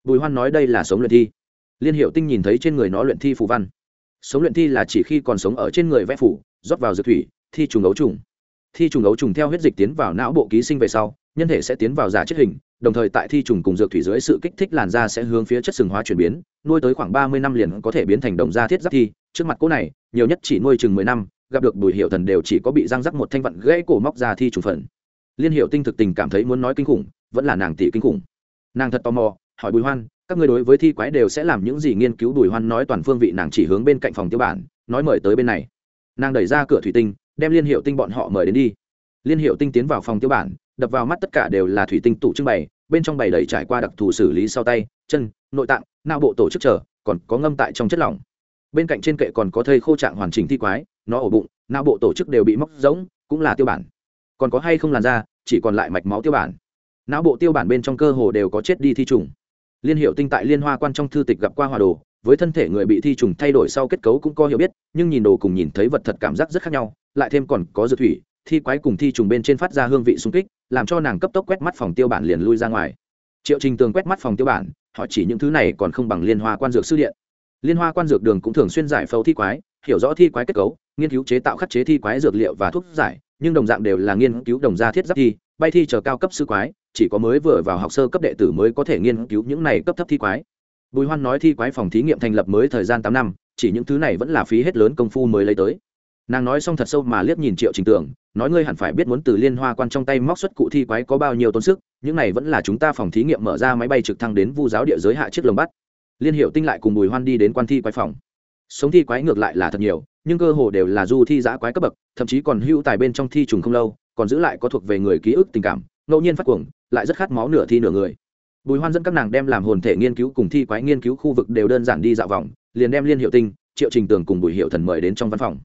Bùi hoan nói đây là sống luyện thi. Liên hiệu tinh nhìn thấy trên người nó luyện thi phù văn. Sống luyện thi là chỉ khi còn sống ở trên người vẽ phủ, rót vào dược thủy thi trùng ấu trùng. Thi trùng ấu trùng theo huyết dịch tiến vào não bộ ký sinh về sau, nhân thể sẽ tiến vào giả chất hình, đồng thời tại thi trùng cùng dược thủy dưới sự kích thích làn da sẽ hướng phía chất sừng hóa chuyển biến, nuôi tới khoảng ba mươi năm liền có thể biến thành đồng da thiết giáp thi. Trước mặt cô này, nhiều nhất chỉ nuôi chừng mười năm, gặp được bùi hiệu thần đều chỉ có bị răng rắc một thanh vận gãy cổ móc ra thi trùng phần. Liên hiệu tinh thực tình cảm thấy muốn nói kinh khủng, vẫn là nàng tỷ kinh khủng. Nàng thật tò mò, hỏi bùi hoan, các người đối với thi quái đều sẽ làm những gì nghiên cứu? Bùi hoan nói toàn phương vị nàng chỉ hướng bên cạnh phòng tiêu bản, nói mời tới bên này. Nàng đẩy ra cửa thủy tinh đem liên hiệu tinh bọn họ mời đến đi. Liên hiệu tinh tiến vào phòng tiêu bản, đập vào mắt tất cả đều là thủy tinh tủ trưng bày, bên trong bày đầy trải qua đặc thù xử lý sau tay, chân, nội tạng, não bộ tổ chức chờ, còn có ngâm tại trong chất lỏng. Bên cạnh trên kệ còn có thây khô trạng hoàn chỉnh thi quái, nó ổ bụng, não bộ tổ chức đều bị móc rỗng, cũng là tiêu bản. Còn có hay không làn da, chỉ còn lại mạch máu tiêu bản. Não bộ tiêu bản bên trong cơ hồ đều có chết đi thi trùng. Liên hiệu tinh tại liên hoa quan trong thư tịch gặp qua hòa đồ, với thân thể người bị thi trùng thay đổi sau kết cấu cũng có hiểu biết, nhưng nhìn đồ cùng nhìn thấy vật thật cảm giác rất khác nhau lại thêm còn có dược thủy, thi quái cùng thi trùng bên trên phát ra hương vị sung kích, làm cho nàng cấp tốc quét mắt phòng tiêu bản liền lui ra ngoài. Triệu trình tường quét mắt phòng tiêu bản, họ chỉ những thứ này còn không bằng liên hoa quan dược sư điện. Liên hoa quan dược đường cũng thường xuyên giải phẫu thi quái, hiểu rõ thi quái kết cấu, nghiên cứu chế tạo khắc chế thi quái dược liệu và thuốc giải, nhưng đồng dạng đều là nghiên cứu đồng gia thiết giáp thi, bay thi chờ cao cấp sư quái, chỉ có mới vừa vào học sơ cấp đệ tử mới có thể nghiên cứu những này cấp thấp thi quái. Bùi hoan nói thi quái phòng thí nghiệm thành lập mới thời gian tám năm, chỉ những thứ này vẫn là phí hết lớn công phu mới lấy tới nàng nói xong thật sâu mà liếc nhìn triệu trình tưởng nói ngươi hẳn phải biết muốn từ liên hoa quan trong tay móc xuất cụ thi quái có bao nhiêu tốn sức, những này vẫn là chúng ta phòng thí nghiệm mở ra máy bay trực thăng đến vu giáo địa giới hạ chiếc lồng bắt. Liên hiệu tinh lại cùng bùi hoan đi đến quan thi quái phòng. Sống thi quái ngược lại là thật nhiều, nhưng cơ hồ đều là du thi giã quái cấp bậc, thậm chí còn hữu tài bên trong thi trùng không lâu, còn giữ lại có thuộc về người ký ức tình cảm, ngẫu nhiên phát cuồng, lại rất khát máu nửa thi nửa người. Bùi hoan dẫn các nàng đem làm hồn thể nghiên cứu cùng thi quái nghiên cứu khu vực đều đơn giản đi dạo vòng, liền đem liên hiệu tinh, triệu trình tường cùng bùi hiệu thần mời đến trong văn phòng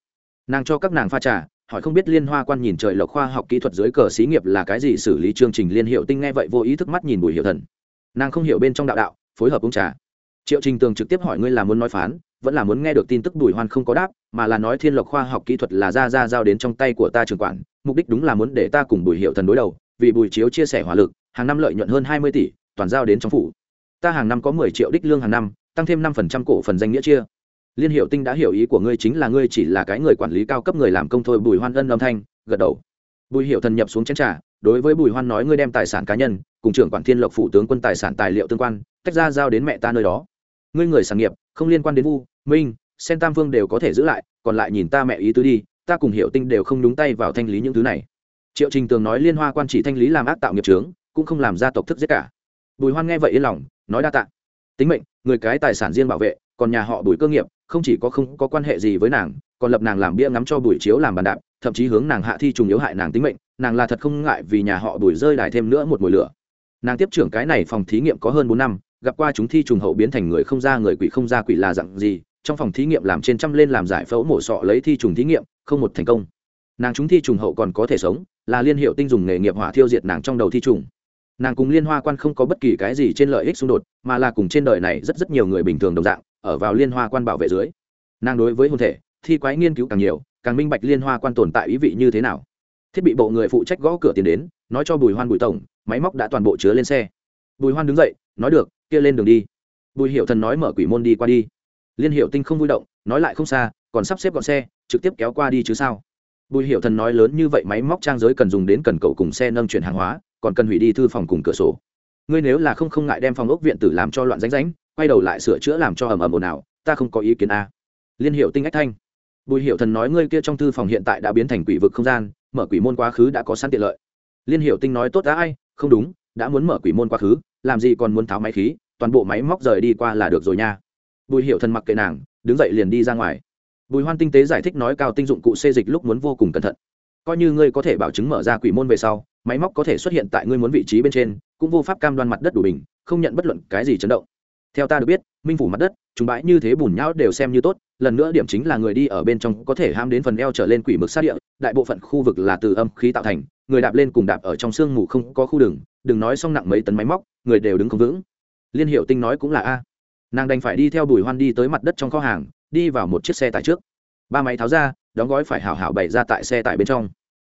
nàng cho các nàng pha trà, hỏi không biết liên hoa quan nhìn trời lộc khoa học kỹ thuật dưới cờ xí nghiệp là cái gì xử lý chương trình liên hiệu tinh nghe vậy vô ý thức mắt nhìn bùi hiệu thần. Nàng không hiểu bên trong đạo đạo, phối hợp uống trà. Triệu trình tường trực tiếp hỏi ngươi là muốn nói phán, vẫn là muốn nghe được tin tức bùi hoan không có đáp, mà là nói thiên lộc khoa học kỹ thuật là ra ra giao đến trong tay của ta trường quản, mục đích đúng là muốn để ta cùng bùi hiệu thần đối đầu, vì bùi chiếu chia sẻ hỏa lực, hàng năm lợi nhuận hơn hai mươi tỷ, toàn giao đến trong phủ. Ta hàng năm có mười triệu đích lương hàng năm, tăng thêm năm phần trăm cổ phần danh nghĩa chia liên hiệu tinh đã hiểu ý của ngươi chính là ngươi chỉ là cái người quản lý cao cấp người làm công thôi, bùi hoan ân âm thanh, gật đầu. Bùi hiệu thần nhập xuống chén trà, đối với bùi hoan nói ngươi đem tài sản cá nhân cùng trưởng quản thiên lộc phủ tướng quân tài sản tài liệu tương quan, tách ra giao đến mẹ ta nơi đó. Ngươi người sản nghiệp, không liên quan đến vu, minh, sen tam phương đều có thể giữ lại, còn lại nhìn ta mẹ ý tứ đi, ta cùng hiệu tinh đều không đúng tay vào thanh lý những thứ này. Triệu trình tường nói liên hoa quan chỉ thanh lý làm ác tạo nghiệp trướng cũng không làm ra tộc thức giết cả. Bùi hoan nghe vậy yên lòng, nói đa tạ. Tính mệnh, người cái tài sản riêng bảo vệ còn nhà họ bùi cơ nghiệp, không chỉ có không có quan hệ gì với nàng, còn lập nàng làm bia ngắm cho bùi chiếu làm bàn đạp, thậm chí hướng nàng hạ thi trùng yếu hại nàng tính mệnh, nàng là thật không ngại vì nhà họ bùi rơi đài thêm nữa một mùi lửa. Nàng tiếp trưởng cái này phòng thí nghiệm có hơn bốn năm, gặp qua chúng thi trùng hậu biến thành người không ra người quỷ không ra quỷ là dặn gì, trong phòng thí nghiệm làm trên trăm lên làm giải phẫu mổ sọ lấy thi trùng thí nghiệm, không một thành công. Nàng chúng thi trùng hậu còn có thể sống, là liên hiệu tinh dùng nghề nghiệp hỏa thiêu diệt nàng trong đầu thi trùng. Nàng cùng liên hoa quan không có bất kỳ cái gì trên lợi ích xung đột, mà là cùng trên đời này rất rất nhiều người bình thường đồng dạng ở vào liên hoa quan bảo vệ dưới. Nàng đối với hôn thể, thi quái nghiên cứu càng nhiều, càng minh bạch liên hoa quan tồn tại ý vị như thế nào. Thiết bị bộ người phụ trách gõ cửa tiền đến, nói cho bùi hoan bùi tổng, máy móc đã toàn bộ chứa lên xe. Bùi hoan đứng dậy, nói được, kia lên đường đi. Bùi hiệu thần nói mở quỷ môn đi qua đi. Liên hiệu tinh không vui động, nói lại không xa, còn sắp xếp gọn xe, trực tiếp kéo qua đi chứ sao? Bùi hiệu thần nói lớn như vậy máy móc trang giới cần dùng đến cần cầu cùng xe nâng chuyển hàng hóa, còn cần hủy đi thư phòng cùng cửa sổ. Ngươi nếu là không không ngại đem phòng ốc viện tử làm cho loạn ránh ránh quay đầu lại sửa chữa làm cho ầm ầm ồn ào, ta không có ý kiến a. Liên hiệu tinh ách thanh. Bùi hiệu thần nói ngươi kia trong thư phòng hiện tại đã biến thành quỷ vực không gian, mở quỷ môn quá khứ đã có sẵn tiện lợi. Liên hiệu tinh nói, tốt đã ai, không đúng, đã muốn mở quỷ môn quá khứ, làm gì còn muốn tháo máy khí, toàn bộ máy móc rời đi qua là được rồi nha. Bùi hiệu thần mặc kệ nàng, đứng dậy liền đi ra ngoài. Bùi hoan tinh tế giải thích nói, cao tinh dụng cụ xê dịch lúc muốn vô cùng cẩn thận. Coi như ngươi có thể bảo chứng mở ra quỷ môn về sau, máy móc có thể xuất hiện tại ngươi muốn vị trí bên trên, cũng vô pháp cam đoan mặt đất đủ bình, không nhận bất luận cái gì chấn động theo ta được biết, minh phủ mặt đất, chúng bãi như thế bùn nhão đều xem như tốt, lần nữa điểm chính là người đi ở bên trong có thể ham đến phần eo trở lên quỷ mực sát địa, đại bộ phận khu vực là từ âm khí tạo thành, người đạp lên cùng đạp ở trong sương mù không có khu đường, đừng nói xong nặng mấy tấn máy móc, người đều đứng không vững. Liên hiệu tinh nói cũng là a. Nàng đành phải đi theo bùi hoan đi tới mặt đất trong kho hàng, đi vào một chiếc xe tải trước. Ba máy tháo ra, đóng gói phải hảo hảo bày ra tại xe tải bên trong.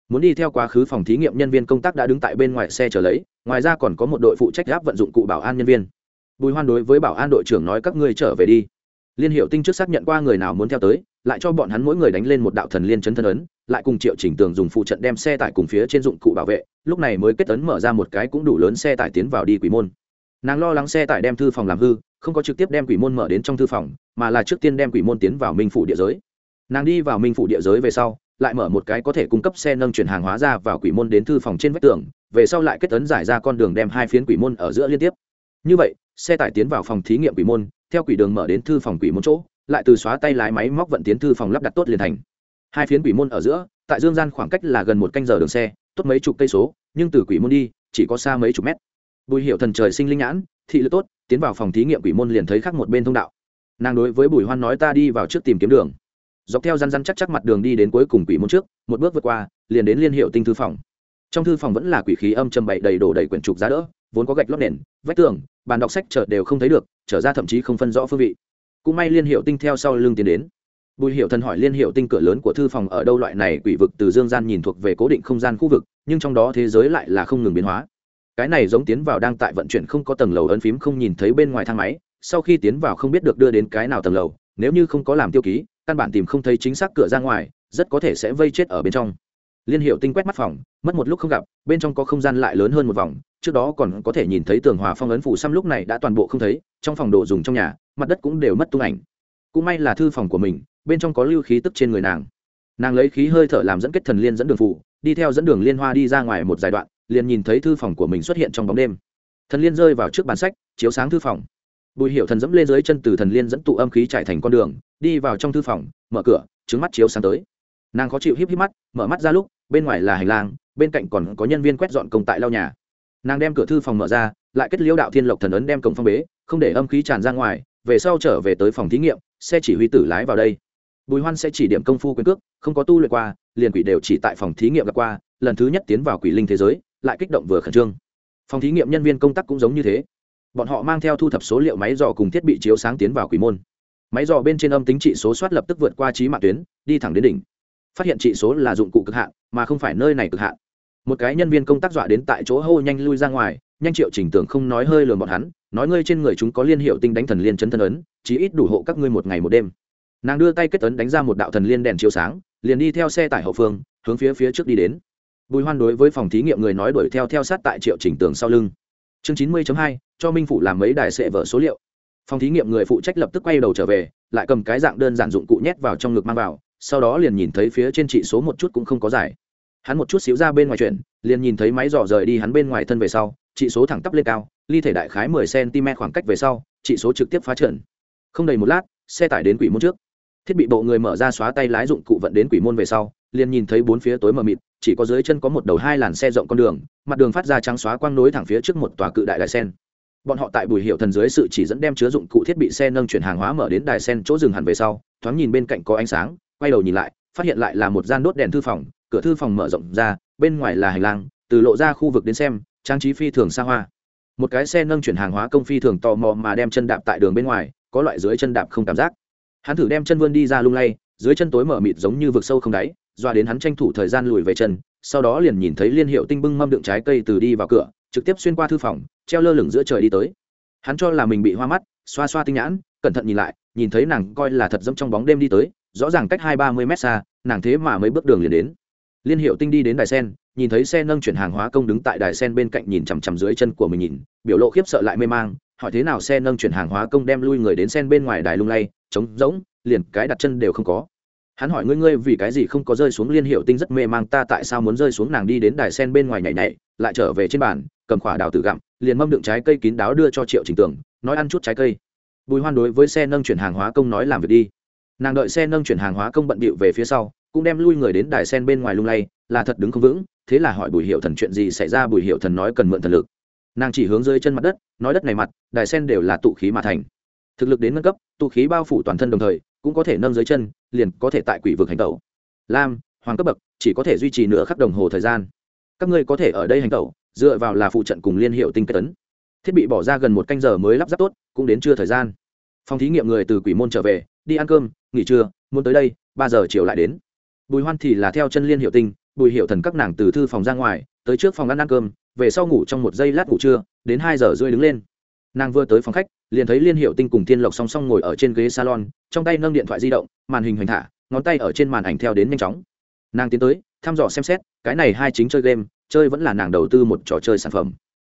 Muốn đi theo quá khứ phòng thí nghiệm nhân viên công tác đã đứng tại bên ngoài xe chờ lấy, ngoài ra còn có một đội phụ trách gáp vận dụng cụ bảo an nhân viên bùi hoan đối với bảo an đội trưởng nói các ngươi trở về đi. Liên hiệu tinh trước xác nhận qua người nào muốn theo tới, lại cho bọn hắn mỗi người đánh lên một đạo thần liên chấn thân ấn, lại cùng triệu chỉnh tường dùng phụ trận đem xe tải cùng phía trên dụng cụ bảo vệ, lúc này mới kết ấn mở ra một cái cũng đủ lớn xe tải tiến vào đi quỷ môn. Nàng lo lắng xe tải đem thư phòng làm hư, không có trực tiếp đem quỷ môn mở đến trong thư phòng, mà là trước tiên đem quỷ môn tiến vào minh phủ địa giới. Nàng đi vào minh phủ địa giới về sau, lại mở một cái có thể cung cấp xe nâng chuyển hàng hóa ra vào quỷ môn đến thư phòng trên vách tường, về sau lại kết tấn giải ra con đường đem hai phiến quỷ môn ở giữa liên tiếp. Như vậy xe tải tiến vào phòng thí nghiệm quỷ môn, theo quỷ đường mở đến thư phòng quỷ môn chỗ, lại từ xóa tay lái máy móc vận tiến thư phòng lắp đặt tốt liền thành. Hai phiến quỷ môn ở giữa, tại dương gian khoảng cách là gần một canh giờ đường xe, tốt mấy chục cây số, nhưng từ quỷ môn đi, chỉ có xa mấy chục mét. Bùi hiệu thần trời sinh linh nhãn, thị lực tốt, tiến vào phòng thí nghiệm quỷ môn liền thấy khác một bên thông đạo. Nàng đối với bùi hoan nói ta đi vào trước tìm kiếm đường. Dọc theo răn răn chắc chắc mặt đường đi đến cuối cùng quỷ môn trước, một bước vượt qua, liền đến liên hiệu tinh thư phòng. Trong thư phòng vẫn là quỷ khí âm châm bậy đầy đổ đầy quyển trục giá đỡ vốn có gạch lót nền, vách tường, bàn đọc sách chợ đều không thấy được, trở ra thậm chí không phân rõ phương vị. Cũng may liên hiệu tinh theo sau lưng tiến đến. Bùi hiệu thần hỏi liên hiệu tinh cửa lớn của thư phòng ở đâu, loại này quỷ vực từ dương gian nhìn thuộc về cố định không gian khu vực, nhưng trong đó thế giới lại là không ngừng biến hóa. Cái này giống tiến vào đang tại vận chuyển không có tầng lầu ấn phím không nhìn thấy bên ngoài thang máy, sau khi tiến vào không biết được đưa đến cái nào tầng lầu, nếu như không có làm tiêu ký, căn bản tìm không thấy chính xác cửa ra ngoài, rất có thể sẽ vây chết ở bên trong liên hiệu tinh quét mắt phòng, mất một lúc không gặp, bên trong có không gian lại lớn hơn một vòng, trước đó còn có thể nhìn thấy tường hòa phong ấn phủ xăm lúc này đã toàn bộ không thấy, trong phòng đồ dùng trong nhà, mặt đất cũng đều mất tung ảnh. Cũng may là thư phòng của mình, bên trong có lưu khí tức trên người nàng. Nàng lấy khí hơi thở làm dẫn kết thần liên dẫn đường phủ, đi theo dẫn đường liên hoa đi ra ngoài một giai đoạn, liền nhìn thấy thư phòng của mình xuất hiện trong bóng đêm. Thần liên rơi vào trước bàn sách, chiếu sáng thư phòng. Bùi hiệu thần dẫm lên dưới chân từ thần liên dẫn tụ âm khí chạy thành con đường, đi vào trong thư phòng, mở cửa, trứng mắt chiếu sáng tới. Nàng khó chịu híp híp mắt, mở mắt ra lúc bên ngoài là hành lang, bên cạnh còn có nhân viên quét dọn công tại lau nhà. Nàng đem cửa thư phòng mở ra, lại kết liễu đạo thiên lộc thần ấn đem cổng phong bế, không để âm khí tràn ra ngoài, về sau trở về tới phòng thí nghiệm, xe chỉ huy tử lái vào đây. Bùi hoan sẽ chỉ điểm công phu quyền cước, không có tu luyện qua, liền quỷ đều chỉ tại phòng thí nghiệm gặp qua, lần thứ nhất tiến vào quỷ linh thế giới, lại kích động vừa khẩn trương. Phòng thí nghiệm nhân viên công tác cũng giống như thế. Bọn họ mang theo thu thập số liệu máy dò cùng thiết bị chiếu sáng tiến vào quỷ môn. Máy dò bên trên âm tính trị số soát lập tức vượt qua trí mạng tuyến, đi thẳng đến đỉnh phát hiện trị số là dụng cụ cực hạn, mà không phải nơi này cực hạn. Một cái nhân viên công tác dọa đến tại chỗ hô nhanh lui ra ngoài, nhanh triệu chỉnh tưởng không nói hơi lường bọn hắn, nói ngươi trên người chúng có liên hiệu tinh đánh thần liên chấn thân ấn, chí ít đủ hộ các ngươi một ngày một đêm. Nàng đưa tay kết ấn đánh ra một đạo thần liên đèn chiếu sáng, liền đi theo xe tải hậu phương, hướng phía phía trước đi đến. Bùi hoan đối với phòng thí nghiệm người nói đuổi theo theo sát tại triệu chỉnh tường sau lưng. Chương chín mươi hai, cho minh phủ làm mấy đài sệ vở số liệu. Phòng thí nghiệm người phụ trách lập tức quay đầu trở về, lại cầm cái dạng đơn giản dụng cụ nhét vào trong ngực mang vào sau đó liền nhìn thấy phía trên trị số một chút cũng không có giải. Hắn một chút xíu ra bên ngoài chuyện liền nhìn thấy máy dò rời đi hắn bên ngoài thân về sau, trị số thẳng tắp lên cao, ly thể đại khái mười cm khoảng cách về sau, trị số trực tiếp phá trận. không đầy một lát, xe tải đến quỷ môn trước. Thiết bị bộ người mở ra xóa tay lái dụng cụ vận đến quỷ môn về sau, liền nhìn thấy bốn phía tối mờ mịt, chỉ có dưới chân có một đầu hai làn xe rộng con đường, mặt đường phát ra trắng xóa quang nối thẳng phía trước một tòa cự đại đài sen. Bọn họ tại bùi hiệu thần dưới sự chỉ dẫn đem chứa dụng cụ thiết bị xe nâng chuyển hàng hóa mở đến đài sen chỗ dừng hẳn về sau, thoáng nhìn bên cạnh có ánh sáng quay đầu nhìn lại, phát hiện lại là một gian đốt đèn thư phòng, cửa thư phòng mở rộng ra, bên ngoài là hành lang, từ lộ ra khu vực đến xem, trang trí phi thường xa hoa. Một cái xe nâng chuyển hàng hóa công phi thường tò mò mà đem chân đạp tại đường bên ngoài, có loại dưới chân đạp không cảm giác. Hắn thử đem chân vươn đi ra lung lay, dưới chân tối mở mịt giống như vực sâu không đáy doa đến hắn tranh thủ thời gian lùi về chân, sau đó liền nhìn thấy liên hiệu tinh bưng mâm đựng trái cây từ đi vào cửa, trực tiếp xuyên qua thư phòng, treo lơ lửng giữa trời đi tới. Hắn cho là mình bị hoa mắt, xoa xoa tinh nhãn, cẩn thận nhìn lại, nhìn thấy nàng coi là thật dẫm trong bóng đêm đi tới rõ ràng cách hai ba mươi mét xa, nàng thế mà mấy bước đường liền đến. Liên hiệu tinh đi đến đài sen, nhìn thấy xe nâng chuyển hàng hóa công đứng tại đài sen bên cạnh nhìn chằm chằm dưới chân của mình nhìn, biểu lộ khiếp sợ lại mê mang, hỏi thế nào xe nâng chuyển hàng hóa công đem lui người đến sen bên ngoài đài lung lay, trống rỗng, liền cái đặt chân đều không có. Hắn hỏi ngươi ngươi vì cái gì không có rơi xuống liên hiệu tinh rất mê mang ta tại sao muốn rơi xuống nàng đi đến đài sen bên ngoài nhảy nhảy, lại trở về trên bàn, cầm khỏa đào tử gặm, liền mâm đựng trái cây kín đáo đưa cho triệu trình tưởng, nói ăn chút trái cây. Bùi hoan đối với xe nâng chuyển hàng hóa công nói làm việc đi nàng đợi xe nâng chuyển hàng hóa công bận bịu về phía sau, cũng đem lui người đến đài sen bên ngoài lung lay, là thật đứng không vững, thế là hỏi bùi hiệu thần chuyện gì xảy ra, bùi hiệu thần nói cần mượn thần lực. Nàng chỉ hướng dưới chân mặt đất, nói đất này mặt, đài sen đều là tụ khí mà thành. Thực lực đến nâng cấp, tụ khí bao phủ toàn thân đồng thời, cũng có thể nâng dưới chân, liền có thể tại quỷ vực hành tẩu. Lam, hoàng cấp bậc, chỉ có thể duy trì nửa khắc đồng hồ thời gian. Các ngươi có thể ở đây hành tẩu, dựa vào là phụ trận cùng liên hiệu tinh kết tấn. Thiết bị bỏ ra gần một canh giờ mới lắp ráp tốt, cũng đến trưa thời gian. Phòng thí nghiệm người từ quỷ môn trở về đi ăn cơm, nghỉ trưa, muốn tới đây, ba giờ chiều lại đến. Bùi hoan thì là theo chân liên hiệu tinh, bùi hiệu thần các nàng từ thư phòng ra ngoài, tới trước phòng ăn ăn cơm, về sau ngủ trong một giây lát ngủ trưa, đến hai giờ rưỡi đứng lên. Nàng vừa tới phòng khách, liền thấy liên hiệu tinh cùng thiên lộc song song ngồi ở trên ghế salon, trong tay nâng điện thoại di động, màn hình hoành thả, ngón tay ở trên màn ảnh theo đến nhanh chóng. Nàng tiến tới, thăm dò xem xét, cái này hai chính chơi game, chơi vẫn là nàng đầu tư một trò chơi sản phẩm.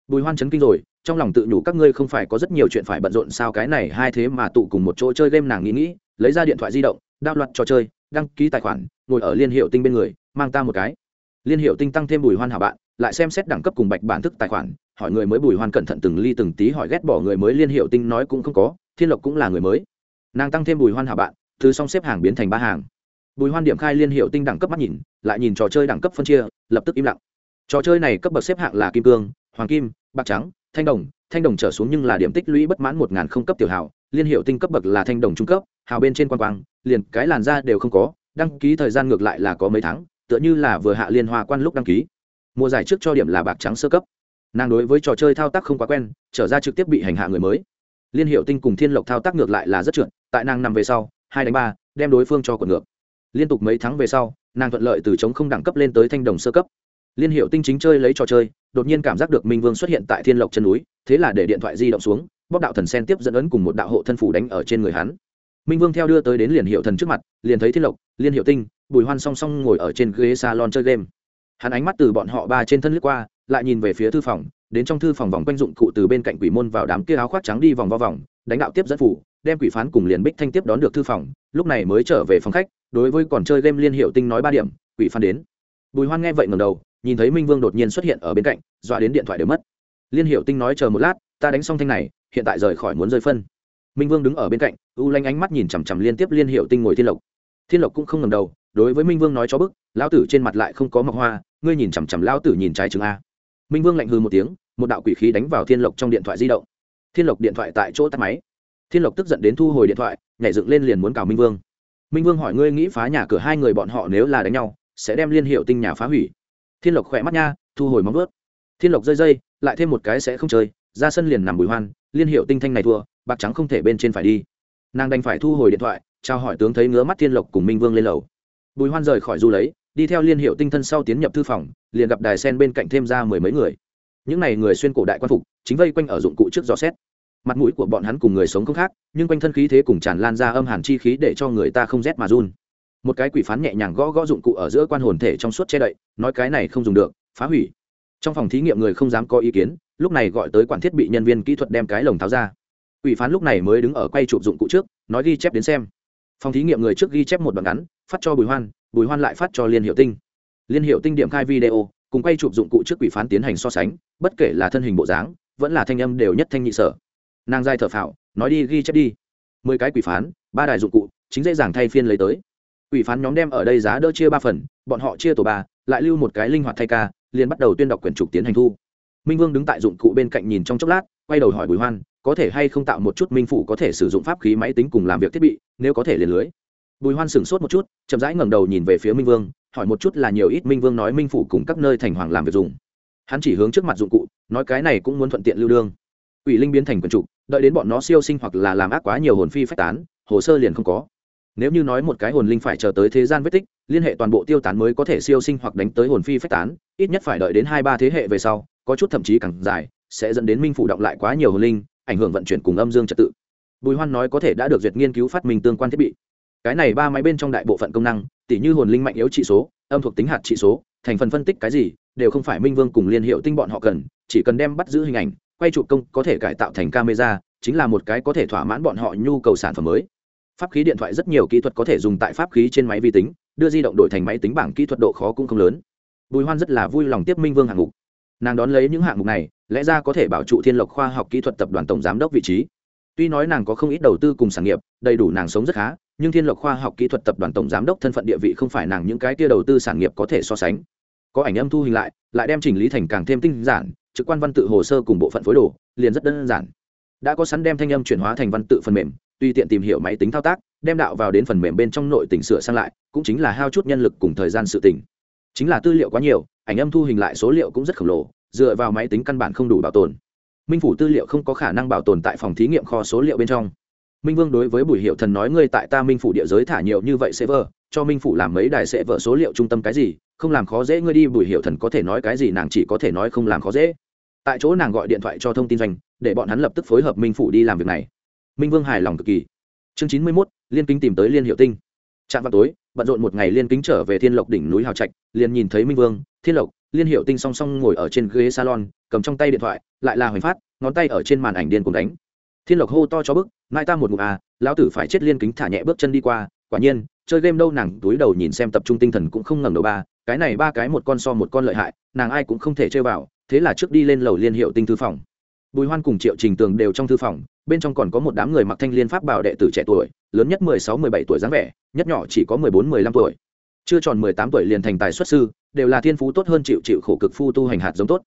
Bùi hoan chấn kinh rồi trong lòng tự nhủ các ngươi không phải có rất nhiều chuyện phải bận rộn sao, cái này hai thế mà tụ cùng một chỗ chơi game nàng nghĩ nghĩ, lấy ra điện thoại di động, đao loạt trò chơi, đăng ký tài khoản, ngồi ở liên hiệu tinh bên người, mang ta một cái. Liên hiệu tinh tăng thêm bùi hoan hảo bạn, lại xem xét đẳng cấp cùng bạch bản thức tài khoản, hỏi người mới bùi hoan cẩn thận từng ly từng tí hỏi ghét bỏ người mới liên hiệu tinh nói cũng không có, thiên lộc cũng là người mới. Nàng tăng thêm bùi hoan hảo bạn, thứ xong xếp hàng biến thành ba hàng. Bùi hoan điểm khai liên hiệu tinh đẳng cấp mắt nhìn, lại nhìn trò chơi đẳng cấp phân chia, lập tức im lặng. Trò chơi này cấp bậc xếp hạng là kim cương, hoàng kim bạc trắng, thanh đồng thanh đồng trở xuống nhưng là điểm tích lũy bất mãn một ngàn không cấp tiểu hào, liên hiệu tinh cấp bậc là thanh đồng trung cấp, hào bên trên quan quang, liền cái làn da đều không có, đăng ký thời gian ngược lại là có mấy tháng, tựa như là vừa hạ liên hoa quan lúc đăng ký. Mùa giải trước cho điểm là bạc trắng sơ cấp. Nàng đối với trò chơi thao tác không quá quen, trở ra trực tiếp bị hành hạ người mới. Liên hiệu tinh cùng thiên lộc thao tác ngược lại là rất trượt, tại nàng nằm về sau, hai đánh ba, đem đối phương cho quần ngược. Liên tục mấy tháng về sau, nàng thuận lợi từ chống không đẳng cấp lên tới thanh đồng sơ cấp liên hiệu tinh chính chơi lấy trò chơi, đột nhiên cảm giác được minh vương xuất hiện tại thiên lộc chân núi, thế là để điện thoại di động xuống bóc đạo thần sen tiếp dẫn ấn cùng một đạo hộ thân phủ đánh ở trên người hắn. Minh vương theo đưa tới đến liền hiệu thần trước mặt, liền thấy thiên lộc, liên hiệu tinh, bùi hoan song song ngồi ở trên ghế salon chơi game. Hắn ánh mắt từ bọn họ ba trên thân lướt qua, lại nhìn về phía thư phòng, đến trong thư phòng vòng quanh dụng cụ từ bên cạnh quỷ môn vào đám kia áo khoác trắng đi vòng vo vòng, đánh đạo tiếp dẫn phủ, đem quỷ phán cùng liền bích thanh tiếp đón được thư phòng, lúc này mới trở về phòng khách, đối với còn chơi game liên hiệu tinh nói ba điểm, quỷ phán đến. Bùi hoan nghe vậy ngầm đầu nhìn thấy minh vương đột nhiên xuất hiện ở bên cạnh dọa đến điện thoại đều mất liên hiệu tinh nói chờ một lát ta đánh xong thanh này hiện tại rời khỏi muốn rơi phân minh vương đứng ở bên cạnh u lanh ánh mắt nhìn chằm chằm liên tiếp liên hiệu tinh ngồi thiên lộc thiên lộc cũng không ngầm đầu đối với minh vương nói cho bức lão tử trên mặt lại không có mọc hoa ngươi nhìn chằm chằm lão tử nhìn trái chừng a minh vương lạnh hư một tiếng một đạo quỷ khí đánh vào thiên lộc trong điện thoại di động thiên lộc điện thoại tại chỗ tắt máy thiên lộc tức giận đến thu hồi điện thoại nhảy dựng lên liền muốn cào minh vương minh vương hỏi ngươi nghĩ phá nhà cửa hai người bọn họ nếu là đánh nhau sẽ đem liên hiệu tinh nhà phá hủy thiên lộc khỏe mắt nha, thu hồi móng vớt thiên lộc rơi dây, lại thêm một cái sẽ không chơi, ra sân liền nằm bùi hoan, liên hiệu tinh thanh này thua, bạc trắng không thể bên trên phải đi. Nàng đành phải thu hồi điện thoại trao hỏi tướng thấy ngứa mắt thiên lộc cùng minh vương lên lầu. Bùi hoan rời khỏi du lấy, đi theo liên hiệu tinh thân sau tiến nhập thư phòng, liền gặp đài sen bên cạnh thêm ra mười mấy người. Những n à y người xuyên cổ đại quan phục, chính vây quanh ở dụng cụ trước gió xét. Mặt mũi của bọn hắn cùng người sống không khác, nhưng quanh thân khí thế cùng tràn lan ra âm hàn chi khí để cho người ta không rét mà run một cái quỷ phán nhẹ nhàng gõ gõ dụng cụ ở giữa quan hồn thể trong suốt che đậy, nói cái này không dùng được, phá hủy. Trong phòng thí nghiệm người không dám có ý kiến, lúc này gọi tới quản thiết bị nhân viên kỹ thuật đem cái lồng tháo ra. Quỷ phán lúc này mới đứng ở quay chụp dụng cụ trước, nói ghi chép đến xem. Phòng thí nghiệm người trước ghi chép một đoạn ngắn, phát cho bùi hoan bùi hoan lại phát cho liên hiệu tinh. Liên hiệu tinh điểm khai video, cùng quay chụp dụng cụ trước quỷ phán tiến hành so sánh, bất kể là thân hình bộ dáng, vẫn là thanh âm đều nhất thanh nhị sở. Nàng dai thở phào, nói đi ghi chép đi. Mười cái quỷ phán, ba đài dụng cụ, chính dễ dàng thay phiên lấy tới quỷ phán nhóm đem ở đây giá đỡ chia ba phần bọn họ chia tổ ba lại lưu một cái linh hoạt thay ca liền bắt đầu tuyên đọc quyển trục tiến hành thu. Minh vương đứng tại dụng cụ bên cạnh nhìn trong chốc lát quay đầu hỏi bùi hoan có thể hay không tạo một chút minh phủ có thể sử dụng pháp khí máy tính cùng làm việc thiết bị nếu có thể liền lưới. Bùi hoan sửng sốt một chút chậm rãi ngẩng đầu nhìn về phía minh vương hỏi một chút là nhiều ít minh vương nói minh phủ cùng các nơi thành hoàng làm việc dùng. Hắn chỉ hướng trước mặt dụng cụ nói cái này cũng muốn thuận tiện lưu đương. Ủy linh biến thành quần trụ, đợi đến bọn nó siêu sinh hoặc là làm ác quá nhiều hồn phi phách tán hồ sơ liền không có nếu như nói một cái hồn linh phải chờ tới thế gian vết tích, liên hệ toàn bộ tiêu tán mới có thể siêu sinh hoặc đánh tới hồn phi phách tán, ít nhất phải đợi đến hai ba thế hệ về sau, có chút thậm chí càng dài, sẽ dẫn đến minh phủ động lại quá nhiều hồn linh, ảnh hưởng vận chuyển cùng âm dương trật tự. Bùi hoan nói có thể đã được duyệt nghiên cứu phát minh tương quan thiết bị. Cái này ba máy bên trong đại bộ phận công năng, tỉ như hồn linh mạnh yếu trị số, âm thuộc tính hạt trị số, thành phần phân tích cái gì, đều không phải minh vương cùng liên hiệu tinh bọn họ cần, chỉ cần đem bắt giữ hình ảnh, quay chụp công có thể cải tạo thành camera, chính là một cái có thể thỏa mãn bọn họ nhu cầu sản phẩm mới pháp khí điện thoại rất nhiều kỹ thuật có thể dùng tại pháp khí trên máy vi tính, đưa di động đổi thành máy tính bảng kỹ thuật độ khó cũng không lớn. Bùi hoan rất là vui lòng tiếp minh vương hạng mục. Nàng đón lấy những hạng mục này, lẽ ra có thể bảo trụ thiên lộc khoa học kỹ thuật tập đoàn tổng giám đốc vị trí. Tuy nói nàng có không ít đầu tư cùng sản nghiệp, đầy đủ nàng sống rất khá, nhưng thiên lộc khoa học kỹ thuật tập đoàn tổng giám đốc thân phận địa vị không phải nàng những cái kia đầu tư sản nghiệp có thể so sánh. Có ảnh âm thu hình lại lại đem chỉnh lý thành càng thêm tinh giản, trực quan văn tự hồ sơ cùng bộ phận phối đồ, liền rất đơn giản. Đã có sẵn đem thanh âm chuyển hóa thành văn tự phần mềm tùy tiện tìm hiểu máy tính thao tác, đem đạo vào đến phần mềm bên trong nội tỉnh sửa sang lại, cũng chính là hao chút nhân lực cùng thời gian sự tỉnh chính là tư liệu quá nhiều, ảnh âm thu hình lại số liệu cũng rất khổng lồ, dựa vào máy tính căn bản không đủ bảo tồn. Minh phủ tư liệu không có khả năng bảo tồn tại phòng thí nghiệm kho số liệu bên trong. Minh vương đối với bùi hiệu thần nói, ngươi tại ta minh phủ địa giới thả nhiều như vậy server, cho minh phủ làm mấy đài sẽ vợ số liệu trung tâm cái gì, không làm khó dễ ngươi đi, bùi hiệu thần có thể nói cái gì, nàng chỉ có thể nói không làm khó dễ. Tại chỗ nàng gọi điện thoại cho thông tin doanh, để bọn hắn lập tức phối hợp minh phủ đi làm việc này minh vương hài lòng cực kỳ. Chương chín mươi mốt, liên kính tìm tới liên hiệu tinh. Trạm vào tối, bận rộn một ngày liên kính trở về thiên lộc đỉnh núi hào trạch, liền nhìn thấy minh vương, thiên lộc, liên hiệu tinh song song ngồi ở trên ghế salon, cầm trong tay điện thoại, lại là hoành phát, ngón tay ở trên màn ảnh điên cùng đánh. Thiên lộc hô to cho bức, mai ta một ngụm à lão tử phải chết liên kính thả nhẹ bước chân đi qua. Quả nhiên, chơi game đâu nàng túi đầu nhìn xem tập trung tinh thần cũng không ngẩng đầu ba, cái này ba cái một con so một con lợi hại, nàng ai cũng không thể chơi vào, thế là trước đi lên lầu liên hiệu tinh thư phòng bùi hoan cùng triệu trình tường đều trong thư phòng, bên trong còn có một đám người mặc thanh liên pháp bảo đệ tử trẻ tuổi, lớn nhất mười sáu, mười bảy tuổi dáng vẻ, nhất nhỏ chỉ có mười bốn, mười lăm tuổi. Chưa tròn mười tám tuổi liền thành tài xuất sư, đều là thiên phú tốt hơn chịu chịu khổ cực phu tu hành hạt giống tốt.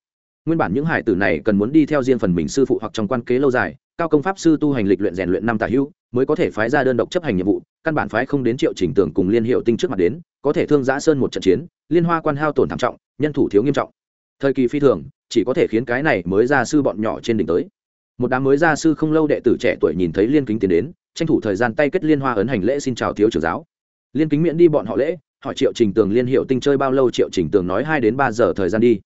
Nguyên bản những hải tử này cần muốn đi theo riêng phần mình sư phụ hoặc trong quan kế lâu dài, cao công pháp sư tu hành lịch luyện rèn luyện năm tả hữu, mới có thể phái ra đơn độc chấp hành nhiệm vụ, căn bản phái không đến triệu trình tưởng cùng liên hiệu tinh trước mặt đến, có thể thương giã sơn một trận chiến, liên hoa quan hao tổn thảm trọng, nhân thủ thiếu nghiêm trọng thời kỳ phi thường, chỉ có thể khiến cái này mới ra sư bọn nhỏ trên đỉnh tới. Một đám mới gia sư không lâu đệ tử trẻ tuổi nhìn thấy liên kính tiến đến, tranh thủ thời gian tay kết liên hoa ấn hành lễ xin chào thiếu trưởng giáo. Liên kính miễn đi bọn họ lễ họ triệu trình tường liên hiệu tinh chơi bao lâu, triệu trình tường nói hai đến ba giờ thời gian đi.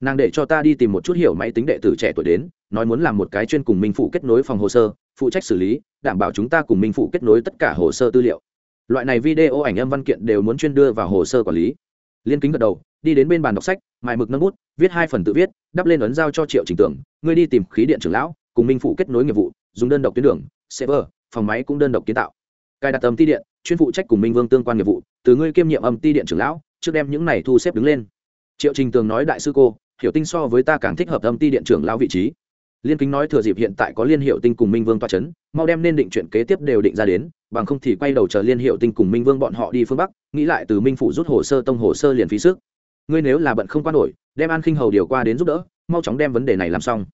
Nàng để cho ta đi tìm một chút hiểu máy tính đệ tử trẻ tuổi đến, nói muốn làm một cái chuyên cùng minh phụ kết nối phòng hồ sơ, phụ trách xử lý, đảm bảo chúng ta cùng minh phụ kết nối tất cả hồ sơ tư liệu. Loại này video ảnh âm văn kiện đều muốn chuyên đưa vào hồ sơ quản lý. Liên kính gật đầu đi đến bên bàn đọc sách, mài mực nâng bút, viết hai phần tự viết, đắp lên ấn giao cho triệu trình tưởng, ngươi đi tìm khí điện trưởng lão, cùng minh phụ kết nối nghiệp vụ, dùng đơn độc tuyến đường, server, phòng máy cũng đơn độc kiến tạo. Cài đặt âm ti điện, chuyên phụ trách cùng minh vương tương quan nghiệp vụ, từ ngươi kiêm nhiệm âm ti điện trưởng lão, trước đem những này thu xếp đứng lên. Triệu trình tường nói đại sư cô, hiểu tinh so với ta càng thích hợp âm ti điện trưởng lão vị trí. Liên kính nói thừa dịp hiện tại có liên hiệu tinh cùng minh vương toa c h ấ n mau đem nên định chuyện kế tiếp đều định ra đến, bằng không thì quay đầu chờ liên hiệu tinh cùng minh vương bọn họ đi phương bắc, nghĩ lại từ minh phụ rút hồ sơ tông hồ sơ liền phí sức ngươi nếu là bận không qua nổi, đem an khinh hầu điều qua đến giúp đỡ, mau chóng đem vấn đề này làm xong.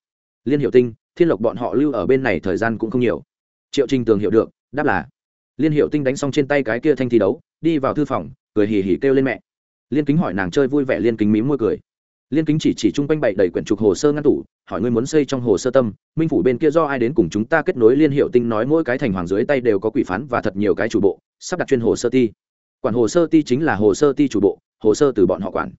Liên hiệu tinh, thiên lộc bọn họ lưu ở bên này thời gian cũng không nhiều. Triệu trình tường hiểu được, đáp là. Liên hiệu tinh đánh xong trên tay cái kia thanh thi đấu, đi vào thư phòng, cười hì hì kêu lên mẹ. Liên kính hỏi nàng chơi vui vẻ liên kính mím môi cười. Liên kính chỉ chỉ chung quanh bậy đầy quyển trục hồ sơ ngăn tủ, hỏi ngươi muốn xây trong hồ sơ tâm, minh phủ bên kia do ai đến cùng chúng ta kết nối? Liên hiệu tinh nói mỗi cái thành hoàng dưới tay đều có quỷ phán và thật nhiều cái chủ bộ, sắp đặt chuyên hồ sơ ti. Quản hồ sơ ti chính là hồ sơ ti chủ bộ hồ sơ từ bọn họ quản.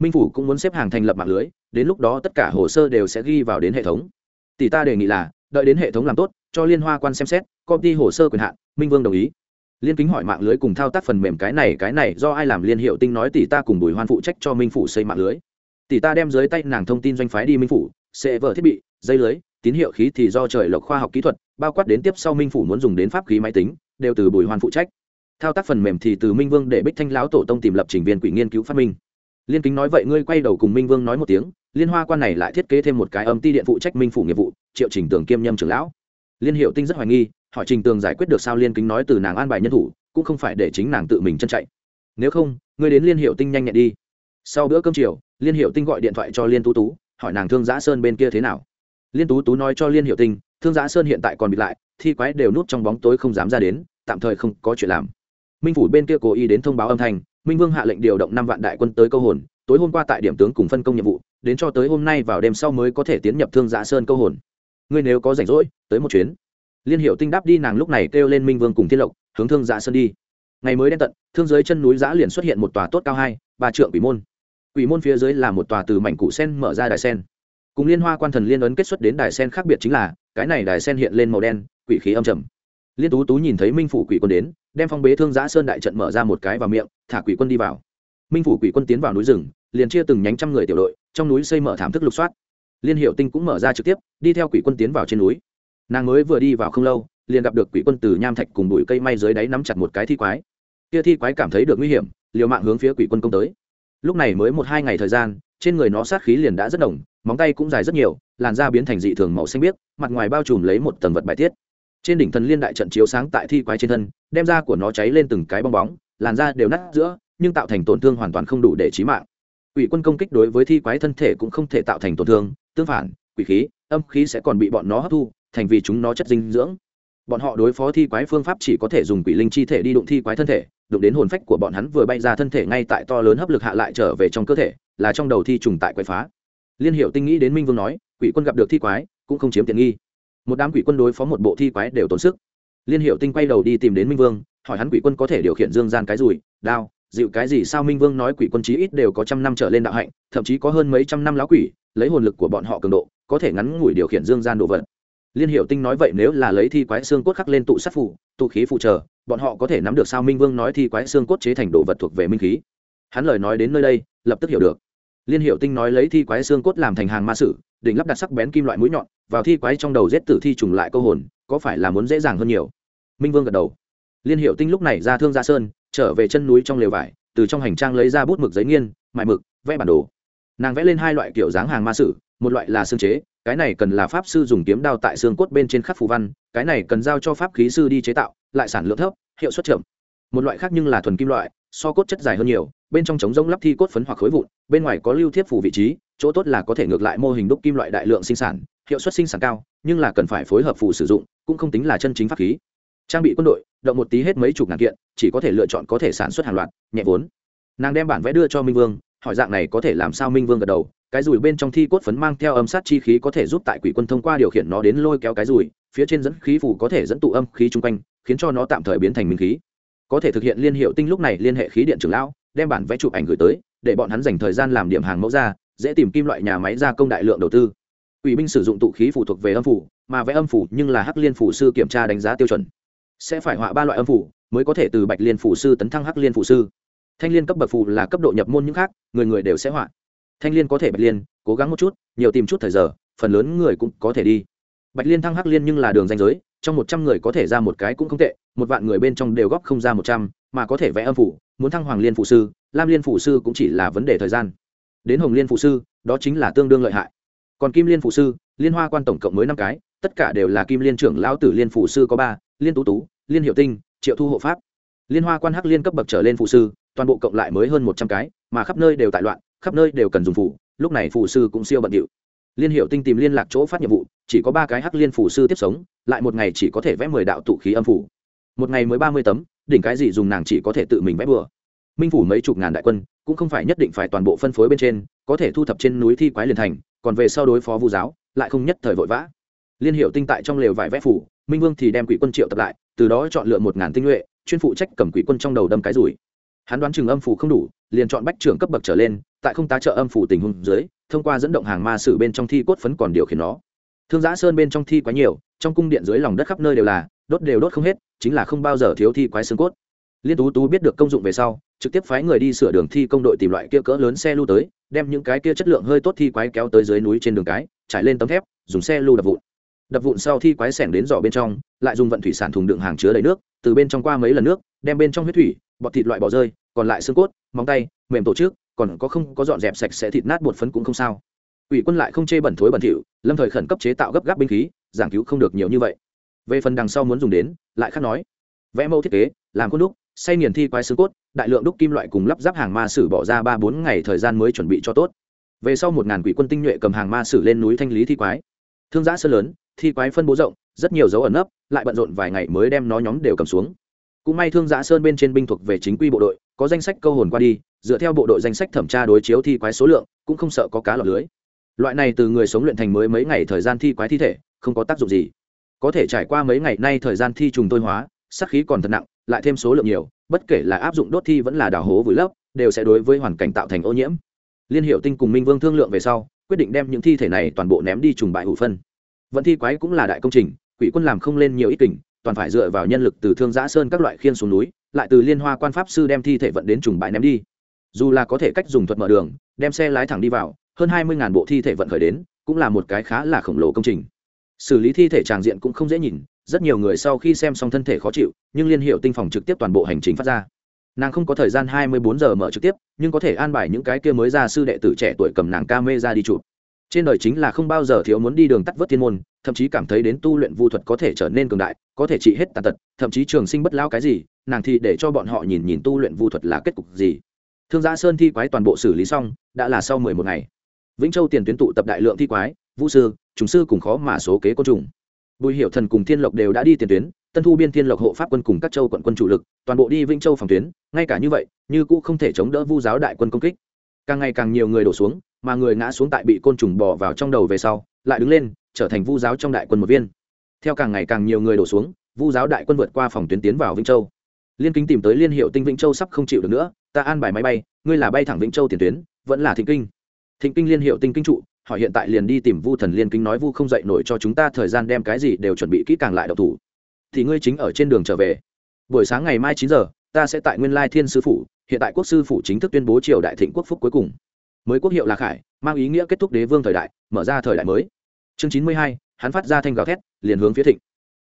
Minh phủ cũng muốn xếp hàng thành lập mạng lưới, đến lúc đó tất cả hồ sơ đều sẽ ghi vào đến hệ thống. Tỷ ta đề nghị là, đợi đến hệ thống làm tốt, cho liên hoa quan xem xét công ty hồ sơ quyền hạn, minh vương đồng ý. Liên kính hỏi mạng lưới cùng thao tác phần mềm cái này cái này, do ai làm liên hiệu tinh nói tỷ ta cùng bùi hoan phụ trách cho minh phủ xây mạng lưới. Tỷ ta đem dưới tay nàng thông tin doanh phái đi minh phủ, sẽ vở thiết bị, dây lưới, tín hiệu khí thì do trời lộc khoa học kỹ thuật, bao quát đến tiếp sau minh phủ muốn dùng đến pháp khí máy tính, đều từ bùi hoan phụ trách thao tác phần mềm thì từ minh vương để bích thanh lão tổ tông tìm lập trình viên quỷ nghiên cứu phát minh. Liên kính nói vậy, ngươi quay đầu cùng minh vương nói một tiếng, liên hoa quan này lại thiết kế thêm một cái âm ti điện phụ trách minh phủ nghiệp vụ, triệu trình tường kiêm nhâm trưởng lão. Liên hiệu tinh rất hoài nghi, hỏi trình tường giải quyết được sao liên kính nói từ nàng an bài nhân thủ, cũng không phải để chính nàng tự mình chân chạy. Nếu không, ngươi đến liên hiệu tinh nhanh nhẹn đi. Sau bữa cơm chiều, liên hiệu tinh gọi điện thoại cho liên tú tú, hỏi nàng thương giã sơn bên kia thế nào. Liên tú tú nói cho liên hiệu tinh, thương giã sơn hiện tại còn bị lại, thi quái đều núp trong bóng tối không dám ra đến, tạm thời không có chuyện làm minh phủ bên kia cố ý đến thông báo âm thanh, minh vương hạ lệnh điều động năm vạn đại quân tới câu hồn, tối hôm qua tại điểm tướng cùng phân công nhiệm vụ, đến cho tới hôm nay vào đêm sau mới có thể tiến nhập thương giã sơn câu hồn. Ngươi nếu có rảnh rỗi, tới một chuyến. Liên hiệu tinh đáp đi nàng lúc này kêu lên minh vương cùng thiên lộc, hướng thương giã sơn đi. Ngày mới đen tận, thương dưới chân núi giã liền xuất hiện một tòa tốt cao hai, ba trượng quỷ môn. Quỷ môn phía dưới là một tòa từ mảnh cụ sen mở ra đài sen. Cùng liên hoa quan thần liên ấn kết xuất đến đài sen khác biệt chính là, cái này đài sen hiện lên màu đen, quỷ khí âm trầm. Liên tú tú nhìn thấy minh phủ quỷ quân đến đem phong bế thương giã sơn đại trận mở ra một cái vào miệng, thả quỷ quân đi vào. Minh phủ quỷ quân tiến vào núi rừng, liền chia từng nhánh trăm người tiểu đội, trong núi xây mở thảm thức lục soát. Liên hiệu tinh cũng mở ra trực tiếp, đi theo quỷ quân tiến vào trên núi. Nàng mới vừa đi vào không lâu, liền gặp được quỷ quân từ nham thạch cùng bụi cây may dưới đáy nắm chặt một cái thi quái. Kia thi quái cảm thấy được nguy hiểm, liều mạng hướng phía quỷ quân công tới. Lúc này mới một hai ngày thời gian, trên người nó sát khí liền đã rất đồng móng tay cũng dài rất nhiều, làn da biến thành dị thường màu xanh biếc, mặt ngoài bao trùm lấy một tầng vật bài tiết trên đỉnh thần liên đại trận chiếu sáng tại thi quái trên thân, đem da của nó cháy lên từng cái bong bóng, làn da đều nát giữa, nhưng tạo thành tổn thương hoàn toàn không đủ để trí mạng. Quỷ quân công kích đối với thi quái thân thể cũng không thể tạo thành tổn thương, tương phản, quỷ khí, âm khí sẽ còn bị bọn nó hấp thu, thành vì chúng nó chất dinh dưỡng. Bọn họ đối phó thi quái phương pháp chỉ có thể dùng quỷ linh chi thể đi đụng thi quái thân thể, đụng đến hồn phách của bọn hắn vừa bay ra thân thể ngay tại to lớn hấp lực hạ lại trở về trong cơ thể, là trong đầu thi trùng tại quậy phá. Liên hiệu tinh nghĩ đến minh vương nói, quỷ quân gặp được thi quái, cũng không chiếm tiện nghi một đám quỷ quân đối phó một bộ thi quái đều tốn sức. Liên hiệu tinh quay đầu đi tìm đến minh vương, hỏi hắn quỷ quân có thể điều khiển dương gian cái rùi, đao, dịu cái gì sao? Minh vương nói quỷ quân chí ít đều có trăm năm trở lên đạo hạnh, thậm chí có hơn mấy trăm năm lá quỷ, lấy hồn lực của bọn họ cường độ, có thể ngắn ngủi điều khiển dương gian đồ vật. Liên hiệu tinh nói vậy nếu là lấy thi quái xương cốt khắc lên tụ sát phủ tụ khí phụ trợ, bọn họ có thể nắm được sao? Minh vương nói thi quái xương cốt chế thành đồ vật thuộc về minh khí. Hắn lời nói đến nơi đây, lập tức hiểu được liên hiệu tinh nói lấy thi quái xương cốt làm thành hàng ma sử định lắp đặt sắc bén kim loại mũi nhọn, vào thi quái trong đầu giết tử thi trùng lại câu hồn, có phải là muốn dễ dàng hơn nhiều? Minh vương gật đầu. Liên hiệu tinh lúc này ra thương gia sơn, trở về chân núi trong lều vải, từ trong hành trang lấy ra bút mực giấy nghiên mại mực, vẽ bản đồ. Nàng vẽ lên hai loại kiểu dáng hàng ma sử, một loại là xương chế, cái này cần là pháp sư dùng kiếm đao tại xương cốt bên trên khắc phù văn, cái này cần giao cho pháp khí sư đi chế tạo, lại sản lượng thấp, hiệu suất chậm. Một loại khác nhưng là thuần kim loại so cốt chất dài hơn nhiều, bên trong trống rỗng lắp thi cốt phấn hoặc khối vụn, bên ngoài có lưu thiếp phủ vị trí, chỗ tốt là có thể ngược lại mô hình đúc kim loại đại lượng sinh sản, hiệu suất sinh sản cao, nhưng là cần phải phối hợp phủ sử dụng, cũng không tính là chân chính pháp khí. Trang bị quân đội, động một tí hết mấy chục ngàn kiện, chỉ có thể lựa chọn có thể sản xuất hàng loạt, nhẹ vốn. Nàng đem bản vẽ đưa cho minh vương, hỏi dạng này có thể làm sao minh vương gật đầu, cái rùi bên trong thi cốt phấn mang theo âm sát chi khí có thể giúp tại quỷ quân thông qua điều khiển nó đến lôi kéo cái rùi, phía trên dẫn khí phủ có thể dẫn tụ âm khí chung quanh, khiến cho nó tạm thời biến thành minh khí có thể thực hiện liên hiệu tinh lúc này liên hệ khí điện trưởng lão, đem bản vẽ chụp ảnh gửi tới, để bọn hắn dành thời gian làm điểm hàng mẫu ra, dễ tìm kim loại nhà máy gia công đại lượng đầu tư. Ủy binh sử dụng tụ khí phụ thuộc về âm phủ, mà vẽ âm phủ nhưng là hắc liên phủ sư kiểm tra đánh giá tiêu chuẩn. Sẽ phải họa ba loại âm phủ, mới có thể từ bạch liên phủ sư tấn thăng hắc liên phủ sư. Thanh liên cấp bậc phủ là cấp độ nhập môn những khác, người người đều sẽ họa. Thanh liên có thể bạch liên, cố gắng một chút, nhiều tìm chút thời giờ, phần lớn người cũng có thể đi. Bạch liên thăng hắc liên nhưng là đường danh giới trong một trăm người có thể ra một cái cũng không tệ, một vạn người bên trong đều góp không ra một trăm, mà có thể vẽ âm phủ, muốn thăng hoàng liên phụ sư, lam liên phụ sư cũng chỉ là vấn đề thời gian. Đến hồng liên phụ sư, đó chính là tương đương lợi hại. Còn kim liên phụ sư, liên hoa quan tổng cộng mới năm cái, tất cả đều là kim liên trưởng lão tử liên phụ sư có ba, liên tú tú, liên hiệu tinh, triệu thu hộ pháp. Liên hoa quan hắc liên cấp bậc trở lên phụ sư, toàn bộ cộng lại mới hơn một trăm cái, mà khắp nơi đều tại loạn, khắp nơi đều cần dùng phụ, lúc này phụ sư cũng siêu bận điệu. Liên hiệu tinh tìm liên lạc chỗ phát nhiệm vụ chỉ có ba cái hắc liên phủ sư tiếp sống, lại một ngày chỉ có thể vẽ mười đạo tụ khí âm phủ. Một ngày mới ba mươi tấm, đỉnh cái gì dùng nàng chỉ có thể tự mình vẽ bừa. Minh phủ mấy chục ngàn đại quân, cũng không phải nhất định phải toàn bộ phân phối bên trên, có thể thu thập trên núi thi quái liền thành, còn về sau đối phó vu giáo, lại không nhất thời vội vã. Liên hiệu tinh tại trong lều vải vẽ phủ, minh vương thì đem quỷ quân triệu tập lại, từ đó chọn lựa một ngàn tinh nhuệ, chuyên phụ trách cầm quỷ quân trong đầu đâm cái rủi. Hắn đoán chừng âm phủ không đủ, liền chọn bách trưởng cấp bậc trở lên, tại không tá trợ âm phủ tình huống dưới, thông qua dẫn động hàng ma sử bên trong thi cốt phấn còn điều khiển nó thương giã sơn bên trong thi quá nhiều, trong cung điện dưới lòng đất khắp nơi đều là, đốt đều đốt không hết, chính là không bao giờ thiếu thi quái xương cốt. Liên tú tú biết được công dụng về sau, trực tiếp phái người đi sửa đường thi công đội tìm loại kia cỡ lớn xe lưu tới, đem những cái kia chất lượng hơi tốt thi quái kéo tới dưới núi trên đường cái, trải lên tấm thép, dùng xe lưu đập vụn. Đập vụn sau thi quái sẻng đến giỏ bên trong, lại dùng vận thủy sản thùng đựng hàng chứa đầy nước, từ bên trong qua mấy lần nước, đem bên trong huyết thủy, bọt thịt loại bỏ rơi, còn lại xương cốt, móng tay, mềm tổ chức, còn có không có dọn dẹp sạch sẽ thịt nát bột phấn cũng không sao quỷ quân lại không chê bẩn thối bẩn thỉu, lâm thời khẩn cấp chế tạo gấp gáp binh khí, giảng cứu không được nhiều như vậy. Về phần đằng sau muốn dùng đến, lại khác nói. Vẽ mẫu thiết kế, làm khuôn đúc xây nghiền thi quái xương cốt, đại lượng đúc kim loại cùng lắp ráp hàng ma sử bỏ ra ba bốn ngày thời gian mới chuẩn bị cho tốt. Về sau một ngàn quỷ quân tinh nhuệ cầm hàng ma sử lên núi thanh lý thi quái. Thương giã sơ lớn, thi quái phân bố rộng, rất nhiều dấu ẩn nấp, lại bận rộn vài ngày mới đem nó nhóm đều cầm xuống. Cũng may thương giã sơn bên trên binh thuộc về chính quy bộ đội, có danh sách câu hồn qua đi, dựa theo bộ đội danh sách thẩm tra đối chiếu thi quái số lượng, cũng không sợ có cá lọt lưới loại này từ người sống luyện thành mới mấy ngày thời gian thi quái thi thể, không có tác dụng gì. Có thể trải qua mấy ngày nay thời gian thi trùng tôi hóa sắc khí còn thật nặng, lại thêm số lượng nhiều, bất kể là áp dụng đốt thi vẫn là đào hố vùi lấp, đều sẽ đối với hoàn cảnh tạo thành ô nhiễm. Liên hiệu tinh cùng minh vương thương lượng về sau, quyết định đem những thi thể này toàn bộ ném đi trùng bại hủ phân. Vận thi quái cũng là đại công trình, quỷ quân làm không lên nhiều ít tỉnh toàn phải dựa vào nhân lực từ thương giã sơn các loại khiên xuống núi, lại từ liên hoa quan pháp sư đem thi thể vận đến trùng bại ném đi. Dù là có thể cách dùng thuật mở đường, đem xe lái thẳng đi vào hơn hai mươi bộ thi thể vận khởi đến, cũng là một cái khá là khổng lồ công trình. Xử lý thi thể tràng diện cũng không dễ nhìn, rất nhiều người sau khi xem xong thân thể khó chịu, nhưng liên hiệu tinh phòng trực tiếp toàn bộ hành trình phát ra. Nàng không có thời gian hai mươi bốn giờ mở trực tiếp, nhưng có thể an bài những cái kia mới ra sư đệ tử trẻ tuổi cầm nàng ca mê ra đi chụp. Trên đời chính là không bao giờ thiếu muốn đi đường tắt vớt thiên môn, thậm chí cảm thấy đến tu luyện vu thuật có thể trở nên cường đại, có thể trị hết tàn tật, thậm chí trường sinh bất lao cái gì, nàng thì để cho bọn họ nhìn nhìn tu luyện vu thuật là kết cục gì. Thương gia sơn thi quái toàn bộ xử lý xong, đã là sau mười một ngày vĩnh châu tiền tuyến tụ tập đại lượng thi quái, vũ sư chúng sư cùng khó mà số kế côn trùng. Bùi hiệu thần cùng thiên lộc đều đã đi tiền tuyến, tân thu biên thiên lộc hộ pháp quân cùng các châu quận quân chủ lực, toàn bộ đi vĩnh châu phòng tuyến, ngay cả như vậy, như cũ không thể chống đỡ vu giáo đại quân công kích. Càng ngày càng nhiều người đổ xuống, mà người ngã xuống tại bị côn trùng bò vào trong đầu về sau, lại đứng lên, trở thành vu giáo trong đại quân một viên. Theo càng ngày càng nhiều người đổ xuống, vu giáo đại quân vượt qua phòng tuyến tiến vào vĩnh châu. Liên kính tìm tới liên hiệu tinh vĩnh châu sắp không chịu được nữa, ta an bài máy bay, ngươi là bay thẳng vĩnh châu tiền tuyến, vẫn là thịnh kinh thịnh kinh liên hiệu tinh kinh trụ, hỏi hiện tại liền đi tìm vu thần liên kính nói vu không dậy nổi cho chúng ta thời gian đem cái gì đều chuẩn bị kỹ càng lại độc thủ. Thì ngươi chính ở trên đường trở về. Buổi sáng ngày mai chín giờ, ta sẽ tại nguyên lai thiên sư phủ, hiện tại quốc sư phủ chính thức tuyên bố triều đại thịnh quốc phúc cuối cùng. Mới quốc hiệu là khải, mang ý nghĩa kết thúc đế vương thời đại, mở ra thời đại mới. Chương chín mươi hai, hắn phát ra thanh gào thét, liền hướng phía thịnh.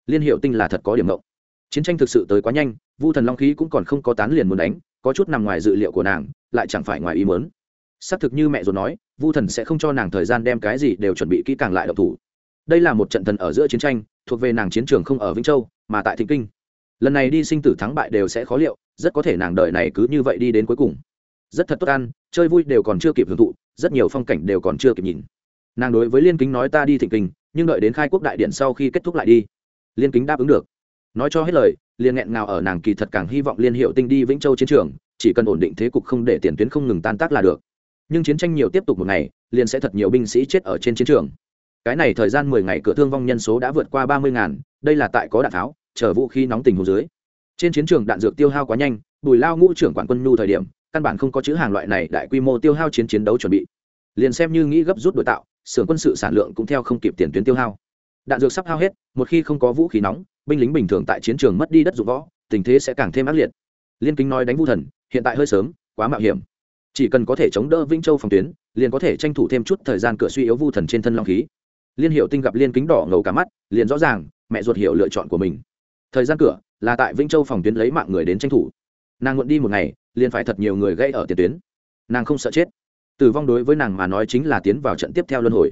Liên hiệu tinh là thật có điểm mộng chiến tranh thực sự tới quá nhanh, vu thần long khí cũng còn không có tán liền muốn đánh, có chút nằm ngoài dự liệu của nàng, lại chẳng phải ngoài ý mớn xác thực như mẹ ruột nói, vu thần sẽ không cho nàng thời gian đem cái gì đều chuẩn bị kỹ càng lại độc thủ. Đây là một trận thần ở giữa chiến tranh, thuộc về nàng chiến trường không ở vĩnh châu, mà tại thịnh kinh. Lần này đi sinh tử thắng bại đều sẽ khó liệu, rất có thể nàng đợi này cứ như vậy đi đến cuối cùng. Rất thật tốt ăn, chơi vui đều còn chưa kịp hưởng thụ, rất nhiều phong cảnh đều còn chưa kịp nhìn. Nàng đối với liên kính nói ta đi thịnh kinh, nhưng đợi đến khai quốc đại điện sau khi kết thúc lại đi. Liên kính đáp ứng được. Nói cho hết lời liên nghẹn ngào ở nàng kỳ thật càng hy vọng liên hiệu tinh đi vĩnh châu chiến trường, chỉ cần ổn định thế cục không để tiền tuyến không ngừng tan tác là được nhưng chiến tranh nhiều tiếp tục một ngày, liền sẽ thật nhiều binh sĩ chết ở trên chiến trường. Cái này thời gian mười ngày cửa thương vong nhân số đã vượt qua ba mươi ngàn, đây là tại có đạn tháo chở vũ khí nóng tình hồ dưới. Trên chiến trường đạn dược tiêu hao quá nhanh, bùi lao ngũ trưởng quản quân nhu thời điểm, căn bản không có chữ hàng loại này đại quy mô tiêu hao chiến chiến đấu chuẩn bị. Liền xem như nghĩ gấp rút đội tạo, xưởng quân sự sản lượng cũng theo không kịp tiền tuyến tiêu hao. Đạn dược sắp hao hết, một khi không có vũ khí nóng, binh lính bình thường tại chiến trường mất đi đất dụng võ, tình thế sẽ càng thêm ác liệt. Liên kính nói đánh vu thần, hiện tại hơi sớm, quá mạo hiểm chỉ cần có thể chống đỡ vĩnh châu phòng tuyến, liền có thể tranh thủ thêm chút thời gian cửa suy yếu vu thần trên thân long khí. Liên hiệu tinh gặp liên kính đỏ ngầu cả mắt, liền rõ ràng, mẹ ruột hiểu lựa chọn của mình. Thời gian cửa là tại vĩnh châu phòng tuyến lấy mạng người đến tranh thủ. Nàng muộn đi một ngày, liền phải thật nhiều người gây ở tiền tuyến. Nàng không sợ chết. Tử vong đối với nàng mà nói chính là tiến vào trận tiếp theo luân hồi.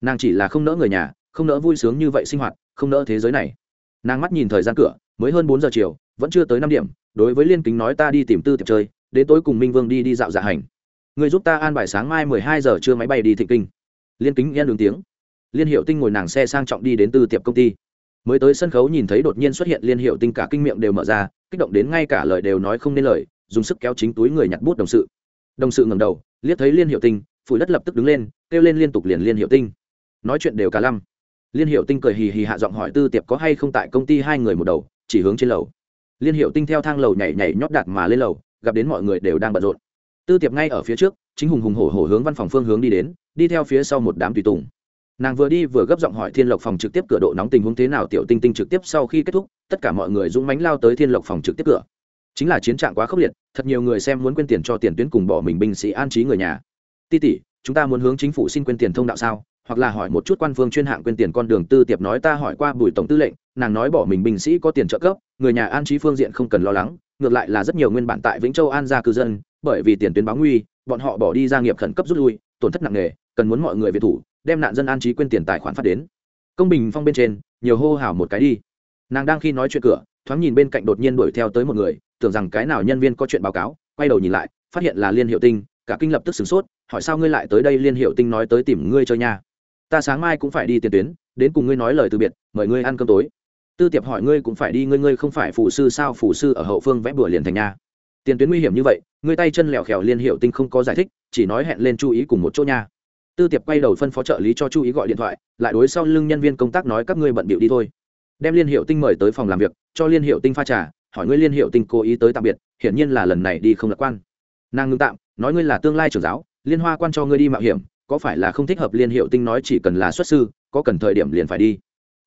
Nàng chỉ là không nỡ người nhà, không nỡ vui sướng như vậy sinh hoạt, không nỡ thế giới này. Nàng mắt nhìn thời gian cửa, mới hơn bốn giờ chiều, vẫn chưa tới năm điểm, đối với liên kính nói ta đi tìm tư tiệp chơi đến tối cùng minh vương đi đi dạo dạ hành. Người giúp ta an bài sáng mai mười hai giờ trưa máy bay đi thịnh kinh. Liên kính nghe đường tiếng. Liên hiệu tinh ngồi nàng xe sang trọng đi đến tư tiệp công ty. Mới tới sân khấu nhìn thấy đột nhiên xuất hiện liên hiệu tinh cả kinh miệng đều mở ra, kích động đến ngay cả lời đều nói không nên lời, dùng sức kéo chính túi người nhặt bút đồng sự. Đồng sự ngầm đầu, liếc thấy liên hiệu tinh, phủi đất lập tức đứng lên, kêu lên liên tục liền liên hiệu tinh. Nói chuyện đều cả lăm. Liên hiệu tinh cười hì hì hạ giọng hỏi tư tiệp có hay không tại công ty hai người một đầu, chỉ hướng trên lầu. Liên hiệu tinh theo thang lầu nhảy nhảy nhót đạt mà lên lầu gặp đến mọi người đều đang bận rộn. Tư tiệp ngay ở phía trước, chính hùng hùng hổ hổ hướng văn phòng phương hướng đi đến, đi theo phía sau một đám tùy tùng. Nàng vừa đi vừa gấp giọng hỏi thiên lộc phòng trực tiếp cửa độ nóng tình huống thế nào, tiểu tinh tinh trực tiếp sau khi kết thúc, tất cả mọi người dũng mánh lao tới thiên lộc phòng trực tiếp cửa. Chính là chiến trạng quá khốc liệt, thật nhiều người xem muốn quên tiền cho tiền tuyến cùng bỏ mình binh sĩ an trí người nhà. Ti tỷ, chúng ta muốn hướng chính phủ xin quên tiền thông đạo sao? Hoặc là hỏi một chút quan phương chuyên hạng quên tiền con đường tư tiệp nói ta hỏi qua bùi tổng tư lệnh, nàng nói bỏ mình binh sĩ có tiền trợ cấp, người nhà an trí phương diện không cần lo lắng ngược lại là rất nhiều nguyên bản tại vĩnh châu an gia cư dân, bởi vì tiền tuyến báo nguy, bọn họ bỏ đi gia nghiệp khẩn cấp rút lui, tổn thất nặng nề, cần muốn mọi người về thủ, đem nạn dân an trí quên tiền tài khoản phát đến. Công bình phong bên trên, nhiều hô hào một cái đi. Nàng đang khi nói chuyện cửa, thoáng nhìn bên cạnh đột nhiên đuổi theo tới một người, tưởng rằng cái nào nhân viên có chuyện báo cáo, quay đầu nhìn lại, phát hiện là liên hiệu tinh, cả kinh lập tức sửng sốt, hỏi sao ngươi lại tới đây liên hiệu tinh nói tới tìm ngươi chơi nha. Ta sáng mai cũng phải đi tiền tuyến, đến cùng ngươi nói lời từ biệt, mời ngươi ăn cơm tối tư tiệp hỏi ngươi cũng phải đi, ngươi ngươi không phải phụ sư sao? Phụ sư ở hậu phương vẽ bửa liền thành nha. Tiền tuyến nguy hiểm như vậy, ngươi tay chân lèo khèo liên hiệu tinh không có giải thích, chỉ nói hẹn lên chú ý cùng một chỗ nha. Tư tiệp quay đầu phân phó trợ lý cho chú ý gọi điện thoại, lại đối sau lưng nhân viên công tác nói các ngươi bận bịu đi thôi. Đem liên hiệu tinh mời tới phòng làm việc, cho liên hiệu tinh pha trà, hỏi ngươi liên hiệu tinh cố ý tới tạm biệt, hiển nhiên là lần này đi không lạc quan. Nàng ngưng tạm, nói ngươi là tương lai trưởng giáo, liên hoa quan cho ngươi đi mạo hiểm, có phải là không thích hợp liên hiệu tinh nói chỉ cần là xuất sư, có cần thời điểm liền phải đi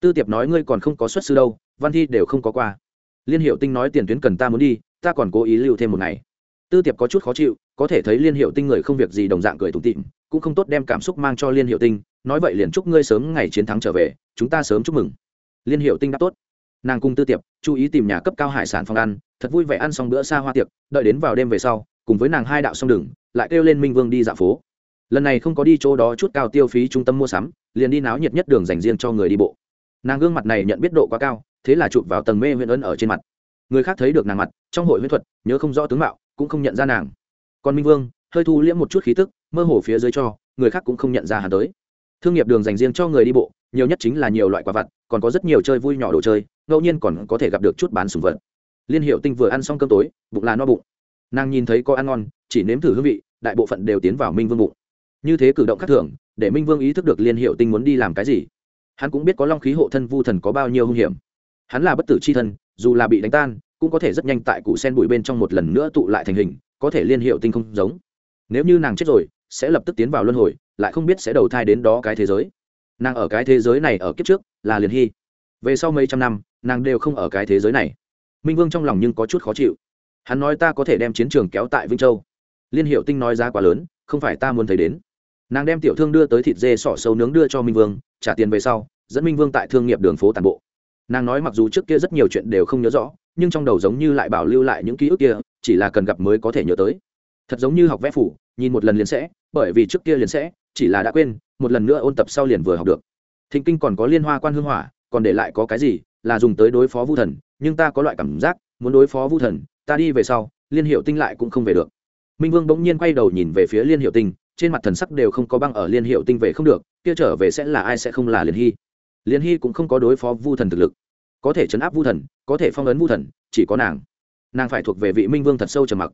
tư tiệp nói ngươi còn không có xuất sư đâu, văn thi đều không có qua. Liên hiệu tinh nói tiền tuyến cần ta muốn đi, ta còn cố ý lưu thêm một ngày. Tư tiệp có chút khó chịu, có thể thấy liên hiệu tinh người không việc gì đồng dạng cười tủm tịm cũng không tốt đem cảm xúc mang cho liên hiệu tinh, nói vậy liền chúc ngươi sớm ngày chiến thắng trở về, chúng ta sớm chúc mừng. Liên hiệu tinh đáp tốt. Nàng cung tư tiệp, chú ý tìm nhà cấp cao hải sản phòng ăn, thật vui vẻ ăn xong bữa xa hoa tiệc, đợi đến vào đêm về sau, cùng với nàng hai đạo xong đường, lại kêu lên minh vương đi dạo phố. Lần này không có đi chỗ đó chút cao tiêu phí trung tâm mua sắm, liền đi náo nhiệt nhất đường dành riêng cho người đi bộ nàng gương mặt này nhận biết độ quá cao, thế là chụp vào tầng mê huyện ấn ở trên mặt. Người khác thấy được nàng mặt, trong hội huyễn thuật, nhớ không rõ tướng mạo, cũng không nhận ra nàng. Còn minh vương, hơi thu liễm một chút khí tức, mơ hồ phía dưới cho, người khác cũng không nhận ra hắn tới. Thương nghiệp đường dành riêng cho người đi bộ, nhiều nhất chính là nhiều loại quả vặt, còn có rất nhiều chơi vui nhỏ đồ chơi, ngẫu nhiên còn có thể gặp được chút bán sùng vật. Liên hiệu tinh vừa ăn xong cơm tối, bụng là no bụng. Nàng nhìn thấy có ăn ngon, chỉ nếm thử hương vị, đại bộ phận đều tiến vào minh vương bụng. Như thế cử động khác thường, để minh vương ý thức được liên hiệu tinh muốn đi làm cái gì hắn cũng biết có long khí hộ thân vu thần có bao nhiêu hung hiểm. Hắn là bất tử c h i thân, dù là bị đánh tan, cũng có thể rất nhanh tại củ sen bụi bên trong một lần nữa tụ lại thành hình, có thể liên hiệu tinh không giống. Nếu như nàng chết rồi, sẽ lập tức tiến vào luân hồi, lại không biết sẽ đầu thai đến đó cái thế giới. Nàng ở cái thế giới này ở kiếp trước, là liền hy. Về sau mấy trăm năm, nàng đều không ở cái thế giới này. Minh vương trong lòng nhưng có chút khó chịu. Hắn nói ta có thể đem chiến trường kéo tại vĩnh châu. Liên hiệu tinh nói giá quá lớn, không phải ta muốn thấy đến. Nàng đem tiểu thương đưa tới thịt dê sỏ sâu nướng đưa cho minh vương trả tiền về sau, dẫn minh vương tại thương nghiệp đường phố tàn bộ. Nàng nói mặc dù trước kia rất nhiều chuyện đều không nhớ rõ, nhưng trong đầu giống như lại bảo lưu lại những ký ức kia, chỉ là cần gặp mới có thể nhớ tới. Thật giống như học vẽ phủ, nhìn một lần liền sẽ, bởi vì trước kia liền sẽ, chỉ là đã quên, một lần nữa ôn tập sau liền vừa học được. Thính kinh còn có liên hoa quan hương hỏa, còn để lại có cái gì, là dùng tới đối phó vu thần, nhưng ta có loại cảm giác, muốn đối phó vu thần, ta đi về sau, liên hiệu tinh lại cũng không về được. Minh vương bỗng nhiên quay đầu nhìn về phía liên hiệu tinh trên mặt thần sắc đều không có băng ở liên hiệu tinh về không được, kia trở về sẽ là ai sẽ không là liên hy. Liên hy cũng không có đối phó vu thần thực lực. Có thể chấn áp vu thần, có thể phong ấn vu thần, chỉ có nàng. Nàng phải thuộc về vị minh vương thật sâu trầm mặc.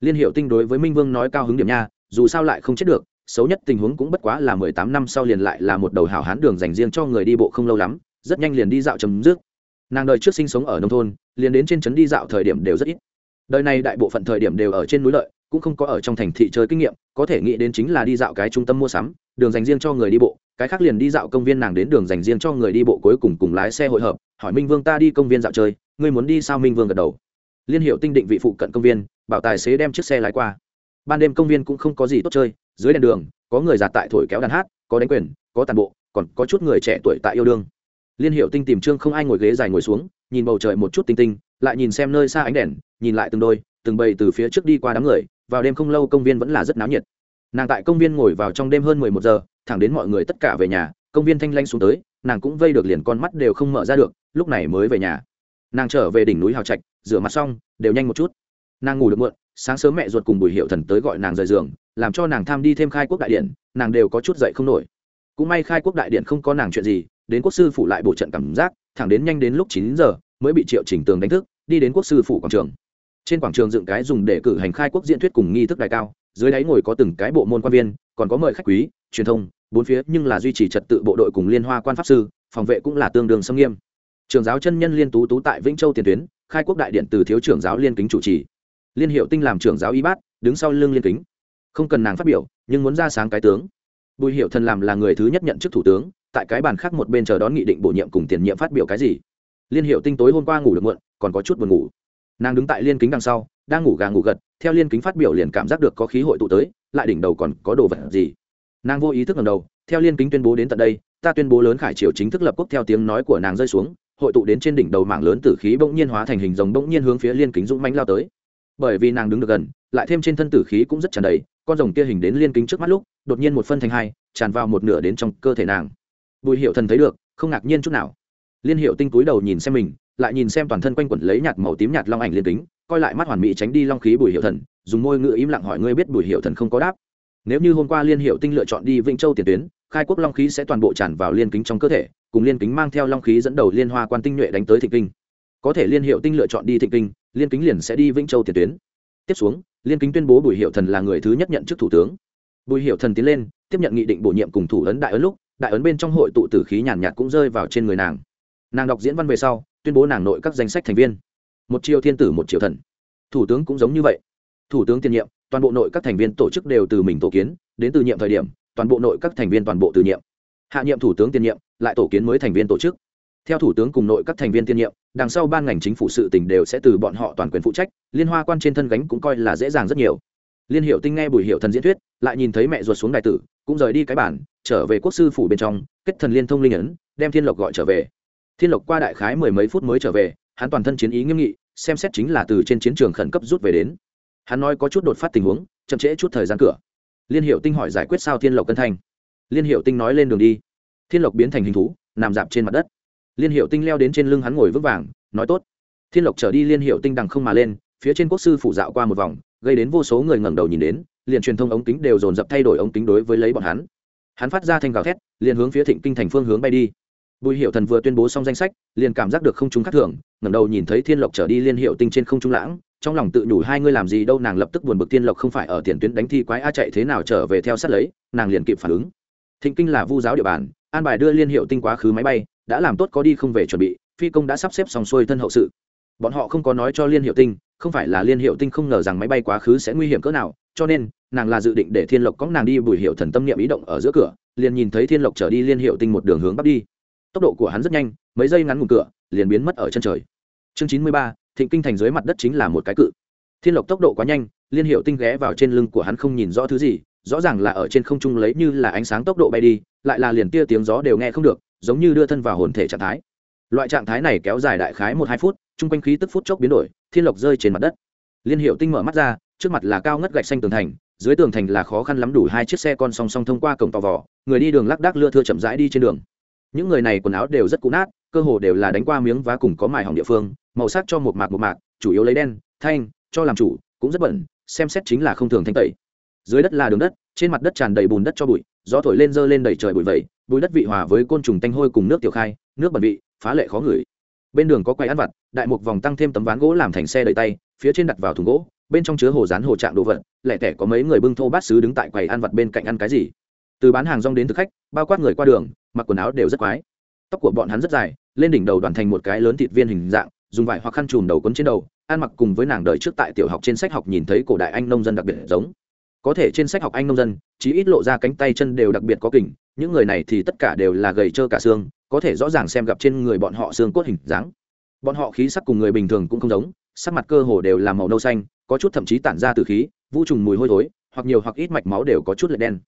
Liên hiệu tinh đối với minh vương nói cao hứng điểm nha, dù sao lại không chết được, xấu nhất tình huống cũng bất quá là mười tám năm sau liền lại là một đầu hảo hán đường dành riêng cho người đi bộ không lâu lắm, rất nhanh liền đi dạo chấm dứt. Nàng đời trước sinh sống ở nông thôn, liền đến trên trấn đi dạo thời điểm đều rất ít. Đời này đại bộ phận thời điểm đều ở trên núi lợi cũng không có ở trong thành thị chơi kinh nghiệm, có thể nghĩ đến chính là đi dạo cái trung tâm mua sắm, đường dành riêng cho người đi bộ, cái khác liền đi dạo công viên nàng đến đường dành riêng cho người đi bộ cuối cùng cùng lái xe hội hợp, hỏi minh vương ta đi công viên dạo chơi, ngươi muốn đi sao minh vương gật đầu. Liên hiệu tinh định vị phụ cận công viên, bảo tài xế đem chiếc xe lái qua. Ban đêm công viên cũng không có gì tốt chơi, dưới đèn đường, có người già tại thổi kéo đàn hát, có đánh quyền, có tàn bộ, còn có chút người trẻ tuổi tại yêu đương. Liên hiệu tinh tìm trương không ai ngồi ghế dài ngồi xuống, nhìn bầu trời một chút tinh tinh, lại nhìn xem nơi xa ánh đèn, nhìn lại từng đôi, từng bầy từ phía trước đi qua đám người vào đêm không lâu công viên vẫn là rất náo nhiệt. Nàng tại công viên ngồi vào trong đêm hơn mười một giờ, thẳng đến mọi người tất cả về nhà, công viên thanh lanh xuống tới, nàng cũng vây được liền con mắt đều không mở ra được, lúc này mới về nhà. Nàng trở về đỉnh núi hào trạch, rửa mặt xong, đều nhanh một chút. Nàng ngủ được muộn, sáng sớm mẹ ruột cùng bùi hiệu thần tới gọi nàng rời giường, làm cho nàng tham đi thêm khai quốc đại điện, nàng đều có chút dậy không nổi. Cũng may khai quốc đại điện không có nàng chuyện gì, đến quốc sư phủ lại bổ trận cảm giác, thẳng đến nhanh đến lúc chín giờ, mới bị triệu chỉnh tường đánh thức, đi đến quốc sư phủ quảng trường trên quảng trường dựng cái dùng để cử hành khai quốc diễn thuyết cùng nghi thức đại cao, dưới đáy ngồi có từng cái bộ môn quan viên, còn có mời khách quý, truyền thông, bốn phía nhưng là duy trì trật tự bộ đội cùng liên hoa quan pháp sư, phòng vệ cũng là tương đương xâm nghiêm. Trường giáo chân nhân liên tú tú tại vĩnh châu tiền tuyến, khai quốc đại điện từ thiếu trưởng giáo liên kính chủ trì. Liên hiệu tinh làm trưởng giáo y bát, đứng sau lưng liên kính. Không cần nàng phát biểu, nhưng muốn ra sáng cái tướng. Bùi hiệu thần làm là người thứ nhất nhận chức thủ tướng, tại cái bàn khác một bên chờ đón nghị định bổ nhiệm cùng tiền nhiệm phát biểu cái gì. Liên hiệu tinh tối hôm qua ngủ được muộn, còn có chút buồn ngủ nàng đứng tại liên kính đằng sau, đang ngủ gà ngủ gật, theo liên kính phát biểu liền cảm giác được có khí hội tụ tới, lại đỉnh đầu còn có đồ vật gì. Nàng vô ý thức ngầm đầu, theo liên kính tuyên bố đến tận đây, ta tuyên bố lớn khải triều chính thức lập quốc theo tiếng nói của nàng rơi xuống, hội tụ đến trên đỉnh đầu mảng lớn tử khí bỗng nhiên hóa thành hình rồng bỗng nhiên hướng phía liên kính dũng mánh lao tới. Bởi vì nàng đứng được gần, lại thêm trên thân tử khí cũng rất tràn đầy, con rồng kia hình đến liên kính trước mắt lúc, đột nhiên một phân thành hai, tràn vào một nửa đến trong cơ thể nàng. Bùi hiệu thần thấy được, không ngạc nhiên chút nào. Liên hiệu tinh túi đầu nhìn xem mình lại nhìn xem toàn thân quanh quẩn lấy nhạt màu tím nhạt long ảnh liên kính, coi lại mắt hoàn mỹ tránh đi long khí bùi hiệu thần, dùng môi ngựa im lặng hỏi ngươi biết bùi hiệu thần không có đáp. Nếu như hôm qua liên hiệu tinh lựa chọn đi vĩnh châu tiền tuyến, khai quốc long khí sẽ toàn bộ tràn vào liên kính trong cơ thể, cùng liên kính mang theo long khí dẫn đầu liên hoa quan tinh nhuệ đánh tới thịnh kinh. Có thể liên hiệu tinh lựa chọn đi thịnh kinh, liên kính liền sẽ đi vĩnh châu tiền tuyến. Tiếp xuống, liên kính tuyên bố bùi hiệu thần là người thứ nhất nhận chức thủ tướng. Bùi hiệu thần tiến lên, tiếp nhận nghị định bổ nhiệm cùng thủ ấn đại ấn lúc, đại ấn bên trong hội tụ tử khí nhàn nhạt cũng rơi vào trên người nàng. Nàng đọc diễn văn về sau tuyên bố nàng nội các danh sách thành viên. Một triệu thiên tử, một triệu thần. Thủ tướng cũng giống như vậy. Thủ tướng tiền nhiệm, toàn bộ nội các thành viên tổ chức đều từ mình tổ kiến, đến từ nhiệm thời điểm, toàn bộ nội các thành viên toàn bộ từ nhiệm. Hạ nhiệm thủ tướng tiền nhiệm, lại tổ kiến mới thành viên tổ chức. Theo thủ tướng cùng nội các thành viên tiên nhiệm, đằng sau ban ngành chính phủ sự tỉnh đều sẽ từ bọn họ toàn quyền phụ trách, liên hoa quan trên thân gánh cũng coi là dễ dàng rất nhiều. Liên hiệu tinh nghe bùi hiệu thần diễn thuyết, lại nhìn thấy mẹ ruột xuống đại tử, cũng rời đi cái bản, trở về quốc sư phủ bên trong, kết thần liên thông linh ấn, đem thiên lộc gọi trở về thiên lộc qua đại khái mười mấy phút mới trở về, hắn toàn thân chiến ý nghiêm nghị, xem xét chính là từ trên chiến trường khẩn cấp rút về đến. Hắn nói có chút đột phát tình huống, chậm trễ chút thời gian cửa. Liên hiệu tinh hỏi giải quyết sao thiên lộc cân thanh. Liên hiệu tinh nói lên đường đi. Thiên lộc biến thành hình thú, nằm dạp trên mặt đất. Liên hiệu tinh leo đến trên lưng hắn ngồi vững vàng, nói tốt. Thiên lộc trở đi, liên hiệu tinh đằng không mà lên, phía trên quốc sư phủ dạo qua một vòng, gây đến vô số người ngẩng đầu nhìn đến, liền truyền thông ống kính đều dồn dập thay đổi ống kính đối với lấy bọn hắn. Hắn phát ra thanh gào thét, liền hướng phía thịnh kinh thành phương hướng bay đi bùi hiệu thần vừa tuyên bố xong danh sách, liền cảm giác được không chúng khác thường, ngẩng đầu nhìn thấy thiên lộc trở đi liên hiệu tinh trên không trung lãng, trong lòng tự nhủ hai ngươi làm gì đâu nàng lập tức buồn bực thiên lộc không phải ở tiền tuyến đánh thi quái a chạy thế nào trở về theo sát lấy, nàng liền kịp phản ứng. Thịnh kinh là vu giáo địa bàn, an bài đưa liên hiệu tinh quá khứ máy bay, đã làm tốt có đi không về chuẩn bị, phi công đã sắp xếp xong xuôi thân hậu sự. Bọn họ không có nói cho liên hiệu tinh, không phải là liên hiệu tinh không ngờ rằng máy bay quá khứ sẽ nguy hiểm cỡ nào, cho nên, nàng là dự định để thiên lộc có nàng đi bùi hiệu thần tâm niệm ý động ở giữa cửa, liền nhìn thấy thiên lộc trở đi liên hiệu tinh một đường hướng bắc đi tốc độ của hắn rất nhanh, mấy giây ngắn ngủn cửa, liền biến mất ở chân trời. Chương chín mươi ba, thịnh kinh thành dưới mặt đất chính là một cái cự. Thiên lộc tốc độ quá nhanh, liên hiệu tinh ghé vào trên lưng của hắn không nhìn rõ thứ gì, rõ ràng là ở trên không trung lấy như là ánh sáng tốc độ bay đi, lại là liền tia tiếng gió đều nghe không được, giống như đưa thân vào hồn thể trạng thái. Loại trạng thái này kéo dài đại khái một hai phút, chung quanh khí tức phút chốc biến đổi, thiên lộc rơi trên mặt đất. Liên hiệu tinh mở mắt ra, trước mặt là cao ngất gạch xanh tường thành, dưới tường thành là khó khăn lắm đủ hai chiếc xe con song song thông qua cổng tò vò, người đi đường lác đác lưa thưa chậm rãi đi trên đường những người này quần áo đều rất cũ nát, cơ hồ đều là đánh qua miếng vá cùng có mài hỏng địa phương, màu sắc cho một mạc một mạc, chủ yếu lấy đen, thanh, cho làm chủ, cũng rất bẩn, xem xét chính là không thường thanh tẩy. Dưới đất là đường đất, trên mặt đất tràn đầy bùn đất cho bụi, gió thổi lên dơ lên đầy trời bụi vẩy bụi đất vị hòa với côn trùng tanh hôi cùng nước tiểu khai, nước bẩn vị, phá lệ khó ngửi. Bên đường có quầy ăn vặt, đại một vòng tăng thêm tấm ván gỗ làm thành xe đầy tay, phía trên đặt vào thùng gỗ, bên trong chứa hồ rán hồ trạng đồ vật, lẻ tẻ có mấy người bưng thô bát xứ đứng tại quầy ăn vặt bên cạnh ăn cái gì từ bán hàng rong đến thực khách, bao quát người qua đường, mặc quần áo đều rất quái. Tóc của bọn hắn rất dài, lên đỉnh đầu đoàn thành một cái lớn thịt viên hình dạng, dùng vải hoặc khăn trùm đầu quấn trên đầu, ăn mặc cùng với nàng đời trước tại tiểu học trên sách học nhìn thấy cổ đại anh nông dân đặc biệt giống. Có thể trên sách học anh nông dân chỉ ít lộ ra cánh tay chân đều đặc biệt có kình, những người này thì tất cả đều là gầy trơ cả xương, có thể rõ ràng xem gặp trên người bọn họ xương cốt hình dáng. Bọn họ khí sắc cùng người bình thường cũng không giống, sắc mặt cơ hồ đều là màu nâu xanh, có chút thậm chí tản ra từ khí, vũ trùng mùi hôi thối, hoặc nhiều hoặc ít mạch máu đều có chút lệ đen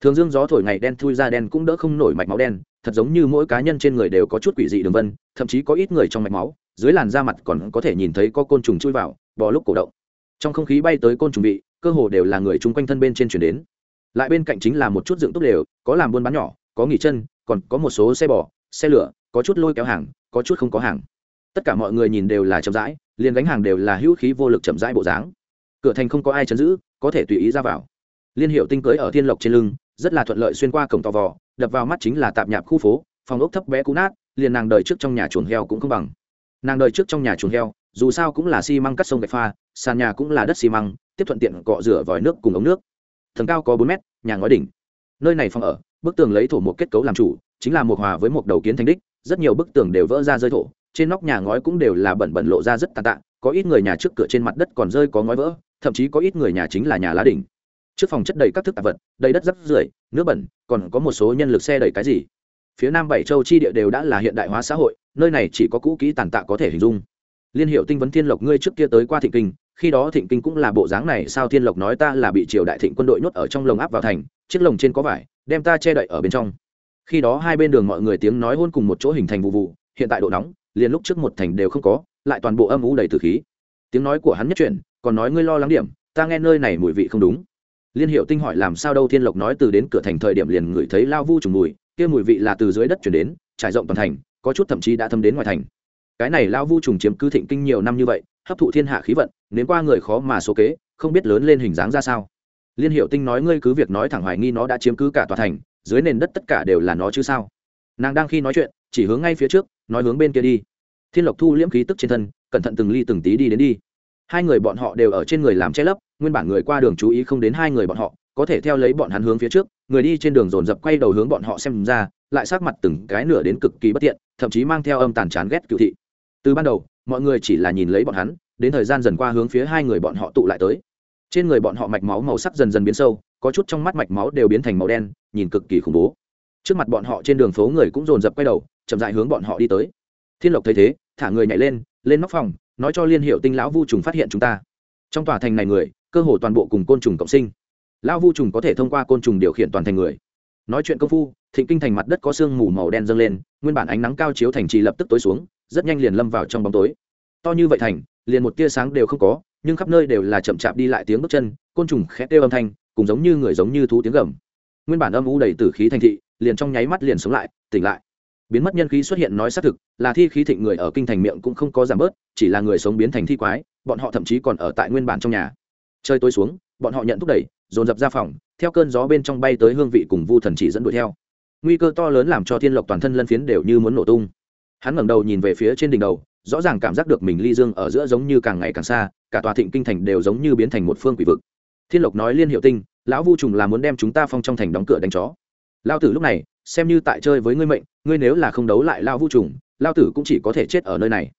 thường dương gió thổi ngày đen thui ra đen cũng đỡ không nổi mạch máu đen, thật giống như mỗi cá nhân trên người đều có chút quỷ dị đường vân, thậm chí có ít người trong mạch máu, dưới làn da mặt còn có thể nhìn thấy có côn trùng chui vào, bò lúc cổ động. Trong không khí bay tới côn trùng bị, cơ hồ đều là người chung quanh thân bên trên chuyển đến. Lại bên cạnh chính là một chút dựng tốt đều, có làm buôn bán nhỏ, có nghỉ chân, còn có một số xe bò, xe lửa, có chút lôi kéo hàng, có chút không có hàng. Tất cả mọi người nhìn đều là chậm rãi, liền gánh hàng đều là hữu khí vô lực chậm rãi bộ dáng. Cửa thành không có ai chấn giữ, có thể tùy ý ra vào. Liên hiệu tinh cưới ở thiên lộc trên lưng rất là thuận lợi xuyên qua cổng tò vò, đập vào mắt chính là tạp nhạp khu phố, phòng ốc thấp bé cũ nát, liền nàng đời trước trong nhà chuồng heo cũng không bằng. Nàng đời trước trong nhà chuồng heo, dù sao cũng là xi măng cắt sông gạch pha, sàn nhà cũng là đất xi măng, tiếp thuận tiện cọ rửa vòi nước cùng ống nước. Thần cao có bốn mét, nhà ngói đỉnh. Nơi này phòng ở, bức tường lấy thổ một kết cấu làm chủ, chính là một hòa với một đầu kiến thành đích, rất nhiều bức tường đều vỡ ra rơi thổ, trên nóc nhà ngói cũng đều là bẩn bẩn lộ ra rất tàn tạ, có ít người nhà trước cửa trên mặt đất còn rơi có ngói vỡ, thậm chí có ít người nhà chính là nhà lá đỉnh trước phòng chất đầy các thức tạp vật, đầy đất rắp rưởi, nước bẩn, còn có một số nhân lực xe đầy cái gì. Phía nam bảy châu chi địa đều đã là hiện đại hóa xã hội, nơi này chỉ có cũ kỹ tàn tạ có thể hình dung. Liên hiệu tinh vấn thiên lộc ngươi trước kia tới qua thịnh kinh, khi đó thịnh kinh cũng là bộ dáng này, sao thiên lộc nói ta là bị triều đại thịnh quân đội nhốt ở trong lồng áp vào thành, chiếc lồng trên có vải, đem ta che đậy ở bên trong. Khi đó hai bên đường mọi người tiếng nói hôn cùng một chỗ hình thành vụ vụ, hiện tại độ nóng, liền lúc trước một thành đều không có, lại toàn bộ âm ủ đầy từ khí. Tiếng nói của hắn nhất chuyển, còn nói ngươi lo lắng điểm, ta nghe nơi này mùi vị không đúng liên hiệu tinh hỏi làm sao đâu thiên lộc nói từ đến cửa thành thời điểm liền ngửi thấy lao vu trùng mùi, kia mùi vị là từ dưới đất chuyển đến, trải rộng toàn thành, có chút thậm chí đã thâm đến ngoài thành. Cái này lao vu trùng chiếm cứ thịnh kinh nhiều năm như vậy, hấp thụ thiên hạ khí vận nếu qua người khó mà số kế, không biết lớn lên hình dáng ra sao. Liên hiệu tinh nói ngươi cứ việc nói thẳng hoài nghi nó đã chiếm cứ cả tòa thành, dưới nền đất tất cả đều là nó chứ sao? Nàng đang khi nói chuyện, chỉ hướng ngay phía trước, nói hướng bên kia đi. Thiên lộc thu liễm khí tức trên thân, cẩn thận từng ly từng tí đi đến đi hai người bọn họ đều ở trên người làm che lấp, nguyên bản người qua đường chú ý không đến hai người bọn họ, có thể theo lấy bọn hắn hướng phía trước, người đi trên đường dồn dập quay đầu hướng bọn họ xem ra, lại sát mặt từng cái nửa đến cực kỳ bất tiện, thậm chí mang theo âm tàn chán ghét cựu thị. Từ ban đầu, mọi người chỉ là nhìn lấy bọn hắn, đến thời gian dần qua hướng phía hai người bọn họ tụ lại tới. Trên người bọn họ mạch máu màu sắc dần dần biến sâu, có chút trong mắt mạch máu đều biến thành màu đen, nhìn cực kỳ khủng bố. Trước mặt bọn họ trên đường phố người cũng dồn dập quay đầu, chậm dại hướng bọn họ đi tới. Thiên lộc thấy thế, thả người nhảy lên lên nóc phòng nói cho liên hiệu tinh lão vu trùng phát hiện chúng ta. Trong tòa thành này người, cơ hồ toàn bộ cùng côn trùng cộng sinh. Lão vu trùng có thể thông qua côn trùng điều khiển toàn thành người. Nói chuyện công phu, thịnh kinh thành mặt đất có sương mù màu đen dâng lên, nguyên bản ánh nắng cao chiếu thành trì lập tức tối xuống, rất nhanh liền lâm vào trong bóng tối. To như vậy thành, liền một tia sáng đều không có, nhưng khắp nơi đều là chậm chạp đi lại tiếng bước chân, côn trùng khẽ kêu âm thanh cùng giống như người giống như thú tiếng gầm. Nguyên bản âm u đầy tử khí thành thị, liền trong nháy mắt liền sống lại, tỉnh lại biến mất nhân khí xuất hiện nói xác thực, là thi khí thịnh người ở kinh thành miệng cũng không có giảm bớt, chỉ là người sống biến thành thi quái, bọn họ thậm chí còn ở tại nguyên bản trong nhà. Chơi tối xuống, bọn họ nhận thúc đẩy, dồn dập ra phòng, theo cơn gió bên trong bay tới hương vị cùng vu thần chỉ dẫn đuổi theo. Nguy cơ to lớn làm cho thiên lộc toàn thân lân phiến đều như muốn nổ tung. Hắn ngẩng đầu nhìn về phía trên đỉnh đầu, rõ ràng cảm giác được mình ly dương ở giữa giống như càng ngày càng xa, cả tòa thịnh kinh thành đều giống như biến thành một phương quỷ vực. Thiên lộc nói liên hiệu tinh, lão vu trùng là muốn đem chúng ta phong trong thành đóng cửa đánh chó lao tử lúc này, xem như tại chơi với ngươi mệnh, ngươi nếu là không đấu lại lao vu trùng, lao tử cũng chỉ có thể chết ở nơi này.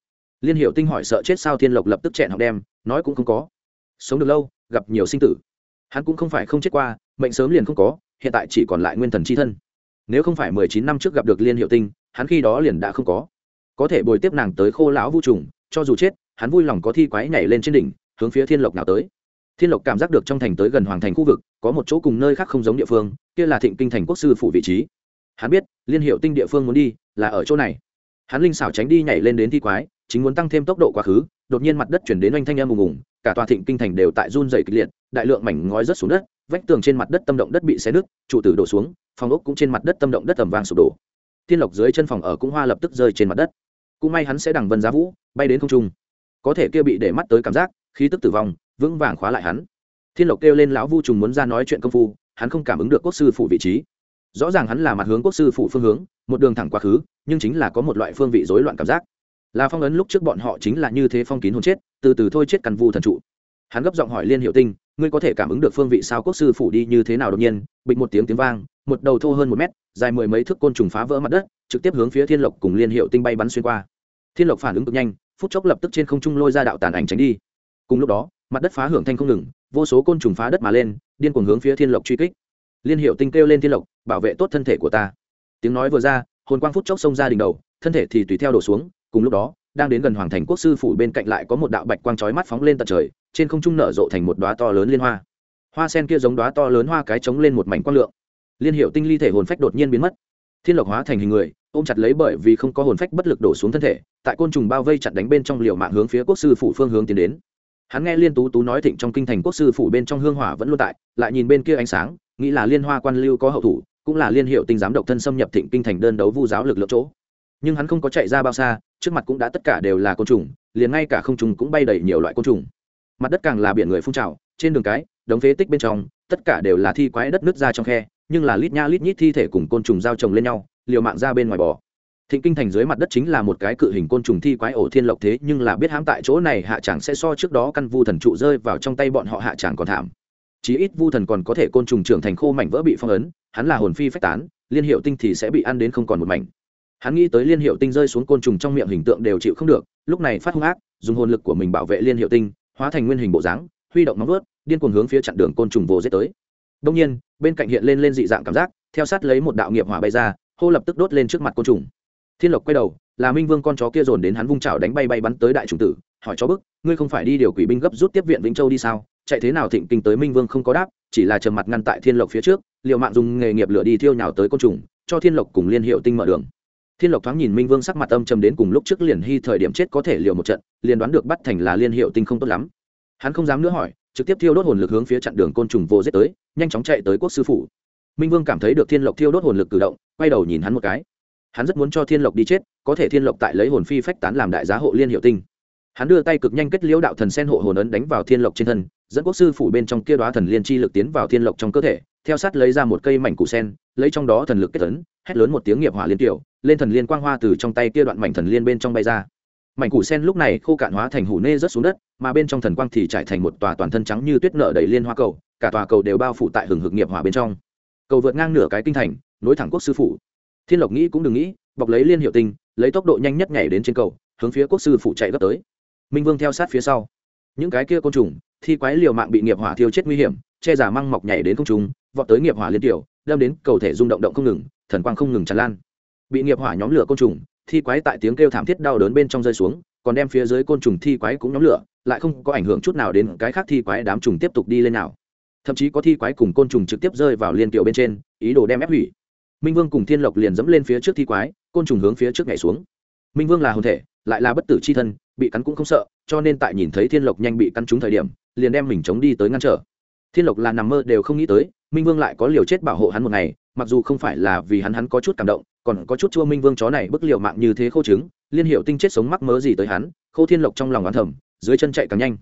Liên hiệu tinh hỏi sợ chết sao thiên lộc lập tức chẹn học đem, nói cũng không có. Sống được lâu, gặp nhiều sinh tử. Hắn cũng không phải không chết qua, mệnh sớm liền không có, hiện tại chỉ còn lại nguyên thần c h i thân. Nếu không phải mười chín năm trước gặp được liên hiệu tinh, hắn khi đó liền đã không có. Có thể bồi tiếp nàng tới khô lão vũ trùng, cho dù chết, hắn vui lòng có thi quái nhảy lên trên đỉnh, hướng phía thiên lộc nào tới thiên lộc cảm giác được trong thành tới gần hoàng thành khu vực, có một chỗ cùng nơi khác không giống địa phương, kia là thịnh kinh thành quốc sư phủ vị trí. Hắn biết, liên hiệu tinh địa phương muốn đi, là ở chỗ này. Hắn linh xảo tránh đi nhảy lên đến thi quái, chính muốn tăng thêm tốc độ quá khứ, đột nhiên mặt đất chuyển đến oanh thanh em ùng ùng, cả tòa thịnh kinh thành đều tại run dày kịch liệt, đại lượng mảnh ngói rớt xuống đất, vách tường trên mặt đất tâm động đất bị xé nứt, trụ tử đổ xuống, phòng ốc cũng trên mặt đất tâm động đất tầm vàng sụp đổ. Thiên lộc dưới chân phòng ở cũng hoa lập tức rơi trên mặt đất. Cũng may hắn sẽ đằng vân giá vũ, bay đến không trung. Có thể kia bị để mắt tới cảm giác, khí tức tử vong vững vàng khóa lại hắn. Thiên lộc kêu lên lão vu trùng muốn ra nói chuyện công phu, hắn không cảm ứng được quốc sư phủ vị trí. Rõ ràng hắn là mặt hướng quốc sư phủ phương hướng, một đường thẳng quá khứ, nhưng chính là có một loại phương vị rối loạn cảm giác. Là phong ấn lúc trước bọn họ chính là như thế phong kín hồn chết, từ từ thôi chết cằn vu thần trụ. Hắn gấp giọng hỏi liên hiệu tinh, ngươi có thể cảm ứng được phương vị sao quốc sư phủ đi như thế nào đột nhiên? Bịch một tiếng tiếng vang, một đầu thô hơn một mét, dài mười mấy thước côn trùng phá vỡ mặt đất, trực tiếp hướng phía thiên lộc cùng liên hiệu tinh bay bắn xuyên qua. Thiên lộc phản ứng cực nhanh, phút chốc lập tức trên không trung lôi ra đạo tàn ảnh tránh đi cùng lúc đó, mặt đất phá hưởng thanh không ngừng, vô số côn trùng phá đất mà lên, điên cuồng hướng phía thiên lộc truy kích. Liên hiệu tinh kêu lên thiên lộc, bảo vệ tốt thân thể của ta. Tiếng nói vừa ra, hồn quang phút chốc xông ra đỉnh đầu, thân thể thì tùy theo đổ xuống, cùng lúc đó, đang đến gần hoàng thành quốc sư phủ bên cạnh lại có một đạo bạch quang chói mắt phóng lên tận trời, trên không trung nở rộ thành một đóa to lớn liên hoa. Hoa sen kia giống đóa to lớn hoa cái trống lên một mảnh quang lượng. Liên hiệu tinh ly thể hồn phách đột nhiên biến mất. Thiên lộc hóa thành hình người, ôm chặt lấy bởi vì không có hồn phách bất lực đổ xuống thân thể, tại côn trùng bao vây chặt đánh bên trong liều mạng hướng phía quốc sư phủ phương hướng tiến đến hắn nghe liên tú tú nói thịnh trong kinh thành quốc sư phủ bên trong hương hỏa vẫn luôn tại, lại nhìn bên kia ánh sáng, nghĩ là liên hoa quan lưu có hậu thủ, cũng là liên hiệu tinh giám độc thân xâm nhập thịnh kinh thành đơn đấu vu giáo lực lượng chỗ. Nhưng hắn không có chạy ra bao xa, trước mặt cũng đã tất cả đều là côn trùng, liền ngay cả không trùng cũng bay đầy nhiều loại côn trùng. Mặt đất càng là biển người phun trào, trên đường cái, đống phế tích bên trong, tất cả đều là thi quái đất nứt ra trong khe, nhưng là lít nha lít nhít thi thể cùng côn trùng giao chồng lên nhau, liều mạng ra bên ngoài bò thịnh kinh thành dưới mặt đất chính là một cái cự hình côn trùng thi quái ổ thiên lộc thế, nhưng là biết hãm tại chỗ này, hạ chẳng sẽ so trước đó căn vu thần trụ rơi vào trong tay bọn họ hạ chẳng còn thảm. Chí ít vu thần còn có thể côn trùng trưởng thành khô mảnh vỡ bị phong ấn, hắn là hồn phi phách tán, liên hiệu tinh thì sẽ bị ăn đến không còn một mảnh. Hắn nghĩ tới liên hiệu tinh rơi xuống côn trùng trong miệng hình tượng đều chịu không được, lúc này phát hung ác, dùng hồn lực của mình bảo vệ liên hiệu tinh, hóa thành nguyên hình bộ dáng, huy động nóng vớt điên cuồng hướng phía chặn đường côn trùng vô dết tới. Đông nhiên, bên cạnh hiện lên lên dị dạng cảm giác, theo sát lấy một đạo nghiệp hỏa bay ra, hô lập tức đốt lên trước mặt côn trùng thiên lộc quay đầu, là minh vương con chó kia dồn đến hắn vung chảo đánh bay bay bắn tới đại trùng tử, hỏi chó bức, ngươi không phải đi điều quỷ binh gấp rút tiếp viện vĩnh châu đi sao? Chạy thế nào thịnh kinh tới minh vương không có đáp, chỉ là trầm mặt ngăn tại thiên lộc phía trước liệu mạng dùng nghề nghiệp lửa đi thiêu nhào tới côn trùng, cho thiên lộc cùng liên hiệu tinh mở đường. Thiên lộc thoáng nhìn minh vương sắc mặt âm trầm đến cùng lúc trước liền hy thời điểm chết có thể liều một trận, liền đoán được bắt thành là liên hiệu tinh không tốt lắm. Hắn không dám nữa hỏi, trực tiếp thiêu đốt hồn lực hướng phía chặn đường côn trùng vô giết tới, nhanh chóng chạy tới quốc sư phủ. Minh vương cảm thấy được thiên lộc thiêu đốt hồn lực cử động, quay đầu nhìn hắn một cái hắn rất muốn cho thiên lộc đi chết, có thể thiên lộc tại lấy hồn phi phách tán làm đại giá hộ liên hiệu tinh. Hắn đưa tay cực nhanh kết liễu đạo thần sen hộ hồn ấn đánh vào thiên lộc trên thân, dẫn quốc sư phủ bên trong kia đoá thần liên chi lực tiến vào thiên lộc trong cơ thể, theo sát lấy ra một cây mảnh củ sen, lấy trong đó thần lực kết ấn, hét lớn một tiếng nghiệp hỏa liên tiểu, lên thần liên quang hoa từ trong tay kia đoạn mảnh thần liên bên trong bay ra. Mảnh củ sen lúc này khô cạn hóa thành hủ nê rớt xuống đất, mà bên trong thần quang thì trải thành một tòa toàn thân trắng như tuyết nở đầy liên hoa cầu, cả tòa cầu đều bao phủ tại hừng hực nghiệp hỏa bên trong. Cầu vượt ngang nửa cái kinh thành, nối thẳng quốc sư phủ thiên lộc nghĩ cũng đừng nghĩ, bọc lấy liên hiệu tinh, lấy tốc độ nhanh nhất nhảy đến trên cầu, hướng phía quốc sư phủ chạy gấp tới. Minh vương theo sát phía sau. Những cái kia côn trùng, thi quái liều mạng bị nghiệp hỏa thiêu chết nguy hiểm, che giả măng mọc nhảy đến công trùng vọt tới nghiệp hỏa liên tiểu, đâm đến cầu thể rung động động không ngừng, thần quang không ngừng tràn lan. Bị nghiệp hỏa nhóm lửa côn trùng, thi quái tại tiếng kêu thảm thiết đau đớn bên trong rơi xuống, còn đem phía dưới côn trùng thi quái cũng nhóm lửa, lại không có ảnh hưởng chút nào đến cái khác thi quái đám trùng tiếp tục đi lên nào. Thậm chí có thi quái cùng côn trùng trực tiếp rơi vào liên tiểu bên trên, ý đồ đem ép hủy minh vương cùng thiên lộc liền dẫm lên phía trước thi quái, côn trùng hướng phía trước nhảy xuống. minh vương là hồn thể, lại là bất tử c h i thân, bị cắn cũng không sợ, cho nên tại nhìn thấy thiên lộc nhanh bị cắn trúng thời điểm, liền đem mình chống đi tới ngăn trở. thiên lộc là nằm mơ đều không nghĩ tới, minh vương lại có liều chết bảo hộ hắn một ngày, mặc dù không phải là vì hắn hắn có chút cảm động, còn có chút chua minh vương chó này bức liều mạng như thế khô trứng, liên hiệu tinh chết sống mắc mớ gì tới hắn, khô thiên lộc trong lòng oán thầm, dưới chân chạy càng nhanh.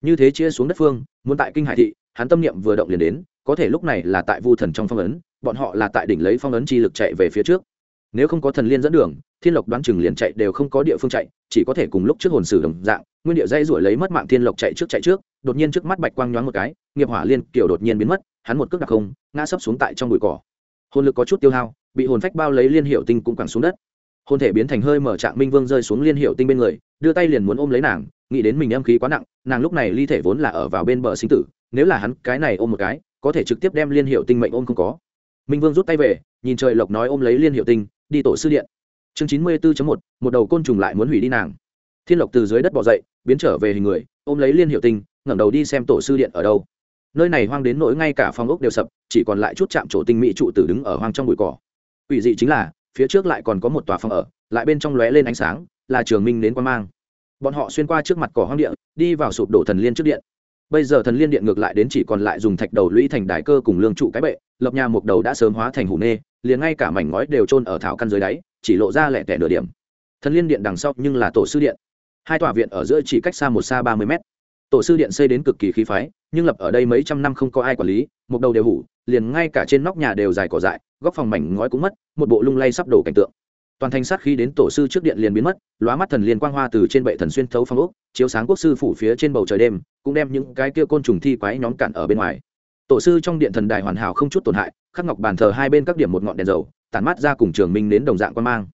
như thế chia xuống đất phương, muốn tại kinh hải thị, hắn tâm niệm vừa động liền đến, có thể lúc này là tại vu thần trong phong ấn bọn họ là tại đỉnh lấy phong ấn chi lực chạy về phía trước. Nếu không có thần liên dẫn đường, thiên lộc đoán chừng liền chạy đều không có địa phương chạy, chỉ có thể cùng lúc trước hồn sử đồng dạng, nguyên địa dây ruổi lấy mất mạng thiên lộc chạy trước chạy trước, đột nhiên trước mắt bạch quang nhoáng một cái, nghiệp hỏa liên kiểu đột nhiên biến mất, hắn một cước đặc không, ngã sấp xuống tại trong bụi cỏ. Hồn lực có chút tiêu hao, bị hồn phách bao lấy liên hiệu tinh cũng quẳng xuống đất. Hồn thể biến thành hơi mở trạng minh vương rơi xuống liên hiệu tinh bên người, đưa tay liền muốn ôm lấy nàng, nghĩ đến mình âm khí quá nặng, nàng lúc này ly thể vốn là ở vào bên bờ sinh tử, nếu là hắn cái này ôm một cái, có thể trực tiếp đem liên hiệu tinh mệnh ôm không có minh vương rút tay về, nhìn trời lộc nói ôm lấy liên hiệu tinh, đi tổ sư điện. Chương chín mươi bốn một một đầu côn trùng lại muốn hủy đi nàng. Thiên lộc từ dưới đất bỏ dậy, biến trở về hình người, ôm lấy liên hiệu tinh, ngẩng đầu đi xem tổ sư điện ở đâu. Nơi này hoang đến nỗi ngay cả phong ốc đều sập, chỉ còn lại chút chạm trổ tinh mỹ trụ tử đứng ở hoang trong bụi cỏ. Ủy dị chính là, phía trước lại còn có một tòa phòng ở, lại bên trong lóe lên ánh sáng, là trường minh đến quan mang. Bọn họ xuyên qua trước mặt cỏ hoang điện đi vào sụp đổ thần liên trước điện. Bây giờ thần liên điện ngược lại đến chỉ còn lại dùng thạch đầu lũy thành đài cơ cùng lương trụ cái bệ lập nhà mục đầu đã sớm hóa thành hủ nê, liền ngay cả mảnh ngói đều trôn ở thảo căn dưới đáy, chỉ lộ ra lẻ tẻ nửa điểm. Thần liên điện đằng sau nhưng là tổ sư điện. Hai tòa viện ở giữa chỉ cách xa một xa ba mươi mét. Tổ sư điện xây đến cực kỳ khí phái, nhưng lập ở đây mấy trăm năm không có ai quản lý, mục đầu đều hủ, liền ngay cả trên nóc nhà đều dài cỏ dại, góc phòng mảnh ngói cũng mất, một bộ lung lay sắp đổ cảnh tượng. Toàn thành sát khi đến tổ sư trước điện liền biến mất, lóa mắt thần liên quang hoa từ trên bệ thần xuyên thấu phong ốc, chiếu sáng quốc sư phủ phía trên bầu trời đêm, cũng đem những cái kia côn trùng thi quái nhóm cản ở bên ngoài tổ sư trong điện thần đài hoàn hảo không chút tổn hại, khắc ngọc bàn thờ hai bên các điểm một ngọn đèn dầu tàn mát ra cùng trường minh đến đồng dạng quan mang.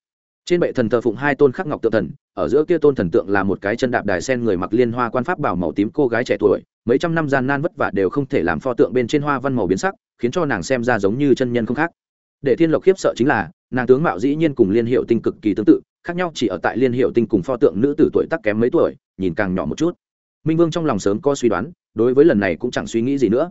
Trên bệ thần thờ phụng hai tôn khắc ngọc tự thần, ở giữa kia tôn thần tượng là một cái chân đạp đài sen người mặc liên hoa quan pháp bảo màu tím cô gái trẻ tuổi, mấy trăm năm gian nan vất vả đều không thể làm pho tượng bên trên hoa văn màu biến sắc, khiến cho nàng xem ra giống như chân nhân không khác. Để thiên lộc khiếp sợ chính là, nàng tướng mạo dĩ nhiên cùng liên hiệu tinh cực kỳ tương tự, khác nhau chỉ ở tại liên hiệu tinh cùng pho tượng nữ tử tuổi tác kém mấy tuổi, nhìn càng nhỏ một chút. Minh vương trong lòng sớm có suy đoán, đối với lần này cũng chẳng suy nghĩ gì nữa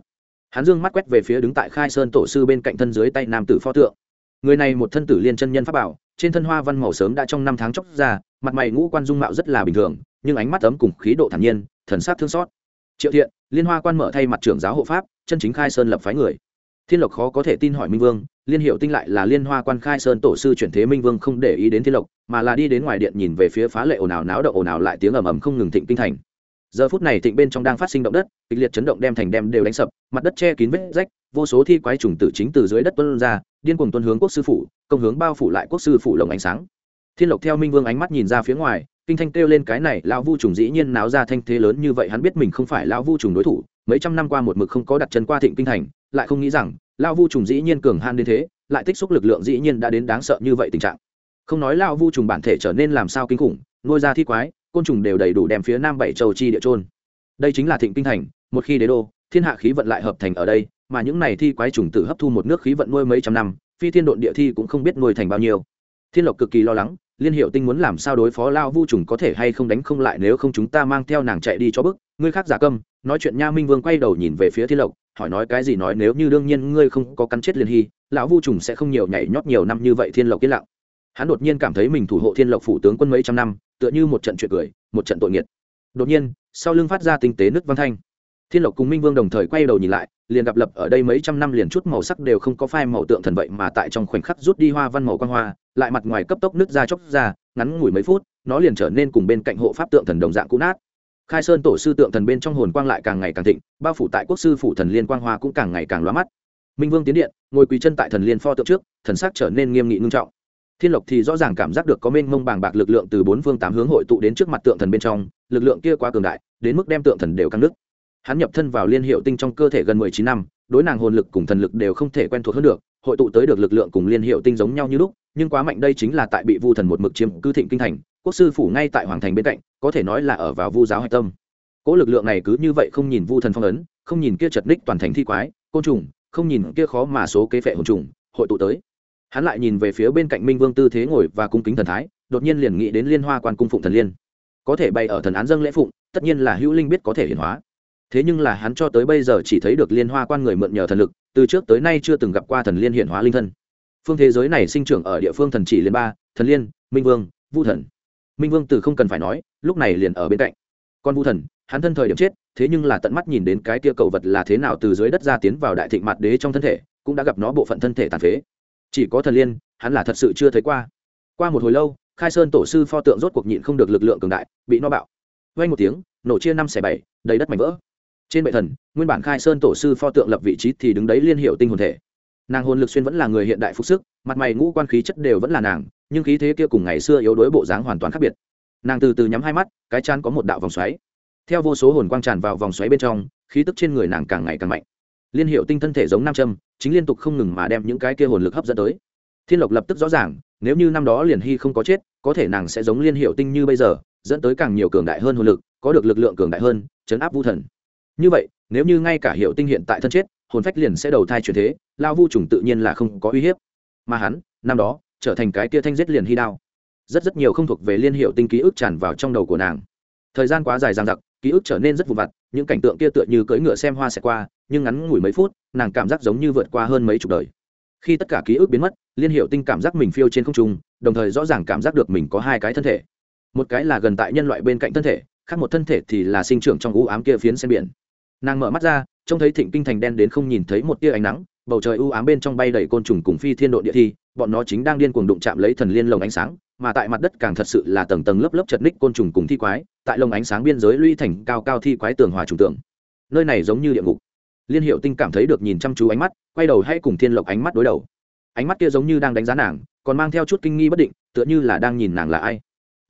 hắn dương mắt quét về phía đứng tại khai sơn tổ sư bên cạnh thân dưới tay nam tử pho tượng. Người này một thân tử liên chân nhân pháp bảo, trên thân hoa văn màu sớm đã trong năm tháng chóc ra, mặt mày ngũ quan dung mạo rất là bình thường, nhưng ánh mắt ấm cùng khí độ thản nhiên, thần sát thương xót. Triệu thiện, liên hoa quan mở thay mặt trưởng giáo hộ pháp, chân chính khai sơn lập phái người. Thiên lộc khó có thể tin hỏi minh vương, liên hiệu tinh lại là liên hoa quan khai sơn tổ sư chuyển thế minh vương không để ý đến thiên lộc, mà là đi đến ngoài điện nhìn về phía phá lệ ồn ào náo động ồn ào lại tiếng ầm ầm không ngừng thịnh kinh thành giờ phút này thịnh bên trong đang phát sinh động đất, kịch liệt chấn động đem thành đem đều đánh sập, mặt đất che kín vết rách, vô số thi quái trùng tử chính từ dưới đất tuân ra, điên cuồng tuân hướng quốc sư phủ, công hướng bao phủ lại quốc sư phủ lồng ánh sáng. Thiên lộc theo minh vương ánh mắt nhìn ra phía ngoài, kinh thanh kêu lên cái này, lão vu trùng dĩ nhiên náo ra thanh thế lớn như vậy, hắn biết mình không phải lão vu trùng đối thủ, mấy trăm năm qua một mực không có đặt chân qua thịnh kinh thành, lại không nghĩ rằng, lão vu trùng dĩ nhiên cường han đến thế, lại tích xúc lực lượng dĩ nhiên đã đến đáng sợ như vậy tình trạng. Không nói lão vu trùng bản thể trở nên làm sao kinh khủng, nuôi ra thi quái côn trùng đều đầy đủ đem phía nam bảy châu chi địa trôn đây chính là thịnh kinh thành, một khi đế đô, thiên hạ khí vận lại hợp thành ở đây, mà những này thi quái trùng tử hấp thu một nước khí vận nuôi mấy trăm năm, phi thiên độn địa thi cũng không biết nuôi thành bao nhiêu. Thiên lộc cực kỳ lo lắng, liên hiệu tinh muốn làm sao đối phó lao vu trùng có thể hay không đánh không lại nếu không chúng ta mang theo nàng chạy đi cho bức. Ngươi khác giả câm, nói chuyện nha minh vương quay đầu nhìn về phía thiên lộc, hỏi nói cái gì nói nếu như đương nhiên ngươi không có cắn chết liên hy, lão vu trùng sẽ không nhiều nhảy nhót nhiều năm như vậy thiên lộc yên lặng. Hắn đột nhiên cảm thấy mình thủ hộ thiên lộc phủ tướng quân mấy trăm năm tựa như một trận chuyện cười, một trận tội nghiệt. Đột nhiên, sau lưng phát ra tinh tế nước văn thanh. Thiên lộc cùng minh vương đồng thời quay đầu nhìn lại, liền gặp lập ở đây mấy trăm năm liền chút màu sắc đều không có phai màu tượng thần vậy mà tại trong khoảnh khắc rút đi hoa văn màu quan hoa, lại mặt ngoài cấp tốc nứt ra chóc ra, ngắn ngủi mấy phút, nó liền trở nên cùng bên cạnh hộ pháp tượng thần đồng dạng cũ nát. Khai sơn tổ sư tượng thần bên trong hồn quang lại càng ngày càng thịnh, bao phủ tại quốc sư phủ thần liên quang hoa cũng càng ngày càng loa mắt. Minh vương tiến điện, ngồi quỳ chân tại thần liên pho tượng trước, thần sắc trở nên nghiêm nghị ngưng trọng thiên lộc thì rõ ràng cảm giác được có mênh mông bàng bạc lực lượng từ bốn phương tám hướng hội tụ đến trước mặt tượng thần bên trong, lực lượng kia quá cường đại, đến mức đem tượng thần đều căng nứt hắn nhập thân vào liên hiệu tinh trong cơ thể gần mười chín năm, đối nàng hồn lực cùng thần lực đều không thể quen thuộc hơn được, hội tụ tới được lực lượng cùng liên hiệu tinh giống nhau như lúc, nhưng quá mạnh đây chính là tại bị vu thần một mực chiếm cư thịnh kinh thành, quốc sư phủ ngay tại hoàng thành bên cạnh, có thể nói là ở vào vu giáo hạch tâm. Cỗ lực lượng này cứ như vậy không nhìn vu thần phong ấn, không nhìn kia chật ních toàn thành thi quái, côn trùng, không nhìn kia khó mà số kế phệ hồn trùng, hội tụ tới hắn lại nhìn về phía bên cạnh minh vương tư thế ngồi và cung kính thần thái, đột nhiên liền nghĩ đến liên hoa quan cung phụng thần liên. Có thể bày ở thần án dâng lễ phụng, tất nhiên là hữu linh biết có thể hiển hóa. Thế nhưng là hắn cho tới bây giờ chỉ thấy được liên hoa quan người mượn nhờ thần lực, từ trước tới nay chưa từng gặp qua thần liên hiển hóa linh thân. Phương thế giới này sinh trưởng ở địa phương thần chỉ liên ba, thần liên, minh vương, vu thần. Minh vương từ không cần phải nói, lúc này liền ở bên cạnh. Con vu thần, hắn thân thời điểm chết, thế nhưng là tận mắt nhìn đến cái tia cầu vật là thế nào từ dưới đất ra tiến vào đại thịnh mặt đế trong thân thể, cũng đã gặp nó bộ phận thân thể tàn phế chỉ có thần liên, hắn là thật sự chưa thấy qua. Qua một hồi lâu, khai sơn tổ sư pho tượng rốt cuộc nhịn không được lực lượng cường đại, bị no bạo. Vay một tiếng, nổ chia năm xẻ bảy, đầy đất mảnh vỡ. Trên bệ thần, nguyên bản khai sơn tổ sư pho tượng lập vị trí thì đứng đấy liên hiệu tinh hồn thể. Nàng hồn lực xuyên vẫn là người hiện đại phục sức, mặt mày ngũ quan khí chất đều vẫn là nàng, nhưng khí thế kia cùng ngày xưa yếu đuối bộ dáng hoàn toàn khác biệt. Nàng từ từ nhắm hai mắt, cái chán có một đạo vòng xoáy. Theo vô số hồn quang tràn vào vòng xoáy bên trong, khí tức trên người nàng càng ngày càng mạnh liên hiệu tinh thân thể giống nam châm, chính liên tục không ngừng mà đem những cái kia hồn lực hấp dẫn tới. Thiên lộc lập tức rõ ràng, nếu như năm đó liền hy không có chết, có thể nàng sẽ giống liên hiệu tinh như bây giờ, dẫn tới càng nhiều cường đại hơn hồn lực, có được lực lượng cường đại hơn, chấn áp vu thần. Như vậy, nếu như ngay cả hiệu tinh hiện tại thân chết, hồn phách liền sẽ đầu thai chuyển thế, lao vu trùng tự nhiên là không có uy hiếp. Mà hắn, năm đó, trở thành cái tia thanh giết liền hy đao. Rất rất nhiều không thuộc về liên hiệu tinh ký ức tràn vào trong đầu của nàng. Thời gian quá dài dằng dặc, ký ức trở nên rất vụ vặt, những cảnh tượng kia tựa như cưỡi ngựa xem hoa xẹt qua nhưng ngắn ngủi mấy phút, nàng cảm giác giống như vượt qua hơn mấy chục đời. Khi tất cả ký ức biến mất, liên hiệu tinh cảm giác mình phiêu trên không trung, đồng thời rõ ràng cảm giác được mình có hai cái thân thể. Một cái là gần tại nhân loại bên cạnh thân thể, khác một thân thể thì là sinh trưởng trong u ám kia phiến sen biển. Nàng mở mắt ra, trông thấy thịnh kinh thành đen đến không nhìn thấy một tia ánh nắng, bầu trời u ám bên trong bay đầy côn trùng cùng phi thiên độ địa thi, bọn nó chính đang điên cuồng đụng chạm lấy thần liên lồng ánh sáng, mà tại mặt đất càng thật sự là tầng tầng lớp lớp chật ních côn trùng cùng thi quái, tại lồng ánh sáng biên giới lũy thành cao cao thi quái tường hòa trùng tượng. Nơi này giống như địa ngục liên hiệu tinh cảm thấy được nhìn chăm chú ánh mắt, quay đầu hay cùng thiên lộc ánh mắt đối đầu. Ánh mắt kia giống như đang đánh giá nàng, còn mang theo chút kinh nghi bất định, tựa như là đang nhìn nàng là ai.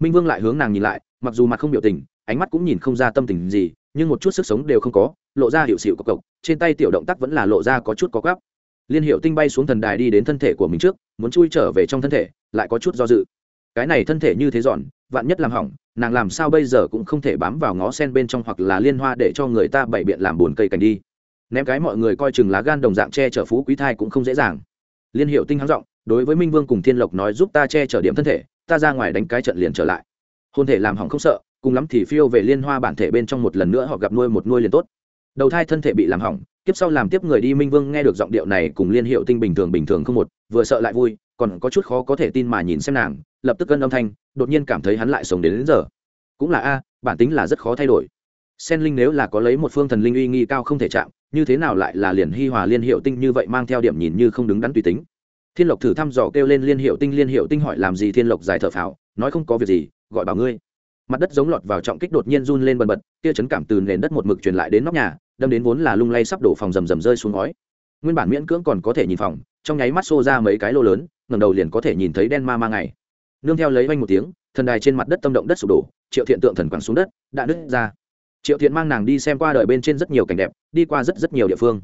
Minh vương lại hướng nàng nhìn lại, mặc dù mặt không biểu tình, ánh mắt cũng nhìn không ra tâm tình gì, nhưng một chút sức sống đều không có, lộ ra hiệu xịu cộc cộc, trên tay tiểu động tác vẫn là lộ ra có chút có gắp liên hiệu tinh bay xuống thần đài đi đến thân thể của mình trước, muốn chui trở về trong thân thể, lại có chút do dự. Cái này thân thể như thế giòn vạn nhất làm hỏng, nàng làm sao bây giờ cũng không thể bám vào ngó sen bên trong hoặc là liên hoa để cho người ta bày biện làm bồn cây cành đi ném cái mọi người coi chừng lá gan đồng dạng che chở phú quý thai cũng không dễ dàng. Liên hiệu tinh hắng giọng đối với minh vương cùng thiên lộc nói giúp ta che chở điểm thân thể ta ra ngoài đánh cái trận liền trở lại. Hôn thể làm hỏng không sợ cùng lắm thì phiêu về liên hoa bản thể bên trong một lần nữa họ gặp nuôi một nuôi liền tốt. Đầu thai thân thể bị làm hỏng kiếp sau làm tiếp người đi minh vương nghe được giọng điệu này cùng liên hiệu tinh bình thường bình thường không một vừa sợ lại vui còn có chút khó có thể tin mà nhìn xem nàng lập tức gân âm thanh đột nhiên cảm thấy hắn lại sống đến, đến giờ. Cũng là a bản tính là rất khó thay đổi. Sen linh nếu là có lấy một phương thần linh uy nghi cao không thể chạm như thế nào lại là liền hi hòa liên hiệu tinh như vậy mang theo điểm nhìn như không đứng đắn tùy tính? Thiên lộc thử thăm dò kêu lên liên hiệu tinh, liên hiệu tinh hỏi làm gì thiên lộc dài thở phào, nói không có việc gì, gọi bảo ngươi. Mặt đất giống lọt vào trọng kích đột nhiên run lên bần bật, kia chấn cảm từ nền đất một mực truyền lại đến nóc nhà, đâm đến vốn là lung lay sắp đổ phòng rầm rầm rơi xuống ngói. Nguyên bản miễn cưỡng còn có thể nhìn phòng, trong nháy mắt xô ra mấy cái lô lớn ngầm đầu liền có thể nhìn thấy đen ma ma ngày. Nương theo lấy vanh một tiếng, thần đài trên mặt đất tâm động đất sụp đổ, triệu thiện tượng thần quẳng xuống đất, đã nứt ra triệu thiện mang nàng đi xem qua đời bên trên rất nhiều cảnh đẹp, đi qua rất rất nhiều địa phương.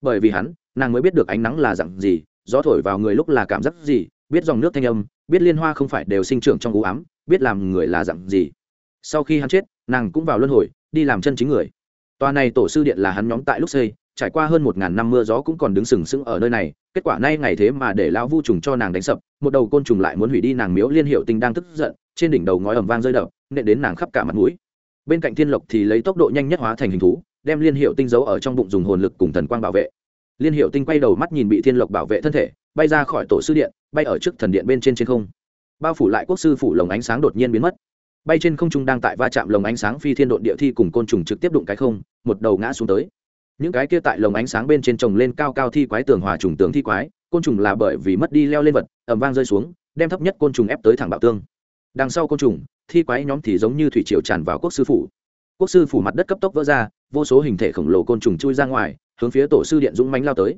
Bởi vì hắn, nàng mới biết được ánh nắng là dặn gì, gió thổi vào người lúc là cảm giác gì, biết dòng nước thanh âm, biết liên hoa không phải đều sinh trưởng trong ú ám, biết làm người là dặn gì. Sau khi hắn chết, nàng cũng vào luân hồi, đi làm chân chính người. Tòa này tổ sư điện là hắn nhóm tại lúc xây, trải qua hơn một ngàn năm mưa gió cũng còn đứng sừng sững ở nơi này, kết quả nay ngày thế mà để lão vu trùng cho nàng đánh sập, một đầu côn trùng lại muốn hủy đi nàng miếu liên hiệu tinh đang tức giận, trên đỉnh đầu ngói ầm vang rơi đập, nện đến nàng khắp cả mặt mũi bên cạnh thiên lộc thì lấy tốc độ nhanh nhất hóa thành hình thú, đem liên hiệu tinh giấu ở trong bụng dùng hồn lực cùng thần quang bảo vệ. Liên hiệu tinh quay đầu mắt nhìn bị thiên lộc bảo vệ thân thể, bay ra khỏi tổ sư điện, bay ở trước thần điện bên trên trên không. Bao phủ lại quốc sư phủ lồng ánh sáng đột nhiên biến mất. Bay trên không trung đang tại va chạm lồng ánh sáng phi thiên độn địa thi cùng côn trùng trực tiếp đụng cái không, một đầu ngã xuống tới. Những cái kia tại lồng ánh sáng bên trên trồng lên cao cao thi quái tường hòa trùng tường thi quái, côn trùng là bởi vì mất đi leo lên vật ẩm vang rơi xuống, đem thấp nhất côn trùng ép tới thẳng bạo tương. Đằng sau côn trùng thi quái nhóm thì giống như thủy triều tràn vào quốc sư phủ. Quốc sư phủ mặt đất cấp tốc vỡ ra, vô số hình thể khổng lồ côn trùng chui ra ngoài, hướng phía tổ sư điện dũng mánh lao tới.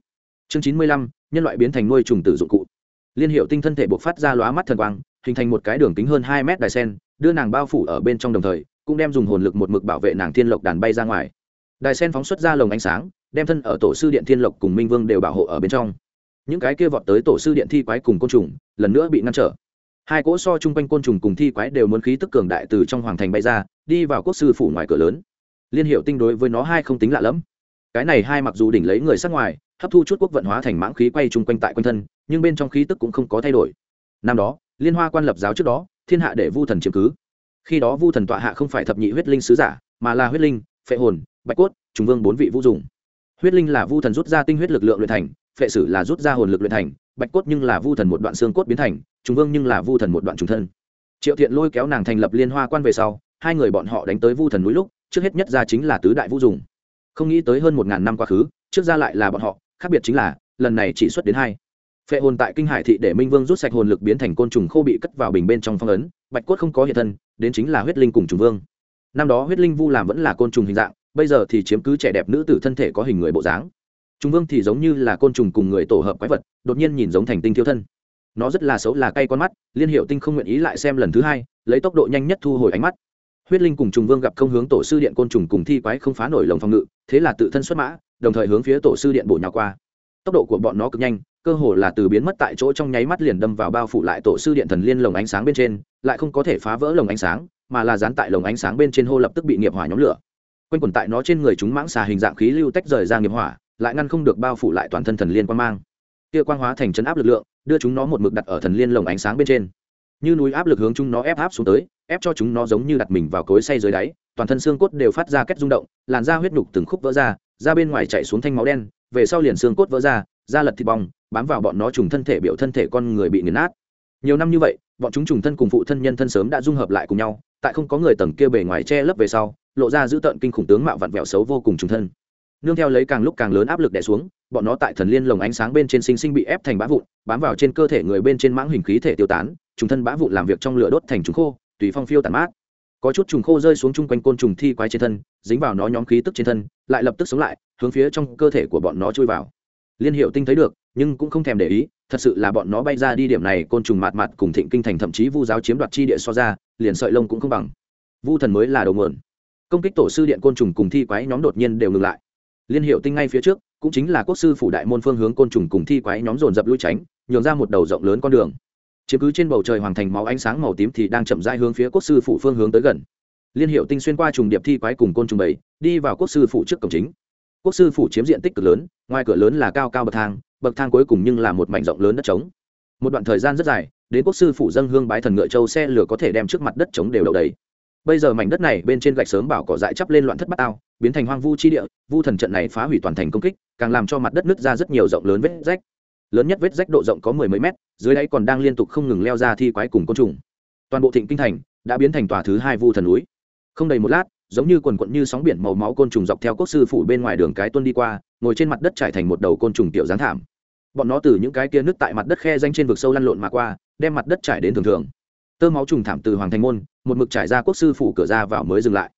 Chương chín mươi lăm, nhân loại biến thành nuôi trùng tử dụng cụ. Liên hiệu tinh thân thể buộc phát ra lóa mắt thần quang, hình thành một cái đường kính hơn hai mét đài sen, đưa nàng bao phủ ở bên trong đồng thời, cũng đem dùng hồn lực một mực bảo vệ nàng thiên lộc đàn bay ra ngoài. Đài sen phóng xuất ra lồng ánh sáng, đem thân ở tổ sư điện thiên lộc cùng minh vương đều bảo hộ ở bên trong. Những cái kia vọt tới tổ sư điện thi quái cùng côn trùng, lần nữa bị ngăn trở hai cỗ so chung quanh côn trùng cùng thi quái đều muốn khí tức cường đại từ trong hoàng thành bay ra, đi vào quốc sư phủ ngoài cửa lớn. Liên hiệu tinh đối với nó hai không tính lạ lẫm. Cái này hai mặc dù đỉnh lấy người sát ngoài, hấp thu chút quốc vận hóa thành mãng khí quay chung quanh tại quanh thân, nhưng bên trong khí tức cũng không có thay đổi. Năm đó, liên hoa quan lập giáo trước đó, thiên hạ để vu thần chiếm cứ. Khi đó vu thần tọa hạ không phải thập nhị huyết linh sứ giả, mà là huyết linh, phệ hồn, bạch cốt, trùng vương bốn vị vũ dùng. Huyết linh là vu thần rút ra tinh huyết lực lượng luyện thành, phệ sử là rút ra hồn lực luyện thành bạch cốt nhưng là vu thần một đoạn xương cốt biến thành, trùng vương nhưng là vu thần một đoạn trùng thân. Triệu thiện lôi kéo nàng thành lập liên hoa quan về sau, hai người bọn họ đánh tới vu thần núi lúc, trước hết nhất ra chính là tứ đại vũ dùng. Không nghĩ tới hơn một ngàn năm quá khứ, trước ra lại là bọn họ, khác biệt chính là, lần này chỉ xuất đến hai. Phệ hồn tại kinh hải thị để minh vương rút sạch hồn lực biến thành côn trùng khô bị cất vào bình bên trong phong ấn, bạch cốt không có hiện thân, đến chính là huyết linh cùng trùng vương. Năm đó huyết linh vu làm vẫn là côn trùng hình dạng, bây giờ thì chiếm cứ trẻ đẹp nữ tử thân thể có hình người bộ dáng trùng vương thì giống như là côn trùng cùng người tổ hợp quái vật, đột nhiên nhìn giống thành tinh thiếu thân. Nó rất là xấu là cay con mắt, liên hiệu tinh không nguyện ý lại xem lần thứ hai, lấy tốc độ nhanh nhất thu hồi ánh mắt. Huyết linh cùng trùng vương gặp không hướng tổ sư điện côn trùng cùng thi quái không phá nổi lồng phòng ngự, thế là tự thân xuất mã, đồng thời hướng phía tổ sư điện bổ nhào qua. Tốc độ của bọn nó cực nhanh, cơ hồ là từ biến mất tại chỗ trong nháy mắt liền đâm vào bao phủ lại tổ sư điện thần liên lồng ánh sáng bên trên, lại không có thể phá vỡ lồng ánh sáng, mà là dán tại lồng ánh sáng bên trên hô lập tức bị nghiệp hỏa nhóm lửa. Quanh quẩn tại nó trên người chúng mãng xà hình dạng khí lưu tách rời ra nghiệp hỏa lại ngăn không được bao phủ lại toàn thân thần liên quang mang. Kia quang hóa thành chấn áp lực lượng, đưa chúng nó một mực đặt ở thần liên lồng ánh sáng bên trên. Như núi áp lực hướng chúng nó ép áp xuống tới, ép cho chúng nó giống như đặt mình vào cối say dưới đáy, toàn thân xương cốt đều phát ra kết rung động, làn da huyết nhục từng khúc vỡ ra ra bên ngoài chạy xuống thanh máu đen, về sau liền xương cốt vỡ ra, da lật thịt bong, bám vào bọn nó trùng thân thể biểu thân thể con người bị nghiền nát. Nhiều năm như vậy, bọn chúng trùng thân cùng phụ thân nhân thân sớm đã dung hợp lại cùng nhau, tại không có người tầng kia bề ngoài che lấp về sau, lộ ra dữ tợn kinh khủng tướng mạo vặn vẹo xấu vô cùng trùng thân nương theo lấy càng lúc càng lớn áp lực đè xuống, bọn nó tại thần liên lồng ánh sáng bên trên sinh sinh bị ép thành bã vụn, bám vào trên cơ thể người bên trên mãng hình khí thể tiêu tán chúng thân bã vụn làm việc trong lửa đốt thành trùng khô, tùy phong phiêu tàn mát. Có chút trùng khô rơi xuống chung quanh côn trùng thi quái trên thân, dính vào nó nhóm khí tức trên thân, lại lập tức sống lại, hướng phía trong cơ thể của bọn nó chui vào. Liên hiệu tinh thấy được, nhưng cũng không thèm để ý, thật sự là bọn nó bay ra đi điểm này, côn trùng mạt mạt cùng thịnh kinh thành thậm chí vu giáo chiếm đoạt chi địa so ra, liền sợi lông cũng không bằng. Vu thần mới là đầu nguồn. Công kích tổ sư điện côn trùng cùng thi quái nhóm đột nhiên đều ngừng lại liên hiệu tinh ngay phía trước, cũng chính là quốc sư phủ đại môn phương hướng côn trùng cùng thi quái nhóm dồn dập lui tránh, nhường ra một đầu rộng lớn con đường. Chiếm cứ trên bầu trời hoàng thành máu ánh sáng màu tím thì đang chậm rãi hướng phía quốc sư phủ phương hướng tới gần. Liên hiệu tinh xuyên qua trùng điệp thi quái cùng côn trùng bảy, đi vào quốc sư phủ trước cổng chính. Quốc sư phủ chiếm diện tích cực lớn, ngoài cửa lớn là cao cao bậc thang bậc thang cuối cùng nhưng là một mảnh rộng lớn đất trống. Một đoạn thời gian rất dài, đến quốc sư phủ dân hương bái thần ngựa châu xe lửa có thể đem trước mặt đất trống đều đậu đầy bây giờ mảnh đất này bên trên gạch sớm bảo cỏ dại chắp lên loạn thất bát ao, biến thành hoang vu chi địa, vu thần trận này phá hủy toàn thành công kích, càng làm cho mặt đất nứt ra rất nhiều rộng lớn vết rách. Lớn nhất vết rách độ rộng có mười mấy mét, dưới đáy còn đang liên tục không ngừng leo ra thi quái cùng côn trùng. Toàn bộ thịnh kinh thành đã biến thành tòa thứ hai vu thần núi. Không đầy một lát, giống như quần quận như sóng biển màu máu côn trùng dọc theo quốc sư phủ bên ngoài đường cái tuân đi qua, ngồi trên mặt đất trải thành một đầu côn trùng tiểu giáng thảm. Bọn nó từ những cái kia nước tại mặt đất khe danh trên vực sâu lăn lộn mà qua, đem mặt đất trải đến thường thường tơ máu trùng thảm từ hoàng thành môn, một mực trải ra quốc sư phủ cửa ra vào mới dừng lại.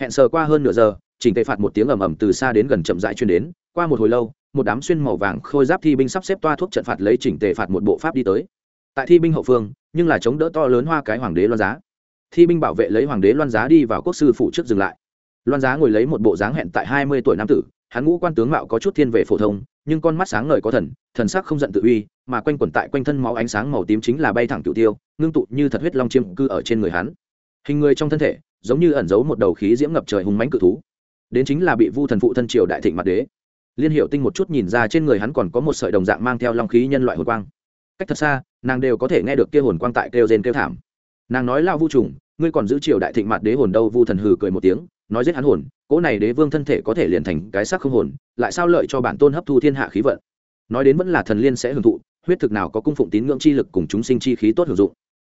Hẹn sờ qua hơn nửa giờ, chỉnh tề phạt một tiếng ầm ầm từ xa đến gần chậm rãi chuyên đến, qua một hồi lâu, một đám xuyên màu vàng khôi giáp thi binh sắp xếp toa thuốc trận phạt lấy chỉnh tề phạt một bộ pháp đi tới. Tại thi binh hậu phương, nhưng là chống đỡ to lớn hoa cái hoàng đế loan giá. Thi binh bảo vệ lấy hoàng đế loan giá đi vào quốc sư phủ trước dừng lại. Loan giá ngồi lấy một bộ dáng hẹn tại hai mươi tuổi nam tử, hắn ngũ quan tướng mạo có chút thiên về phổ thông nhưng con mắt sáng ngời có thần thần sắc không giận tự uy, mà quanh quẩn tại quanh thân máu ánh sáng màu tím chính là bay thẳng cựu tiêu, ngưng tụ như thật huyết long chiêm cư ở trên người hắn. Hình người trong thân thể, giống như ẩn giấu một đầu khí diễm ngập trời hùng mãnh cự thú. Đến chính là bị vu thần phụ thân triều đại thịnh mặt đế. Liên hiệu tinh một chút nhìn ra trên người hắn còn có một sợi đồng dạng mang theo long khí nhân loại hồn quang. Cách thật xa, nàng đều có thể nghe được kia hồn quang tại kêu rên kêu thảm. Nàng nói lao vu trùng ngươi còn giữ triều đại thịnh mặt đế hồn đâu? Vu thần hừ cười một tiếng, nói giết hắn hồn, cỗ này đế vương thân thể có thể liền thành cái xác không hồn, lại sao lợi cho bản tôn hấp thu thiên hạ khí vận? Nói đến vẫn là thần liên sẽ hưởng thụ, huyết thực nào có cung phụng tín ngưỡng chi lực cùng chúng sinh chi khí tốt hưởng dụng.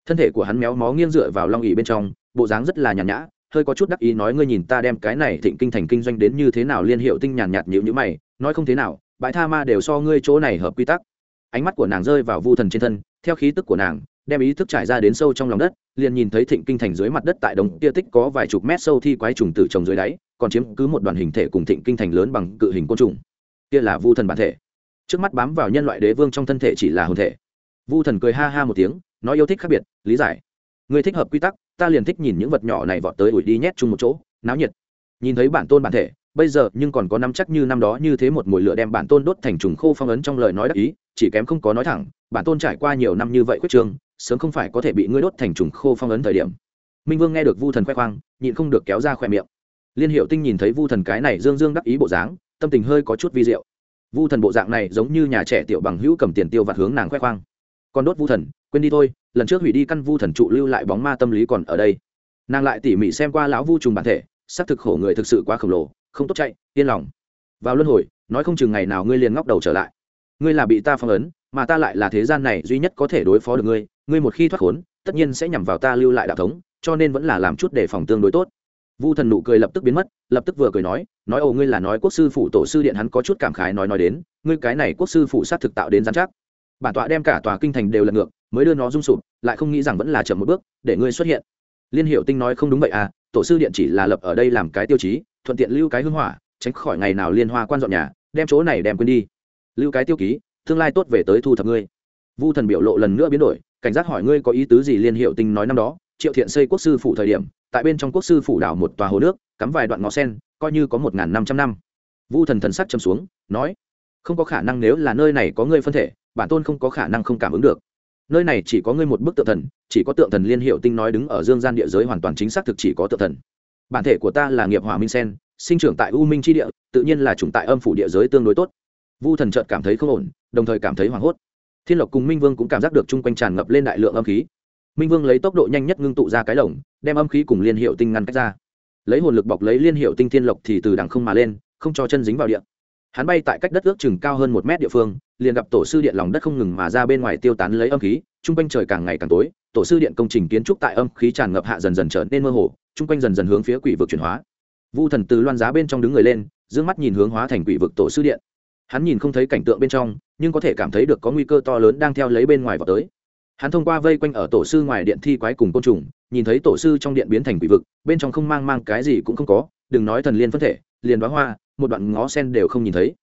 Thân thể của hắn méo mó nghiêng dựa vào long ỉ bên trong, bộ dáng rất là nhàn nhã, hơi có chút đắc ý nói ngươi nhìn ta đem cái này thịnh kinh thành kinh doanh đến như thế nào liên hiệu tinh nhàn nhạt nhịu nhữ mày, nói không thế nào, bãi tha ma đều so ngươi chỗ này hợp quy tắc. Ánh mắt của nàng rơi vào vu thần trên thân, theo khí tức của nàng đem ý thức trải ra đến sâu trong lòng đất, liền nhìn thấy thịnh kinh thành dưới mặt đất tại đồng tia tích có vài chục mét sâu thi quái trùng tử trồng dưới đáy, còn chiếm cứ một đoàn hình thể cùng thịnh kinh thành lớn bằng cự hình côn trùng. Kia là vu thần bản thể. Trước mắt bám vào nhân loại đế vương trong thân thể chỉ là hồn thể. Vu thần cười ha ha một tiếng, nói yêu thích khác biệt, lý giải. Người thích hợp quy tắc, ta liền thích nhìn những vật nhỏ này vọt tới ủi đi nhét chung một chỗ, náo nhiệt. Nhìn thấy bản tôn bản thể, bây giờ nhưng còn có năm chắc như năm đó như thế một mùi lửa đem bản tôn đốt thành trùng khô phong ấn trong lời nói đắc ý, chỉ kém không có nói thẳng, bản tôn trải qua nhiều năm như vậy quyết trường sớm không phải có thể bị ngươi đốt thành trùng khô phong ấn thời điểm. Minh vương nghe được vu thần khoe khoang, nhịn không được kéo ra khoe miệng. Liên hiệu tinh nhìn thấy vu thần cái này dương dương đắc ý bộ dáng, tâm tình hơi có chút vi diệu. Vu thần bộ dạng này giống như nhà trẻ tiểu bằng hữu cầm tiền tiêu vặt hướng nàng khoe khoang. Còn đốt vu thần, quên đi thôi, lần trước hủy đi căn vu thần trụ lưu lại bóng ma tâm lý còn ở đây. Nàng lại tỉ mỉ xem qua lão vu trùng bản thể, xác thực khổ người thực sự quá khổng lồ, không tốt chạy, yên lòng. Vào luân hồi, nói không chừng ngày nào ngươi liền ngóc đầu trở lại. Ngươi là bị ta phong ấn mà ta lại là thế gian này duy nhất có thể đối phó được ngươi ngươi một khi thoát khốn, tất nhiên sẽ nhằm vào ta lưu lại đạo thống, cho nên vẫn là làm chút để phòng tương đối tốt. Vu thần nụ cười lập tức biến mất, lập tức vừa cười nói nói ồ, ngươi là nói quốc sư phụ tổ sư điện hắn có chút cảm khái nói nói đến, ngươi cái này quốc sư phụ sát thực tạo đến giám chắc. Bản tọa đem cả tòa kinh thành đều lật ngược, mới đưa nó rung sụp, lại không nghĩ rằng vẫn là chậm một bước, để ngươi xuất hiện. Liên hiệu tinh nói không đúng vậy à tổ sư điện chỉ là lập ở đây làm cái tiêu chí, thuận tiện lưu cái hưng hỏa, tránh khỏi ngày nào liên hoa quan dọn nhà, đem chỗ này đem quên đi. Lưu cái tiêu ký tương lai tốt về tới thu thập ngươi. Vu thần biểu lộ lần nữa biến đổi, cảnh giác hỏi ngươi có ý tứ gì liên hiệu tinh nói năm đó, triệu thiện xây quốc sư phủ thời điểm, tại bên trong quốc sư phủ đảo một tòa hồ nước, cắm vài đoạn ngõ sen, coi như có một n g h n năm trăm năm. Vu thần thần sắc châm xuống, nói, không có khả năng nếu là nơi này có ngươi phân thể, bản tôn không có khả năng không cảm ứng được. Nơi này chỉ có ngươi một bức tượng thần, chỉ có tượng thần liên hiệu tinh nói đứng ở dương gian địa giới hoàn toàn chính xác thực chỉ có tượng thần. Bản thể của ta là nghiệp hỏa minh sen, sinh trưởng tại u minh tri địa, tự nhiên là chủng tại âm phủ địa giới tương đối tốt. Vu thần trợt cảm thấy không ổn đồng thời cảm thấy hoảng hốt. Thiên lộc cùng minh vương cũng cảm giác được chung quanh tràn ngập lên đại lượng âm khí. Minh vương lấy tốc độ nhanh nhất ngưng tụ ra cái lồng, đem âm khí cùng liên hiệu tinh ngăn cách ra. Lấy hồn lực bọc lấy liên hiệu tinh thiên lộc thì từ đằng không mà lên, không cho chân dính vào điện hắn bay tại cách đất ước chừng cao hơn một mét địa phương, liền gặp tổ sư điện lòng đất không ngừng mà ra bên ngoài tiêu tán lấy âm khí, chung quanh trời càng ngày càng tối, tổ sư điện công trình kiến trúc tại âm khí tràn ngập hạ dần dần trở nên mơ hồ, chung quanh dần dần hướng phía quỷ vực chuyển hóa. Vu thần từ loan giá bên trong đứng người lên d mắt nhìn hướng hóa thành quỷ vực tổ sư điện. Hắn nhìn không thấy cảnh tượng bên trong nhưng có thể cảm thấy được có nguy cơ to lớn đang theo lấy bên ngoài vào tới. Hắn thông qua vây quanh ở tổ sư ngoài điện thi quái cùng côn trùng, nhìn thấy tổ sư trong điện biến thành quỷ vực, bên trong không mang mang cái gì cũng không có, đừng nói thần liên phân thể, liền đoá hoa, một đoạn ngó sen đều không nhìn thấy.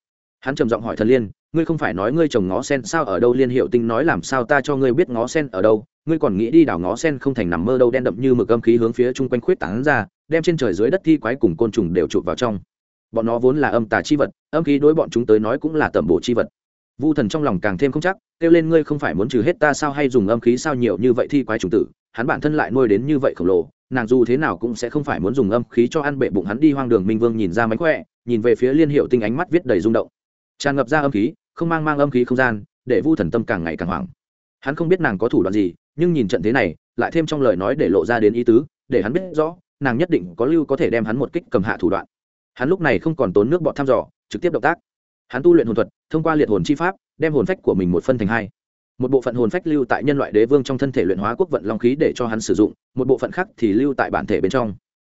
Hắn trầm giọng hỏi thần liên, ngươi không phải nói ngươi trồng ngó sen sao ở đâu? Liên hiệu tinh nói làm sao ta cho ngươi biết ngó sen ở đâu? Ngươi còn nghĩ đi đào ngó sen không thành nằm mơ đâu? Đen đậm như mực âm khí hướng phía chung quanh khuyết tán ra, đem trên trời dưới đất thi quái cùng côn trùng đều chụp vào trong. Bọn nó vốn là âm tà chi vật, âm khí đối bọn chúng tới nói cũng là tẩm bổ chi vật vu thần trong lòng càng thêm không chắc, kêu lên ngươi không phải muốn trừ hết ta sao hay dùng âm khí sao nhiều như vậy thi quái trùng tử, hắn bản thân lại nuôi đến như vậy khổng lồ, nàng dù thế nào cũng sẽ không phải muốn dùng âm khí cho ăn bệ bụng hắn đi hoang đường minh vương nhìn ra mánh khỏe, nhìn về phía liên hiệu tinh ánh mắt viết đầy rung động. Tràn ngập ra âm khí, không mang mang âm khí không gian, để vu thần tâm càng ngày càng hoảng. Hắn không biết nàng có thủ đoạn gì, nhưng nhìn trận thế này, lại thêm trong lời nói để lộ ra đến ý tứ, để hắn biết rõ, nàng nhất định có lưu có thể đem hắn một kích cầm hạ thủ đoạn. Hắn lúc này không còn tốn nước bọt thăm dò, trực tiếp động tác. Hắn tu luyện hồn thuật thông qua liệt hồn chi pháp, đem hồn phách của mình một phân thành hai. Một bộ phận hồn phách lưu tại nhân loại đế vương trong thân thể luyện hóa quốc vận long khí để cho hắn sử dụng, một bộ phận khác thì lưu tại bản thể bên trong.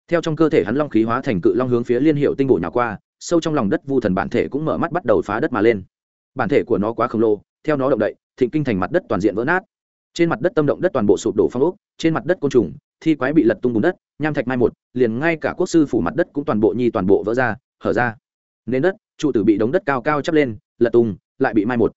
Theo trong cơ thể hắn long khí hóa thành cự long hướng phía liên hiệu tinh bổ nhỏ qua, sâu trong lòng đất vu thần bản thể cũng mở mắt bắt đầu phá đất mà lên. Bản thể của nó quá khổng lồ, theo nó động đậy, thịnh kinh thành mặt đất toàn diện vỡ nát. Trên mặt đất tâm động đất toàn bộ sụp đổ phong ốc, trên mặt đất côn trùng, thi quái bị lật tung bùn đất, nham thạch mai một, liền ngay cả quốc sư phủ mặt đất cũng toàn bộ nhi toàn bộ vỡ ra, hở ra. Nên đất, trụ tử bị đống đất cao cao chắp lên lật tung, lại bị mai một.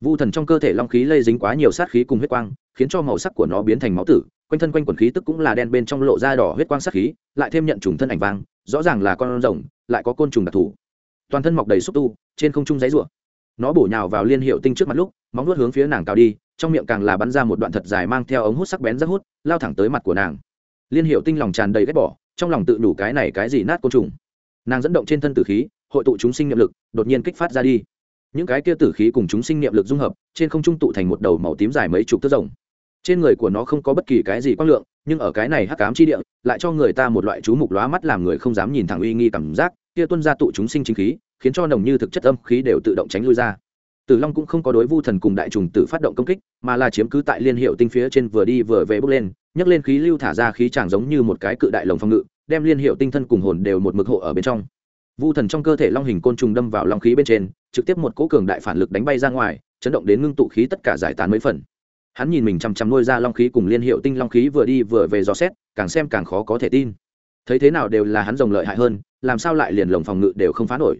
Vu thần trong cơ thể long khí lây dính quá nhiều sát khí cùng huyết quang, khiến cho màu sắc của nó biến thành máu tử, quanh thân quanh quần khí tức cũng là đen bên trong lộ ra đỏ huyết quang sát khí, lại thêm nhận trùng thân ảnh vang, rõ ràng là con rồng, lại có côn trùng đặc thù. Toàn thân mọc đầy xúc tu, trên không trung giấy rủa nó bổ nhào vào liên hiệu tinh trước mặt lúc, móng nuốt hướng phía nàng cao đi, trong miệng càng là bắn ra một đoạn thật dài mang theo ống hút sắc bén rất hút, lao thẳng tới mặt của nàng. Liên hiệu tinh lòng tràn đầy ghét bỏ, trong lòng tự đủ cái này cái gì nát côn trùng. Nàng dẫn động trên thân tử khí, hội tụ chúng sinh nhiệm lực, đột nhiên kích phát ra đi những cái kia tử khí cùng chúng sinh niệm lực dung hợp, trên không trung tụ thành một đầu màu tím dài mấy chục tấc rồng. Trên người của nó không có bất kỳ cái gì quang lượng, nhưng ở cái này hắc cám chi địa, lại cho người ta một loại chú mục lóa mắt làm người không dám nhìn thẳng uy nghi cảm giác, kia tuân ra tụ chúng sinh chính khí, khiến cho nồng như thực chất âm khí đều tự động tránh lui ra. Tử long cũng không có đối vu thần cùng đại trùng tử phát động công kích, mà là chiếm cứ tại liên hiệu tinh phía trên vừa đi vừa về bước lên, nhấc lên khí lưu thả ra khí chẳng giống như một cái cự đại lồng phòng ngự, đem liên hiệu tinh thân cùng hồn đều một mực hộ ở bên trong vu thần trong cơ thể long hình côn trùng đâm vào long khí bên trên, trực tiếp một cỗ cường đại phản lực đánh bay ra ngoài, chấn động đến ngưng tụ khí tất cả giải tán mấy phần. Hắn nhìn mình chằm chằm nuôi ra long khí cùng liên hiệu tinh long khí vừa đi vừa về dò xét, càng xem càng khó có thể tin. Thấy thế nào đều là hắn rồng lợi hại hơn, làm sao lại liền lồng phòng ngự đều không phá nổi.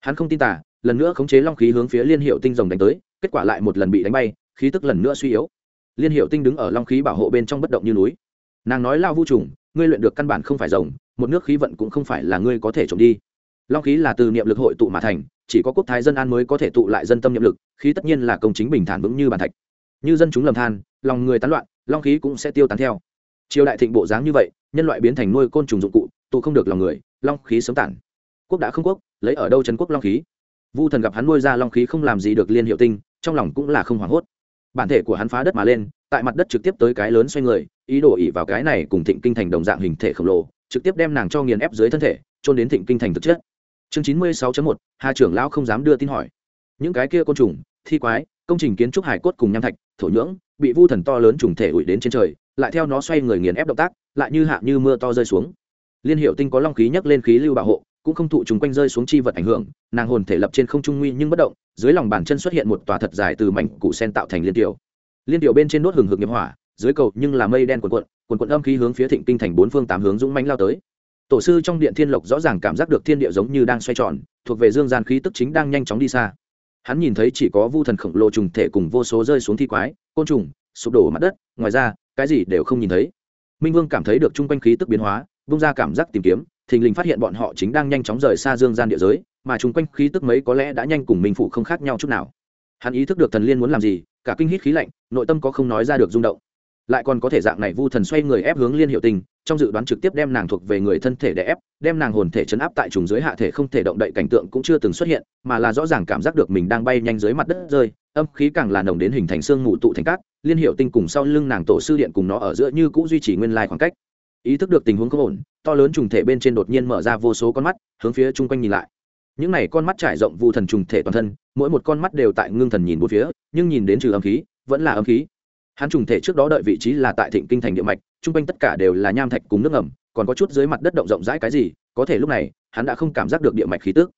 Hắn không tin tả lần nữa khống chế long khí hướng phía liên hiệu tinh rồng đánh tới, kết quả lại một lần bị đánh bay, khí tức lần nữa suy yếu. Liên hiệu tinh đứng ở long khí bảo hộ bên trong bất động như núi. Nàng nói, lao vu trùng, ngươi luyện được căn bản không phải rồng, một nước khí vận cũng không phải là ngươi có thể trộm đi long khí là từ niệm lực hội tụ mà thành, chỉ có quốc thái dân an mới có thể tụ lại dân tâm niệm lực, khí tất nhiên là công chính bình thản vững như bàn thạch. Như dân chúng lầm than, lòng người tán loạn, long khí cũng sẽ tiêu tán theo. Triều đại thịnh bộ dáng như vậy, nhân loại biến thành nuôi côn trùng dụng cụ, tụ không được lòng người, long khí sớm tản. Quốc đã không quốc, lấy ở đâu trấn quốc long khí? Vu thần gặp hắn nuôi ra long khí không làm gì được liên hiệu tinh, trong lòng cũng là không hoảng hốt. Bản thể của hắn phá đất mà lên, tại mặt đất trực tiếp tới cái lớn xoay người, ý đồ ỉ vào cái này cùng thịnh kinh thành đồng dạng hình thể khổng lồ, trực tiếp đem nàng cho nghiền ép dưới thân thể trôn đến thịnh kinh thành thực chất chương chín mươi sáu một, hà trưởng lão không dám đưa tin hỏi. Những cái kia côn trùng, thi quái, công trình kiến trúc hải cốt cùng nham thạch, thổ nhưỡng, bị vu thần to lớn trùng thể ủi đến trên trời, lại theo nó xoay người nghiền ép động tác, lại như hạ như mưa to rơi xuống. Liên hiệu tinh có long khí nhấc lên khí lưu bảo hộ, cũng không thụ chúng quanh rơi xuống chi vật ảnh hưởng, nàng hồn thể lập trên không trung nguy nhưng bất động, dưới lòng bàn chân xuất hiện một tòa thật dài từ mảnh củ sen tạo thành liên tiểu. Liên tiểu bên trên đốt hừng hực nghiệp hỏa, dưới cầu nhưng là mây đen quần quận quần quận âm khí hướng phía thịnh kinh thành bốn phương tám hướng dũng mãnh lao tới tổ sư trong điện thiên lộc rõ ràng cảm giác được thiên địa giống như đang xoay tròn, thuộc về dương gian khí tức chính đang nhanh chóng đi xa. Hắn nhìn thấy chỉ có vu thần khổng lồ trùng thể cùng vô số rơi xuống thi quái, côn trùng, sụp đổ mặt đất, ngoài ra, cái gì đều không nhìn thấy. Minh vương cảm thấy được chung quanh khí tức biến hóa, vung ra cảm giác tìm kiếm, thình lình phát hiện bọn họ chính đang nhanh chóng rời xa dương gian địa giới, mà chung quanh khí tức mấy có lẽ đã nhanh cùng minh phụ không khác nhau chút nào. Hắn ý thức được thần liên muốn làm gì, cả kinh hít khí lạnh, nội tâm có không nói ra được rung động. Lại còn có thể dạng này vu thần xoay người ép hướng liên hiệu tình trong dự đoán trực tiếp đem nàng thuộc về người thân thể để ép, đem nàng hồn thể chấn áp tại trùng dưới hạ thể không thể động đậy cảnh tượng cũng chưa từng xuất hiện, mà là rõ ràng cảm giác được mình đang bay nhanh dưới mặt đất rơi, âm khí càng là nồng đến hình thành xương ngủ tụ thành cát, liên hiệu tinh cùng sau lưng nàng tổ sư điện cùng nó ở giữa như cũ duy trì nguyên lai khoảng cách. Ý thức được tình huống không ổn, to lớn trùng thể bên trên đột nhiên mở ra vô số con mắt, hướng phía chung quanh nhìn lại. Những này con mắt trải rộng vu thần trùng thể toàn thân, mỗi một con mắt đều tại ngưng thần nhìn bốn phía, nhưng nhìn đến trừ âm khí, vẫn là âm khí. Hắn trùng thể trước đó đợi vị trí là tại thịnh kinh thành địa mạch chung quanh tất cả đều là nham thạch cùng nước ngầm, còn có chút dưới mặt đất động rộng rãi cái gì, có thể lúc này, hắn đã không cảm giác được địa mạch khí tức.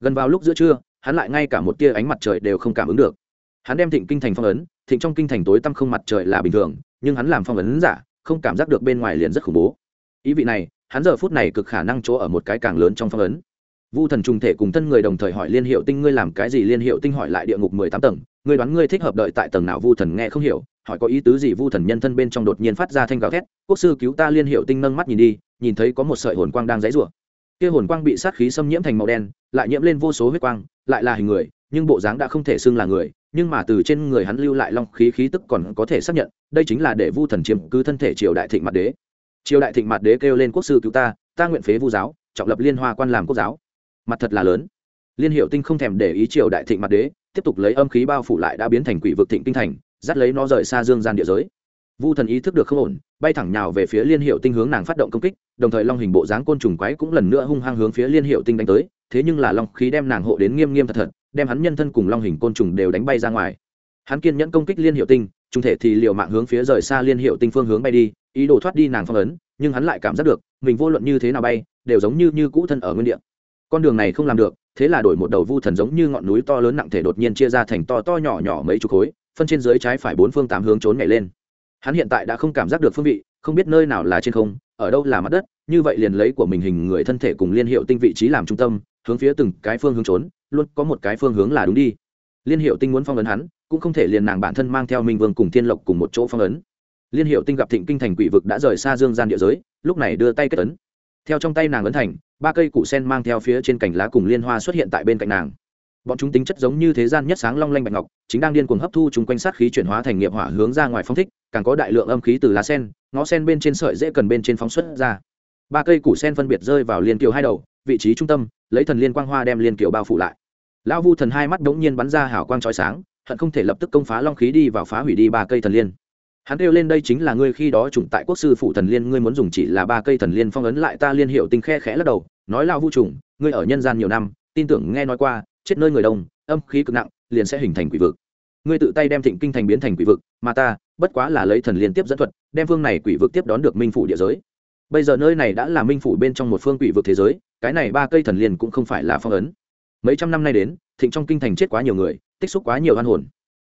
Gần vào lúc giữa trưa, hắn lại ngay cả một tia ánh mặt trời đều không cảm ứng được. Hắn đem thịnh kinh thành phong ấn, thịnh trong kinh thành tối tăm không mặt trời là bình thường, nhưng hắn làm phong ấn giả, không cảm giác được bên ngoài liền rất khủng bố. Ý vị này, hắn giờ phút này cực khả năng chỗ ở một cái càng lớn trong phong ấn. Vu thần trùng thể cùng thân người đồng thời hỏi liên hiệu tinh, ngươi làm cái gì? Liên hiệu tinh hỏi lại địa ngục mười tám tầng, ngươi đoán ngươi thích hợp đợi tại tầng nào? Vu thần nghe không hiểu hỏi có ý tứ gì vu thần nhân thân bên trong đột nhiên phát ra thanh gào thét, quốc sư cứu ta liên hiệu tinh nâng mắt nhìn đi, nhìn thấy có một sợi hồn quang đang dãy rủa. Kia hồn quang bị sát khí xâm nhiễm thành màu đen, lại nhiễm lên vô số huyết quang, lại là hình người, nhưng bộ dáng đã không thể xưng là người, nhưng mà từ trên người hắn lưu lại long khí khí tức còn có thể xác nhận, đây chính là để vu thần chiếm cứ thân thể triều đại thịnh mặt đế. Triều đại thịnh mặt đế kêu lên quốc sư cứu ta ta nguyện phế vu giáo, trọng lập liên hoa quan làm quốc giáo. Mặt thật là lớn. Liên hiệu tinh không thèm để ý triều đại thịnh mặt đế, tiếp tục lấy âm khí bao phủ lại đã biến thành quỷ vực thịnh kinh thành dắt lấy nó rời xa dương gian địa giới. Vu thần ý thức được không ổn, bay thẳng nhào về phía liên hiệu tinh hướng nàng phát động công kích, đồng thời long hình bộ dáng côn trùng quái cũng lần nữa hung hăng hướng phía liên hiệu tinh đánh tới, thế nhưng là long khí đem nàng hộ đến nghiêm nghiêm thật thật, đem hắn nhân thân cùng long hình côn trùng đều đánh bay ra ngoài. Hắn kiên nhẫn công kích liên hiệu tinh trung thể thì liều mạng hướng phía rời xa liên hiệu tinh phương hướng bay đi, ý đồ thoát đi nàng phong ấn, nhưng hắn lại cảm giác được, mình vô luận như thế nào bay, đều giống như như cũ thân ở nguyên địa. Con đường này không làm được, thế là đổi một đầu vu thần giống như ngọn núi to lớn nặng thể đột nhiên chia ra thành to to nhỏ nhỏ mấy chục khối phân trên dưới trái phải bốn phương tám hướng trốn nhảy lên. Hắn hiện tại đã không cảm giác được phương vị, không biết nơi nào là trên không, ở đâu là mặt đất, như vậy liền lấy của mình hình người thân thể cùng liên hiệu tinh vị trí làm trung tâm, hướng phía từng cái phương hướng trốn, luôn có một cái phương hướng là đúng đi. Liên hiệu tinh muốn phong ấn hắn, cũng không thể liền nàng bản thân mang theo minh vương cùng thiên lộc cùng một chỗ phong ấn. Liên hiệu tinh gặp thịnh kinh thành quỷ vực đã rời xa dương gian địa giới, lúc này đưa tay kết ấn. Theo trong tay nàng ấn thành, ba cây củ sen mang theo phía trên cành lá cùng liên hoa xuất hiện tại bên cạnh nàng bọn chúng tính chất giống như thế gian nhất sáng long lanh bạch ngọc, chính đang điên cuồng hấp thu chúng quanh sát khí chuyển hóa thành nghiệp hỏa hướng ra ngoài phong thích, càng có đại lượng âm khí từ lá sen, ngó sen bên trên sợi dễ cần bên trên phóng xuất ra. Ba cây củ sen phân biệt rơi vào liên kiều hai đầu, vị trí trung tâm, lấy thần liên quang hoa đem liên kiều bao phủ lại. Lão vu thần hai mắt đ ố n g nhiên bắn ra hảo quang trói sáng, hận không thể lập tức công phá long khí đi vào phá hủy đi ba cây thần liên. Hắn kêu lên đây chính là ngươi khi đó chủng tại quốc sư phụ thần liên, ngươi muốn dùng chỉ là ba cây thần liên phong ấn lại ta liên hiệu tinh khe khẽ lắc đầu, nói lao vu trùng ngươi ở nhân gian nhiều năm, tin tưởng nghe nói qua chết nơi người đông, âm khí cực nặng, liền sẽ hình thành quỷ vực. Ngươi tự tay đem thịnh kinh thành biến thành quỷ vực, mà ta, bất quá là lấy thần liên tiếp dẫn thuật, đem phương này quỷ vực tiếp đón được minh phủ địa giới. Bây giờ nơi này đã là minh phủ bên trong một phương quỷ vực thế giới, cái này ba cây thần liên cũng không phải là phong ấn. Mấy trăm năm nay đến, thịnh trong kinh thành chết quá nhiều người, tích xúc quá nhiều oan hồn.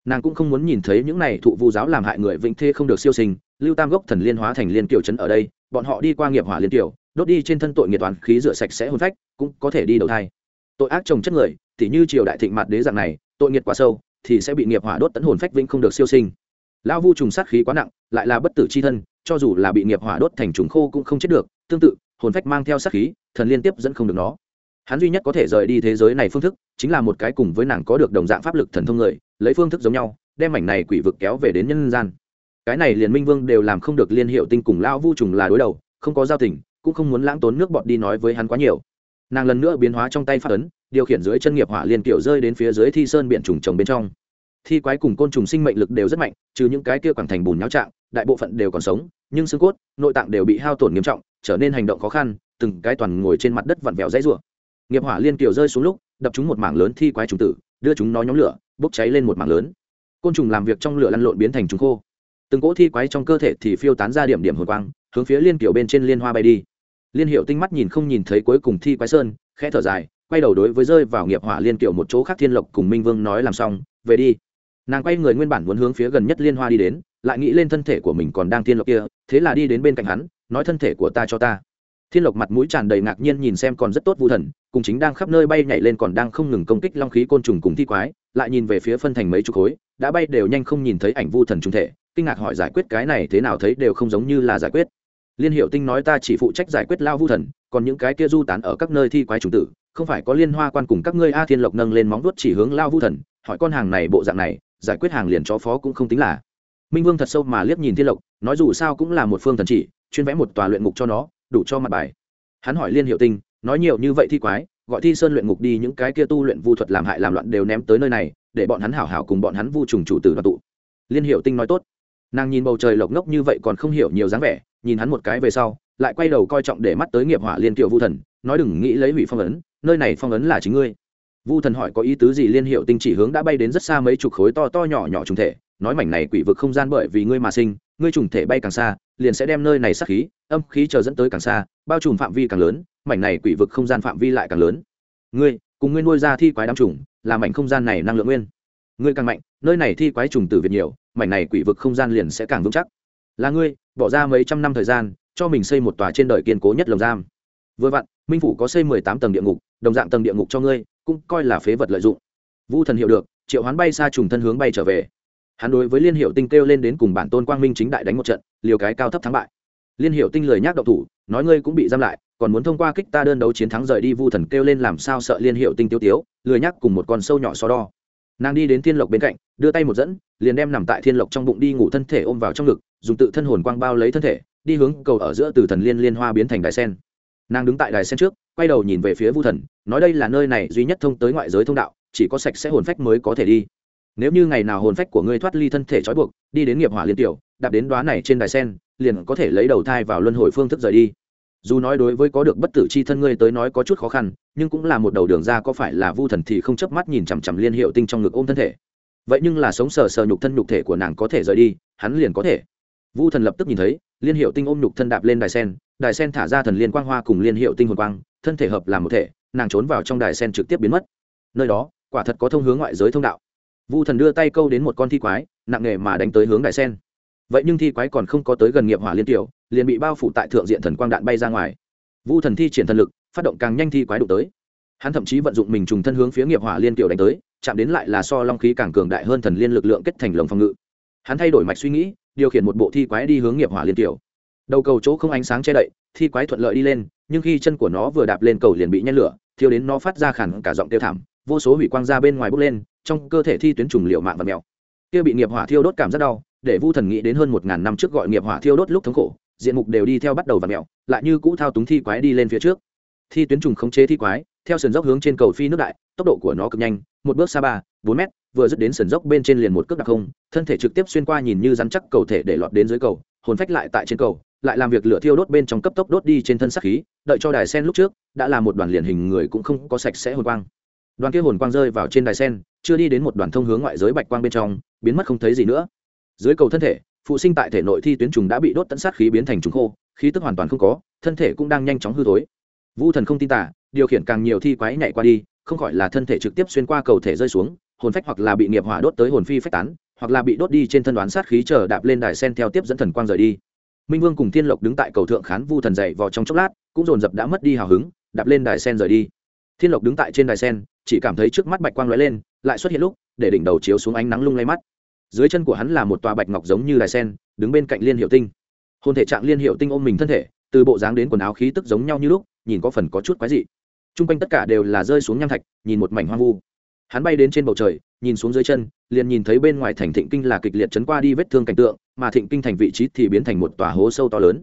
Nàng cũng không muốn nhìn thấy những này thụ vu giáo làm hại người vĩnh thê không được siêu sinh, lưu tam gốc thần liên hóa thành liên kiểu trấn ở đây, bọn họ đi qua nghiệp hỏa liên tiểu đốt đi trên thân tội nghiệp toàn khí rửa sạch sẽ hôn phách, cũng có thể đi đầu thai. Tội ác trồng chất người thì như triều đại thịnh mặt đế dạng này, tội nghiệt quá sâu, thì sẽ bị nghiệp hỏa đốt tấn hồn phách vĩnh không được siêu sinh. Lão vu trùng sát khí quá nặng, lại là bất tử c h i thân, cho dù là bị nghiệp hỏa đốt thành trùng khô cũng không chết được, tương tự, hồn phách mang theo sát khí, thần liên tiếp dẫn không được nó. Hắn duy nhất có thể rời đi thế giới này phương thức, chính là một cái cùng với nàng có được đồng dạng pháp lực thần thông người, lấy phương thức giống nhau, đem mảnh này quỷ vực kéo về đến nhân gian. Cái này liền minh vương đều làm không được liên hiệu tinh cùng lão vu trùng là đối đầu, không có giao tình, cũng không muốn lãng tốn nước bọt đi nói với hắn quá nhiều. Nàng lần nữa biến hóa trong tay phát ấn điều khiển dưới chân nghiệp hỏa liên kiểu rơi đến phía dưới thi sơn biển trùng trồng bên trong. Thi quái cùng côn trùng sinh mệnh lực đều rất mạnh, trừ những cái kia quảng thành bùn nháo trạng, đại bộ phận đều còn sống, nhưng xương cốt, nội tạng đều bị hao tổn nghiêm trọng, trở nên hành động khó khăn, từng cái toàn ngồi trên mặt đất vặn vẹo dãy rủa. Nghiệp hỏa liên kiểu rơi xuống lúc, đập chúng một mảng lớn thi quái trùng tử, đưa chúng nó nhóm lửa, bốc cháy lên một mảng lớn. Côn trùng làm việc trong lửa lăn lộn biến thành trùng khô. Từng cỗ thi quái trong cơ thể thì phiêu tán ra điểm điểm hồn quang, hướng phía liên kiểu bên trên liên hoa bay đi. Liên hiệu tinh mắt nhìn không nhìn thấy cuối cùng thi quái sơn, khẽ thở dài quay đầu đối với rơi vào nghiệp hỏa liên kiểu một chỗ khác thiên lộc cùng minh vương nói làm xong, về đi. Nàng quay người nguyên bản muốn hướng phía gần nhất liên hoa đi đến, lại nghĩ lên thân thể của mình còn đang thiên lộc kia, thế là đi đến bên cạnh hắn, nói, thân thể của ta cho ta. Thiên lộc mặt mũi tràn đầy ngạc nhiên nhìn xem còn rất tốt vu thần, cùng chính đang khắp nơi bay nhảy lên còn đang không ngừng công kích long khí côn trùng cùng thi quái, lại nhìn về phía phân thành mấy chục khối, đã bay đều nhanh không nhìn thấy ảnh vu thần trung thể, kinh ngạc hỏi giải quyết cái này thế nào thấy đều không giống như là giải quyết. Liên hiệu tinh nói ta chỉ phụ trách giải quyết lao vu thần, còn những cái kia du tán ở các nơi thi quái trùng tử không phải có liên hoa quan cùng các ngươi a thiên lộc nâng lên móng vuốt chỉ hướng lao vu thần, hỏi con hàng này bộ dạng này, giải quyết hàng liền chó phó cũng không tính là. Minh vương thật sâu mà liếc nhìn thiên lộc, nói dù sao cũng là một phương thần chỉ, chuyên vẽ một tòa luyện ngục cho nó, đủ cho mặt bài. Hắn hỏi liên hiệu tinh, nói nhiều như vậy thi quái, gọi thi sơn luyện ngục đi những cái kia tu luyện vu thuật làm hại làm loạn đều ném tới nơi này, để bọn hắn hảo hảo cùng bọn hắn vu trùng chủ tử đoàn tụ. Liên hiệu tinh nói tốt. Nàng nhìn bầu trời lộc ngốc như vậy còn không hiểu nhiều dáng vẻ, nhìn hắn một cái về sau, lại quay đầu coi trọng để mắt tới nghiệp hỏa liên tiểu vu thần, nói đừng nghĩ lấy hủy phong ấn nơi này phong ấn là chính ngươi. Vu thần hỏi có ý tứ gì liên hiệu tinh chỉ hướng đã bay đến rất xa mấy chục khối to to nhỏ nhỏ trùng thể. Nói mảnh này quỷ vực không gian bởi vì ngươi mà sinh, ngươi trùng thể bay càng xa, liền sẽ đem nơi này sát khí, âm khí chờ dẫn tới càng xa, bao trùm phạm vi càng lớn, mảnh này quỷ vực không gian phạm vi lại càng lớn. Ngươi, cùng ngươi nuôi ra thi quái đám trùng làm mảnh không gian này năng lượng nguyên. Ngươi càng mạnh, nơi này thi quái trùng từ việt nhiều, mảnh này quỷ vực không gian liền sẽ càng vững chắc. Là ngươi, bỏ ra mấy trăm năm thời gian, cho mình xây một tòa trên đời kiên cố nhất lồng giam vừa vặn, minh phủ có xây mười tám tầng địa ngục, đồng dạng tầng địa ngục cho ngươi, cũng coi là phế vật lợi dụng. Vu thần hiểu được, triệu hoán bay xa trùng thân hướng bay trở về. Hắn đối với liên hiệu tinh kêu lên đến cùng bản tôn quang minh chính đại đánh một trận, liều cái cao thấp thắng bại. Liên hiệu tinh lời nhắc độc thủ, nói ngươi cũng bị giam lại, còn muốn thông qua kích ta đơn đấu chiến thắng rời đi, vu thần kêu lên làm sao sợ liên hiệu tinh tiêu tiếu, lười nhắc cùng một con sâu nhỏ so đo. Nàng đi đến thiên lộc bên cạnh, đưa tay một dẫn, liền đem nằm tại thiên lộc trong bụng đi ngủ thân thể ôm vào trong ngực, dùng tự thân hồn quang bao lấy thân thể, đi hướng cầu ở giữa từ thần liên liên hoa biến thành đại sen nàng đứng tại đài sen trước, quay đầu nhìn về phía vu thần, nói đây là nơi này duy nhất thông tới ngoại giới thông đạo, chỉ có sạch sẽ hồn phách mới có thể đi. Nếu như ngày nào hồn phách của ngươi thoát ly thân thể trói buộc, đi đến nghiệp hỏa liên tiểu, đạp đến đoá này trên đài sen, liền có thể lấy đầu thai vào luân hồi phương thức rời đi. Dù nói đối với có được bất tử c h i thân ngươi tới nói có chút khó khăn, nhưng cũng là một đầu đường ra có phải là vu thần thì không chớp mắt nhìn chằm chằm liên hiệu tinh trong ngực ôm thân thể. Vậy nhưng là sống sờ sờ nhục thân nhục thể của nàng có thể rời đi, hắn liền có thể vu thần lập tức nhìn thấy, liên hiệu tinh ôm nhục thân đạp lên đài sen đài sen thả ra thần liên quang hoa cùng liên hiệu tinh hồn quang, thân thể hợp làm một thể, nàng trốn vào trong đài sen trực tiếp biến mất. Nơi đó, quả thật có thông hướng ngoại giới thông đạo. Vu thần đưa tay câu đến một con thi quái, nặng nề mà đánh tới hướng đài sen. Vậy nhưng thi quái còn không có tới gần nghiệp hỏa liên tiểu, liền bị bao phủ tại thượng diện thần quang đạn bay ra ngoài. Vu thần thi triển thần lực, phát động càng nhanh thi quái đụng tới. Hắn thậm chí vận dụng mình trùng thân hướng phía nghiệp hỏa liên tiểu đánh tới, chạm đến lại là so long khí càng cường đại hơn thần liên lực lượng kết thành lồng phòng ngự. Hắn thay đổi mạch suy nghĩ điều khiển một bộ thi quái đi hướng nghiệp hỏa liên tiểu đầu cầu chỗ không ánh sáng che đậy, thi quái thuận lợi đi lên, nhưng khi chân của nó vừa đạp lên cầu liền bị nhen lửa, thiêu đến nó phát ra khản cả giọng tiêu thảm, vô số hủy quang ra bên ngoài bốc lên, trong cơ thể thi tuyến trùng liệu mạng và mèo. Kia bị nghiệp hỏa thiêu đốt cảm rất đau, để vu thần nghĩ đến hơn một ngàn năm trước gọi nghiệp hỏa thiêu đốt lúc thống khổ, diện mục đều đi theo bắt đầu và mèo, lại như cũ thao túng thi quái đi lên phía trước. Thi tuyến trùng khống chế thi quái, theo sườn dốc hướng trên cầu phi nước đại, tốc độ của nó cực nhanh một bước xa ba, bốn mét, vừa dứt đến sườn dốc bên trên liền một cước đặc không, thân thể trực tiếp xuyên qua nhìn như rắn chắc cầu thể để lọt đến dưới cầu, hồn phách lại tại trên cầu, lại làm việc lửa thiêu đốt bên trong cấp tốc đốt đi trên thân sắc khí, đợi cho đài sen lúc trước, đã là một đoàn liền hình người cũng không có sạch sẽ hồn quang. Đoàn kia hồn quang rơi vào trên đài sen, chưa đi đến một đoàn thông hướng ngoại giới bạch quang bên trong, biến mất không thấy gì nữa. Dưới cầu thân thể, phụ sinh tại thể nội thi tuyến trùng đã bị đốt tận sát khí biến thành trùng khô, khí tức hoàn toàn không có, thân thể cũng đang nhanh chóng hư thối. Vu thần không tin tả điều khiển càng nhiều thi quái nhảy qua đi không khỏi là thân thể trực tiếp xuyên qua cầu thể rơi xuống, hồn phách hoặc là bị nghiệp hỏa đốt tới hồn phi phách tán, hoặc là bị đốt đi trên thân đoán sát khí chờ đạp lên đài sen theo tiếp dẫn thần quang rời đi. Minh vương cùng thiên lộc đứng tại cầu thượng khán vu thần dậy vào trong chốc lát, cũng dồn dập đã mất đi hào hứng, đạp lên đài sen rời đi. Thiên lộc đứng tại trên đài sen, chỉ cảm thấy trước mắt bạch quang lóe lên, lại xuất hiện lúc, để đỉnh đầu chiếu xuống ánh nắng lung lay mắt. Dưới chân của hắn là một tòa bạch ngọc giống như đài sen, đứng bên cạnh liên hiệu tinh. Hôn thể trạng liên hiệu tinh ôm mình thân thể, từ bộ dáng đến quần áo khí tức giống nhau như lúc, nhìn có phần có chút quái dị t r u n g quanh tất cả đều là rơi xuống nham thạch, nhìn một mảnh hoang vu. Hắn bay đến trên bầu trời, nhìn xuống dưới chân, liền nhìn thấy bên ngoài thành thịnh kinh là kịch liệt chấn qua đi vết thương cảnh tượng, mà thịnh kinh thành vị trí thì biến thành một tòa hố sâu to lớn.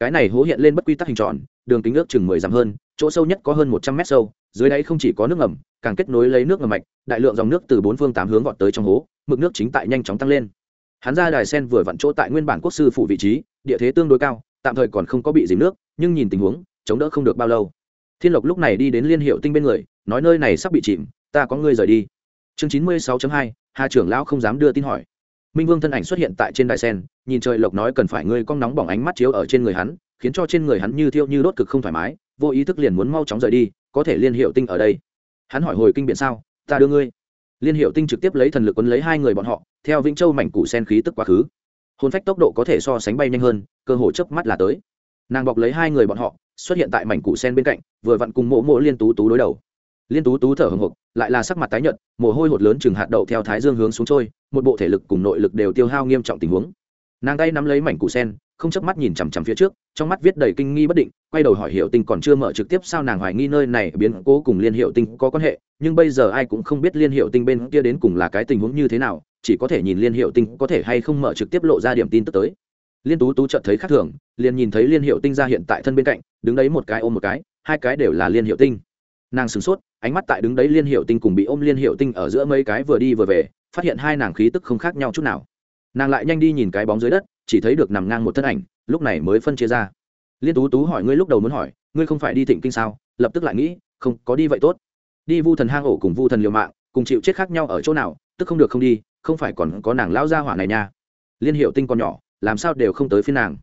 Cái này hố hiện lên bất quy tắc hình tròn, đường kính ước chừng mười dặm hơn, chỗ sâu nhất có hơn một trăm mét sâu, dưới đáy không chỉ có nước ngầm, càng kết nối lấy nước ngầm mạch, đại lượng dòng nước từ bốn phương tám hướng vọt tới trong hố, mực nước chính tại nhanh chóng tăng lên. Hắn ra đài sen vừa vặn chỗ tại nguyên bản quốc sư phủ vị trí, địa thế tương đối cao, tạm thời còn không có bị dìm nước, nhưng nhìn tình huống, chống đỡ không được bao lâu thiên lộc lúc này đi đến liên hiệu tinh bên người, nói nơi này sắp bị chìm, ta có ngươi rời đi. Chương chín mươi sáu hai, hà trưởng lão không dám đưa tin hỏi. Minh vương thân ảnh xuất hiện tại trên đài sen, nhìn trời lộc nói cần phải ngươi cong nóng bỏng ánh mắt chiếu ở trên người hắn, khiến cho trên người hắn như thiêu như đốt cực không thoải mái, vô ý thức liền muốn mau chóng rời đi, có thể liên hiệu tinh ở đây. Hắn hỏi hồi kinh biện sao, ta đưa ngươi. Liên hiệu tinh trực tiếp lấy thần lực quấn lấy hai người bọn họ, theo vĩnh châu mảnh củ sen khí tức quá khứ. Hôn phách tốc độ có thể so sánh bay nhanh hơn, cơ hội chớp mắt là tới nàng bọc lấy hai người bọn họ, xuất hiện tại mảnh củ sen bên cạnh, vừa vặn cùng mộ mộ liên tú tú đối đầu. Liên tú tú thở hồng hộc, lại là sắc mặt tái nhợt, mồ hôi hột lớn chừng hạt đậu theo thái dương hướng xuống trôi, một bộ thể lực cùng nội lực đều tiêu hao nghiêm trọng tình huống. Nàng tay nắm lấy mảnh củ sen, không chớp mắt nhìn chằm chằm phía trước, trong mắt viết đầy kinh nghi bất định, quay đầu hỏi hiệu tinh còn chưa mở trực tiếp sao nàng hoài nghi nơi này biến cố cùng liên hiệu tinh có quan hệ, nhưng bây giờ ai cũng không biết liên hiệu tinh bên kia đến cùng là cái tình huống như thế nào, chỉ có thể nhìn liên hiệu tinh có thể hay không mở trực tiếp lộ ra điểm tin tức tới liên tú tú chợt thấy khác thường, liền nhìn thấy liên hiệu tinh ra hiện tại thân bên cạnh, đứng đấy một cái ôm một cái, hai cái đều là liên hiệu tinh. Nàng sửng sốt, ánh mắt tại đứng đấy liên hiệu tinh cùng bị ôm liên hiệu tinh ở giữa mấy cái vừa đi vừa về, phát hiện hai nàng khí tức không khác nhau chút nào. Nàng lại nhanh đi nhìn cái bóng dưới đất, chỉ thấy được nằm ngang một thân ảnh, lúc này mới phân chia ra. Liên tú tú hỏi ngươi lúc đầu muốn hỏi, ngươi không phải đi thịnh kinh sao? Lập tức lại nghĩ, không, có đi vậy tốt. Đi vu thần hang ổ cùng vu thần liều mạng, cùng chịu chết khác nhau ở chỗ nào, tức không được không đi, không phải còn có nàng lão gia hỏa này nha. Liên hiệu tinh còn nhỏ làm sao đều không tới phiên nàng.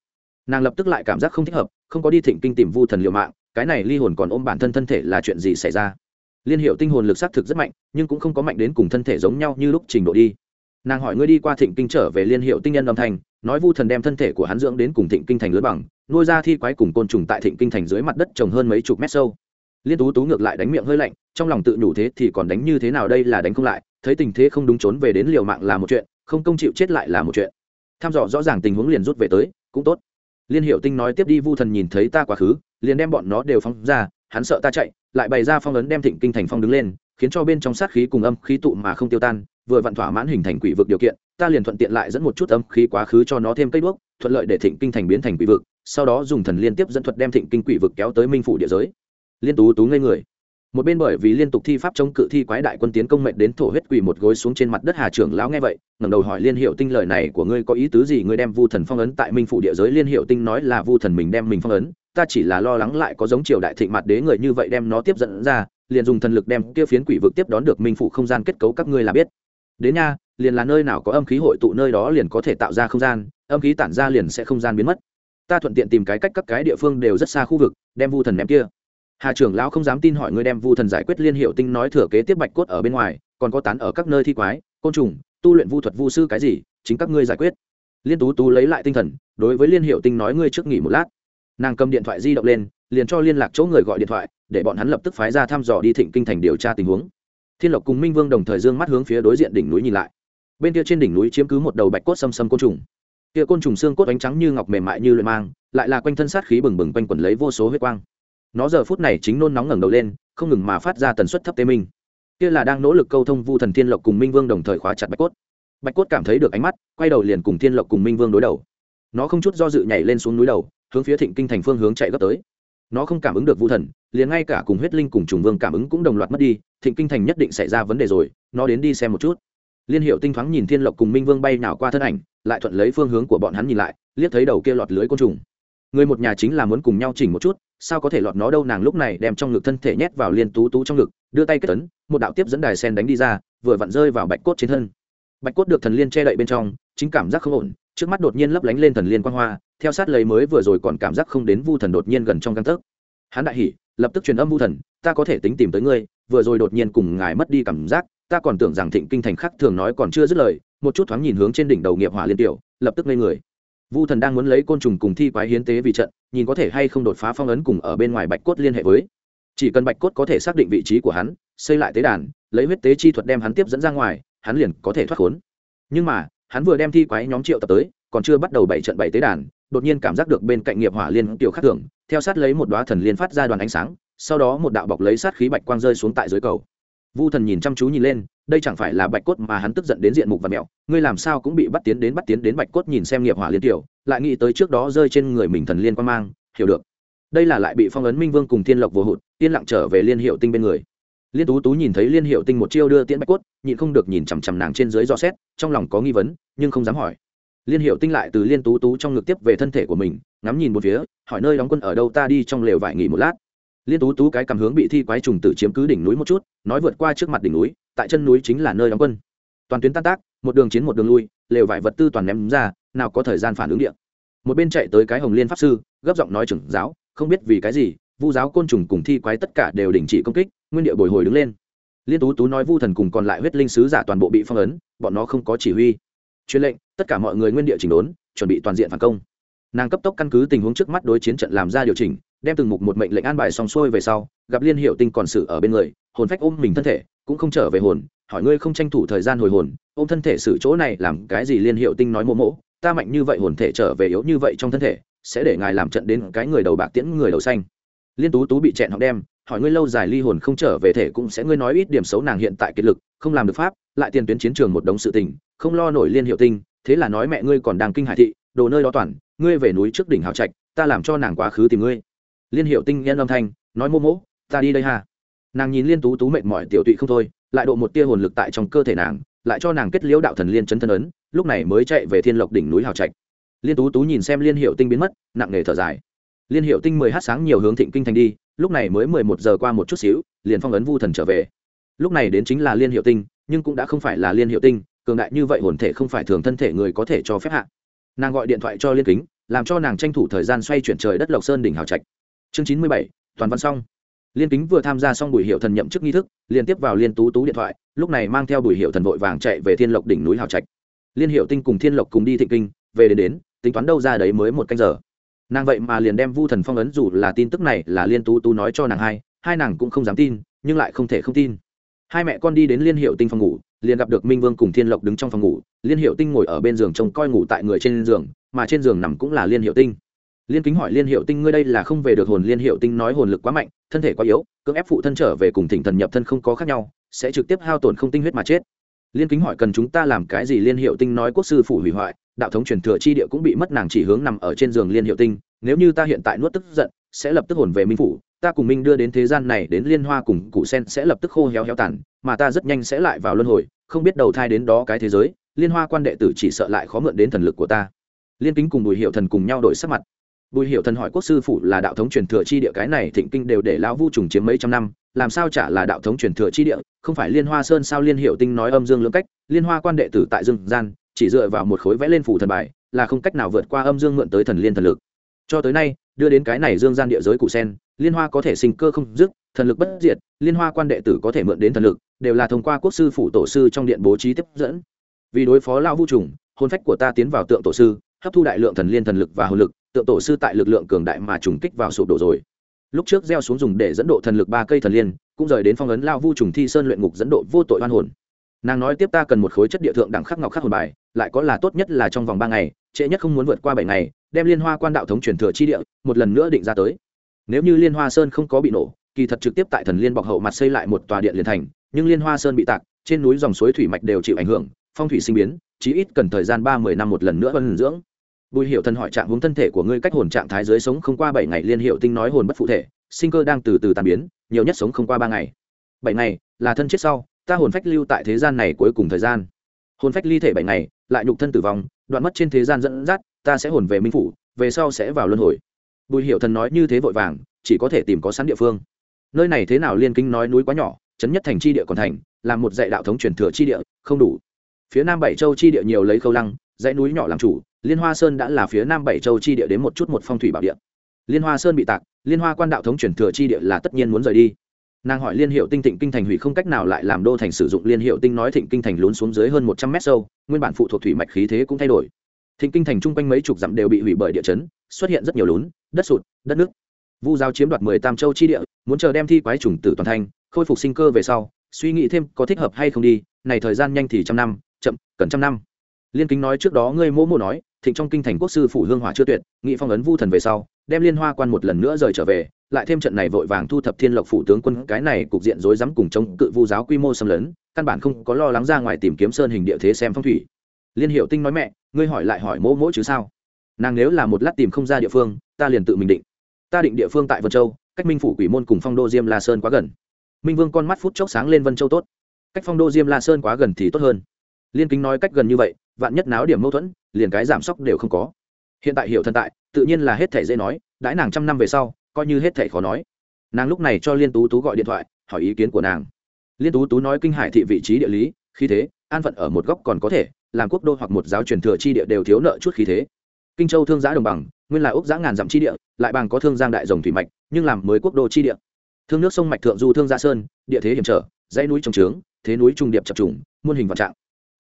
Nàng lập tức lại cảm giác không thích hợp, không có đi thịnh kinh tìm vu thần liều mạng, cái này ly hồn còn ôm bản thân thân thể là chuyện gì xảy ra? Liên hiệu tinh hồn lực xác thực rất mạnh, nhưng cũng không có mạnh đến cùng thân thể giống nhau như lúc trình độ đi. Nàng hỏi ngươi đi qua thịnh kinh trở về liên hiệu tinh nhân âm thanh, nói vu thần đem thân thể của hắn dưỡng đến cùng thịnh kinh thành lưới bằng, nuôi ra thi quái cùng côn trùng tại thịnh kinh thành dưới mặt đất trồng hơn mấy chục mét sâu. Liên tú tú ngược lại đánh miệng hơi lạnh, trong lòng tự nhủ thế thì còn đánh như thế nào đây là đánh không lại, thấy tình thế không đúng trốn về đến liều mạng là một chuyện, không công chịu chết lại là một chuyện tham dò rõ ràng tình huống liền rút về tới, cũng tốt. Liên hiệu tinh nói tiếp đi, vu thần nhìn thấy ta quá khứ, liền đem bọn nó đều phóng ra, hắn sợ ta chạy, lại bày ra phong ấn đem thịnh kinh thành phong đứng lên, khiến cho bên trong sát khí cùng âm khí tụ mà không tiêu tan, vừa vặn thỏa mãn hình thành quỷ vực điều kiện, ta liền thuận tiện lại dẫn một chút âm khí quá khứ cho nó thêm cây đuốc, thuận lợi để thịnh kinh thành biến thành quỷ vực, sau đó dùng thần liên tiếp dẫn thuật đem thịnh kinh quỷ vực kéo tới minh phủ địa giới. Liên tú tú ngây người một bên bởi vì liên tục thi pháp chống cự thi quái đại quân tiến công mệnh đến thổ huyết quỳ một gối xuống trên mặt đất hà trưởng lão nghe vậy, ngẩng đầu hỏi liên hiệu tinh lời này của ngươi có ý tứ gì? Ngươi đem vu thần phong ấn tại minh phủ địa giới, liên hiệu tinh nói là vu thần mình đem mình phong ấn, ta chỉ là lo lắng lại có giống triều đại thịnh mặt đế người như vậy đem nó tiếp dẫn ra, liền dùng thần lực đem kia phiến quỷ vực tiếp đón được minh phủ không gian kết cấu các ngươi là biết. Đến nha, liền là nơi nào có âm khí hội tụ nơi đó liền có thể tạo ra không gian, âm khí tản ra liền sẽ không gian biến mất. Ta thuận tiện tìm cái cách các cái địa phương đều rất xa khu vực, đem vu thần ném kia hà trưởng lão không dám tin hỏi ngươi đem vu thần giải quyết liên hiệu tinh nói thừa kế tiếp bạch cốt ở bên ngoài, còn có tán ở các nơi thi quái, côn trùng, tu luyện vu thuật vu sư cái gì, chính các ngươi giải quyết. Liên tú tú lấy lại tinh thần, đối với liên hiệu tinh nói ngươi trước nghỉ một lát. Nàng cầm điện thoại di động lên, liền cho liên lạc chỗ người gọi điện thoại, để bọn hắn lập tức phái ra thăm dò đi thịnh kinh thành điều tra tình huống. Thiên lộc cùng minh vương đồng thời dương mắt hướng phía đối diện đỉnh núi nhìn lại. Bên kia trên đỉnh núi chiếm cứ một đầu bạch cốt xâm xâm côn trùng. Kia côn trùng xương cốt ánh trắng như ngọc mềm mại như luyện mang, lại là quanh thân sát khí bừng bừng quanh quẩn lấy vô số huyết quang nó giờ phút này chính nôn nóng ngẩng đầu lên, không ngừng mà phát ra tần suất thấp tê minh. Kia là đang nỗ lực câu thông vu thần thiên lộc cùng minh vương đồng thời khóa chặt bạch cốt. Bạch cốt cảm thấy được ánh mắt, quay đầu liền cùng thiên lộc cùng minh vương đối đầu. Nó không chút do dự nhảy lên xuống núi đầu, hướng phía thịnh kinh thành phương hướng chạy gấp tới. Nó không cảm ứng được vu thần, liền ngay cả cùng huyết linh cùng trùng vương cảm ứng cũng đồng loạt mất đi, thịnh kinh thành nhất định xảy ra vấn đề rồi, nó đến đi xem một chút. Liên hiệu tinh thoáng nhìn thiên lộc cùng minh vương bay nào qua thân ảnh, lại thuận lấy phương hướng của bọn hắn nhìn lại, liếc thấy đầu kia lọt lưới côn trùng người một nhà chính là muốn cùng nhau chỉnh một chút, sao có thể lọt nó đâu? Nàng lúc này đem trong ngực thân thể nhét vào liên tú tú trong ngực, đưa tay kết tấn một đạo tiếp dẫn đài sen đánh đi ra, vừa vặn rơi vào bạch cốt trên thân. Bạch cốt được thần liên che đậy bên trong, chính cảm giác không ổn, trước mắt đột nhiên lấp lánh lên thần liên quang hoa, theo sát lấy mới vừa rồi còn cảm giác không đến vu thần đột nhiên gần trong găng tấc. Hắn đại hỉ, lập tức truyền âm vu thần, ta có thể tính tìm tới ngươi, vừa rồi đột nhiên cùng ngài mất đi cảm giác, ta còn tưởng rằng thịnh kinh thành khắc thường nói còn chưa dứt lời, một chút thoáng nhìn hướng trên đỉnh đầu nghiệp hỏa liên tiểu, lập tức ngây người vu thần đang muốn lấy côn trùng cùng thi quái hiến tế vì trận, nhìn có thể hay không đột phá phong ấn cùng ở bên ngoài bạch cốt liên hệ với. Chỉ cần bạch cốt có thể xác định vị trí của hắn, xây lại tế đàn, lấy huyết tế chi thuật đem hắn tiếp dẫn ra ngoài, hắn liền có thể thoát khốn. Nhưng mà, hắn vừa đem thi quái nhóm triệu tập tới, còn chưa bắt đầu bảy trận bảy tế đàn, đột nhiên cảm giác được bên cạnh nghiệp hỏa liên tiểu khắc thường, theo sát lấy một đoá thần liên phát ra đoàn ánh sáng, sau đó một đạo bọc lấy sát khí bạch quang rơi xuống tại dưới cầu vu thần nhìn chăm chú nhìn lên, đây chẳng phải là bạch cốt mà hắn tức giận đến diện mục và mẹo, ngươi làm sao cũng bị bắt tiến đến bắt tiến đến bạch cốt nhìn xem nghiệp hỏa liên tiểu, lại nghĩ tới trước đó rơi trên người mình thần liên quan mang, hiểu được. Đây là lại bị phong ấn minh vương cùng thiên lộc vô hụt, yên lặng trở về liên hiệu tinh bên người. Liên tú tú nhìn thấy liên hiệu tinh một chiêu đưa tiễn bạch cốt, nhịn không được nhìn chằm chằm nàng trên dưới dò xét, trong lòng có nghi vấn, nhưng không dám hỏi. Liên hiệu tinh lại từ liên tú tú trong ngực tiếp về thân thể của mình, ngắm nhìn một phía, hỏi nơi đóng quân ở đâu ta đi trong lều vải nghỉ một lát liên tú tú cái cầm hướng bị thi quái trùng tử chiếm cứ đỉnh núi một chút, nói vượt qua trước mặt đỉnh núi, tại chân núi chính là nơi đóng quân. Toàn tuyến tan tác, một đường chiến một đường lui, lều vải vật tư toàn ném ra, nào có thời gian phản ứng điện một bên chạy tới cái hồng liên pháp sư, gấp giọng nói trưởng giáo, không biết vì cái gì, vu giáo côn trùng cùng thi quái tất cả đều đình chỉ công kích, nguyên địa bồi hồi đứng lên. Liên tú tú nói vu thần cùng còn lại huyết linh sứ giả toàn bộ bị phong ấn, bọn nó không có chỉ huy. Truyền lệnh, tất cả mọi người nguyên địa chỉnh đốn, chuẩn bị toàn diện phản công. Nàng cấp tốc căn cứ tình huống trước mắt đối chiến trận làm ra điều chỉnh đem từng mục một mệnh lệnh an bài xong xuôi về sau, gặp liên hiệu tinh còn sự ở bên người, hồn phách ôm mình thân thể, cũng không trở về hồn, hỏi ngươi không tranh thủ thời gian hồi hồn, ôm thân thể xử chỗ này làm cái gì? Liên hiệu tinh nói mỗ mỗ, ta mạnh như vậy hồn thể trở về yếu như vậy trong thân thể, sẽ để ngài làm trận đến cái người đầu bạc tiễn người đầu xanh. Liên tú tú bị chẹn học đem, hỏi ngươi lâu dài ly hồn không trở về thể cũng sẽ ngươi nói ít điểm xấu nàng hiện tại kiệt lực, không làm được pháp, lại tiền tuyến chiến trường một đống sự tình, không lo nổi liên hiệu tinh, thế là nói mẹ ngươi còn đang kinh hải thị, đồ nơi đó toàn, ngươi về núi trước đỉnh hào trạch, ta làm cho nàng quá khứ tìm ngươi liên hiệu tinh nhân âm thanh, nói mô mỗ, ta đi đây hà nàng nhìn liên tú tú mệt mỏi tiểu tụy không thôi, lại độ một tia hồn lực tại trong cơ thể nàng, lại cho nàng kết liễu đạo thần liên chấn thân ấn, lúc này mới chạy về thiên lộc đỉnh núi hào trạch. Liên tú tú nhìn xem liên hiệu tinh biến mất, nặng nề thở dài. Liên hiệu tinh mười h sáng nhiều hướng thịnh kinh thành đi, lúc này mới mười một giờ qua một chút xíu, liền phong ấn vu thần trở về. Lúc này đến chính là liên hiệu tinh, nhưng cũng đã không phải là liên hiệu tinh, cường đại như vậy hồn thể không phải thường thân thể người có thể cho phép hạ. Nàng gọi điện thoại cho liên kính, làm cho nàng tranh thủ thời gian xoay chuyển trời đất lộc sơn đỉnh hào trạch chương chín mươi bảy, toàn văn xong. Liên kính vừa tham gia xong buổi hiệu thần nhậm chức nghi thức liên tiếp vào liên tú tú điện thoại, lúc này mang theo buổi hiệu thần vội vàng chạy về thiên lộc đỉnh núi hào trạch. Liên hiệu tinh cùng thiên lộc cùng đi thịnh kinh, về đến đến, tính toán đâu ra đấy mới một canh giờ. Nàng vậy mà liền đem vu thần phong ấn dù là tin tức này là liên tú tú nói cho nàng hai hai nàng cũng không dám tin, nhưng lại không thể không tin. Hai mẹ con đi đến liên hiệu tinh phòng ngủ, liền gặp được minh vương cùng thiên lộc đứng trong phòng ngủ. Liên hiệu tinh ngồi ở bên giường trông coi ngủ tại người trên giường, mà trên giường nằm cũng là liên hiệu tinh liên kính hỏi liên hiệu tinh, ngươi đây là không về được hồn, liên hiệu tinh nói hồn lực quá mạnh, thân thể quá yếu, cưỡng ép phụ thân trở về cùng thỉnh thần nhập thân không có khác nhau, sẽ trực tiếp hao tổn không tinh huyết mà chết. Liên kính hỏi, cần chúng ta làm cái gì? Liên hiệu tinh nói, quốc sư phủ hủy hoại, đạo thống truyền thừa chi địa cũng bị mất, nàng chỉ hướng nằm ở trên giường liên hiệu tinh. Nếu như ta hiện tại nuốt tức giận, sẽ lập tức hồn về minh phủ. Ta cùng minh đưa đến thế gian này, đến liên hoa cùng cụ sen sẽ lập tức khô héo héo tàn, mà ta rất nhanh sẽ lại vào luân hồi, không biết đầu thai đến đó cái thế giới. Liên hoa quan đệ tử chỉ sợ lại khó mượn đến thần lực của ta. Liên kính cùng bùi hiệu thần cùng nhau đổi sắc mặt bùi hiệu thần hỏi quốc sư phủ là đạo thống truyền thừa chi địa, cái này thịnh kinh đều để lão vu trùng chiếm mấy trăm năm, làm sao chả là đạo thống truyền thừa chi địa? Không phải liên hoa sơn sao liên hiệu tinh nói âm dương lưỡng cách, liên hoa quan đệ tử tại dương gian, chỉ dựa vào một khối vẽ lên phủ thần bài, là không cách nào vượt qua âm dương mượn tới thần liên thần lực. Cho tới nay, đưa đến cái này dương gian địa giới cụ sen, liên hoa có thể sinh cơ không dứt, thần lực bất diệt, liên hoa quan đệ tử có thể mượn đến thần lực, đều là thông qua quốc sư phủ tổ sư trong điện bố trí tiếp dẫn. Vì đối phó lao vu trùng, hồn phách của ta tiến vào tượng tổ sư, hấp thu đại lượng thần liên thần lực và hồn lực tượng tổ sư tại lực lượng cường đại mà trùng kích vào sụp đổ rồi. Lúc trước gieo xuống dùng để dẫn độ thần lực ba cây thần liên, cũng rời đến phong ấn lao vu trùng thi sơn luyện ngục dẫn độ vô tội oan hồn. Nàng nói tiếp ta cần một khối chất địa thượng đẳng khắc ngọc khắc hồn bài, lại có là tốt nhất là trong vòng ba ngày, trễ nhất không muốn vượt qua bảy ngày, đem liên hoa quan đạo thống truyền thừa chi địa, một lần nữa định ra tới. Nếu như liên hoa sơn không có bị nổ, kỳ thật trực tiếp tại thần liên bọc hậu mặt xây lại một tòa điện liền thành, nhưng liên hoa sơn bị tạc, trên núi dòng suối thủy mạch đều chịu ảnh hưởng, phong thủy sinh biến, chí ít cần thời gian ba mươi năm một lần nữa vân dưỡng bùi hiệu thần hỏi trạng hướng thân thể của ngươi cách hồn trạng thái dưới sống không qua bảy ngày liên hiệu tinh nói hồn bất phụ thể, sinh cơ đang từ từ tàn biến, nhiều nhất sống không qua ba ngày. Bảy ngày, là thân chết sau, ta hồn phách lưu tại thế gian này cuối cùng thời gian. Hồn phách ly thể bảy ngày, lại nhục thân tử vong, đoạn mất trên thế gian dẫn dắt, ta sẽ hồn về minh phủ, về sau sẽ vào luân hồi. Bùi hiệu thần nói như thế vội vàng, chỉ có thể tìm có sẵn địa phương. Nơi này thế nào liên kinh nói núi quá nhỏ, chấn nhất thành chi địa còn thành là một dạy đạo thống truyền thừa chi địa, không đủ. Phía nam bảy châu chi địa nhiều lấy khâu lăng, dãy núi nhỏ làm chủ liên hoa sơn đã là phía nam bảy châu chi địa đến một chút một phong thủy bảo địa. Liên hoa sơn bị tạc, liên hoa quan đạo thống truyền thừa chi địa là tất nhiên muốn rời đi. Nàng hỏi liên hiệu tinh thịnh kinh thành hủy không cách nào lại làm đô thành sử dụng liên hiệu tinh nói thịnh kinh thành lún xuống dưới hơn một trăm mét sâu, nguyên bản phụ thuộc thủy mạch khí thế cũng thay đổi. Thịnh kinh thành chung quanh mấy chục dặm đều bị hủy bởi địa chấn, xuất hiện rất nhiều lún, đất sụt, đất nước vu giao chiếm đoạt mười tam châu chi địa, muốn chờ đem thi quái trùng tử toàn thành khôi phục sinh cơ về sau, suy nghĩ thêm có thích hợp hay không đi, này thời gian nhanh thì trăm năm, chậm, cần trăm năm. Liên kính nói trước đó ngươi mỗ mỗ nói thịnh trong kinh thành quốc sư phủ hương hỏa chưa tuyệt, nghị phong ấn vu thần về sau, đem liên hoa quan một lần nữa rời trở về, lại thêm trận này vội vàng thu thập thiên lộc phủ tướng quân, cái này cục diện rối rắm cùng chống cự vu giáo quy mô xâm lấn, căn bản không có lo lắng ra ngoài tìm kiếm sơn hình địa thế xem phong thủy. Liên hiệu tinh nói mẹ, ngươi hỏi lại hỏi mỗ mỗ chứ sao? Nàng nếu là một lát tìm không ra địa phương, ta liền tự mình định. Ta định địa phương tại vân châu, cách minh phủ quỷ môn cùng phong đô diêm la sơn quá gần. Minh vương con mắt phút chốc sáng lên vân châu tốt. Cách phong đô diêm la sơn quá gần thì tốt hơn. Liên kính nói cách gần như vậy vạn nhất náo điểm mâu thuẫn, liền cái giảm sốc đều không có. Hiện tại hiểu thân tại, tự nhiên là hết thể dễ nói, đãi nàng trăm năm về sau, coi như hết thể khó nói. Nàng lúc này cho liên tú tú gọi điện thoại, hỏi ý kiến của nàng. Liên tú tú nói kinh hải thị vị trí địa lý khi thế, an phận ở một góc còn có thể, làm quốc đô hoặc một giáo truyền thừa chi địa đều thiếu nợ chút khí thế. Kinh châu thương giã đồng bằng, nguyên là ốc giã ngàn dặm chi địa, lại bằng có thương giang đại dòng thủy mạch, nhưng làm mới quốc đô chi địa. Thương nước sông mạch thượng du thương gia sơn, địa thế hiểm trở, dãy núi trồng trướng, thế núi trùng điệp chập trùng, muôn hình vạn trạng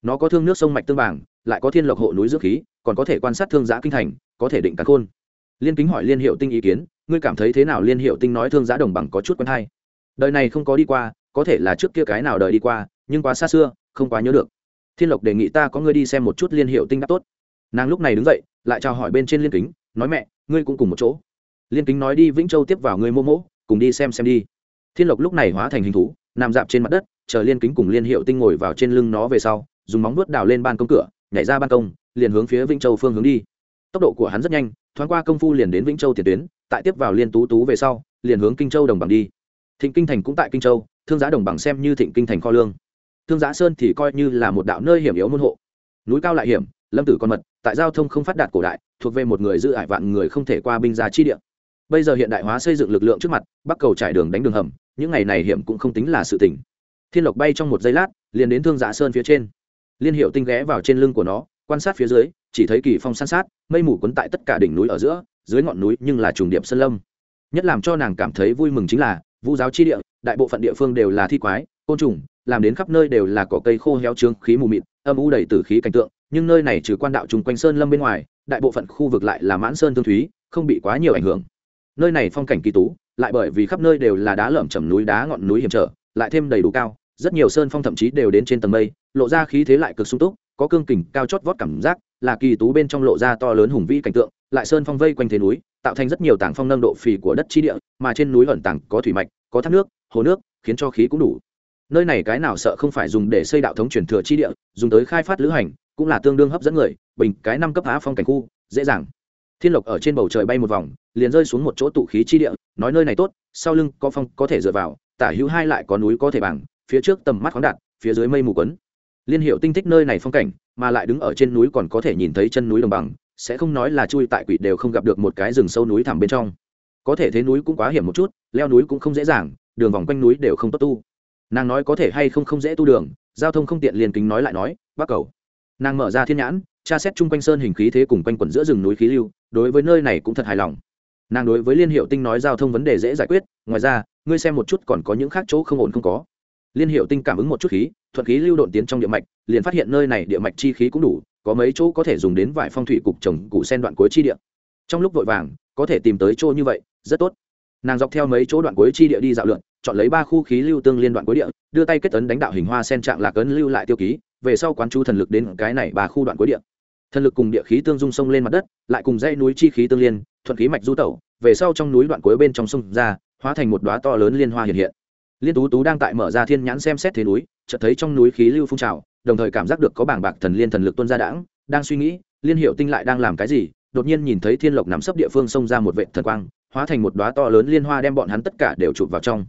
nó có thương nước sông mạch tương bảng lại có thiên lộc hộ núi dưỡng khí, còn có thể quan sát thương giã kinh thành, có thể định cắn khôn. Liên kính hỏi liên hiệu tinh ý kiến, ngươi cảm thấy thế nào? Liên hiệu tinh nói thương giã đồng bằng có chút quen hay. Đời này không có đi qua, có thể là trước kia cái nào đời đi qua, nhưng quá xa xưa, không quá nhớ được. Thiên lộc đề nghị ta có ngươi đi xem một chút liên hiệu tinh đáp tốt. Nàng lúc này đứng dậy, lại chào hỏi bên trên liên kính, nói mẹ, ngươi cũng cùng một chỗ. Liên kính nói đi vĩnh châu tiếp vào ngươi mô mỗ cùng đi xem xem đi. Thiên lộc lúc này hóa thành hình thú, nằm dạp trên mặt đất, chờ liên kính cùng liên hiệu tinh ngồi vào trên lưng nó về sau dùng móng vuốt đào lên ban công cửa, nhảy ra ban công, liền hướng phía vĩnh châu phương hướng đi. Tốc độ của hắn rất nhanh, thoáng qua công phu liền đến vĩnh châu tiền tuyến, tại tiếp vào liên tú tú về sau, liền hướng kinh châu đồng bằng đi. Thịnh kinh thành cũng tại kinh châu, thương giá đồng bằng xem như thịnh kinh thành kho lương. Thương giá sơn thì coi như là một đạo nơi hiểm yếu môn hộ. Núi cao lại hiểm, lâm tử con mật, tại giao thông không phát đạt cổ đại, thuộc về một người giữ ải vạn người không thể qua binh gia chi địa. Bây giờ hiện đại hóa xây dựng lực lượng trước mặt, bắc cầu trải đường đánh đường hầm, những ngày này hiểm cũng không tính là sự tỉnh thiên lộc bay trong một giây lát, liền đến thương Giá sơn phía trên liên hiệu tinh ghé vào trên lưng của nó, quan sát phía dưới, chỉ thấy kỳ phong san sát, mây mù quấn tại tất cả đỉnh núi ở giữa, dưới ngọn núi nhưng là trùng điểm sơn lâm. Nhất làm cho nàng cảm thấy vui mừng chính là, vu giáo chi địa, đại bộ phận địa phương đều là thi quái, côn trùng, làm đến khắp nơi đều là cỏ cây khô héo trướng, khí mù mịt, âm u đầy tử khí cảnh tượng, nhưng nơi này trừ quan đạo trùng quanh sơn lâm bên ngoài, đại bộ phận khu vực lại là mãn sơn thương thúy, không bị quá nhiều ảnh hưởng. Nơi này phong cảnh kỳ tú, lại bởi vì khắp nơi đều là đá lởm chầm núi đá ngọn núi hiểm trở, lại thêm đầy đủ cao rất nhiều sơn phong thậm chí đều đến trên tầng mây, lộ ra khí thế lại cực sung túc, có cương kình cao chót vót cảm giác, là kỳ tú bên trong lộ ra to lớn hùng vĩ cảnh tượng, lại sơn phong vây quanh thế núi, tạo thành rất nhiều tảng phong nâng độ phì của đất chi địa, mà trên núi ẩn tảng có thủy mạch, có thác nước, hồ nước, khiến cho khí cũng đủ. Nơi này cái nào sợ không phải dùng để xây đạo thống truyền thừa chi địa, dùng tới khai phát lữ hành, cũng là tương đương hấp dẫn người, bình cái năm cấp á phong cảnh khu, dễ dàng. Thiên lộc ở trên bầu trời bay một vòng, liền rơi xuống một chỗ tụ khí chi địa, nói nơi này tốt, sau lưng có phong có thể dựa vào, tả hữu hai lại có núi có thể bằng phía trước tầm mắt khoáng đạt, phía dưới mây mù quấn. Liên hiệu tinh thích nơi này phong cảnh, mà lại đứng ở trên núi còn có thể nhìn thấy chân núi đồng bằng, sẽ không nói là chui tại quỷ đều không gặp được một cái rừng sâu núi thẳm bên trong. Có thể thế núi cũng quá hiểm một chút, leo núi cũng không dễ dàng, đường vòng quanh núi đều không tốt tu. Nàng nói có thể hay không không dễ tu đường, giao thông không tiện liền kính nói lại nói bắc cầu. Nàng mở ra thiên nhãn, tra xét chung quanh sơn hình khí thế cùng quanh quẩn giữa rừng núi khí lưu, đối với nơi này cũng thật hài lòng. Nàng đối với liên hiệu tinh nói giao thông vấn đề dễ giải quyết, ngoài ra, ngươi xem một chút còn có những khác chỗ không ổn không có liên hiệu tinh cảm ứng một chút khí, thuận khí lưu độn tiến trong địa mạch, liền phát hiện nơi này địa mạch chi khí cũng đủ, có mấy chỗ có thể dùng đến vải phong thủy cục trồng cụ sen đoạn cuối chi địa. Trong lúc vội vàng, có thể tìm tới chỗ như vậy, rất tốt. Nàng dọc theo mấy chỗ đoạn cuối chi địa đi dạo lượn, chọn lấy ba khu khí lưu tương liên đoạn cuối địa, đưa tay kết tấn đánh đạo hình hoa sen trạng lạc ấn lưu lại tiêu ký, về sau quán chú thần lực đến cái này ba khu đoạn cuối địa. Thần lực cùng địa khí tương dung sông lên mặt đất, lại cùng dãy núi chi khí tương liên, thuận khí mạch du tẩu, về sau trong núi đoạn cuối bên trong sông ra, hóa thành một đóa to lớn liên hoa hiện hiện liên tú tú đang tại mở ra thiên nhãn xem xét thế núi, chợt thấy trong núi khí lưu phun trào, đồng thời cảm giác được có bảng bạc thần liên thần lực tuôn ra đãng, đang suy nghĩ, liên hiệu tinh lại đang làm cái gì, đột nhiên nhìn thấy thiên lộc nằm sấp địa phương xông ra một vệ thần quang, hóa thành một đóa to lớn liên hoa đem bọn hắn tất cả đều chụp vào trong.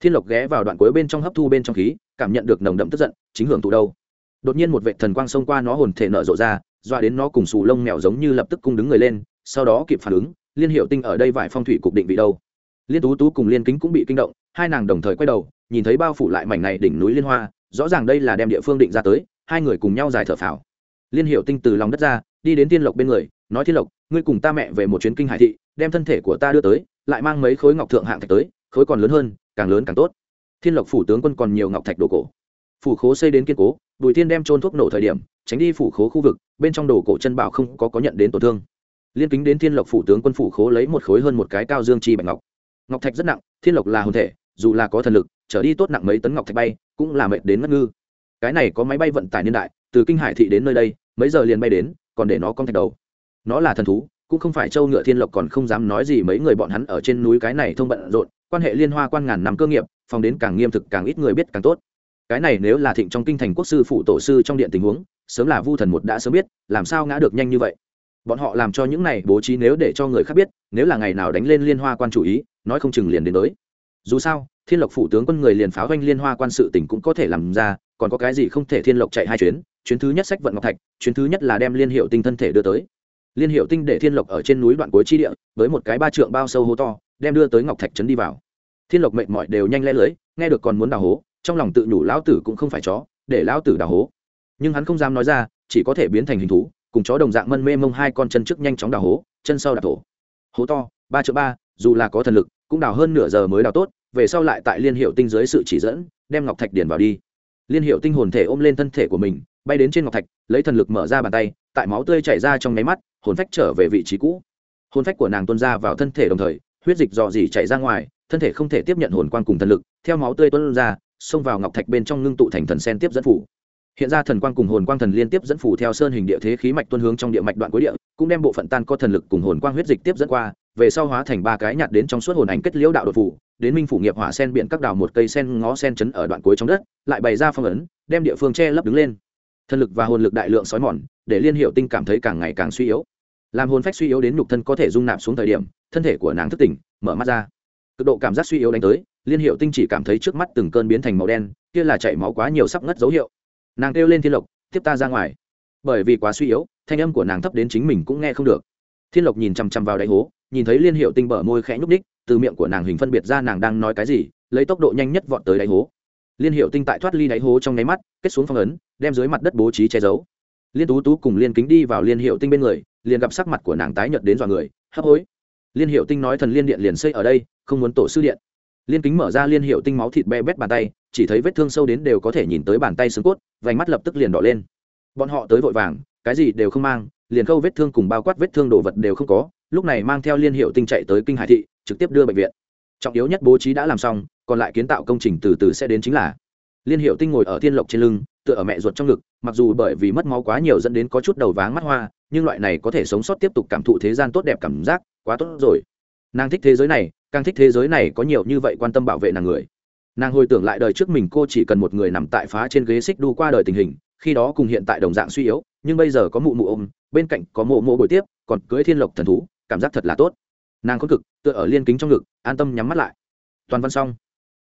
Thiên lộc ghé vào đoạn cuối bên trong hấp thu bên trong khí, cảm nhận được nồng đậm tức giận, chính hưởng thụ đâu. Đột nhiên một vệ thần quang xông qua nó hồn thể nở rộ ra doa đến nó cùng sù lông mèo giống như lập tức cung đứng người lên, sau đó kịp phản ứng, liên hiệu tinh ở đây vải phong thủy cục định vị đâu. Liên tú tú cùng liên kính cũng bị kinh động hai nàng đồng thời quay đầu, nhìn thấy bao phủ lại mảnh này đỉnh núi liên hoa, rõ ràng đây là đem địa phương định ra tới, hai người cùng nhau dài thở phào. Liên hiệu tinh từ lòng đất ra, đi đến thiên lộc bên người, nói thiên lộc, ngươi cùng ta mẹ về một chuyến kinh hải thị, đem thân thể của ta đưa tới, lại mang mấy khối ngọc thượng hạng thạch tới, khối còn lớn hơn, càng lớn càng tốt. Thiên lộc phủ tướng quân còn nhiều ngọc thạch đồ cổ. Phủ khố xây đến kiên cố, bùi thiên đem trôn thuốc nổ thời điểm, tránh đi phủ khố khu vực, bên trong đồ cổ chân bảo không có có nhận đến tổn thương. Liên kính đến thiên lộc phủ tướng quân phủ khố lấy một khối hơn một cái cao dương chi bạch ngọc. Ngọc thạch rất nặng, thiên lộc là hồn thể dù là có thần lực, trở đi tốt nặng mấy tấn ngọc thạch bay, cũng là mệt đến ngất ngư. Cái này có máy bay vận tải niên đại, từ kinh hải thị đến nơi đây, mấy giờ liền bay đến, còn để nó con thạch đầu. Nó là thần thú, cũng không phải châu ngựa thiên lộc còn không dám nói gì mấy người bọn hắn ở trên núi cái này thông bận rộn, quan hệ liên hoa quan ngàn năm cơ nghiệp, phòng đến càng nghiêm thực càng ít người biết càng tốt. Cái này nếu là thịnh trong kinh thành quốc sư phụ tổ sư trong điện tình huống, sớm là vu thần một đã sớm biết, làm sao ngã được nhanh như vậy? Bọn họ làm cho những này bố trí nếu để cho người khác biết, nếu là ngày nào đánh lên liên hoa quan chủ ý, nói không chừng liền đến tới dù sao, thiên lộc phủ tướng quân người liền pháo doanh liên hoa quan sự tỉnh cũng có thể làm ra, còn có cái gì không thể thiên lộc chạy hai chuyến chuyến thứ nhất sách vận ngọc thạch, chuyến thứ nhất là đem liên hiệu tinh thân thể đưa tới. Liên hiệu tinh để thiên lộc ở trên núi đoạn cuối chi địa, với một cái ba trượng bao sâu hố to, đem đưa tới ngọc thạch trấn đi vào. Thiên lộc mệt mỏi đều nhanh lẽ lưới, nghe được còn muốn đào hố, trong lòng tự nhủ lão tử cũng không phải chó, để lão tử đào hố. Nhưng hắn không dám nói ra, chỉ có thể biến thành hình thú, cùng chó đồng dạng mân mê mông hai con chân trước nhanh chóng đào hố, chân sau đào thổ. Hố to, ba triệu ba, dù là có thần lực, cũng đào hơn nửa giờ mới đào tốt về sau lại tại liên hiệu tinh dưới sự chỉ dẫn, đem ngọc thạch điền vào đi. Liên hiệu tinh hồn thể ôm lên thân thể của mình, bay đến trên ngọc thạch, lấy thần lực mở ra bàn tay, tại máu tươi chảy ra trong nháy mắt, hồn phách trở về vị trí cũ. Hồn phách của nàng tuôn ra vào thân thể đồng thời, huyết dịch dò dỉ chảy ra ngoài, thân thể không thể tiếp nhận hồn quang cùng thần lực, theo máu tươi tuôn ra, xông vào ngọc thạch bên trong ngưng tụ thành thần sen tiếp dẫn phủ. Hiện ra thần quang cùng hồn quang thần liên tiếp dẫn phủ theo sơn hình địa thế khí mạch tuân hướng trong địa mạch đoạn cuối địa, cũng đem bộ phận tan có thần lực cùng hồn quang huyết dịch tiếp dẫn qua, về sau hóa thành ba cái nhạt đến trong suốt hồn ảnh kết liễu đạo đột phủ đến minh phủ nghiệp hỏa sen biện các đào một cây sen ngó sen chấn ở đoạn cuối trong đất, lại bày ra phong ấn, đem địa phương che lấp đứng lên. Thân lực và hồn lực đại lượng sói mòn, để liên hiệu tinh cảm thấy càng ngày càng suy yếu. Làm hồn phách suy yếu đến nhục thân có thể dung nạp xuống thời điểm, thân thể của nàng thức tỉnh, mở mắt ra. Cực độ cảm giác suy yếu đánh tới, liên hiệu tinh chỉ cảm thấy trước mắt từng cơn biến thành màu đen, kia là chảy máu quá nhiều sắp ngất dấu hiệu. Nàng kêu lên thiên lộc, tiếp ta ra ngoài. Bởi vì quá suy yếu, thanh âm của nàng thấp đến chính mình cũng nghe không được. Thiên lộc nhìn chằm chằm vào đáy hố, nhìn thấy liên hiệu tinh bở môi khẽ nhúc ních từ miệng của nàng hình phân biệt ra nàng đang nói cái gì, lấy tốc độ nhanh nhất vọt tới đáy hố. Liên hiệu tinh tại thoát ly đáy hố trong nháy mắt, kết xuống phong ấn, đem dưới mặt đất bố trí che giấu. Liên tú tú cùng liên kính đi vào liên hiệu tinh bên người, liền gặp sắc mặt của nàng tái nhợt đến dọa người, hấp hối. Liên hiệu tinh nói thần liên điện liền xây ở đây, không muốn tổ sư điện. Liên kính mở ra liên hiệu tinh máu thịt be bét bàn tay, chỉ thấy vết thương sâu đến đều có thể nhìn tới bàn tay xương cốt, vành mắt lập tức liền đỏ lên. Bọn họ tới vội vàng, cái gì đều không mang, liền khâu vết thương cùng bao quát vết thương đồ vật đều không có, lúc này mang theo liên hiệu tinh chạy tới kinh hải thị trực tiếp đưa bệnh viện. Trọng yếu nhất bố trí đã làm xong, còn lại kiến tạo công trình từ từ sẽ đến chính là. Liên hiệu tinh ngồi ở thiên lộc trên lưng, tựa ở mẹ ruột trong ngực, mặc dù bởi vì mất máu quá nhiều dẫn đến có chút đầu váng mắt hoa, nhưng loại này có thể sống sót tiếp tục cảm thụ thế gian tốt đẹp cảm giác, quá tốt rồi. Nàng thích thế giới này, càng thích thế giới này có nhiều như vậy quan tâm bảo vệ nàng người. Nàng hồi tưởng lại đời trước mình cô chỉ cần một người nằm tại phá trên ghế xích đu qua đời tình hình, khi đó cùng hiện tại đồng dạng suy yếu, nhưng bây giờ có mụ mụ ôm, bên cạnh có mộ mộ bồi tiếp, còn cưới thiên lộc thần thú, cảm giác thật là tốt. Nàng khôn cực tựa ở liên kính trong ngực an tâm nhắm mắt lại. Toàn văn xong.